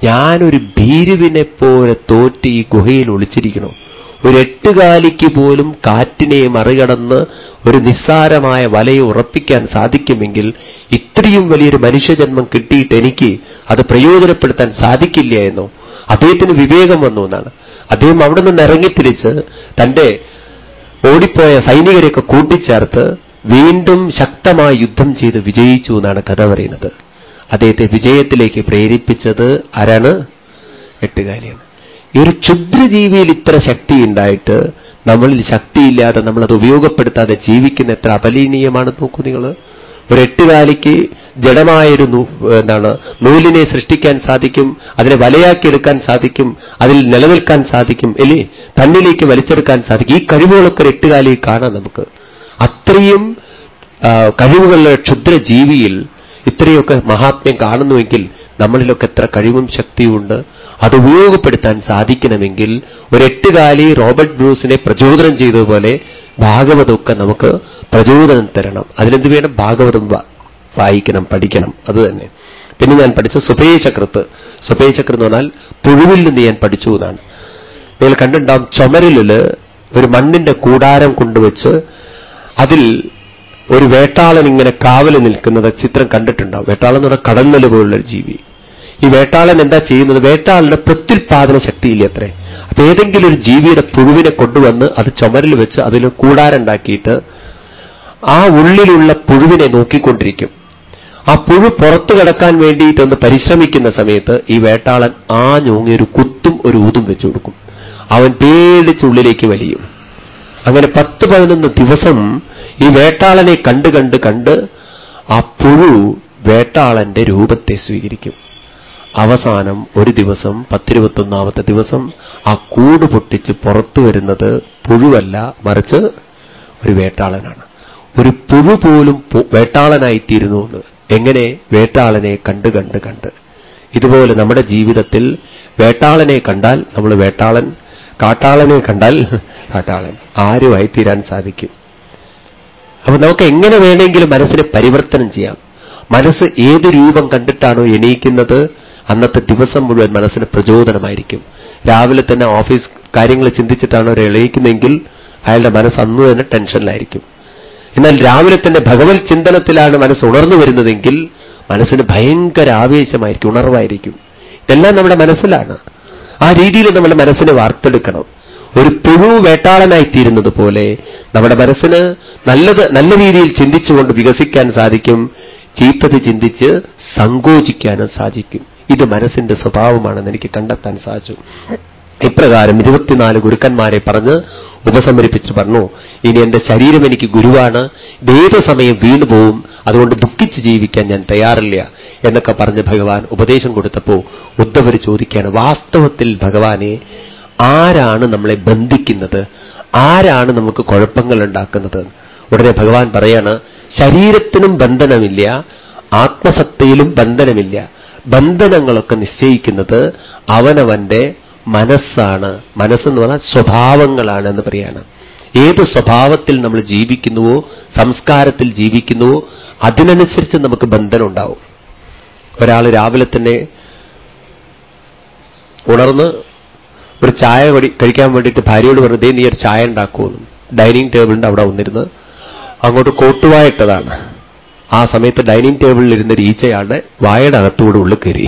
ഞാനൊരു ഭീരുവിനെ പോലെ തോറ്റ് ഈ ഗുഹയിൽ ഒളിച്ചിരിക്കണോ ഒരു എട്ടുകാലിക്ക് പോലും കാറ്റിനെ മറികടന്ന് ഒരു നിസ്സാരമായ വലയെ ഉറപ്പിക്കാൻ സാധിക്കുമെങ്കിൽ ഇത്രയും വലിയൊരു മനുഷ്യജന്മം കിട്ടിയിട്ട് എനിക്ക് അത് പ്രയോജനപ്പെടുത്താൻ സാധിക്കില്ല എന്നോ. അദ്ദേഹത്തിന് വിവേകം വന്നു എന്നാണ്. അദ്ദേഹം അവിടെ നിന്ന് ഇറങ്ങിത്തിരിച്ച് തന്റെ ഓടിപ്പോയ സൈനികരെയൊക്കെ കൂട്ടിച്ചേർത്ത് വീണ്ടും ശക്തമായ യുദ്ധം ചെയ്ത് വിജയിച്ചു എന്നാണ് കഥ പറയുന്നത്. അദ്ദേഹത്തെ വിജയത്തിലേക്ക് പ്രേരിപ്പിച്ചത് ആരാണ്? എട്ടുകാലിയാണ് ഈ ഒരു ക്ഷുദ്രജീവിയിൽ ഇത്ര ശക്തി ഉണ്ടായിട്ട് നമ്മളിൽ ശക്തിയില്ലാതെ നമ്മളത് ഉപയോഗപ്പെടുത്താതെ ജീവിക്കുന്ന എത്ര അപലീനീയമാണ് നോക്കൂ നിങ്ങൾ. ഒരു എട്ടുകാലിക്ക് ജഡമായൊരു എന്താണ് നൂലിനെ സൃഷ്ടിക്കാൻ സാധിക്കും അതിനെ വലയാക്കിയെടുക്കാൻ സാധിക്കും അതിൽ നിലനിൽക്കാൻ സാധിക്കും അല്ലേ തന്നിലേക്ക് വലിച്ചെടുക്കാൻ സാധിക്കും. ഈ കഴിവുകളൊക്കെ ഒരു എട്ടുകാലി കാണാം നമുക്ക്. അത്രയും കഴിവുകളുടെ ക്ഷുദ്രജീവിയിൽ ഇത്രയൊക്കെ മഹാത്മ്യം കാണുന്നുവെങ്കിൽ നമ്മളിലൊക്കെ എത്ര കഴിവും ശക്തിയുമുണ്ട് അത് ഉപയോഗപ്പെടുത്താൻ സാധിക്കണമെങ്കിൽ ഒരു എട്ടുകാലി റോബർട്ട് ബ്രൂസിനെ പ്രചോദനം ചെയ്തതുപോലെ ഭാഗവതമൊക്കെ നമുക്ക് പ്രചോദനം തരണം. അതിനെന്ത് വേണം? ഭാഗവതം വായിക്കണം പഠിക്കണം. അത് തന്നെ. പിന്നെ ഞാൻ പഠിച്ച സുഭേചക്രത്ത് സുഭേചക്രം എന്ന് പറഞ്ഞാൽ പുഴുവിൽ നിന്ന് ഞാൻ പഠിച്ചു എന്നാണ്. നിങ്ങൾ കണ്ടിട്ടുണ്ടാവും ചുമരിലിൽ ഒരു മണ്ണിന്റെ കൂടാരം കൊണ്ടുവച്ച് അതിൽ ഒരു വേട്ടാളൻ ഇങ്ങനെ കാവൽ നിൽക്കുന്നത് ചിത്രം കണ്ടിട്ടുണ്ടാവും. വേട്ടാളൻ എന്ന് പറഞ്ഞാൽ കടന്നൽ പോലുള്ള ഒരു ജീവി. ഈ വേട്ടാളൻ എന്താ ചെയ്യുന്നത്? വേട്ടാളന്റെ പ്രത്യുൽപാദന ശക്തിയില്ല അത്രേ? അപ്പൊ ഏതെങ്കിലും ഒരു ജീവിയുടെ പുഴുവിനെ കൊണ്ടുവന്ന് അത് ചുമരിൽ വെച്ച് അതിൽ കൂടാരുണ്ടാക്കിയിട്ട് ആ ഉള്ളിലുള്ള പുഴുവിനെ നോക്കിക്കൊണ്ടിരിക്കും. ആ പുഴു പുറത്തു കിടക്കാൻ വേണ്ടിയിട്ടൊന്ന് പരിശ്രമിക്കുന്ന സമയത്ത് ഈ വേട്ടാളൻ ആ ഒരു കുത്തും ഒരു ഊതും വെച്ചു കൊടുക്കും. അവൻ പേടിച്ചുള്ളിലേക്ക് വലിയും. അങ്ങനെ പത്ത് പതിനൊന്ന് ദിവസം ഈ വേട്ടാളനെ കണ്ട് കണ്ട് കണ്ട് ആ പുഴു വേട്ടാളന്റെ രൂപത്തെ സ്വീകരിക്കും. അവസാനം ഒരു ദിവസം പത്തിരുപത്തൊന്നാമത്തെ ദിവസം ആ കൂട് പൊട്ടിച്ച് പുറത്തു വരുന്നത് പുഴുവല്ല മറിച്ച് ഒരു വേട്ടാളനാണ്. ഒരു പുഴു പോലും വേട്ടാളനായിത്തീരുന്നു എന്ന്. എങ്ങനെ? വേട്ടാളനെ കണ്ട് കണ്ട് കണ്ട്. ഇതുപോലെ നമ്മുടെ ജീവിതത്തിൽ വേട്ടാളനെ കണ്ടാൽ നമ്മൾ വേട്ടാളൻ കാട്ടാളനെ കണ്ടാൽ കാട്ടാളൻ ആരുമായി തീരാൻ സാധിക്കും. അപ്പൊ നമുക്ക് എങ്ങനെ വേണമെങ്കിലും മനസ്സിനെ പരിവർത്തനം ചെയ്യാം. മനസ്സ് ഏത് രൂപം കണ്ടിട്ടാണോ എണീക്കുന്നത്? അന്നത്തെ ദിവസം മുഴുവൻ മനസ്സിന് പ്രചോദനമായിരിക്കും. രാവിലെ തന്നെ ഓഫീസ് കാര്യങ്ങൾ ചിന്തിച്ചിട്ടാണോ ഒരു എണീക്കുന്നതെങ്കിൽ അയാളുടെ മനസ്സ് അന്ന് തന്നെ ടെൻഷനിലായിരിക്കും. എന്നാൽ രാവിലെ തന്നെ ഭഗവത് ചിന്തനത്തിലാണ് മനസ്സ് ഉണർന്നു വരുന്നതെങ്കിൽ മനസ്സിന് ഭയങ്കര ആവേശമായിരിക്കും ഉണർവായിരിക്കും. ഇതെല്ലാം നമ്മുടെ മനസ്സിലാണ്. ആ രീതിയിൽ നമ്മുടെ മനസ്സിനെ വാർത്തെടുക്കണം. ഒരു പുഴു വേട്ടാളനായിത്തീരുന്നത് പോലെ നമ്മുടെ മനസ്സിന് നല്ലത് നല്ല രീതിയിൽ ചിന്തിച്ചുകൊണ്ട് വികസിക്കാൻ സാധിക്കും. ചീത്തത് ചിന്തിച്ച് സങ്കോചിക്കാനും സാധിക്കും. ഇത് മനസ്സിന്റെ സ്വഭാവമാണെന്ന് എനിക്ക് കണ്ടെത്താൻ സാധിച്ചു. ഇപ്രകാരം ഇരുപത്തിനാല് ഗുരുക്കന്മാരെ പറഞ്ഞ് ഉപസമരിപ്പിച്ച് പറഞ്ഞു ഇനി എന്റെ ശരീരം എനിക്ക് ഗുരുവാണ് ഇതേത് സമയം അതുകൊണ്ട് ദുഃഖിച്ച് ജീവിക്കാൻ ഞാൻ തയ്യാറില്ല എന്നൊക്കെ പറഞ്ഞ് ഭഗവാൻ ഉപദേശം കൊടുത്തപ്പോ ഉദ്ധവർ ചോദിക്കുകയാണ് വാസ്തവത്തിൽ ഭഗവാനെ ആരാണ് നമ്മളെ ബന്ധിക്കുന്നത്? ആരാണ് നമുക്ക് കുഴപ്പങ്ങൾ ഉണ്ടാക്കുന്നത്? ഉടനെ ഭഗവാൻ പറയാണ് ശരീരത്തിനും ബന്ധനമില്ല ആത്മസത്തയിലും ബന്ധനമില്ല. ബന്ധനങ്ങളൊക്കെ നിശ്ചയിക്കുന്നത് അവനവന്റെ മനസ്സാണ്. മനസ്സെന്ന് പറഞ്ഞാൽ സ്വഭാവങ്ങളാണ് എന്ന് പറയാണ്. ഏത് സ്വഭാവത്തിൽ നമ്മൾ ജീവിക്കുന്നുവോ സംസ്കാരത്തിൽ ജീവിക്കുന്നുവോ അതിനനുസരിച്ച് നമുക്ക് ബന്ധനം ഉണ്ടാവും ഒരാൾ രാവിലെ തന്നെ ഉണർന്ന് ഒരു ചായ കഴിക്കാൻ വേണ്ടിയിട്ട് ഭാര്യയോട് വെറുതെ നീ ഒരു ചായ ഉണ്ടാക്കുമെന്നും ഡൈനിങ് ടേബിളിന്റെ അവിടെ വന്നിരുന്ന് അങ്ങോട്ട് കോട്ടുവായിട്ടതാണ്. ആ സമയത്ത് ഡൈനിങ് ടേബിളിൽ ഇരുന്നൊരു ഈച്ചയാളുടെ വായയുടെ അകത്തുകൂടെ ഉള്ളിൽ കയറി.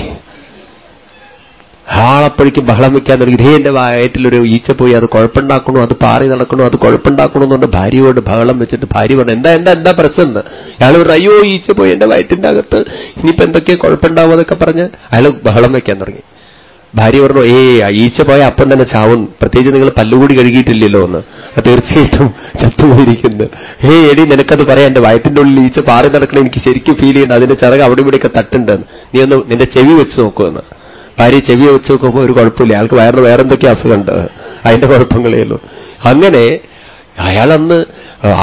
ആളപ്പോഴേക്കും ബഹളം വെക്കാൻ തുടങ്ങി. ഇതേ എന്റെ വയറ്റിലൊരു ഈച്ച പോയി അത് കുഴപ്പമുണ്ടാക്കണോ? അത് പാറി നടക്കണോ? അത് കുഴപ്പമുണ്ടാക്കണോ? എന്നുകൊണ്ട് ഭാര്യയോട് ബഹളം വെച്ചിട്ട് ഭാര്യ പറഞ്ഞു എന്താ എന്താ എന്താ പ്രശ്നം അയാൾ പറഞ്ഞു അയ്യോ ഈച്ച പോയി എന്റെ വയറ്റിന്റെ അകത്ത്. ഇനിയിപ്പോ എന്തൊക്കെയാ കുഴപ്പമുണ്ടാവും എന്നൊക്കെ പറഞ്ഞ് അയാൾ ബഹളം വെക്കാൻ തുടങ്ങി. ഭാര്യ പറഞ്ഞു ഏ ഈച്ച പോയ അപ്പം തന്നെ ചാവും. പ്രത്യേകിച്ച് നിങ്ങൾ പല്ലുകൂടി കഴുകിയിട്ടില്ലല്ലോ എന്ന്. തീർച്ചയായിട്ടും ചത്തുപോയിരിക്കുന്നു. ഹേ എടി നിനക്കത് പറയാം. എന്റെ വയറ്റിന്റെ ഉള്ളിൽ ഈച്ച പാറി നടക്കണം. എനിക്ക് ശരിക്കും ഫീൽ ചെയ്യേണ്ട. അതിന്റെ ചിറക് അവിടെ ഇവിടെയൊക്കെ തട്ടുണ്ടെന്ന്. നീ ഒന്ന് നിന്റെ ചെവി വെച്ച് നോക്കുമെന്ന് ഭാര്യ ചെവി വെച്ച് നോക്കുമ്പോൾ ഒരു കുഴപ്പമില്ല. അയാൾക്ക് വയറിന് വേറെ എന്തൊക്കെ അസുഖമുണ്ട്. അതിന്റെ കുഴപ്പങ്ങളേ ഉള്ളൂ. അങ്ങനെ അയാളന്ന്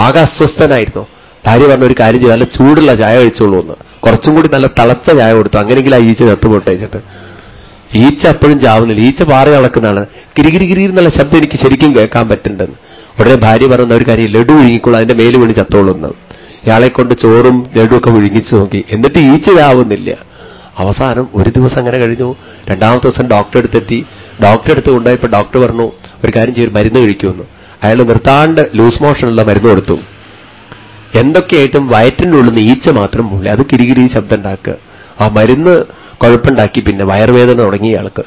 ആകെ അസ്വസ്ഥനായിരുന്നു ഭാര്യ പറഞ്ഞ ഒരു കാര്യം ചെയ്ത്. നല്ല ചൂടുള്ള ചായ കഴിച്ചോളൂ എന്ന്. കുറച്ചും കൂടി നല്ല തളച്ച ചായ കൊടുത്തു. അങ്ങനെയെങ്കിൽ ആ ഈച്ച ചത്തുപൊട്ടയച്ചിട്ട് ഈച്ച അപ്പോഴും ചാവുന്നില്ല. ഈച്ച പാറി നടക്കുന്നതാണ്. കിരികിരി കിരി എന്നുള്ള ശബ്ദം എനിക്ക് ശരിക്കും കേൾക്കാൻ പറ്റുന്നുണ്ടെന്ന്. ഉടനെ ഭാര്യ പറയുന്ന ഒരു കാര്യം ലഡു വിഴുങ്ങിക്കോളൂ അതിന്റെ മേൽ വീണ് ചത്തോളുന്നു ഇയാളെ കൊണ്ട് ചോറും ലഡുവൊക്കെ വിഴുങ്ങിച്ചു നോക്കി. എന്നിട്ട് ഈച്ച ചാവുന്നില്ല. അവസാനം ഒരു ദിവസം അങ്ങനെ കഴിഞ്ഞു. രണ്ടാമത്തെ ദിവസം ഡോക്ടറെ അടുത്തെത്തി. ഡോക്ടറെ അടുത്ത് കൊണ്ടുപോയപ്പോൾ ഡോക്ടർ പറഞ്ഞു ഒരു കാര്യം ചെയ്യും മരുന്ന് കഴിക്കുമെന്ന്. അയാൾ നിർത്താണ്ട് ലൂസ് മോഷനുള്ള മരുന്ന് കൊടുത്തു. എന്തൊക്കെയായിട്ടും വയറ്റിന്റെ ഉള്ളിൽ നിന്ന് ഈച്ച മാത്രം മൂല അത് കിരികിരി ശബ്ദം ഉണ്ടാക്കുക. ആ മരുന്ന് കുഴപ്പമുണ്ടാക്കി പിന്നെ വയറുവേദന തുടങ്ങി ഇയാൾക്ക്.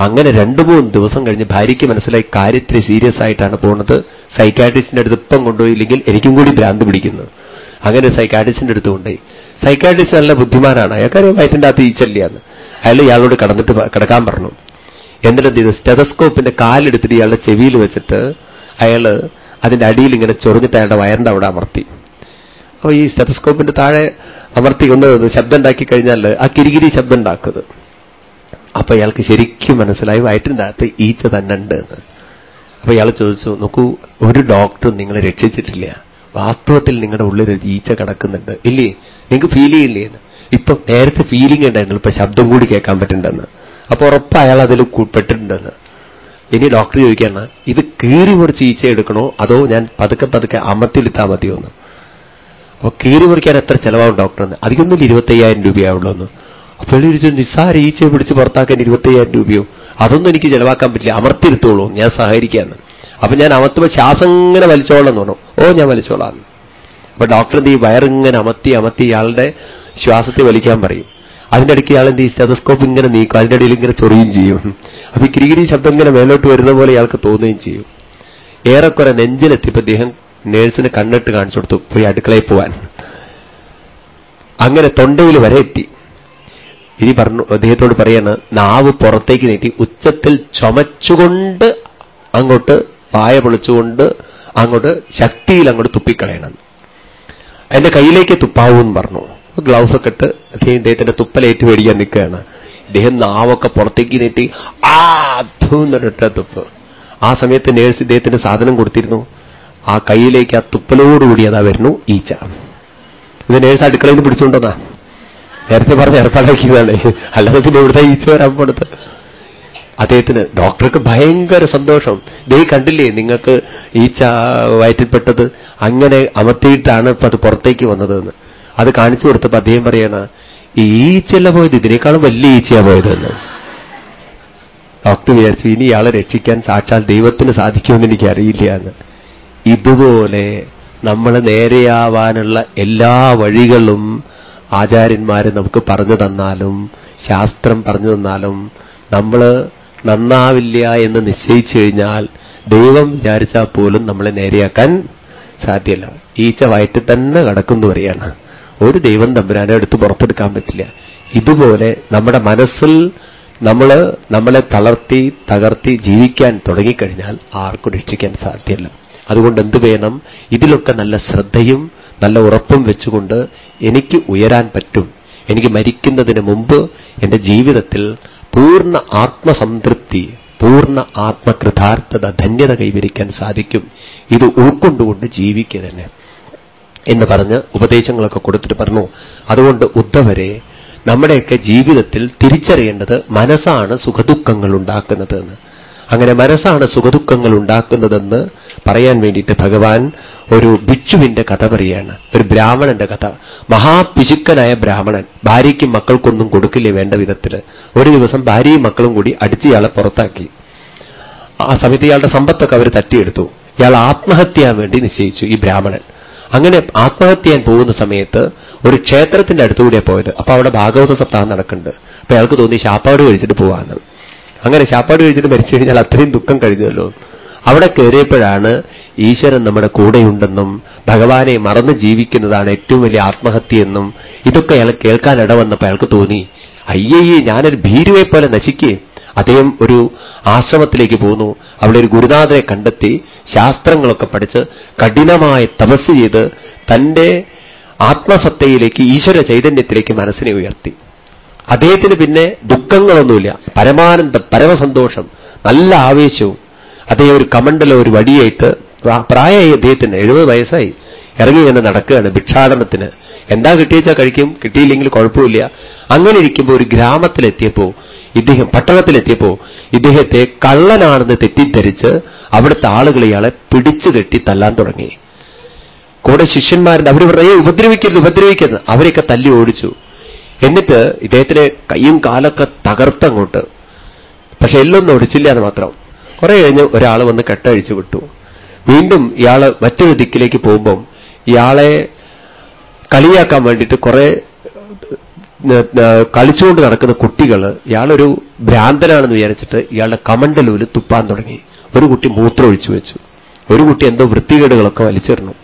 അങ്ങനെ രണ്ടു മൂന്ന് ദിവസം കഴിഞ്ഞ് ഭാര്യയ്ക്ക് മനസ്സിലായി കാര്യത്തിൽ സീരിയസ് ആയിട്ടാണ് പോകുന്നത്. സൈക്കാട്രിസ്റ്റിന്റെ അടുത്ത് ഇപ്പം കൊണ്ടുപോയില്ലെങ്കിൽ എനിക്കും കൂടി ഭ്രാന്ത് പിടിക്കുന്നു. അങ്ങനെ സൈക്കാട്രിസ്റ്റിന്റെ അടുത്ത് കൊണ്ടുപോയി. സൈക്കാട്രിസ്റ്റ് നല്ല ബുദ്ധിമാനാണ്. അയാൾക്കറിയാം? വയറ്റിന്റെ അകത്ത് ഈച്ചല്ലിയാന്ന് അയാൾ ഇയാളോട് കടന്നിട്ട് കിടക്കാൻ പറഞ്ഞു. എന്നിട്ട് ഇത് സ്റ്റെതസ്കോപ്പിന്റെ കാലെടുത്തിട്ട് ഇയാളുടെ ചെവിയിൽ വെച്ചിട്ട് അയാൾ അതിന്റെ അടിയിൽ ഇങ്ങനെ ചൊറിഞ്ഞിട്ട് അയാളുടെ വയറിന്റെ അവിടെ അമർത്തി. അപ്പോൾ ഈ സ്റ്റെതസ്കോപ്പിന്റെ താഴെ അമർത്തി ഒന്ന് ശബ്ദം ഉണ്ടാക്കി കഴിഞ്ഞാൽ ആ കിരികിരി ശബ്ദം ഉണ്ടാക്കുന്നത് അപ്പൊ ഇയാൾക്ക് ശരിക്കും മനസ്സിലായി വയറ്റിന്റെ അകത്ത് ഈച്ച തന്നെ ഉണ്ട് എന്ന്. അപ്പൊ ഇയാൾ ചോദിച്ചു നോക്കൂ ഒരു ഡോക്ടറും നിങ്ങളെ രക്ഷിച്ചിട്ടില്ല. വാസ്തവത്തിൽ നിങ്ങളുടെ ഉള്ളിലൊരു ഈച്ച കിടക്കുന്നുണ്ട്. ഇല്ലേ? നിങ്ങൾക്ക് ഫീൽ ചെയ്യില്ലേ ഇപ്പൊ നേരത്തെ ഫീലിംഗ് ഉണ്ടായിരുന്നു. ഇപ്പൊ ശബ്ദം കൂടി കേൾക്കാൻ പറ്റുന്നുണ്ടെന്ന്. അപ്പൊ ഉറപ്പ് അയാൾ അതിൽ പെട്ടിട്ടുണ്ടെന്ന് ഇനി ഡോക്ടർ ചോദിക്കുകയാണ് ഇത് കീറി മുറിച്ച് ഈച്ച എടുക്കണോ? അതോ ഞാൻ പതുക്കെ പതുക്കെ അമർത്തിലിത്താ മതിയോ എന്ന്? അപ്പൊ കീറി മുറിക്കാൻ എത്ര ചെലവാകും ഡോക്ടർ അധികമൊന്നും ഇരുപത്തയ്യായിരം രൂപയാവുള്ളൂ എന്ന്. അപ്പൊ ഒരു നിസ്സാര ഈച്ചയെ പിടിച്ച് പുറത്താക്കാൻ ഇരുപത്തയ്യായിരം രൂപയോ? അതൊന്നും എനിക്ക് ചിലവാക്കാൻ പറ്റില്ല. അമർത്തിരുത്തോളൂ ഞാൻ സഹകരിക്കാന്ന് അപ്പൊ ഞാൻ അമർത്തുമ്പോൾ ശ്വാസം ഇങ്ങനെ വലിച്ചോളാം എന്ന് പറഞ്ഞു. ഓ ഞാൻ വലിച്ചോളാം. അപ്പൊ ഡോക്ടർ എന്ത് ഈ വയറിങ്ങനെ അമത്തി അമർത്തി ഇയാളുടെ ശ്വാസത്തെ വലിക്കാൻ പറയും. അതിന്റെ ഇടയ്ക്ക് ഇയാൾ എന്ത് ഈ സ്റ്റെതസ്കോപ്പ് ഇങ്ങനെ നീക്കും. അതിന്റെ ഇടയിൽ ഇങ്ങനെ ചൊറിയും ചെയ്യും. അപ്പൊ ഈ കിരികിരി ശബ്ദം ഇങ്ങനെ മേലോട്ട് വരുന്ന പോലെ ഇയാൾക്ക് തോന്നുകയും ചെയ്യും. ഏറെക്കുറെ നെഞ്ചിലെത്തിയപ്പോ അദ്ദേഹം നേഴ്സിന് കണ്ണിട്ട് കാണിച്ചു കൊടുത്തു പോയി അടുക്കളയിൽ പോവാൻ. അങ്ങനെ തൊണ്ടയിൽ വരെ എത്തി. ഇനി പറഞ്ഞു അദ്ദേഹത്തോട് പറയാണ് നാവ് പുറത്തേക്ക് നീട്ടി ഉച്ചത്തിൽ ചുമച്ചുകൊണ്ട് അങ്ങോട്ട് പായ പൊളിച്ചുകൊണ്ട് അങ്ങോട്ട് ശക്തിയിൽ അങ്ങോട്ട് തുപ്പിക്കളയണം. എന്റെ കയ്യിലേക്ക് തുപ്പാവൂന്ന് പറഞ്ഞു. ഗ്ലൗസ് ഒക്കെ ഇട്ട് ഇദ്ദേഹത്തിന്റെ തുപ്പലേറ്റ് മേടിക്കാൻ നിൽക്കുകയാണ്. ഇദ്ദേഹം നാവൊക്കെ പുറത്തേക്ക് നീട്ടി ആ എന്നിട്ട് തുപ്പ്. ആ സമയത്ത് നേഴ്സ് ഇദ്ദേഹത്തിന് സാധനം കൊടുത്തിരുന്നു. ആ കയ്യിലേക്ക് ആ തുപ്പലോടുകൂടി അതാ വരുന്നു ഈച്ച. ഇത് നേഴ്സ് അടുക്കളയിൽ നിന്ന് പിടിച്ചുകൊണ്ടതാ നേരത്തെ പറഞ്ഞ് ഏർപ്പാടാക്കിയതാണ്. അല്ലാതെ പിന്നെ ഇവിടുത്തെ ഈച്ച വരാൻ പോണത്. അദ്ദേഹത്തിന് ഡോക്ടർക്ക് ഭയങ്കര സന്തോഷം. ദൈ കണ്ടില്ലേ നിങ്ങൾക്ക് ഈ ഈച്ച വയറ്റിൽപ്പെട്ടത്? അങ്ങനെ അമർത്തിയിട്ടാണ് ഇപ്പൊ അത് പുറത്തേക്ക് വന്നതെന്ന്. അത് കാണിച്ചു കൊടുത്തപ്പോ അദ്ദേഹം പറയണ ഈ ഈച്ചല്ല പോയത്? ഇതിനേക്കാളും വലിയ ഈച്ചയാ പോയതെന്ന്. ഡോക്ടർ വിചാരിച്ചു ഇനി ഇയാളെ രക്ഷിക്കാൻ സാക്ഷാൽ ദൈവത്തിന് സാധിക്കുമെന്ന് എനിക്ക് അറിയില്ല എന്ന്. ഇതുപോലെ നമ്മൾ നേരെയാവാനുള്ള എല്ലാ വഴികളും ആചാര്യന്മാർ നമുക്ക് പറഞ്ഞു തന്നാലും ശാസ്ത്രം പറഞ്ഞു തന്നാലും നമ്മൾ നന്നാവില്ല എന്ന് നിശ്ചയിച്ചു കഴിഞ്ഞാൽ ദൈവം വിചാരിച്ചാൽ പോലും നമ്മളെ നേരെയാക്കാൻ സാധ്യമല്ല ഈച്ച വയറ്റിൽ തന്നെ കടക്കുന്നു പറയാണ്. ഒരു ദൈവം തമ്പുരാനെ എടുത്ത് പുറത്തെടുക്കാൻ പറ്റില്ല. ഇതുപോലെ നമ്മുടെ മനസ്സിൽ നമ്മൾ നമ്മളെ തളർത്തി തകർത്തി ജീവിക്കാൻ തുടങ്ങിക്കഴിഞ്ഞാൽ ആർക്കും രക്ഷിക്കാൻ സാധ്യമല്ല അതുകൊണ്ട് എന്തു വേണം? ഇതിലൊക്കെ നല്ല ശ്രദ്ധയും നല്ല ഉറപ്പും വെച്ചുകൊണ്ട് എനിക്ക് ഉയരാൻ പറ്റും. എനിക്ക് മരിക്കുന്നതിന് മുമ്പ് എന്റെ ജീവിതത്തിൽ പൂർണ ആത്മസംതൃപ്തി പൂർണ ആത്മകൃതാർത്ഥത ധന്യത കൈവരിക്കാൻ സാധിക്കും. ഇത് ഉൾക്കൊണ്ടുകൊണ്ട് ജീവിക്കുക തന്നെ. എന്ന് പറഞ്ഞ് ഉപദേശങ്ങളൊക്കെ കൊടുത്തിട്ട് പറഞ്ഞു. അതുകൊണ്ട് ഉദ്ധവരെ നമ്മുടെയൊക്കെ ജീവിതത്തിൽ തിരിച്ചറിയേണ്ടത് മനസ്സാണ് സുഖദുഃഖങ്ങൾ ഉണ്ടാക്കുന്നത് എന്ന്. അങ്ങനെ മനസ്സാണ് സുഖദുഃഖങ്ങൾ ഉണ്ടാക്കുന്നതെന്ന് പറയാൻ വേണ്ടിയിട്ട് ഭഗവാൻ ഒരു ഭിക്ഷുവിന്റെ കഥ പറയുകയാണ്. ഒരു ബ്രാഹ്മണന്റെ കഥ. മഹാപിശുക്കനായ ബ്രാഹ്മണൻ ഭാര്യയ്ക്കും മക്കൾക്കൊന്നും കൊടുക്കില്ലേ വേണ്ട വിധത്തിൽ ഒരു ദിവസം ഭാര്യയും മക്കളും കൂടി അടിച്ച് ഇയാളെ പുറത്താക്കി. ആ സമയത്ത് ഇയാളുടെ സമ്പത്തൊക്കെ അവർ തട്ടിയെടുത്തു. ഇയാൾ ആത്മഹത്യ വേണ്ടി നിശ്ചയിച്ചു ഈ ബ്രാഹ്മണൻ. അങ്ങനെ ആത്മഹത്യ ചെയ്യാൻ പോകുന്ന സമയത്ത് ഒരു ക്ഷേത്രത്തിന്റെ അടുത്തുകൂടിയാണ് പോയത്. അപ്പൊ അവിടെ ഭാഗവത സപ്താഹം നടക്കുന്നുണ്ട്. അപ്പൊ അയാൾക്ക് തോന്നി ശാപ്പാട് കഴിച്ചിട്ട് പോവാന്ന്. അങ്ങനെ ചാപ്പാട് കഴിച്ചിട്ട് മരിച്ചു കഴിഞ്ഞാൽ അത്രയും ദുഃഖം കഴിഞ്ഞല്ലോ അവിടെ കയറിയപ്പോഴാണ് ഈശ്വരൻ നമ്മുടെ കൂടെയുണ്ടെന്നും ഭഗവാനെ മറന്ന് ജീവിക്കുന്നതാണ് ഏറ്റവും വലിയ ആത്മഹത്യയെന്നും ഇതൊക്കെ അയാൾ കേൾക്കാൻ ഇടവന്നപ്പോൾ അയാൾക്ക് തോന്നി. അയ്യയ്യേ ഞാനൊരു ഭീരുവെ പോലെ നശിക്കേ. അദ്ദേഹം ഒരു ആശ്രമത്തിലേക്ക് പോന്നു. അവിടെ ഒരു ഗുരുനാഥനെ കണ്ടെത്തി ശാസ്ത്രങ്ങളൊക്കെ പഠിച്ച് കഠിനമായി തപസ് ചെയ്ത് തന്റെ ആത്മസത്തയിലേക്ക് ഈശ്വര ചൈതന്യത്തിലേക്ക് മനസ്സിനെ ഉയർത്തി. അദ്ദേഹത്തിന് പിന്നെ ദുഃഖങ്ങളൊന്നുമില്ല. പരമാനന്ദ പരമസന്തോഷം നല്ല ആവേശവും. അദ്ദേഹം ഒരു കമണ്ടലോ ഒരു വടിയായിട്ട് പ്രായമായി അദ്ദേഹത്തിന് എഴുപത് വയസ്സായി. ഇറങ്ങി തന്നെ നടക്കുകയാണ് ഭിക്ഷാടനത്തിന്. എന്താ കിട്ടിയച്ചാൽ കഴിക്കും? കിട്ടിയില്ലെങ്കിൽ കുഴപ്പമില്ല. അങ്ങനെ ഇരിക്കുമ്പോൾ ഒരു ഗ്രാമത്തിലെത്തിയപ്പോ ഇദ്ദേഹം പട്ടണത്തിലെത്തിയപ്പോ ഇദ്ദേഹത്തെ കള്ളനാണെന്ന് തെറ്റിദ്ധരിച്ച് അവിടുത്തെ ആളുകൾ ഇയാളെ പിടിച്ചു കെട്ടി തല്ലാൻ തുടങ്ങി. കൂടെ ശിഷ്യന്മാരുടെ അവർ പറയേ ഉപദ്രവിക്കരുത് ഉപദ്രവിക്കരുത്. അവരെയൊക്കെ തല്ലി ഓടിച്ചു. എന്നിട്ട് ഇദ്ദേഹത്തിന് കൈയും കാലൊക്കെ തകർത്തങ്ങോട്ട് പക്ഷെ എല്ലൊന്നും ഒടിച്ചില്ല എന്ന് മാത്രം. കുറെ കഴിഞ്ഞ് ഒരാൾ വന്ന് കെട്ടഴിച്ചു വിട്ടു. വീണ്ടും ഇയാൾ മറ്റൊരു ദിക്കിലേക്ക് പോകുമ്പം ഇയാളെ കളിയാക്കാൻ വേണ്ടിയിട്ട് കുറെ കളിച്ചുകൊണ്ട് നടക്കുന്ന കുട്ടികൾ ഇയാളൊരു ഭ്രാന്തനാണെന്ന് വിചാരിച്ചിട്ട് ഇയാളുടെ കമണ്ടലൂൽ തുപ്പാൻ തുടങ്ങി. ഒരു കുട്ടി മൂത്രമൊഴിച്ചു വെച്ചു. ഒരു കുട്ടി എന്തോ വൃത്തികേടുകളൊക്കെ വലിച്ചെറിഞ്ഞു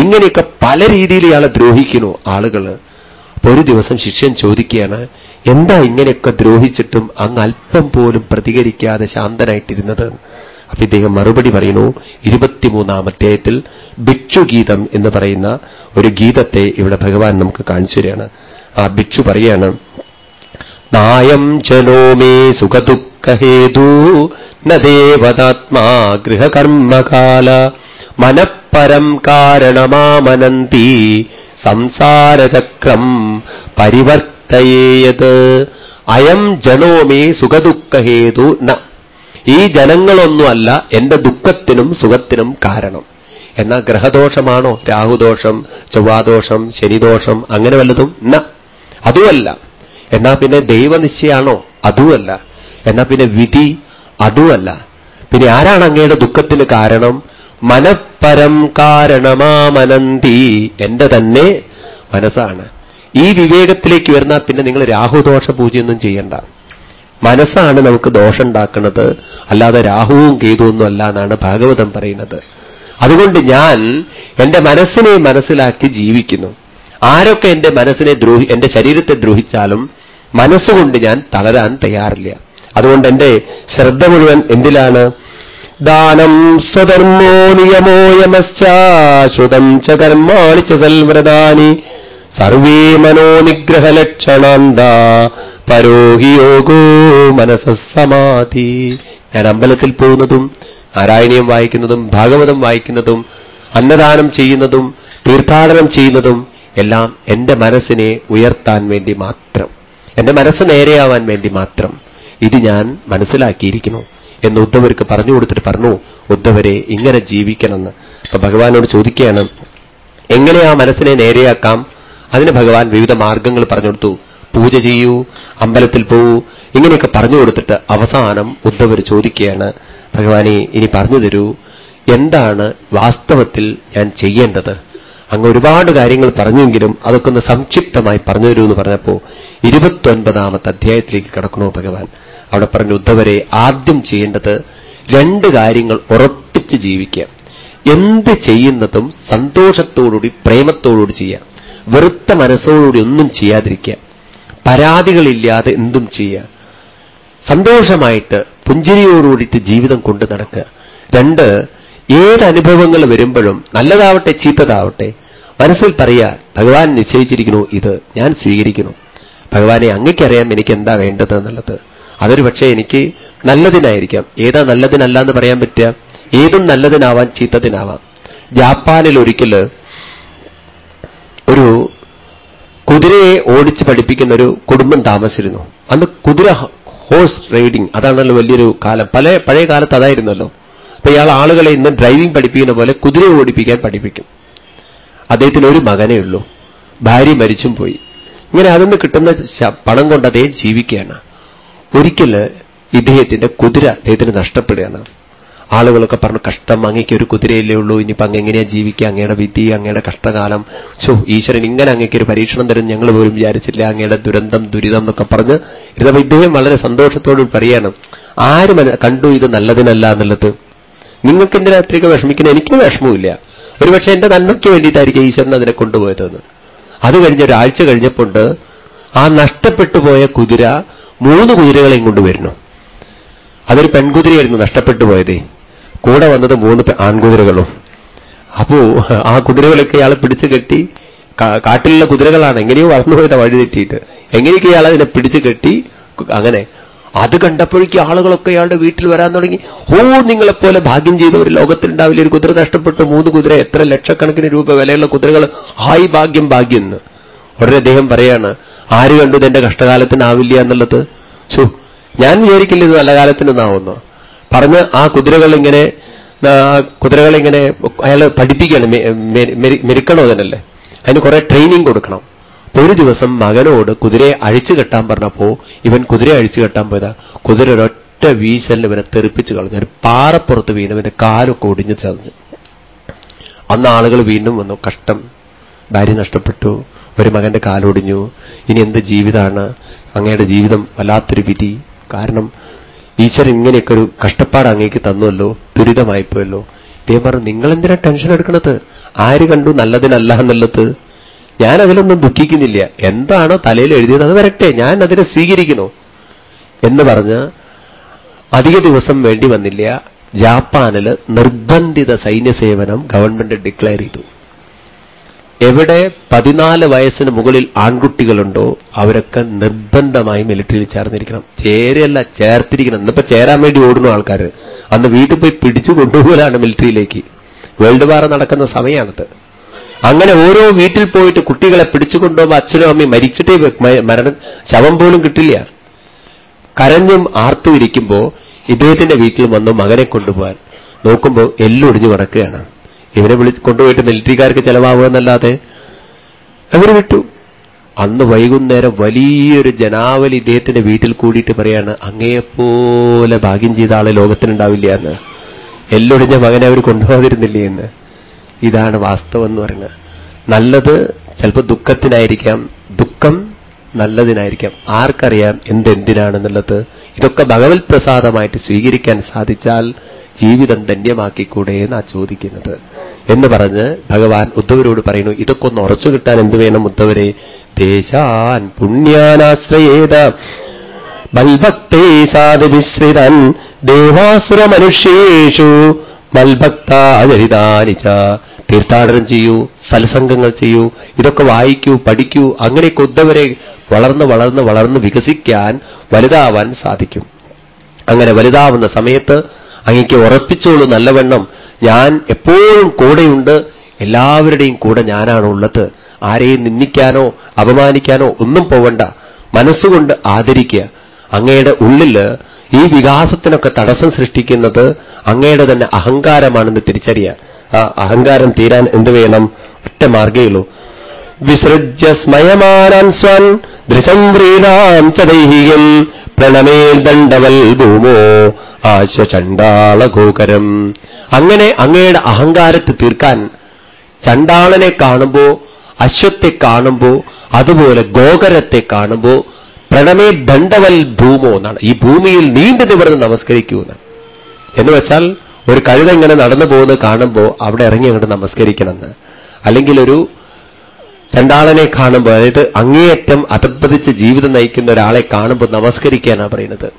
ഇങ്ങനെയൊക്കെ പല രീതിയിൽ ഇയാളെ ദ്രോഹിക്കുന്നു ആളുകൾ ഒരു ദിവസം ശിഷ്യൻ ചോദിക്കുകയാണ് എന്താ ഇങ്ങനെയൊക്കെ ദ്രോഹിച്ചിട്ടും അങ്ങ് അല്പം പോലും പ്രതികരിക്കാതെ ശാന്തനായിട്ടിരുന്നത്? അപ്പൊ ഇദ്ദേഹം മറുപടി പറയുന്നു ഇരുപത്തിമൂന്നാം അധ്യായത്തിൽ ഭിക്ഷുഗീതം എന്ന് പറയുന്ന ഒരു ഗീതത്തെ ഇവിടെ ഭഗവാൻ നമുക്ക് കാണിച്ചു തരികയാണ്. ആ ഭിക്ഷു പറയാണ് നായം ജനോ മേ സുഖദുഃഖഹേതു നദേവതാത്മാ ഗൃഹകർമ്മകാല മനഃപരം കാരണമാമനന്തി. സംസാരചക്രം പരിവർത്തയേയത് അയം ജനോ മേ സുഖദുഃഖഹേതു ന. ഈ ജനങ്ങളൊന്നുമല്ല എന്റെ ദുഃഖത്തിനും സുഖത്തിനും കാരണം. എന്നാ ഗ്രഹദോഷമാണോ? രാഹുദോഷം ചൊവ്വാദോഷം ശനിദോഷം അങ്ങനെ വല്ലതും ന. അതുമല്ല. എന്നാ പിന്നെ ദൈവനിശ്ചയാണോ? അതുമല്ല. എന്നാ പിന്നെ വിധി? അതുമല്ല. പിന്നെ ആരാണ് അങ്ങയുടെ ദുഃഖത്തിന് കാരണം? മനഃപരം കാരണമാമനന്തി. എന്റെ തന്നെ മനസ്സാണ്. ഈ വിവേകത്തിലേക്ക് വരുന്നാൽ പിന്നെ നിങ്ങൾ രാഹുദോഷ പൂജയൊന്നും ചെയ്യണ്ട. മനസ്സാണ് നമുക്ക് ദോഷമുണ്ടാക്കുന്നത്. അല്ലാതെ രാഹുവും കേതുവൊന്നും അല്ല എന്നാണ് ഭാഗവതം പറയുന്നത്. അതുകൊണ്ട് ഞാൻ എന്റെ മനസ്സിനെ മനസ്സിലാക്കി ജീവിക്കുന്നു. ആരൊക്കെ എന്റെ മനസ്സിനെ ദ്രോഹി എന്റെ ശരീരത്തെ ദ്രോഹിച്ചാലും മനസ്സുകൊണ്ട് ഞാൻ തളരാൻ തയ്യാറില്ല. അതുകൊണ്ട് എന്റെ ശ്രദ്ധ മുഴുവൻ എന്തിലാണ്? ദാനം സ്വധർമ്മോ നിയമോ യമശ്ചാശ്രുതം ച കർമാണി ച സൽവ്രതാനി. സർവേ മനോനിഗ്രഹലക്ഷണാന്ത പരോഹിയോഗോ മനസ്സമാധി ഞാൻ അമ്പലത്തിൽ പോകുന്നതും നാരായണീയം വായിക്കുന്നതും ഭാഗവതം വായിക്കുന്നതും അന്നദാനം ചെയ്യുന്നതും തീർത്ഥാടനം ചെയ്യുന്നതും എല്ലാം എന്റെ മനസ്സിനെ ഉയർത്താൻ വേണ്ടി മാത്രം. എന്റെ മനസ്സ് നേരെയാവാൻ വേണ്ടി മാത്രം. ഇത് ഞാൻ മനസ്സിലാക്കിയിരിക്കുന്നു. എന്ന് ഉദ്ധവർക്ക് പറഞ്ഞു കൊടുത്തിട്ട് പറഞ്ഞു ഉദ്ധവരെ ഇങ്ങനെ ജീവിക്കണമെന്ന്. അപ്പൊ ഭഗവാനോട് ചോദിക്കുകയാണ് എങ്ങനെ ആ മനസ്സിനെ നേരെയാക്കാം? അതിന് ഭഗവാൻ വിവിധ മാർഗങ്ങൾ പറഞ്ഞു കൊടുത്തു. പൂജ ചെയ്യൂ അമ്പലത്തിൽ പോവൂ ഇങ്ങനെയൊക്കെ പറഞ്ഞു കൊടുത്തിട്ട് അവസാനം ഉദ്ധവർ ചോദിക്കുകയാണ് ഭഗവാനെ ഇനി പറഞ്ഞു തരൂ എന്താണ് വാസ്തവത്തിൽ ഞാൻ ചെയ്യേണ്ടത്? അങ്ങ് ഒരുപാട് കാര്യങ്ങൾ പറഞ്ഞെങ്കിലും അതൊക്കെ ഒന്ന് സംക്ഷിപ്തമായി പറഞ്ഞു തരൂ എന്ന് പറഞ്ഞപ്പോ ഇരുപത്തൊൻപതാമത്തെ അധ്യായത്തിലേക്ക് കടക്കണോ ഭഗവാൻ? അവിടെ പറഞ്ഞു ഉദ്ധവരെ ആദ്യം ചെയ്യേണ്ടത് രണ്ട് കാര്യങ്ങൾ ഉറപ്പിച്ച് ജീവിക്കുക. എന്ത് ചെയ്യുന്നതും സന്തോഷത്തോടുകൂടി പ്രേമത്തോടുകൂടി ചെയ്യുക. വെറുത്ത മനസ്സോടുകൂടി ഒന്നും ചെയ്യാതിരിക്കുക. പരാതികളില്ലാതെ എന്തും ചെയ്യുക. സന്തോഷമായിട്ട് പുഞ്ചിരിയോടുകൂടിയിട്ട് ജീവിതം കൊണ്ട് നടക്കുക. രണ്ട് ഏതനുഭവങ്ങൾ വരുമ്പോഴും നല്ലതാവട്ടെ ചീത്തതാവട്ടെ മനസ്സിൽ പറയാ ഭഗവാൻ നിശ്ചയിച്ചിരിക്കുന്നു ഇത് ഞാൻ സ്വീകരിക്കുന്നു. ഭഗവാനെ അങ്ങയ്ക്കറിയാം എനിക്ക് എന്താ വേണ്ടത് എന്നുള്ളത് അതൊരു പക്ഷേ എനിക്ക് നല്ലതിനായിരിക്കാം. ഏതാ നല്ലതിനല്ല എന്ന് പറയാൻ പറ്റുക? ഏതും നല്ലതിനാവാൻ ചീത്തതിനാവാം. ജാപ്പാനിൽ ഒരിക്കൽ ഒരു കുതിരയെ ഓടിച്ച് പഠിപ്പിക്കുന്ന ഒരു കുടുംബം താമസിച്ചിരുന്നു. അന്ന് കുതിര ഹോഴ്സ് റൈഡിംഗ് അതാണല്ലോ വലിയൊരു കാലം. പല പഴയ കാലത്ത് അതായിരുന്നല്ലോ. അപ്പൊ ഇയാൾ ആളുകളെ ഇന്ന് ഡ്രൈവിംഗ് പഠിപ്പിക്കുന്ന പോലെ കുതിര ഓടിപ്പിക്കാൻ പഠിപ്പിക്കും. അദ്ദേഹത്തിന് ഒരു മകനേ ഉള്ളൂ. ഭാര്യ മരിച്ചും പോയി. ഇങ്ങനെ അതിൽ കിട്ടുന്ന പണം കൊണ്ട് അദ്ദേഹം ജീവിക്കുകയാണ്. ഒരിക്കൽ ഇദ്ദേഹത്തിന്റെ കുതിര അദ്ദേഹത്തിന് നഷ്ടപ്പെടുകയാണ്. ആളുകളൊക്കെ പറഞ്ഞു കഷ്ടം അങ്ങേക്ക് ഒരു കുതിരയല്ലേ ഉള്ളൂ ഇനിയിപ്പോ അങ്ങ് ജീവിക്കുക? അങ്ങയുടെ വിധി അങ്ങയുടെ കഷ്ടകാലം. ചോ ഈശ്വരൻ ഇങ്ങനെ അങ്ങേക്ക് ഒരു പരീക്ഷണം തരും ഞങ്ങൾ പോലും വിചാരിച്ചില്ല. അങ്ങയുടെ ദുരന്തം ദുരിതം എന്നൊക്കെ പറഞ്ഞ് ഇരുന്നപ്പോ ഇദ്ദേഹം വളരെ സന്തോഷത്തോട് പറയാണ് ആരും കണ്ടു ഇത് നല്ലതിനല്ല എന്നുള്ളത്. നിങ്ങൾക്ക് എന്തിനാ അത്രയൊക്കെ വിഷമിക്കുന്നത്? എനിക്ക് വിഷമവുമില്ല. ഒരുപക്ഷെ എന്റെ നന്മയ്ക്ക് വേണ്ടിയിട്ടായിരിക്കും ഈശ്വരൻ അതിനെ കൊണ്ടുപോയതെന്ന്. അത് കഴിഞ്ഞ ഒരാഴ്ച കഴിഞ്ഞപ്പോണ്ട് ആ നഷ്ടപ്പെട്ടു പോയ കുതിര മൂന്ന് കുതിരകളെയും കൊണ്ടുവരുന്നു അതൊരു പെൺകുതിരയായിരുന്നു നഷ്ടപ്പെട്ടു പോയതേ. കൂടെ വന്നത് മൂന്ന് ആൺകുതിരകളും. അപ്പോ ആ കുതിരകളൊക്കെ ഇയാളെ പിടിച്ചു കെട്ടി കാട്ടിലുള്ള കുതിരകളാണ് എങ്ങനെയോ വളർന്നുപോയത് വഴി തെറ്റിയിട്ട്. എങ്ങനെയൊക്കെ ഇയാൾ അതിനെ പിടിച്ചു കെട്ടി അങ്ങനെ. അത് കണ്ടപ്പോഴേക്കും ആളുകളൊക്കെ ഇയാളുടെ വീട്ടിൽ വരാൻ തുടങ്ങി. ഓ നിങ്ങളെപ്പോലെ ഭാഗ്യം ചെയ്ത ഒരു ലോകത്തിലുണ്ടാവില്ല. ഒരു കുതിര നഷ്ടപ്പെട്ടു. മൂന്ന് കുതിര എത്ര ലക്ഷക്കണക്കിന് രൂപ വിലയുള്ള കുതിരകൾ. ഹായ് ഭാഗ്യം ഭാഗ്യം എന്ന്. ഉടനെ അദ്ദേഹം പറയാണ് ആര് കണ്ടു ഇതെന്റെ കഷ്ടകാലത്തിനാവില്ല എന്നുള്ളത്? ചു ഞാൻ വിചാരിക്കില്ല ഇത് നല്ല കാലത്തിനൊന്നാവുന്നു പറഞ്ഞ് ആ കുതിരകളിങ്ങനെ കുതിരകളിങ്ങനെ അയാൾ പഠിപ്പിക്കണം മെരുക്കണോ തന്നല്ലേ അതിന് കുറെ ട്രെയിനിങ് കൊടുക്കണം. ഒരു ദിവസം മകനോട് കുതിരയെ അഴിച്ചു കെട്ടാൻ പറഞ്ഞപ്പോ ഇവൻ കുതിരയെ അഴിച്ചു കെട്ടാൻ പോയതാ. കുതിര ഒരൊറ്റ വീശലിന് ഇവനെ തെറിപ്പിച്ചു കളഞ്ഞു. ഒരു പാറപ്പുറത്ത് വീണ് ഇവന്റെ കാലൊക്കെ ഒടിഞ്ഞു ചതഞ്ഞു. അന്ന് ആളുകൾ വീണ്ടും വന്നു. കഷ്ടം ഭാര്യ നഷ്ടപ്പെട്ടു. ഒരു മകന്റെ കാലൊടിഞ്ഞു. ഇനി എന്ത് ജീവിതമാണ് അങ്ങയുടെ ജീവിതം വല്ലാത്തൊരു വിധി. കാരണം ഈശ്വരൻ ഇങ്ങനെയൊക്കെ ഒരു കഷ്ടപ്പാട് അങ്ങേക്ക് തന്നുവല്ലോ. ദുരിതമായിപ്പോയല്ലോ. ഇദ്ദേഹം പറഞ്ഞു നിങ്ങൾ എന്തിനാ ടെൻഷൻ എടുക്കണത്? ആര് കണ്ടു നല്ലതിനല്ല എന്നുള്ളത്? ഞാൻ അതിലൊന്നും ദുഃഖിക്കുന്നില്ല. എന്താണോ തലയിൽ എഴുതിയത് അത് വരട്ടെ. ഞാൻ അതിനെ സ്വീകരിക്കുന്നു. എന്ന് പറഞ്ഞ് അധിക ദിവസം വേണ്ടി വന്നില്ല. ജാപ്പാനിൽ നിർബന്ധിത സൈന്യസേവനം ഗവൺമെന്റ് ഡിക്ലെയർ ചെയ്തു. എവിടെ പതിനാല് വയസ്സിന് മുകളിൽ ആൺകുട്ടികളുണ്ടോ അവരൊക്കെ നിർബന്ധമായി മിലിറ്ററിയിൽ ചേർന്നിരിക്കണം. ചേരല്ല ചേർത്തിരിക്കണം. ഇന്നിപ്പോ ചേരാൻ വേണ്ടി ഓടുന്നു ആൾക്കാർ അന്ന് വീട്ടിൽ പോയി പിടിച്ചു കൊണ്ടുപോകലാണ് മിലിറ്ററിയിലേക്ക് വേൾഡ് വാർ നടക്കുന്ന സമയമാണത് അങ്ങനെ ഓരോ വീട്ടിൽ പോയിട്ട് കുട്ടികളെ പിടിച്ചു കൊണ്ടുപോകുമ്പോൾ അച്ഛനും അമ്മയും മരിച്ചിട്ടേ മരണം ശവം പോലും കിട്ടില്ല. കരഞ്ഞും ആർത്തും ഇരിക്കുമ്പോ ഇദ്ദേഹത്തിന്റെ വീട്ടിൽ വന്നു മകനെ കൊണ്ടുപോകാൻ നോക്കുമ്പോൾ എല്ലൊടിഞ്ഞു കിടക്കുകയാണ്. ഇവനെ വിളിച്ച് കൊണ്ടുപോയിട്ട് മിലിറ്ററിക്കാർക്ക് ചെലവാകുക എന്നല്ലാതെ അവർ വിട്ടു. അന്ന് വൈകുന്നേരം വലിയൊരു ജനാവലി ഇദ്ദേഹത്തിന്റെ വീട്ടിൽ കൂടിയിട്ട് പറയാണ് അങ്ങയെപ്പോലെ ഭാഗ്യം ചെയ്ത ആളെ ലോകത്തിനുണ്ടാവില്ല എന്ന്. എല്ലൊടിഞ്ഞ മകനെ അവർ കൊണ്ടുപോകാതിരുന്നില്ലേ എന്ന്. ഇതാണ് വാസ്തവം എന്ന് പറയുന്നത്. നല്ലത് ചിലപ്പോൾ ദുഃഖത്തിനായിരിക്കാം. ദുഃഖം നല്ലതിനായിരിക്കാം. ആർക്കറിയാം എന്തെന്തിനാണെന്നുള്ളത്? ഇതൊക്കെ ഭഗവത് പ്രസാദമായിട്ട് സ്വീകരിക്കാൻ സാധിച്ചാൽ ജീവിതം ധന്യമാക്കിക്കൂടെ എന്നാ ചോദിക്കുന്നത്. എന്ന് പറഞ്ഞ് ഭഗവാൻ ഉദ്ധവരോട് പറയുന്നു ഇതൊക്കെ ഒന്ന് ഉറച്ചു കിട്ടാൻ എന്ത് വേണം ഉദ്ധവരെ? ദേശാൻ പുണ്യാനാശ്രയേത ബൽഭക്തേ സാധുവിശ്രിതൻ ദേവാസുര മനുഷ്യേഷു മൽഭക്താചരിതാനിച്ച തീർത്ഥാടനം ചെയ്യൂ സൽസംഗങ്ങൾ ചെയ്യൂ ഇതൊക്കെ വായിക്കൂ പഠിക്കൂ അങ്ങനെയൊക്കെ ഉദ്ധവരെ വളർന്ന് വളർന്ന് വളർന്ന് വികസിക്കാൻ വലുതാവാൻ സാധിക്കും. അങ്ങനെ വലുതാവുന്ന സമയത്ത് അങ്ങക്ക് ഉറപ്പിച്ചോളൂ നല്ലവണ്ണം ഞാൻ എപ്പോഴും കൂടെയുണ്ട് എല്ലാവരുടെയും കൂടെ ഞാനാണുള്ളത് ആരെയും നിന്ദിക്കാനോ അപമാനിക്കാനോ ഒന്നും പോവണ്ട. മനസ്സുകൊണ്ട് ആദരിക്കുക. അങ്ങയുടെ ഉള്ളിൽ ഈ വികാസത്തിനൊക്കെ തടസ്സം സൃഷ്ടിക്കുന്നത് അങ്ങയുടെ തന്നെ അഹങ്കാരമാണെന്ന് തിരിച്ചറിയുക. ആ അഹങ്കാരം തീരാൻ എന്ത് വേണം? ഒറ്റ മാർഗേയുള്ളൂ വിസൃജ്യ സ്മയമാനാൻ സ്വൻ ദൃശംവ്രീണാം ചൈഹികം പ്രണമേൽ ദണ്ഡവൽ ഭൂമോ ആശ്വചണ്ടാളഘോകരം അങ്ങനെ അങ്ങയുടെ അഹങ്കാരത്തെ തീർക്കാൻ ചണ്ടാളനെ കാണുമ്പോ അശ്വത്തെ കാണുമ്പോ അതുപോലെ ഗോകരത്തെ കാണുമ്പോ പ്രണമേ ദണ്ഡവൽ ഭൂമോ എന്നാണ്. ഈ ഭൂമിയിൽ നീണ്ടു നിവർന്ന് നമസ്കരിക്കൂ എന്ന് വെച്ചാൽ ഒരു കഴുത ഇങ്ങനെ നടന്നു പോകുന്നത് കാണുമ്പോൾ അവിടെ ഇറങ്ങി അങ്ങോട്ട് നമസ്കരിക്കണമെന്ന്. അല്ലെങ്കിൽ ഒരു ചണ്ടാളനെ കാണുമ്പോൾ അതായത് അങ്ങേയറ്റം അതപ്പതിച്ച് ജീവിതം നയിക്കുന്ന ഒരാളെ കാണുമ്പോൾ നമസ്കരിക്കാനാണ് പറയുന്നത്.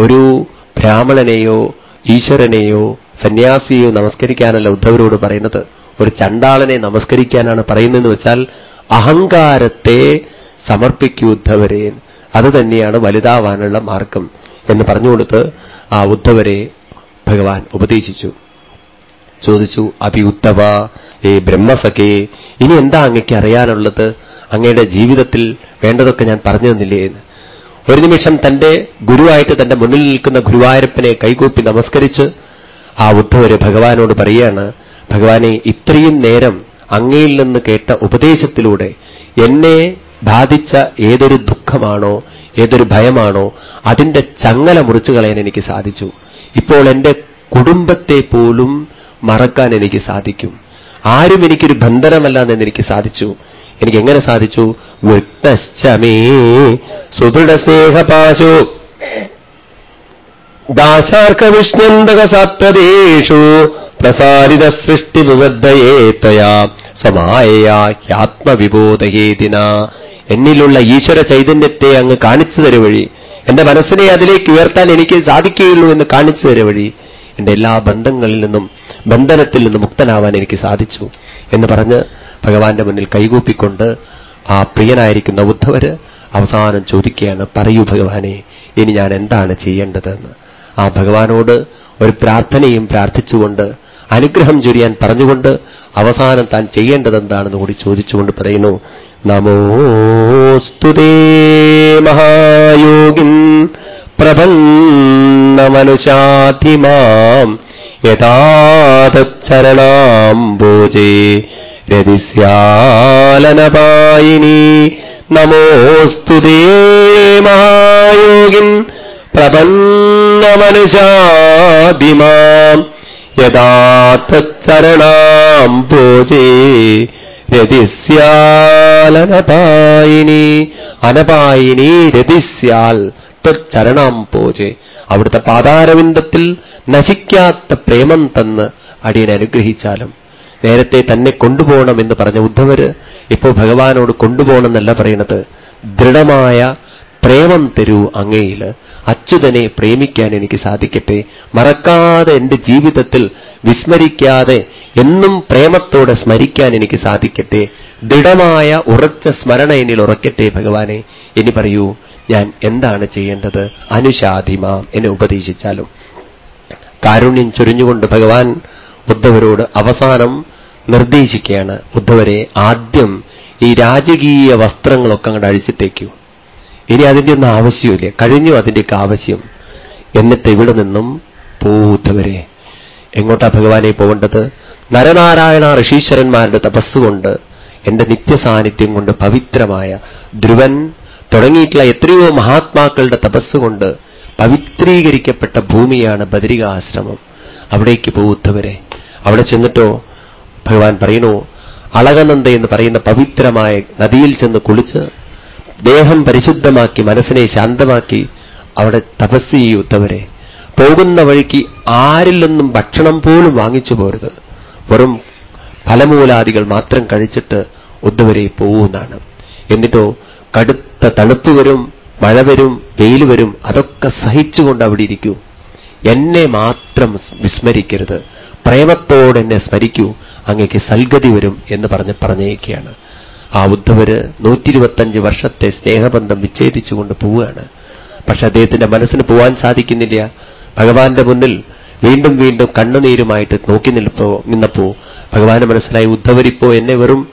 ഒരു ബ്രാഹ്മണനെയോ ഈശ്വരനെയോ സന്യാസിയെയോ നമസ്കരിക്കാനല്ല ഉദ്ധവരോട് പറയുന്നത്. ഒരു ചണ്ടാളനെ നമസ്കരിക്കാനാണ് പറയുന്നതെന്ന് വെച്ചാൽ അഹങ്കാരത്തെ സമർപ്പിക്കൂ ഉദ്ധവരെ. അത് തന്നെയാണ് വലുതാവാനുള്ള മാർഗം എന്ന് പറഞ്ഞുകൊടുത്ത് ആ ഉദ്ധവരെ ഭഗവാൻ ഉപദേശിച്ചു. ചോദിച്ചു അഭി ഉദ്ധവ ഏ ബ്രഹ്മസഖേ ഇനി എന്താ അങ്ങയ്ക്ക് അറിയാനുള്ളത്? അങ്ങയുടെ ജീവിതത്തിൽ വേണ്ടതൊക്കെ ഞാൻ പറഞ്ഞു തന്നില്ലേ എന്ന്. ഒരു നിമിഷം തന്റെ ഗുരുവായിട്ട് തന്റെ മുന്നിൽ നിൽക്കുന്ന ഗുരുവായൂരപ്പനെ കൈകൂപ്പി നമസ്കരിച്ച് ആ ഉദ്ധവര് ഭഗവാനോട് പറയാണ് ഭഗവാനെ ഇത്രയും നേരം അങ്ങയിൽ നിന്ന് കേട്ട ഉപദേശത്തിലൂടെ എന്നെ ബാധിച്ച ഏതൊരു ദുഃഖമാണോ ഏതൊരു ഭയമാണോ അതിന്റെ ചങ്ങല മുറിച്ചു കളയാൻ എനിക്ക് സാധിച്ചു. ഇപ്പോൾ എന്റെ കുടുംബത്തെ പോലും മറക്കാൻ എനിക്ക് സാധിക്കും. ആരും എനിക്കൊരു ബന്ധനമല്ല എനിക്ക് സാധിച്ചു. എനിക്ക് എങ്ങനെ സാധിച്ചു? വൃത്തശ്ചമേ സുദൃഢസ്നേഹപാശോ. ദാശാർക്കവിഷ്ണന്തക സപ്തദേശു പ്രസാരിത സൃഷ്ടി വിബദ്ധയേ ത്വയാ സമായയാത്മവിബോധഹേതിന എന്നിലുള്ള ഈശ്വര ചൈതന്യത്തെ അങ്ങ് കാണിച്ചു തരു വഴി. എന്റെ മനസ്സിനെ അതിലേക്ക് ഉയർത്താൻ എനിക്ക് സാധിക്കുകയുള്ളൂ എന്ന് കാണിച്ചു തരു വഴി. എന്റെ എല്ലാ ബന്ധങ്ങളിൽ നിന്നും ബന്ധനത്തിൽ നിന്ന് മുക്തനാവാൻ എനിക്ക് സാധിച്ചു എന്ന് പറഞ്ഞ് ഭഗവാന്റെ മുന്നിൽ കൈകൂപ്പിക്കൊണ്ട് ആ പ്രിയനായിരിക്കുന്ന ഉദ്ധവര് അവസാനം ചോദിക്കുകയാണ് പറയൂ ഭഗവാനെ ഇനി ഞാൻ എന്താണ് ചെയ്യേണ്ടതെന്ന്? ആ ഭഗവാനോട് ഒരു പ്രാർത്ഥനയും പ്രാർത്ഥിച്ചുകൊണ്ട് അനുഗ്രഹം ചൊരിയാൻ പറഞ്ഞുകൊണ്ട് അവസാനം താൻ ചെയ്യേണ്ടതെന്താണെന്ന് കൂടി ചോദിച്ചുകൊണ്ട് പറയുന്നു നമോസ്തുതേ മഹായോഗിൻ പ്രപന്നമനുശാധിമാം യഥാതച്ചരണാംബോജേ രതിസ്യാലനപായിനി. നമോസ്തു മഹായോഗിൻ. പ്രപന്നമനുഷാഭിമാം. യഥാതച്ചരണാംബോജേ രതിസ്യാലനപായിനി. അനപായിനി രതിസ്യാൽ ചരണാംപോജെ അവിടുത്തെ പാതാരവിന്ദത്തിൽ നശിക്കാത്ത പ്രേമം തന്ന് അടിയൻ അനുഗ്രഹിച്ചാലും നേരത്തെ തന്നെ കൊണ്ടുപോകണം എന്ന് പറഞ്ഞ ഉദ്ധവര് ഇപ്പോ ഭഗവാനോട് കൊണ്ടുപോകണമെന്നല്ല പറയുന്നത് ദൃഢമായ പ്രേമം തരൂ അങ്ങയിൽ. അച്യുതനെ പ്രേമിക്കാൻ എനിക്ക് സാധിക്കട്ടെ. മറക്കാതെ എന്റെ ജീവിതത്തിൽ വിസ്മരിക്കാതെ എന്നും പ്രേമത്തോടെ സ്മരിക്കാൻ എനിക്ക് സാധിക്കട്ടെ. ദൃഢമായ ഉറച്ച സ്മരണ എന്നിൽ ഉറക്കട്ടെ ഭഗവാനെ. ഇനി പറയൂ ഞാൻ എന്താണ് ചെയ്യേണ്ടത്? അനുശാധിമ എന്നെ ഉപദേശിച്ചാലും. കാരുണ്യം ചൊരിഞ്ഞുകൊണ്ട് ഭഗവാൻ ഉദ്ധവരോട് അവസാനം നിർദ്ദേശിക്കുകയാണ് ഉദ്ധവരെ ആദ്യം ഈ രാജകീയ വസ്ത്രങ്ങളൊക്കെ അങ്ങോട്ട് അഴിച്ചിട്ടേക്കൂ. ഇനി അതിന്റെ ഒന്നും ആവശ്യമില്ല. കഴിഞ്ഞു അതിന്റെയൊക്കെ ആവശ്യം. എന്നിട്ട് ഇവിടെ നിന്നും പോവുദ്ധവരെ. എങ്ങോട്ടാ ഭഗവാനെ പോകേണ്ടത്? നരനാരായണ ഋഷീശ്വരന്മാരുടെ തപസ്സുകൊണ്ട് എന്റെ നിത്യസാന്നിധ്യം കൊണ്ട് പവിത്രമായ ധ്രുവൻ തുടങ്ങിയിട്ടുള്ള എത്രയോ മഹാത്മാക്കളുടെ തപസ്സുകൊണ്ട് പവിത്രീകരിക്കപ്പെട്ട ഭൂമിയാണ് ബദരികാശ്രമം. അവിടേക്ക് പോകുന്നവരെ അവിടെ ചെന്നിട്ടോ ഭഗവാൻ പറയുന്നു അളകനന്ദ എന്ന് പറയുന്ന പവിത്രമായ നദിയിൽ ചെന്ന് കുളിച്ച് ദേഹം പരിശുദ്ധമാക്കി മനസ്സിനെ ശാന്തമാക്കി അവിടെ തപസ് ചെയ്യുത്തവരെ പോകുന്ന വഴിക്ക് ആരിൽ നിന്നും ഭക്ഷണം പോലും വാങ്ങിച്ചു പോരുത്. വെറും ഫലമൂലാദികൾ മാത്രം കഴിച്ചിട്ട് ഉദ്ധവരെ പോകുന്നതാണ് എന്നിട്ടോ കടുത്ത തണുപ്പ് വരും മഴ വരും വെയിൽ വരും അതൊക്കെ സഹിച്ചുകൊണ്ട് അവിടെ ഇരിക്കൂ. എന്നെ മാത്രം വിസ്മരിക്കരുത്. പ്രേമത്തോടെ എന്നെ സ്മരിക്കൂ. അങ്ങേക്ക് സൽഗതി വരും എന്ന് പറഞ്ഞ് പറഞ്ഞേക്കുകയാണ് ആ ഉദ്ധവര് നൂറ്റിരുപത്തഞ്ച് വർഷത്തെ സ്നേഹബന്ധം വിച്ഛേദിച്ചുകൊണ്ട് പോവുകയാണ്. പക്ഷെ അദ്ദേഹത്തിന്റെ മനസ്സിന് പോവാൻ സാധിക്കുന്നില്ല. ഭഗവാന്റെ മുന്നിൽ വീണ്ടും വീണ്ടും കണ്ണുനീരുമായിട്ട് നോക്കി നിൽപ്പോ നിന്നപ്പോ ഭഗവാന് മനസ്സിലായി ഉദ്ധവരിപ്പോ എന്നെ വെറും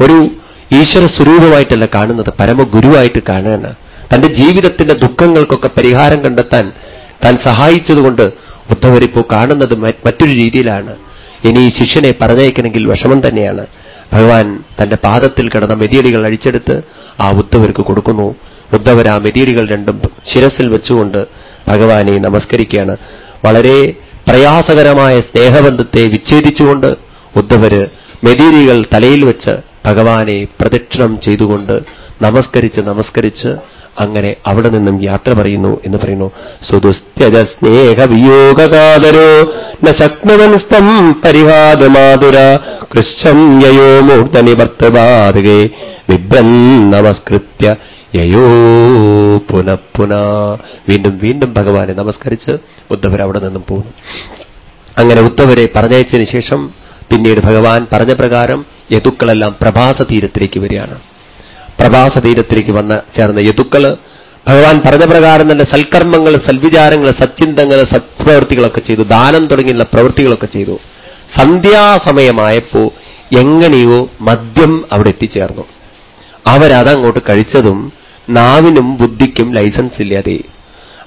ഒരു ഈശ്വര സ്വരൂപമായിട്ടല്ല കാണുന്നത് പരമഗുരുവായിട്ട് കാണുകയാണ്. തന്റെ ജീവിതത്തിന്റെ ദുഃഖങ്ങൾക്കൊക്കെ പരിഹാരം കണ്ടെത്താൻ താൻ സഹായിച്ചതുകൊണ്ട് ഉദ്ധവരിപ്പോ കാണുന്നത് മറ്റൊരു രീതിയിലാണ്. ഇനി ഈ ശിഷ്യനെ പറഞ്ഞയക്കണമെങ്കിൽ വിഷമം തന്നെയാണ്. ഭഗവാൻ തന്റെ പാദത്തിൽ കിടന്ന മെതിയടികൾ അഴിച്ചെടുത്ത് ആ ഉദ്ധവർക്ക് കൊടുക്കുന്നു. ഉദ്ധവർ ആ മെതിയടികൾ രണ്ടും ശിരസിൽ വെച്ചുകൊണ്ട് ഭഗവാനെ നമസ്കരിക്കുകയാണ്. വളരെ പ്രയാസകരമായ സ്നേഹബന്ധത്തെ വിച്ഛേദിച്ചുകൊണ്ട് ഉദ്ധവര് മെതിയടികൾ തലയിൽ വെച്ച് ഭഗവാനെ പ്രദക്ഷിണം ചെയ്തുകൊണ്ട് നമസ്കരിച്ച് നമസ്കരിച്ച് അങ്ങനെ അവിടെ നിന്നും യാത്ര പറയുന്നു എന്ന് പറയുന്നു. സുദുസ്ത്യജ സ്നേഹവിയോഗകാതരോ ന ശക്നുവൻസ്തം പരിഹാദമാതുര കൃശ്ചം യയോ മൂർധനിവർത്തപാതകേ വിഭ്രൻ നമസ്കൃത്യ യയോ പുനഃപുന വീണ്ടും വീണ്ടും ഭഗവാനെ നമസ്കരിച്ച് ഉദ്ധവർ അവിടെ നിന്നും പോകുന്നു. അങ്ങനെ ഉദ്ധവരെ പറഞ്ഞയച്ചതിന് ശേഷം പിന്നീട് ഭഗവാൻ പറഞ്ഞ പ്രകാരം യതുക്കളെല്ലാം പ്രഭാസ തീരത്തിലേക്ക് വരികയാണ്. പ്രഭാസ തീരത്തിലേക്ക് വന്ന ചേർന്ന യതുക്കൾ ഭഗവാൻ പറഞ്ഞ പ്രകാരം തന്നെ സൽക്കർമ്മങ്ങൾ സൽവിചാരങ്ങൾ സച്ചിന്തങ്ങൾ സത്പ്രവൃത്തികളൊക്കെ ചെയ്തു ദാനം തുടങ്ങിയുള്ള പ്രവൃത്തികളൊക്കെ ചെയ്തു. സന്ധ്യാസമയമായപ്പോ എങ്ങനെയോ മദ്യം അവിടെ എത്തിച്ചേർന്നു. അവരതങ്ങോട്ട് കഴിച്ചതും നാവിനും ബുദ്ധിക്കും ലൈസൻസ് ഇല്ലാതെ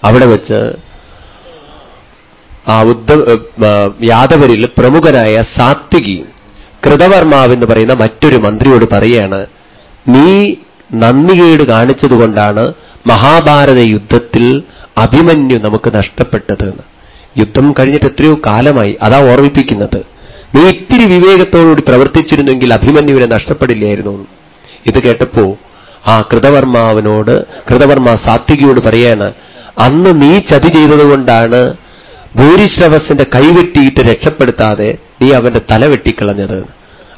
അവിടെ വെച്ച് ആ ഉദ്ധ യാദവരിൽ പ്രമുഖനായ സാത്വികി കൃതവർമാവെന്ന് പറയുന്ന മറ്റൊരു മന്ത്രിയോട് പറയാണ് നീ നന്ദികേട് കാണിച്ചതുകൊണ്ടാണ് മഹാഭാരത യുദ്ധത്തിൽ അഭിമന്യു നമുക്ക് നഷ്ടപ്പെട്ടത് യുദ്ധം കഴിഞ്ഞിട്ട് എത്രയോ കാലമായി അതാ ഓർമ്മിപ്പിക്കുന്നത്. നീ ഇത്തിരി വിവേകത്തോടുകൂടി പ്രവർത്തിച്ചിരുന്നെങ്കിൽ അഭിമന്യുവിനെ നഷ്ടപ്പെടില്ലായിരുന്നു ഇത് കേട്ടപ്പോ ആ കൃതവർമാവിനോട് കൃതവർമ്മ സാത്വികയോട് പറയാണ് അന്ന് നീ ചതി ചെയ്തതുകൊണ്ടാണ് ഭൂരിശ്രവസിന്റെ കൈവെട്ടിയിട്ട് രക്ഷപ്പെടുത്താതെ നീ അവന്റെ തല വെട്ടിക്കളഞ്ഞത്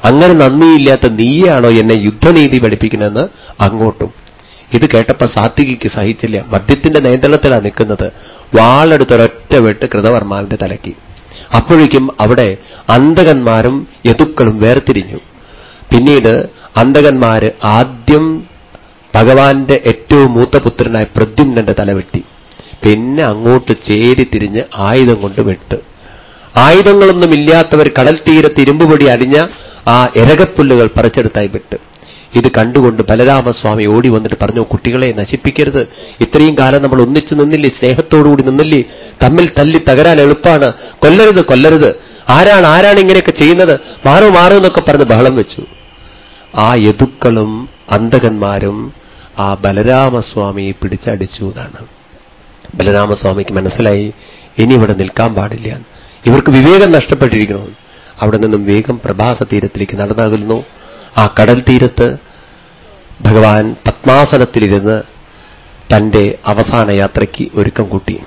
അങ്ങനെ നന്ദിയില്ലാത്ത നീയാണോ എന്നെ യുദ്ധനീതി പഠിപ്പിക്കുന്നതെന്ന് അങ്ങോട്ടും. ഇത് കേട്ടപ്പോ സാത്വികിക്ക് സഹിച്ചില്ല. മദ്യത്തിന്റെ നിയന്ത്രണത്തിലാണ് നിൽക്കുന്നത്. വാളെടുത്തൊരൊറ്റ വെട്ട് കൃതവർമാവിന്റെ തലക്കി അപ്പോഴേക്കും അവിടെ അന്തകന്മാരും യതുക്കളും വേർതിരിഞ്ഞു. പിന്നീട് അന്തകന്മാര് ആദ്യം ഭഗവാന്റെ ഏറ്റവും മൂത്ത പുത്രനായ പ്രദ്യുമ്നന്റെ തലവെട്ടി പിന്നെ അങ്ങോട്ട് ചേരി തിരിഞ്ഞ് ആയുധം കൊണ്ട് വെട്ട്. ആയുധങ്ങളൊന്നുമില്ലാത്തവർ കടൽ തീരത്ത് ഇരുമ്പുപൊടി അണിഞ്ഞ ആ എരകപ്പുല്ലുകൾ പറിച്ചെടുത്തായി വിട്ട്. ഇത് കണ്ടുകൊണ്ട് ബലരാമസ്വാമി ഓടി വന്നിട്ട് പറഞ്ഞു കുട്ടികളെ നശിപ്പിക്കരുത്. ഇത്രയും കാലം നമ്മൾ ഒന്നിച്ചു നിന്നില്ലേ? സ്നേഹത്തോടുകൂടി നിന്നില്ലേ? തമ്മിൽ തല്ലി തകരാൻ എളുപ്പമാണ് കൊല്ലരുത് കൊല്ലരുത്. ആരാണ് ആരാണ് ഇങ്ങനെയൊക്കെ ചെയ്യുന്നത്? മാറൂ മാറൂ എന്നൊക്കെ പറഞ്ഞ് ബഹളം വെച്ചു. ആ യദുക്കളും അന്തകന്മാരും ആ ബലരാമസ്വാമിയെ പിടിച്ചടിച്ചു എന്നാണ്. ബലരാമസ്വാമിക്ക് മനസ്സിലായി ഇനി ഇവിടെ നിൽക്കാൻ പാടില്ല ഇവർക്ക് വിവേകം നഷ്ടപ്പെട്ടിരിക്കണോ അവിടെ നിന്നും വേഗം പ്രഭാസ തീരത്തിലേക്ക് നടന്നകലുന്നു. ആ കടൽ തീരത്ത് ഭഗവാൻ പത്മാസനത്തിലിരുന്ന് തന്റെ അവസാന യാത്രയ്ക്ക് ഒരുക്കം കൂട്ടി.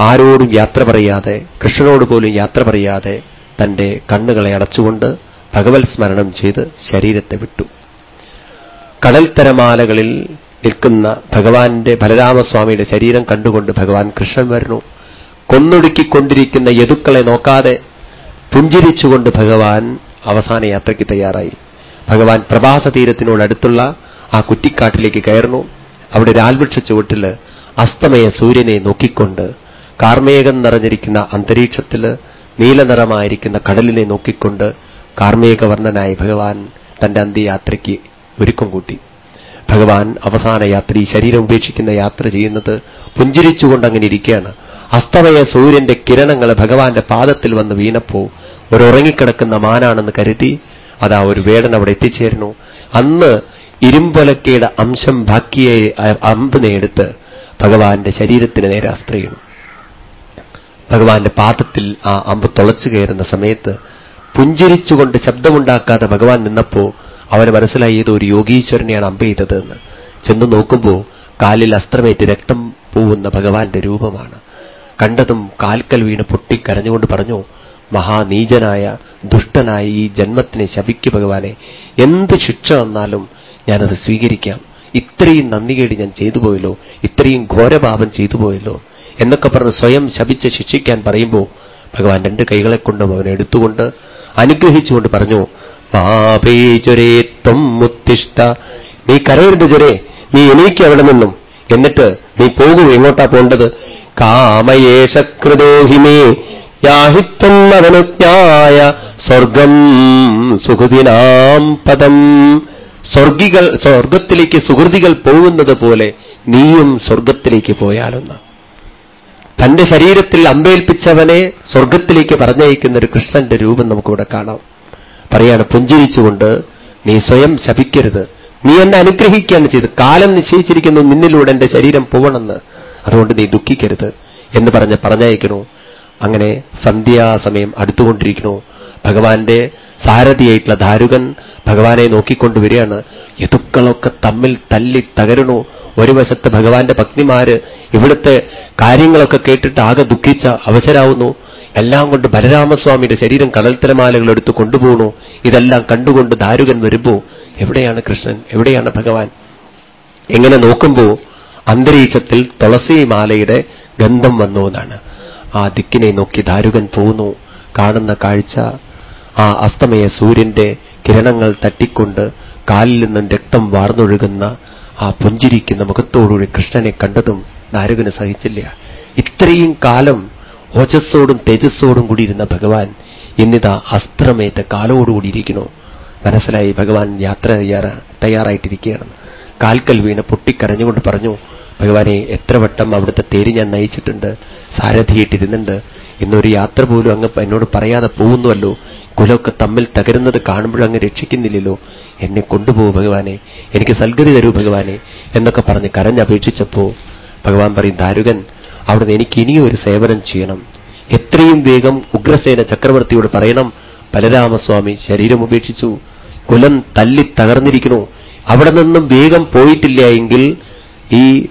ആരോടും യാത്ര പറയാതെ കൃഷ്ണനോട് പോലും യാത്ര പറയാതെ തന്റെ കണ്ണുകളെ അടച്ചുകൊണ്ട് ഭഗവത് സ്മരണം ചെയ്ത് ശരീരത്തെ വിട്ടു. കടൽ തരമാലകളിൽ നിൽക്കുന്ന ഭഗവാന്റെ ബലരാമസ്വാമിയുടെ ശരീരം കണ്ടുകൊണ്ട് ഭഗവാൻ കൃഷ്ണൻ വരുന്നു. കൊന്നൊടുക്കിക്കൊണ്ടിരിക്കുന്ന യതുക്കളെ നോക്കാതെ പുഞ്ചിരിച്ചുകൊണ്ട് ഭഗവാൻ അവസാന യാത്രയ്ക്ക് തയ്യാറായി. ഭഗവാൻ പ്രഭാസ തീരത്തിനോടടുത്തുള്ള ആ കുറ്റിക്കാട്ടിലേക്ക് കയറുന്നു. അവിടെ രാൽവൃക്ഷ ചുവട്ടിൽ അസ്തമയ സൂര്യനെ നോക്കിക്കൊണ്ട് കാർമേകം നിറഞ്ഞിരിക്കുന്ന അന്തരീക്ഷത്തിൽ നീലനിറമായിരിക്കുന്ന കടലിനെ നോക്കിക്കൊണ്ട് കാർമേഘവർണനായ ഭഗവാൻ തന്റെ അന്ത്യയാത്രയ്ക്ക് ഒരുക്കം കൂട്ടി. ഭഗവാൻ അവസാന യാത്രി ശരീരം ഉപേക്ഷിക്കുന്ന യാത്ര ചെയ്യുന്നത് പുഞ്ചിരിച്ചുകൊണ്ട് അങ്ങനെ ഇരിക്കുകയാണ്. അസ്തമയ സൂര്യന്റെ കിരണങ്ങൾ ഭഗവാന്റെ പാദത്തിൽ വന്ന് വീണപ്പോ ഒരു ഉറങ്ങിക്കിടക്കുന്ന മാനാണെന്ന് കരുതി അതാ ഒരു വേടൻ അവിടെ എത്തിച്ചേരുന്നു. അന്ന് ഇരുമ്പൊലക്കയുടെ അംശം ബാക്കിയെ അമ്പ് നേടുത്ത് ഭഗവാന്റെ ശരീരത്തിന് നേരെ അസ്ത്രയുന്നു ഭഗവാന്റെ പാദത്തിൽ ആ അമ്പ് തുളച്ചു കയറുന്ന സമയത്ത് പുഞ്ചിരിച്ചുകൊണ്ട് ശബ്ദമുണ്ടാക്കാതെ ഭഗവാൻ നിന്നപ്പോ അവന് മനസ്സിലായി ഏതോ ഒരു യോഗീശ്വരനെയാണ് അമ്പ ചെയ്തത് എന്ന്. ചെന്ന് നോക്കുമ്പോൾ കാലിൽ അസ്ത്രമേറ്റ് രക്തം പോവുന്ന ഭഗവാന്റെ രൂപമാണ്. കണ്ടതും കാൽക്കൽ വീണ് പൊട്ടിക്കരഞ്ഞുകൊണ്ട് പറഞ്ഞു മഹാനീചനായ ദുഷ്ടനായ ഈ ജന്മത്തിനെ ശപിക്കു ഭഗവാനെ. എന്ത് ശിക്ഷ വന്നാലും ഞാനത് സ്വീകരിക്കാം. ഇത്രയും നന്ദികേട് ഞാൻ ചെയ്തു പോയല്ലോ ഇത്രയും ഘോരപാപം ചെയ്തു പോയല്ലോ എന്നൊക്കെ പറഞ്ഞ് സ്വയം ശപിച്ച് ശിക്ഷിക്കാൻ പറയുമ്പോൾ ഭഗവാൻ രണ്ട് കൈകളെ കൊണ്ടും അവനെ അനുഗ്രഹിച്ചുകൊണ്ട് പറഞ്ഞു പാപേചുരേ ത്വം മുത്തിഷ്ട നീ കരയരുത് ചുരേ. നീ എനിക്ക് അവിടെ നിന്നും. എന്നിട്ട് നീ പോകൂ എങ്ങോട്ടാ പോണ്ടത്? കാമയേഷകൃതോഹിമേ യാഹിത്വന്നവനുജ്ഞായ സ്വർഗം സുഹൃതിനാം പദം. സ്വർഗികൾ സ്വർഗത്തിലേക്ക് സുഹൃതികൾ പോകുന്നത് പോലെ നീയും സ്വർഗത്തിലേക്ക് പോയാലൊന്ന്. തന്റെ ശരീരത്തിൽ അമ്പേൽപ്പിച്ചവനെ സ്വർഗത്തിലേക്ക് പറഞ്ഞയക്കുന്ന ഒരു കൃഷ്ണന്റെ രൂപം നമുക്കിവിടെ കാണാം. പറയാണ് പുഞ്ചിരിച്ചുകൊണ്ട് നീ സ്വയം ശപിക്കരുത്. നീ എന്നെ അനുഗ്രഹിക്കുകയാണ് ചെയ്ത് കാലം നിശ്ചയിച്ചിരിക്കുന്നു. നിന്നിലൂടെ എന്റെ ശരീരം പോവണമെന്ന് അതുകൊണ്ട് നീ ദുഃഖിക്കരുത്. എന്ന് പറഞ്ഞ് പറഞ്ഞയക്കണു അങ്ങനെ സന്ധ്യാസമയം അടുത്തുകൊണ്ടിരിക്കണു ഭഗവാന്റെ സാരഥിയായിട്ടുള്ള ധാരുകൻ ഭഗവാനെ നോക്കിക്കൊണ്ടുവരികയാണ് യതുക്കളൊക്കെ തമ്മിൽ തല്ലി തകരണു ഒരു വശത്ത് ഭഗവാന്റെ പത്നിമാര് ഇവിടുത്തെ കാര്യങ്ങളൊക്കെ കേട്ടിട്ട് ആകെ ദുഃഖിച്ച അവസരാവുന്നു എല്ലാം കൊണ്ട് ബലരാമസ്വാമിയുടെ ശരീരം കടൽത്തരമാലകൾ എടുത്ത് കൊണ്ടുപോകണു ഇതെല്ലാം കണ്ടുകൊണ്ട് ദാരുകൻ വരുമ്പോ എവിടെയാണ് കൃഷ്ണൻ? എവിടെയാണ് ഭഗവാൻ? എങ്ങനെ നോക്കുമ്പോ അന്തരീക്ഷത്തിൽ തുളസിമാലയുടെ ഗന്ധം വന്നു എന്നാണ്. ആ ദിക്കിനെ നോക്കി ദാരുകൻ പോകുന്നു കാണുന്ന കാഴ്ച ആ അസ്തമയ സൂര്യന്റെ കിരണങ്ങൾ തട്ടിക്കൊണ്ട് കാലിൽ നിന്നും രക്തം വാർന്നൊഴുകുന്ന ആ പുഞ്ചിരിക്കുന്ന മുഖത്തോടുകൂടി കൃഷ്ണനെ കണ്ടതും ദാരുകന് സഹിച്ചില്ല. ഇത്രയും കാലം ഓജസ്സോടും തേജസ്സോടും കൂടിയിരുന്ന ഭഗവാൻ ഇന്നിതാ അസ്ത്രമേറ്റ കാലോടുകൂടിയിരിക്കുന്നു മനസ്സിലായി? ഭഗവാൻ യാത്ര തയ്യാറായിട്ടിരിക്കുകയാണ്. കാൽക്കൽ വീണ് പൊട്ടിക്കരഞ്ഞുകൊണ്ട് പറഞ്ഞു ഭഗവാനെ എത്ര വട്ടം അവിടുത്തെ തേര് ഞാൻ നയിച്ചിട്ടുണ്ട് സാരഥിയിട്ടിരുന്നുണ്ട് ഇന്നൊരു യാത്ര പോലും അങ്ങ് എന്നോട് പറയാതെ പോകുന്നുവല്ലോ. കുലമൊക്കെ തമ്മിൽ തകരുന്നത് കാണുമ്പോഴങ്ങ് രക്ഷിക്കുന്നില്ലല്ലോ. എന്നെ കൊണ്ടുപോകൂ ഭഗവാനെ എനിക്ക് സൽഗതി തരൂ ഭഗവാനെ എന്നൊക്കെ പറഞ്ഞ് കരഞ്ഞപേക്ഷിച്ചപ്പോ ഭഗവാൻ പറയും ദാരുകൻ അവിടുന്ന് എനിക്ക് ഇനിയും ഒരു സേവനം ചെയ്യണം. എത്രയും വേഗം ഉഗ്രസേന ചക്രവർത്തിയോട് പറയണം. ബലരാമസ്വാമി ശരീരം ഉപേക്ഷിച്ചു. കുലം തല്ലി തകർന്നിരിക്കുന്നു. അവിടെ നിന്നും വേഗം പോയിട്ടില്ല എങ്കിൽ ഈ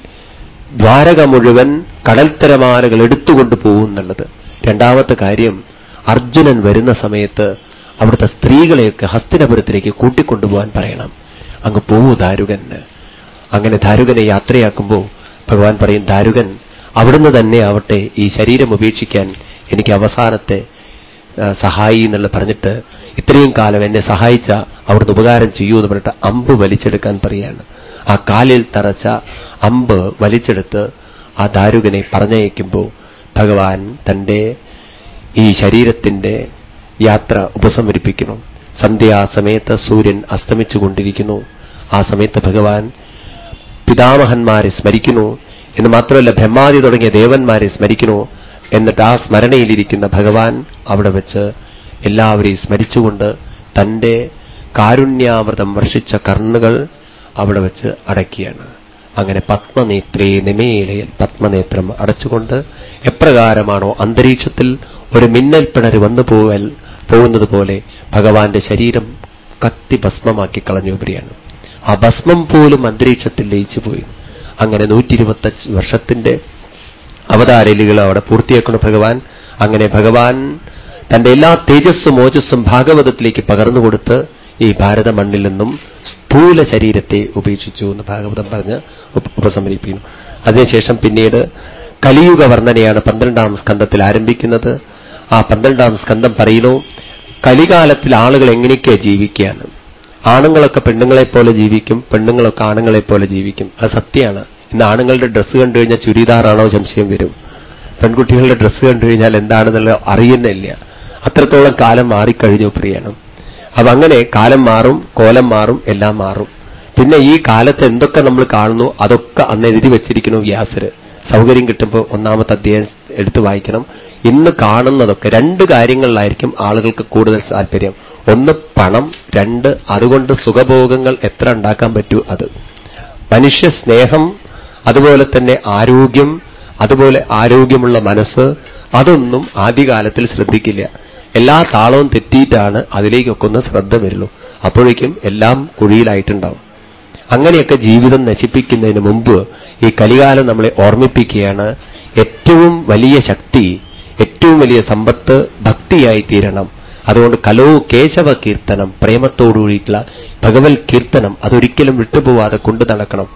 ദ്വാരക മുഴുവൻ കടൽത്തരമാലകൾ എടുത്തുകൊണ്ട് പോകും എന്നുള്ളത്. രണ്ടാമത്തെ കാര്യം അർജുനൻ വരുന്ന സമയത്ത് അവിടുത്തെ സ്ത്രീകളെയൊക്കെ ഹസ്തിനപുരത്തിലേക്ക് കൂട്ടിക്കൊണ്ടുപോകാൻ പറയണം. അങ്ങ് പോവൂ ദാരുകന്. അങ്ങനെ ദാരുകനെ യാത്രയാക്കുമ്പോൾ ഭഗവാൻ പറയും ദാരുകൻ അവിടുന്ന് തന്നെ ആവട്ടെ ഈ ശരീരം ഉപേക്ഷിക്കാൻ എനിക്ക് അവസാനത്തെ സഹായി എന്നുള്ള പറഞ്ഞിട്ട് ഇത്രയും കാലം എന്നെ സഹായിച്ച അവിടുന്ന് ഉപകാരം ചെയ്യൂ എന്ന് പറഞ്ഞിട്ട് അമ്പ് വലിച്ചെടുക്കാൻ പറയാണ് ആ കാലിൽ തറച്ച അമ്പ് വലിച്ചെടുത്ത് ആ ദാരുകനെ പറഞ്ഞയക്കുമ്പോൾ ഭഗവാൻ തന്റെ ഈ ശരീരത്തിന്റെ യാത്ര ഉപസമരിപ്പിക്കുന്നു സന്ധ്യാസമയത്ത് സൂര്യൻ അസ്തമിച്ചുകൊണ്ടിരിക്കുന്നു. ആ സമയത്ത് ഭഗവാൻ പിതാമഹന്മാരെ സ്മരിക്കുന്നു. എന്ന് മാത്രമല്ല ബ്രഹ്മാദി തുടങ്ങിയ ദേവന്മാരെ സ്മരിക്കണോ എന്നിട്ട് ആ സ്മരണയിലിരിക്കുന്ന ഭഗവാൻ അവിടെ വെച്ച് എല്ലാവരെയും സ്മരിച്ചുകൊണ്ട് തന്റെ കാരുണ്യാമൃതം വർഷിച്ച കർണുകൾ അവിടെ വെച്ച് അടക്കിയാണ് അങ്ങനെ പത്മനേത്രേ നിമേലയിൽ പത്മനേത്രം അടച്ചുകൊണ്ട് എപ്രകാരമാണോ അന്തരീക്ഷത്തിൽ ഒരു മിന്നൽ വന്നു പോവൽ പോകുന്നത് പോലെ ഭഗവാന്റെ ശരീരം കത്തി ഭസ്മമാക്കി കളഞ്ഞു ഉപരിയാണ്. ആ ഭസ്മം പോലും അന്തരീക്ഷത്തിൽ ലയിച്ചു പോയി അങ്ങനെ നൂറ്റി ഇരുപത്തഞ്ച് വർഷത്തിന്റെ അവതാരലികൾ അവിടെ പൂർത്തിയാക്കണം ഭഗവാൻ. അങ്ങനെ ഭഗവാൻ തന്റെ എല്ലാ തേജസ്സും ഓജസ്സും ഭാഗവതത്തിലേക്ക് പകർന്നുകൊടുത്ത് ഈ ഭാരത മണ്ണിൽ നിന്നും സ്ഥൂല ശരീരത്തെ ഉപേക്ഷിച്ചു എന്ന് ഭാഗവതം പറഞ്ഞ് ഉപസമരിപ്പിക്കുന്നു. അതിനുശേഷം പിന്നീട് കലിയുഗ വർണനയാണ് പന്ത്രണ്ടാം സ്കന്ധത്തിൽ ആരംഭിക്കുന്നത്. ആ പന്ത്രണ്ടാം സ്കന്ധം പറയുന്നു കലികാലത്തിൽ ആളുകൾ എങ്ങനെയൊക്കെയാണ് ജീവിക്കുകയാണ് ആണുങ്ങളൊക്കെ പെണ്ണുങ്ങളെപ്പോലെ ജീവിക്കും പെണ്ണുങ്ങളൊക്കെ ആണുങ്ങളെപ്പോലെ ജീവിക്കും. അത് സത്യമാണ്. ഇന്ന് ആണുങ്ങളുടെ ഡ്രസ്സ് കണ്ടു കഴിഞ്ഞാൽ ചുരിദാറാണോ സംശയം വരും. പെൺകുട്ടികളുടെ ഡ്രസ്സ് കണ്ടു കഴിഞ്ഞാൽ എന്താണെന്നുള്ളത് അറിയുന്നില്ല. അത്രത്തോളം കാലം മാറിക്കഴിഞ്ഞു പ്രിയണം അപ്പൊ അങ്ങനെ കാലം മാറും കോലം മാറും എല്ലാം മാറും. പിന്നെ ഈ കാലത്ത് എന്തൊക്കെ നമ്മൾ കാണുന്നു അതൊക്കെ അന്ന് എഴുതി വെച്ചിരിക്കുന്നു വ്യാസര്. സൗകര്യം കിട്ടുമ്പോൾ ഒന്നാമത്തെ അധ്യായം എടുത്തു വായിക്കണം. ഇന്ന് കാണുന്നതൊക്കെ രണ്ട് കാര്യങ്ങളിലായിരിക്കും ആളുകൾക്ക് കൂടുതൽ താല്പര്യം. ഒന്ന് പണം രണ്ട് അതുകൊണ്ട് സുഖഭോഗങ്ങൾ എത്ര ഉണ്ടാക്കാൻ പറ്റൂ അത്. മനുഷ്യ സ്നേഹം അതുപോലെ തന്നെ ആരോഗ്യം അതുപോലെ ആരോഗ്യമുള്ള മനസ്സ് അതൊന്നും ആദ്യകാലത്തിൽ ശ്രദ്ധിക്കില്ല. എല്ലാ താളവും തെറ്റിയിട്ടാണ് അതിലേക്കൊക്കെ ഒന്ന് ശ്രദ്ധ വരുള്ളൂ. അപ്പോഴേക്കും എല്ലാം കുഴിയിലായിട്ടുണ്ടാവും. അങ്ങനെയൊക്കെ ജീവിതം നശിപ്പിക്കുന്നതിന് മുമ്പ് ഈ കലികാലം നമ്മളെ ഓർമ്മിപ്പിക്കുകയാണ് ഏറ്റവും വലിയ ശക്തി ഏറ്റവും വലിയ സമ്പത്ത് ഭക്തിയായി തീരണം. അതുകൊണ്ട് കലോ കേശവ കീർത്തനം പ്രേമത്തോടുകൂടിയിട്ടുള്ള ഭഗവത് കീർത്തനം അതൊരിക്കലും വിട്ടുപോവാതെ കൊണ്ടു നടക്കണം.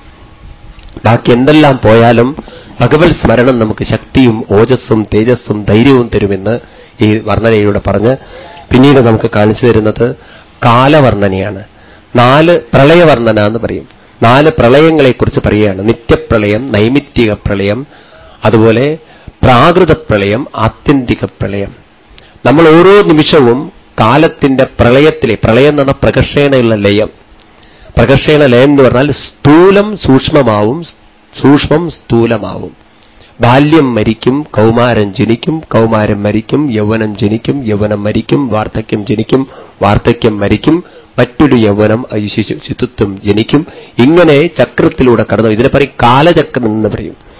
ബാക്കി എന്തെല്ലാം പോയാലും ഭഗവത് സ്മരണം നമുക്ക് ശക്തിയും ഓജസ്സും തേജസ്സും ധൈര്യവും തരുമെന്ന് ഈ വർണനയിലൂടെ പറഞ്ഞ് പിന്നീട് നമുക്ക് കാണിച്ചു തരുന്നത് കാലവർണനയാണ്. നാല് പ്രളയവർണന എന്ന് പറയും. നാല് പ്രളയങ്ങളെക്കുറിച്ച് പറയുകയാണ്. നിത്യപ്രളയം നൈമിത്തിക പ്രളയം അതുപോലെ പ്രാകൃത പ്രളയം ആത്യന്തിക പ്രളയം. നമ്മൾ ഓരോ നിമിഷവും കാലത്തിന്റെ പ്രളയത്തിലെ പ്രളയം എന്ന പ്രകർഷേണയുള്ള ലയം. പ്രകർഷേണ ലയം എന്ന് പറഞ്ഞാൽ സ്ഥൂലം സൂക്ഷ്മമാവും സൂക്ഷ്മം സ്ഥൂലമാവും. ബാല്യം മരിക്കും കൗമാരം ജനിക്കും കൗമാരം മരിക്കും യൗവനം ജനിക്കും യൗവനം മരിക്കും വാർദ്ധക്യം ജനിക്കും വാർദ്ധക്യം മരിക്കും മറ്റൊരു യൗവനം ശിശുത്വം ജനിക്കും. ഇങ്ങനെ ചക്രത്തിലൂടെ കടന്നു ഇതിനെ പറയും കാലചക്രം എന്ന് പറയും.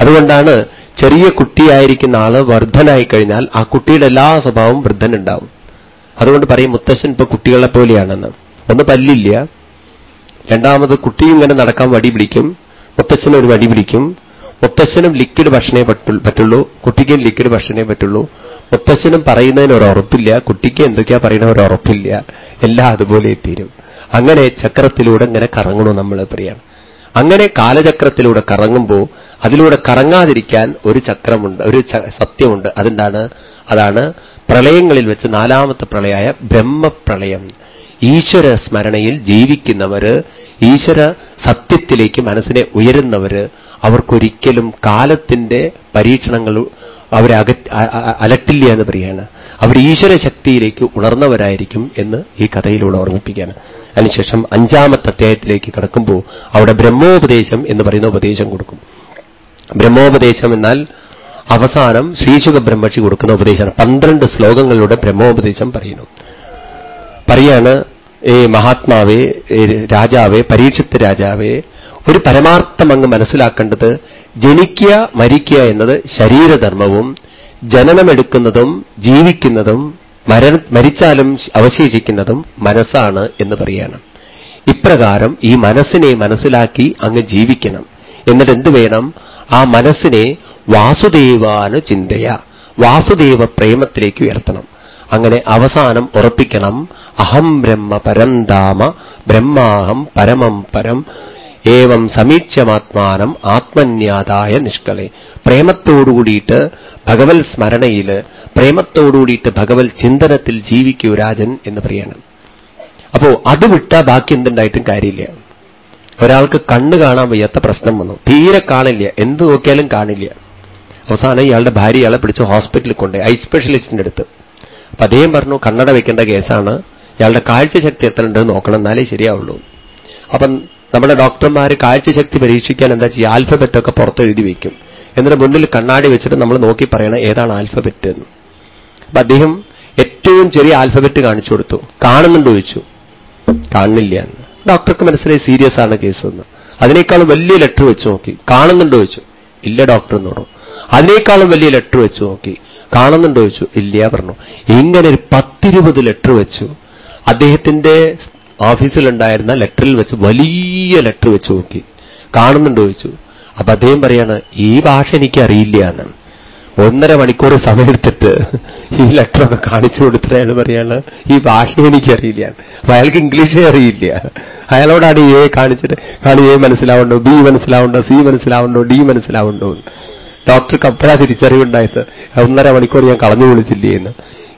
അതുകൊണ്ടാണ് ചെറിയ കുട്ടിയായിരിക്കുന്ന ആൾ വർദ്ധനായി കഴിഞ്ഞാൽ ആ കുട്ടിയുടെ എല്ലാ സ്വഭാവവും വൃദ്ധനുണ്ടാവും. അതുകൊണ്ട് പറയും മുത്തശ്ശൻ ഇപ്പൊ കുട്ടികളെ പോലെയാണെന്ന്. ഒന്ന് പല്ലില്ല. രണ്ടാമത് കുട്ടിയും ഇങ്ങനെ നടക്കാൻ വടി പിടിക്കും. ഒരു വടി പിടിക്കും. മുത്തച്ഛനും ലിക്വിഡ് ഭക്ഷണേ പറ്റുള്ളൂ കുട്ടിക്കും ലിക്വിഡ് ഭക്ഷണേ പറ്റുള്ളൂ. മുത്തച്ഛനും പറയുന്നതിന് ഒരു ഉറപ്പില്ല. കുട്ടിക്ക് എന്തൊക്കെയാ പറയുന്ന ഒരു ഉറപ്പില്ല. എല്ലാം അതുപോലെ തീരും. അങ്ങനെ ചക്രത്തിലൂടെ ഇങ്ങനെ കറങ്ങണു നമ്മൾ പറയാണ് അങ്ങനെ കാലചക്രത്തിലൂടെ കറങ്ങുമ്പോൾ അതിലൂടെ കറങ്ങാതിരിക്കാൻ ഒരു ചക്രമുണ്ട് ഒരു സത്യമുണ്ട്. അതെന്താണ്? അതാണ് പ്രളയങ്ങളിൽ വെച്ച് നാലാമത്തെ പ്രളയമായ ബ്രഹ്മപ്രളയം. ഈശ്വര സ്മരണയിൽ ജീവിക്കുന്നവര് ഈശ്വര സത്യത്തിലേക്ക് മനസ്സിനെ ഉയരുന്നവര് അവർക്കൊരിക്കലും കാലത്തിന്റെ പരീക്ഷണങ്ങൾ അവരെ അക അലട്ടില്ല എന്ന് പറയാണ്. അവർ ഈശ്വര ശക്തിയിലേക്ക് ഉണർന്നവരായിരിക്കും എന്ന് ഈ കഥയിലൂടെ ഓർമ്മിപ്പിക്കുകയാണ്. അതിനുശേഷം അഞ്ചാമത്തെ അധ്യായത്തിലേക്ക് കടക്കുമ്പോൾ അവിടെ ബ്രഹ്മോപദേശം എന്ന് പറയുന്ന ഉപദേശം കൊടുക്കും. ബ്രഹ്മോപദേശം എന്നാൽ അവസാനം ശ്രീശുഖ ബ്രഹ്മഷി കൊടുക്കുന്ന ഉപദേശമാണ്. പന്ത്രണ്ട് ശ്ലോകങ്ങളിലൂടെ ബ്രഹ്മോപദേശം പറയുന്നു. പറയാണ് ഏ മഹാത്മാവേ രാജാവേ പരീക്ഷത്ത് രാജാവേ ഒരു പരമാർത്ഥം അങ്ങ് മനസ്സിലാക്കേണ്ടത് ജനിക്കുക മരിക്കുക എന്നത് ശരീരധർമ്മവും ജനനമെടുക്കുന്നതും ജീവിക്കുന്നതും മര മരിച്ചാലും അവശേഷിക്കുന്നതും മനസ്സാണ് എന്ന് പറയണം. ഇപ്രകാരം ഈ മനസ്സിനെ മനസ്സിലാക്കി അങ്ങ് ജീവിക്കണം. എന്നിട്ട് എന്ത് വേണം? ആ മനസ്സിനെ വാസുദേവാന് ചിന്തയ. വാസുദേവ പ്രേമത്തിലേക്ക് ഉയർത്തണം. അങ്ങനെ അവസാനം ഉറപ്പിക്കണം. അഹം ബ്രഹ്മ പരന്താമ ബ്രഹ്മാഹം പരമം പരം ഏവം സമീക്ഷമാത്മാനം ആത്മന്യാതായ നിഷ്കളെ. പ്രേമത്തോടുകൂടിയിട്ട് ഭഗവത് സ്മരണയിൽ പ്രേമത്തോടുകൂടിയിട്ട് ഭഗവത് ചിന്തനത്തിൽ ജീവിക്കൂ രാജൻ എന്ന് പറയണം. അപ്പോ അത് വിട്ട ബാക്കി എന്തുണ്ടായിട്ടും കാര്യമില്ല. ഒരാൾക്ക് കണ്ണ് കാണാൻ വയ്യാത്ത പ്രശ്നം വന്നു. തീരെ കാണില്ല. എന്ത് നോക്കിയാലും കാണില്ല. അവസാനം ഇയാളുടെ ഭാര്യ ഇയാളെ പിടിച്ച് ഹോസ്പിറ്റലിൽ കൊണ്ട് ഐ സ്പെഷ്യലിസ്റ്റിന്റെ അടുത്ത്. അപ്പൊ അദ്ദേഹം പറഞ്ഞു കണ്ണട വെക്കേണ്ട കേസാണ്. ഇയാളുടെ കാഴ്ചശക്തി എത്ര ഉണ്ടെന്ന് നോക്കണം എന്നാലേ ശരിയാവുള്ളൂ. അപ്പം നമ്മുടെ ഡോക്ടർമാർ കാഴ്ചശക്തി പരീക്ഷിക്കാൻ എന്താ ചെയ്യുക ആൽഫബറ്റ് ഒക്കെ പുറത്തെഴുതി വയ്ക്കും എന്നിട്ട് മുന്നിൽ കണ്ണാടി വെച്ചിട്ട് നമ്മൾ നോക്കി പറയണം ഏതാണ് ആൽഫബറ്റ് എന്ന്. അപ്പൊ അദ്ദേഹം ഏറ്റവും ചെറിയ ആൽഫബറ്റ് കാണിച്ചു കൊടുത്തു. കാണുന്നുണ്ട് ചോദിച്ചു. കാണുന്നില്ല എന്ന്. ഡോക്ടർക്ക് മനസ്സിലായി സീരിയസ് ആണ് കേസ് എന്ന്. അതിനേക്കാളും വലിയ ലെറ്റർ വെച്ച് നോക്കി. കാണുന്നുണ്ടോ ചോദിച്ചു. ഇല്ല ഡോക്ടർ എന്ന് പറഞ്ഞു അതിനേക്കാളും വലിയ ലെറ്റർ വെച്ച് നോക്കി. കാണുന്നുണ്ടോ ചോദിച്ചു. ഇല്ല പറഞ്ഞു. ഇങ്ങനെ ഒരു പത്തിരുപത് ലെറ്റർ വെച്ചു. അദ്ദേഹത്തിന്റെ ഓഫീസിലുണ്ടായിരുന്ന ലെറ്ററിൽ വെച്ച് വലിയ ലെറ്റർ വെച്ച് നോക്കി. കാണുന്നുണ്ടോ ചോദിച്ചു. അപ്പൊ അദ്ദേഹം പറയാണ് ഈ ഭാഷ എനിക്ക് അറിയില്ല എന്ന്. ഒന്നര മണിക്കൂർ സമയമെടുത്തിട്ട് ഈ ലെറ്ററൊക്കെ കാണിച്ചു കൊടുത്തിട്ട് പറയാണ് ഈ ഭാഷ എനിക്കറിയില്ല. അപ്പൊ അയാൾക്ക് ഇംഗ്ലീഷേ അറിയില്ല. അയാളോടാണ് എ കാണിച്ചിട്ട് കാണി എ മനസ്സിലാവുണ്ടോ ബി മനസ്സിലാവുണ്ടോ സി മനസ്സിലാവുണ്ടോ ഡി മനസ്സിലാവുണ്ടോ ഡോക്ടർക്ക് അപ്പോഴാ തിരിച്ചറിവുണ്ടായത്. ഒന്നര മണിക്കൂർ ഞാൻ കളഞ്ഞു വിളിച്ചില്ലേ എന്ന്.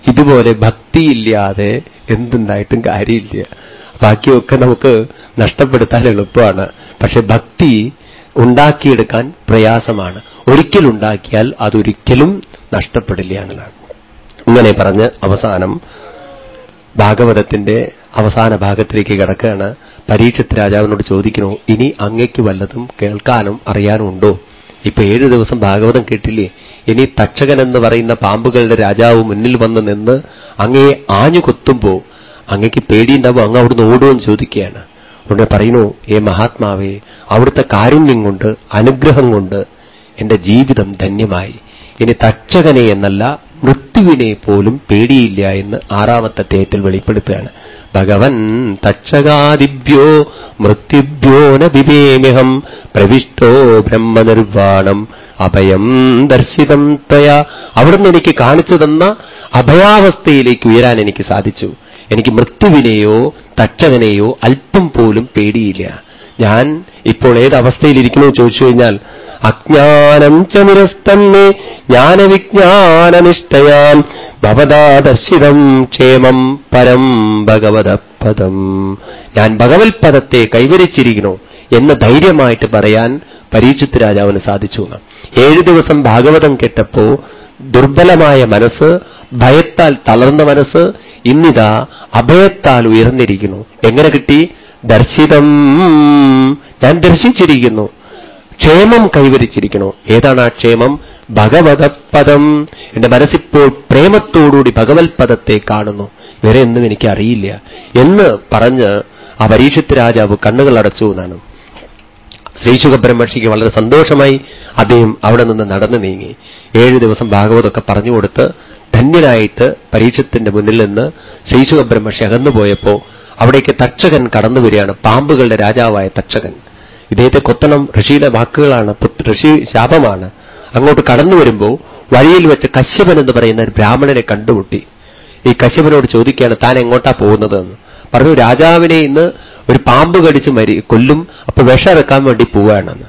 ഇതുപോലെ ഭക്തിയില്ലാതെ എന്തുണ്ടായിട്ടും കാര്യമില്ല. ബാക്കിയൊക്കെ നമുക്ക് നഷ്ടപ്പെടുത്താൻ എളുപ്പമാണ്. പക്ഷെ ഭക്തി ഉണ്ടാക്കിയെടുക്കാൻ പ്രയാസമാണ്. ഒരിക്കലുണ്ടാക്കിയാൽ അതൊരിക്കലും നഷ്ടപ്പെടില്ല എന്നതാണ് ഇങ്ങനെ പറഞ്ഞ് അവസാനം ഭാഗവതത്തിന്റെ അവസാന ഭാഗത്തിലേക്ക് കിടക്കുകയാണ്. പരീക്ഷത്ത് രാജാവിനോട് ചോദിക്കണോ ഇനി അങ്ങയ്ക്ക് വല്ലതും കേൾക്കാനും അറിയാനും ഉണ്ടോ? ഇപ്പൊ ഏഴ് ദിവസം ഭാഗവതം കേട്ടില്ലേ? ഇനി തക്ഷകൻ എന്ന് പറയുന്ന പാമ്പുകളുടെ രാജാവ് മുന്നിൽ വന്ന് നിന്ന് അങ്ങയെ ആഞ്ഞു കൊത്തുമ്പോ അങ്ങയ്ക്ക് പേടിയുണ്ടാവും അങ്ങ് അവിടുന്ന് ഓടുമെന്ന് ചോദിക്കുകയാണ്. ഉടനെ പറയുന്നു ഏ മഹാത്മാവേ അവിടുത്തെ കാരുണ്യം കൊണ്ട് അനുഗ്രഹം കൊണ്ട് എന്റെ ജീവിതം ധന്യമായി. ഇനി തക്ഷകനെ എന്നല്ല മൃത്യുവിനെ പോലും പേടിയില്ല എന്ന് ആറാമത്തെ തേറ്റിൽ വെളിപ്പെടുത്തുകയാണ്. ഭഗവൻ തക്ഷകാദിഭ്യോ മൃത്യുഭ്യോ ന വിവേമ്യഹം പ്രവിഷ്ടോ ബ്രഹ്മനിർവാണം അഭയം ദർശിതം തയാ അവിടുന്ന് എനിക്ക് കാണിച്ചു തന്ന അഭയാവസ്ഥയിലേക്ക് ഉയരാൻ എനിക്ക് സാധിച്ചു. എനിക്ക് മൃത്യുവിനെയോ തച്ചവനെയോ അല്പം പോലും പേടിയില്ല. ഞാൻ ഇപ്പോൾ ഏത് അവസ്ഥയിലിരിക്കണോ ചോദിച്ചു കഴിഞ്ഞാൽ അജ്ഞാനം ച നിരസ്തന്നെ ജ്ഞാനവിജ്ഞാനനിഷ്ഠയാൻ ഭവതാദർശിതം ക്ഷേമം പരം ഭഗവതപദം. ഞാൻ ഭഗവത് പദത്തെ കൈവരിച്ചിരിക്കണോ എന്ന് ധൈര്യമായിട്ട് പറയാൻ പരീക്ഷത്ത് രാജാവിന് സാധിച്ചു ഏഴു ദിവസം ഭാഗവതം കേട്ടപ്പോ ദുർബലമായ മനസ്സ് ഭയത്താൽ തളർന്ന മനസ്സ് ഇന്നിതാ അഭയത്താൽ ഉയർന്നിരിക്കുന്നു. എങ്ങനെ കിട്ടി? ദർശിതം. ഞാൻ ദർശിച്ചിരിക്കുന്നു. ക്ഷേമം കൈവരിച്ചിരിക്കണോ ഏതാണ് ആ ക്ഷേമം? ഭഗവതപദം എന്റെ മനസ്സിപ്പോൾ പ്രേമത്തോടുകൂടി ഭഗവത് പദത്തെ കാണുന്നു. വേറെ ഒന്നും എനിക്ക് അറിയില്ല എന്ന് പറഞ്ഞ് ആ പരീക്ഷത്ത് രാജാവ് കണ്ണുകൾ അടച്ചു എന്നാണ്. ശ്രീശുഖ ബ്രഹ്മർഷിക്ക് വളരെ സന്തോഷമായി അദ്ദേഹം അവിടെ നിന്ന് നടന്നു നീങ്ങി. ഏഴ് ദിവസം ഭാഗവതമൊക്കെ പറഞ്ഞുകൊടുത്ത് ധന്യനായിട്ട് പരീക്ഷത്തിന്റെ മുന്നിൽ നിന്ന് ശ്രീശുഖ ബ്രഹ്മർഷി അകന്നുപോയപ്പോ അവിടേക്ക് തക്ഷകൻ കടന്നു വരികയാണ്. പാമ്പുകളുടെ രാജാവായ തക്ഷകൻ. ഇദ്ദേഹത്തെ കൊത്തണം ഋഷിയുടെ വാക്കുകളാണ് ഋഷി ശാപമാണ്. അങ്ങോട്ട് കടന്നു വരുമ്പോൾ വഴിയിൽ വെച്ച് കശ്യപൻ എന്ന് പറയുന്ന ഒരു ബ്രാഹ്മണനെ കണ്ടുമുട്ടി. ഈ കശ്യപനോട് ചോദിക്കുകയാണ് താൻ എങ്ങോട്ടാ പോകുന്നത് എന്ന് പറഞ്ഞു രാജാവിനെ ഇന്ന് ഒരു പാമ്പ് കടിച്ച് മരി കൊല്ലും അപ്പൊ വിഷമിറക്കാൻ വേണ്ടി പോവുകയാണെന്ന്.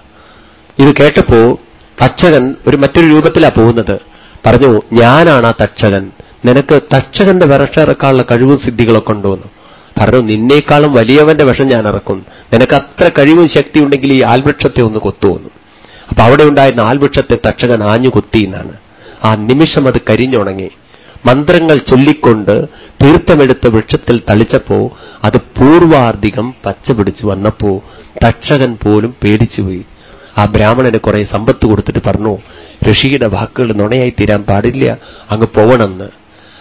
ഇത് കേട്ടപ്പോ തക്ഷകൻ ഒരു മറ്റൊരു രൂപത്തിലാ പോകുന്നത്. പറഞ്ഞു ഞാനാണ് ആ തക്ഷകൻ നിനക്ക് തക്ഷകന്റെ ഇറക്കാനുള്ള കഴിവും സിദ്ധികളൊക്കെ ഉണ്ടോന്ന്. പറഞ്ഞു നിന്നേക്കാളും വലിയവന്റെ വിഷം ഞാൻ ഇറക്കും. നിനക്ക് അത്ര കഴിവും ശക്തി ഉണ്ടെങ്കിൽ ഈ ആൽവൃക്ഷത്തെ ഒന്ന് കൊത്തുവന്നു. അപ്പൊ അവിടെ ഉണ്ടായിരുന്ന ആൽവൃക്ഷത്തെ തക്ഷകൻ ആഞ്ഞു കൊത്തി എന്നാണ്. ആ നിമിഷം അത് കരിഞ്ഞുണങ്ങി. മന്ത്രങ്ങൾ ചൊല്ലിക്കൊണ്ട് തീർത്ഥമെടുത്ത വൃക്ഷത്തിൽ തളിച്ചപ്പോ അത് പൂർവാർധികം പച്ച പിടിച്ചു വന്നപ്പോ തക്ഷകൻ പോലും പേടിച്ചുപോയി ആ ബ്രാഹ്മണന് കുറെ സമ്പത്ത് കൊടുത്തിട്ട് പറഞ്ഞു ഋഷിയുടെ വാക്കുകൾ നുണയായി തീരാൻ പാടില്ല അങ്ങ് പോവണമെന്ന്.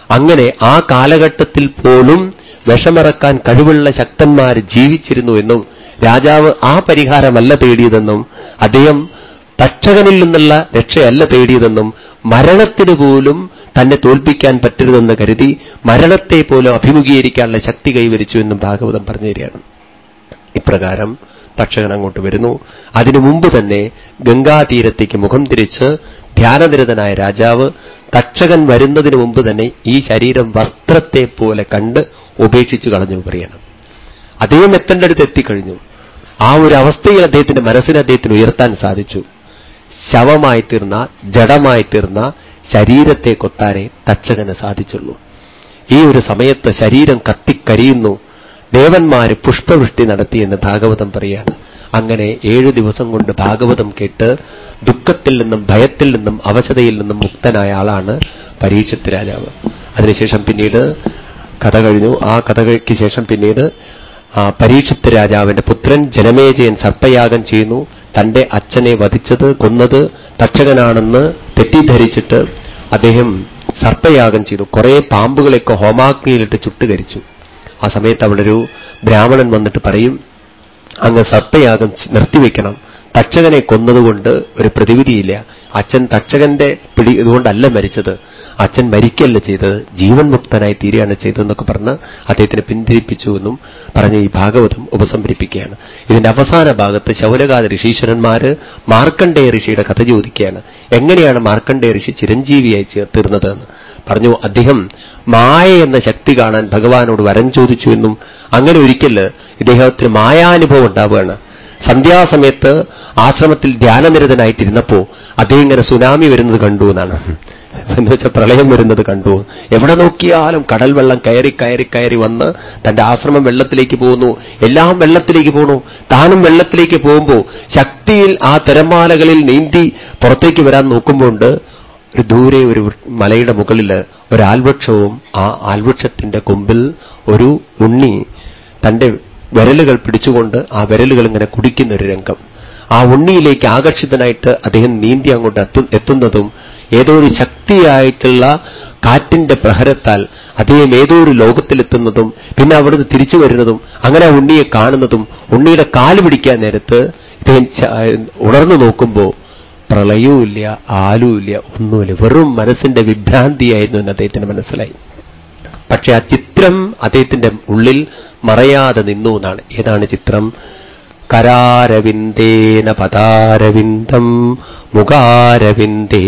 അങ്ങനെ ആ കാലഘട്ടത്തിൽ പോലും വിഷമിറക്കാൻ കഴിവുള്ള ശക്തന്മാർ ജീവിച്ചിരുന്നു എന്നും രാജാവ് ആ പരിഹാരമല്ല തേടിയതെന്നും അദ്ദേഹം തക്ഷകനിൽ നിന്നുള്ള രക്ഷയല്ല തേടിയതെന്നും മരണത്തിന് പോലും തന്നെ തോൽപ്പിക്കാൻ പറ്റരുതെന്ന് കരുതി മരണത്തെ പോലും അഭിമുഖീകരിക്കാനുള്ള ശക്തി കൈവരിച്ചു എന്നും ഭാഗവതം പറഞ്ഞു തരികയാണ് ഇപ്രകാരം തക്ഷകൻ അങ്ങോട്ട് വരുന്നു. അതിനു മുമ്പ് തന്നെ ഗംഗാതീരത്തേക്ക് മുഖം തിരിച്ച് ധ്യാനനിരതനായ രാജാവ് തക്ഷകൻ വരുന്നതിന് മുമ്പ് തന്നെ ഈ ശരീരം വസ്ത്രത്തെ പോലെ കണ്ട് ഉപേക്ഷിച്ചു കളഞ്ഞു പറയണം. അദ്ദേഹം എത്തേണ്ട അടുത്ത് എത്തിക്കഴിഞ്ഞു. ആ ഒരു അവസ്ഥയിൽ അദ്ദേഹത്തിന്റെ മനസ്സിനെ അദ്ദേഹത്തിന് ഉയർത്താൻ സാധിച്ചു. ശവമായി തീർന്ന ജഡമായി തീർന്ന ശരീരത്തെ കൊത്താനേ തക്ഷകന് സാധിച്ചുള്ളൂ. ഈ ഒരു സമയത്ത് ശരീരം കത്തിക്കരിയുന്നു. ദേവന്മാര് പുഷ്പവൃഷ്ടി നടത്തിയെന്ന് ഭാഗവതം പറയാണ്. അങ്ങനെ ഏഴു ദിവസം കൊണ്ട് ഭാഗവതം കേട്ട് ദുഃഖത്തിൽ നിന്നും ഭയത്തിൽ നിന്നും അവശതയിൽ നിന്നും മുക്തനായ ആളാണ് പരീക്ഷത്ത് രാജാവ്. അതിനുശേഷം പിന്നീട് കഥ കഴിഞ്ഞു. ആ കഥയ്ക്ക് ശേഷം പിന്നീട് പരീക്ഷത്ത് രാജാവിന്റെ പുത്രൻ ജനമേജയൻ സർപ്പയാഗം ചെയ്യുന്നു. തന്റെ അച്ഛനെ വധിച്ചത് കൊന്നത് തക്ഷകനാണെന്ന് തെറ്റിദ്ധരിച്ചിട്ട് അദ്ദേഹം സർപ്പയാഗം ചെയ്തു. കുറെ പാമ്പുകളെയൊക്കെ ഹോമാഗ്നിയിലിട്ട് ചുട്ടുകരിച്ചു. ആ സമയത്ത് അവിടെ ഒരു ബ്രാഹ്മണൻ വന്നിട്ട് പറയും അങ്ങ് സർപ്പയാഗം നിർത്തിവെക്കണം. തക്ഷകനെ കൊന്നതുകൊണ്ട് ഒരു പ്രതിവിധിയില്ല. അച്ഛൻ തക്ഷകന്റെ പിടി ഇതുകൊണ്ടല്ല മരിച്ചത്. അച്ഛൻ മരിക്കല്ല ചെയ്തത്? ജീവൻ മുക്തനായി തീരുകയാണ് ചെയ്തതെന്നൊക്കെ പറഞ്ഞ് അദ്ദേഹത്തിന് പിന്തിരിപ്പിച്ചു എന്നും പറഞ്ഞ് ഈ ഭാഗവതം ഉപസംഹരിപ്പിക്കുകയാണ്. ഇതിന്റെ അവസാന ഭാഗത്ത് ശൗനകാദ ഋഷീശ്വരന്മാര് മാർക്കണ്ഡേയ ഋഷിയുടെ കഥ ചോദിക്കുകയാണ്. എങ്ങനെയാണ് മാർക്കണ്ഡേയ ഋഷി ചിരഞ്ജീവിയായി തീർന്നതെന്ന് പറഞ്ഞു അദ്ദേഹം മായ എന്ന ശക്തി കാണാൻ ഭഗവാനോട് വരം ചോദിച്ചു എന്നും അങ്ങനെ ഒരിക്കൽ ഇദ്ദേഹത്തിന് മായാനുഭവം ഉണ്ടാവുകയാണ്. സന്ധ്യാസമയത്ത് ആശ്രമത്തിൽ ധ്യാനനിരതനായിട്ടിരുന്നപ്പോ അദ്ദേഹം ഇങ്ങനെ സുനാമി വരുന്നത് കണ്ടു എന്നാണ്. എന്ന് വെച്ചാൽ പ്രളയം വരുന്നത് കണ്ടു. എവിടെ നോക്കിയാലും കടൽ വെള്ളം കയറി കയറി കയറി വന്ന് തന്റെ ആശ്രമം വെള്ളത്തിലേക്ക് പോകുന്നു. എല്ലാം വെള്ളത്തിലേക്ക് പോകുന്നു താനും വെള്ളത്തിലേക്ക് പോകുമ്പോൾ ശക്തിയിൽ ആ തിരമാലകളിൽ നീന്തി പുറത്തേക്ക് വരാൻ നോക്കുമ്പോൾ ഒരു ദൂരെ ഒരു മലയുടെ മുകളിൽ ഒരാൽവൃക്ഷവും ആ ആൽവൃക്ഷത്തിന്റെ കൊമ്പിൽ ഒരു ഉണ്ണി തന്റെ വിരലുകൾ പിടിച്ചുകൊണ്ട് ആ വിരലുകൾ ഇങ്ങനെ കുടിക്കുന്ന ഒരു രംഗം. ആ ഉണ്ണിയിലേക്ക് ആകർഷിതനായിട്ട് അദ്ദേഹം നീന്തി അങ്ങോട്ട് എത്തുന്നതും ഏതോ ഒരു ശക്തിയായിട്ടുള്ള കാറ്റിന്റെ പ്രഹരത്താൽ അദ്ദേഹം ഏതോ ഒരു ലോകത്തിലെത്തുന്നതും പിന്നെ അവിടുന്ന് തിരിച്ചു വരുന്നതും അങ്ങനെ ഉണ്ണിയെ കാണുന്നതും ഉണ്ണിയുടെ കാൽ പിടിക്കാൻ നേരത്ത് ഇദ്ദേഹം ഉണർന്നു നോക്കുമ്പോൾ പ്രളയവും ഇല്ല ആലുമില്ല ഒന്നുമില്ല. വെറും മനസ്സിന്റെ വിഭ്രാന്തിയായിരുന്നു എന്ന് അദ്ദേഹത്തിന് മനസ്സിലായി. പക്ഷെ ആ ചിത്രം അദ്ദേഹത്തിന്റെ ഉള്ളിൽ മറയാതെ നിന്നു എന്നാണ്. ഏതാണ് ചിത്രം? കരാരവിന്ദേന പതാരവിന്ദം മുഖാരവിന്ദേ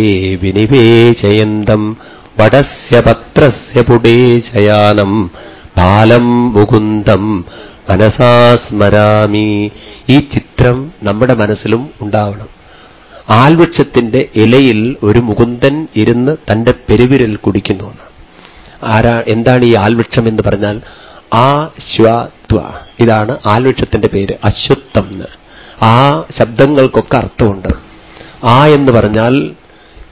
വിനിവേശയന്തം വടസ്യ പത്രസ്യ പുടേശയാനം ബാലം മുകുന്ദം മനസാസ്മരാമി ഈ ചിത്രം നമ്മുടെ മനസ്സിലും ഉണ്ടാവണം. ആൽവൃക്ഷത്തിന്റെ ഇലയിൽ ഒരു മുകുന്ദൻ ഇരുന്ന് തന്റെ പെരുവിരൽ കുടിക്കുന്നു ആരാ എന്താണ് ഈ ആൽവൃക്ഷം എന്ന് പറഞ്ഞാൽ ആ ശ്വത്വ ഇതാണ് ആൽവൃക്ഷത്തിന്റെ പേര് അശ്വത്വം ആ ശബ്ദങ്ങൾക്കൊക്കെ അർത്ഥമുണ്ട്. ആ എന്ന് പറഞ്ഞാൽ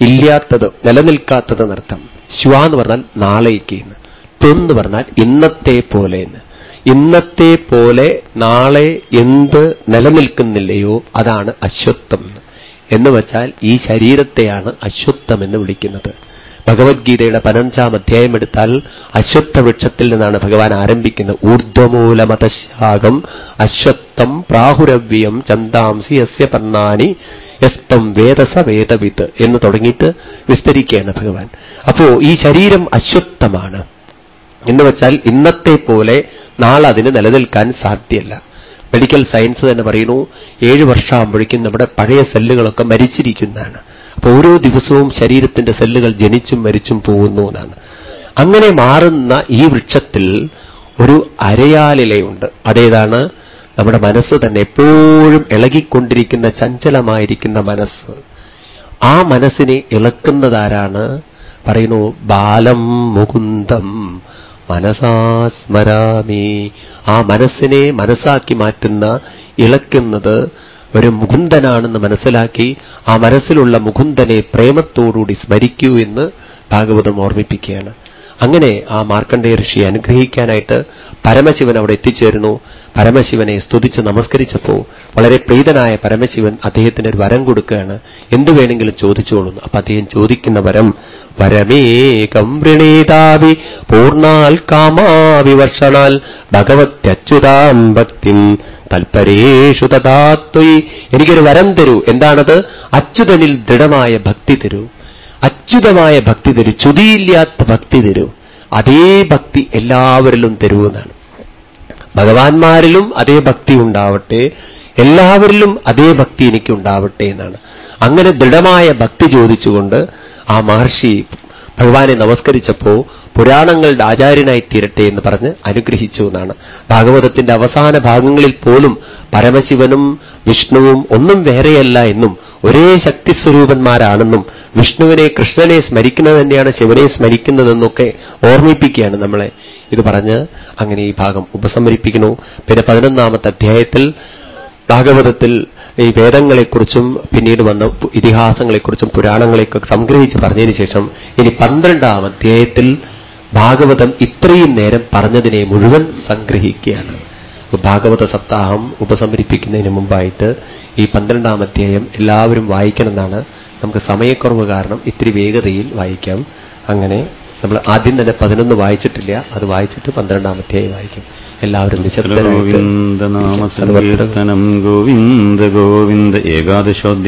ഇല്ലാത്തത് നിലനിൽക്കാത്തത് എന്നർത്ഥം. ശ്വ എന്ന് പറഞ്ഞാൽ നാളേക്ക് ത്വന്ന് പറഞ്ഞാൽ ഇന്നത്തെ പോലെ എന്ന് ഇന്നത്തെ പോലെ നാളെ എന്ത് നിലനിൽക്കുന്നില്ലയോ അതാണ് അശ്വത്വം എന്ന് വച്ചാൽ ഈ ശരീരത്തെയാണ് അശ്വത്വം എന്ന് വിളിക്കുന്നത്. ഭഗവത്ഗീതയുടെ പതിനഞ്ചാം അധ്യായം എടുത്താൽ അശ്വത്ഥ വൃക്ഷത്തിൽ നിന്നാണ് ഭഗവാൻ ആരംഭിക്കുന്നത്. ഊർധ്വമൂലമതശാകം അശ്വത്ഥം പ്രാഹുരവ്യം ചന്താംസി യസ്യ പർണാനി യസ്തം വേദസ വേദവിത്ത് എന്ന് തുടങ്ങിയിട്ട് വിസ്തരിക്കുകയാണ് ഭഗവാൻ. അപ്പോ ഈ ശരീരം അശ്വത്ഥമാണ്. എന്ന് വെച്ചാൽ ഇന്നത്തെ പോലെ നാളെ അതിന് നിലനിൽക്കാൻ സാധ്യല്ല. മെഡിക്കൽ സയൻസ് തന്നെ പറയുന്നു ഏഴ് വർഷമാകുമ്പോഴേക്കും നമ്മുടെ പഴയ സെല്ലുകളൊക്കെ മരിച്ചിരിക്കുന്നതാണ്. അപ്പൊ ഓരോ ദിവസവും ശരീരത്തിന്റെ സെല്ലുകൾ ജനിച്ചും മരിച്ചും പോകുന്നു എന്നാണ്. അങ്ങനെ മാറുന്ന ഈ വൃക്ഷത്തിൽ ഒരു അരയാലിലയുണ്ട്. അതേതാണ്? നമ്മുടെ മനസ്സ് തന്നെ എപ്പോഴും ഇളകിക്കൊണ്ടിരിക്കുന്ന ചഞ്ചലമായിരിക്കുന്ന മനസ്സ്. ആ മനസ്സിനെ ഇളക്കുന്നതാരാണ്? പറയുന്നു ബാലം മുകുന്ദം മനസാസ്മരാമി ആ മനസ്സിനെ മനസ്സാക്കി മാറ്റുന്ന ഇളക്കുന്നത് ഒരു മുകുന്ദനാണെന്ന് മനസ്സിലാക്കി ആ മനസ്സിലുള്ള മുകുന്ദനെ പ്രേമത്തോടുകൂടി സ്മരിക്കൂ എന്ന് ഭാഗവതം ഓർമ്മിപ്പിക്കുകയാണ്. അങ്ങനെ ആ മാർക്കണ്ഡേയ ഋഷിയെ അനുഗ്രഹിക്കാനായിട്ട് പരമശിവൻ അവിടെ എത്തിച്ചേരുന്നു. പരമശിവനെ സ്തുതിച്ച് നമസ്കരിച്ചപ്പോ വളരെ പ്രീതനായ പരമശിവൻ അദ്ദേഹത്തിന് ഒരു വരം കൊടുക്കുകയാണ്. എന്തു വേണമെങ്കിലും ചോദിച്ചോളൂ. അപ്പൊ അദ്ദേഹം ചോദിക്കുന്ന വരം വരമേകം വൃണീതാവി പൂർണാൽ കാമാവിവർഷണാൽ ഭഗവത്യച്യുതാം ഭക്തിം തൽപരേഷു തഥാത്വയി എനിക്കൊരു വരം തരൂ. എന്താണത്? അച്യുതനിൽ ദൃഢമായ ഭക്തി തരൂ. അച്യുതമായ ഭക്തി തരൂ ചുതിയില്ലാത്ത ഭക്തി തരൂ. അതേ ഭക്തി എല്ലാവരിലും തരൂ എന്നാണ് ഭഗവാന്മാരിലും അതേ ഭക്തി ഉണ്ടാവട്ടെ എല്ലാവരിലും അതേ ഭക്തി എനിക്ക് ഉണ്ടാവട്ടെ എന്നാണ്. അങ്ങനെ ദൃഢമായ ഭക്തി ചോദിച്ചുകൊണ്ട് ആ മഹർഷി ഭഗവാനെ നമസ്കരിച്ചപ്പോ പുരാണങ്ങളുടെ ആചാര്യനായി തീരട്ടെ എന്ന് പറഞ്ഞ് അനുഗ്രഹിച്ചു എന്നാണ്. ഭാഗവതത്തിന്റെ അവസാന ഭാഗങ്ങളിൽ പോലും പരമശിവനും വിഷ്ണുവും ഒന്നും വേറെയല്ല എന്നും ഒരേ ശക്തിസ്വരൂപന്മാരാണെന്നും വിഷ്ണുവിനെ കൃഷ്ണനെ സ്മരിക്കുന്നത് തന്നെയാണ് ശിവനെ സ്മരിക്കുന്നതെന്നൊക്കെ ഓർമ്മിപ്പിക്കുകയാണ് നമ്മളെ. ഇത് പറഞ്ഞ് അങ്ങനെ ഈ ഭാഗം ഉപസംഹരിപ്പിക്കുന്നു പിന്നെ പതിനൊന്നാമത്തെ അധ്യായത്തിൽ ഭാഗവതത്തിൽ ഈ വേദങ്ങളെക്കുറിച്ചും പിന്നീട് വന്ന ഇതിഹാസങ്ങളെക്കുറിച്ചും പുരാണങ്ങളെയൊക്കെ സംഗ്രഹിച്ച് പറഞ്ഞതിന് ശേഷം ഇനി പന്ത്രണ്ടാം അധ്യായത്തിൽ ഭാഗവതം ഇത്രയും നേരം പറഞ്ഞതിനെ മുഴുവൻ സംഗ്രഹിക്കുകയാണ്. ഭാഗവത സപ്താഹം ഉപസംഹരിപ്പിക്കുന്നതിന് മുമ്പായിട്ട് ഈ പന്ത്രണ്ടാം അധ്യായം എല്ലാവരും വായിക്കണമെന്നാണ് നമുക്ക് സമയക്കുറവ് കാരണം ഇത്തിരി വേഗതയിൽ വായിക്കാം. അങ്ങനെ നമ്മൾ ആദ്യം തന്നെ പതിനൊന്ന് വായിച്ചിട്ടില്ല. അത് വായിച്ചിട്ട് പന്ത്രണ്ടാമത്തെയായി വായിക്കും. എല്ലാവരും
ഗോവിന്ദ നാമ ഗോവിന്ദ ഗോവിന്ദ ഏകാദശോദ്യ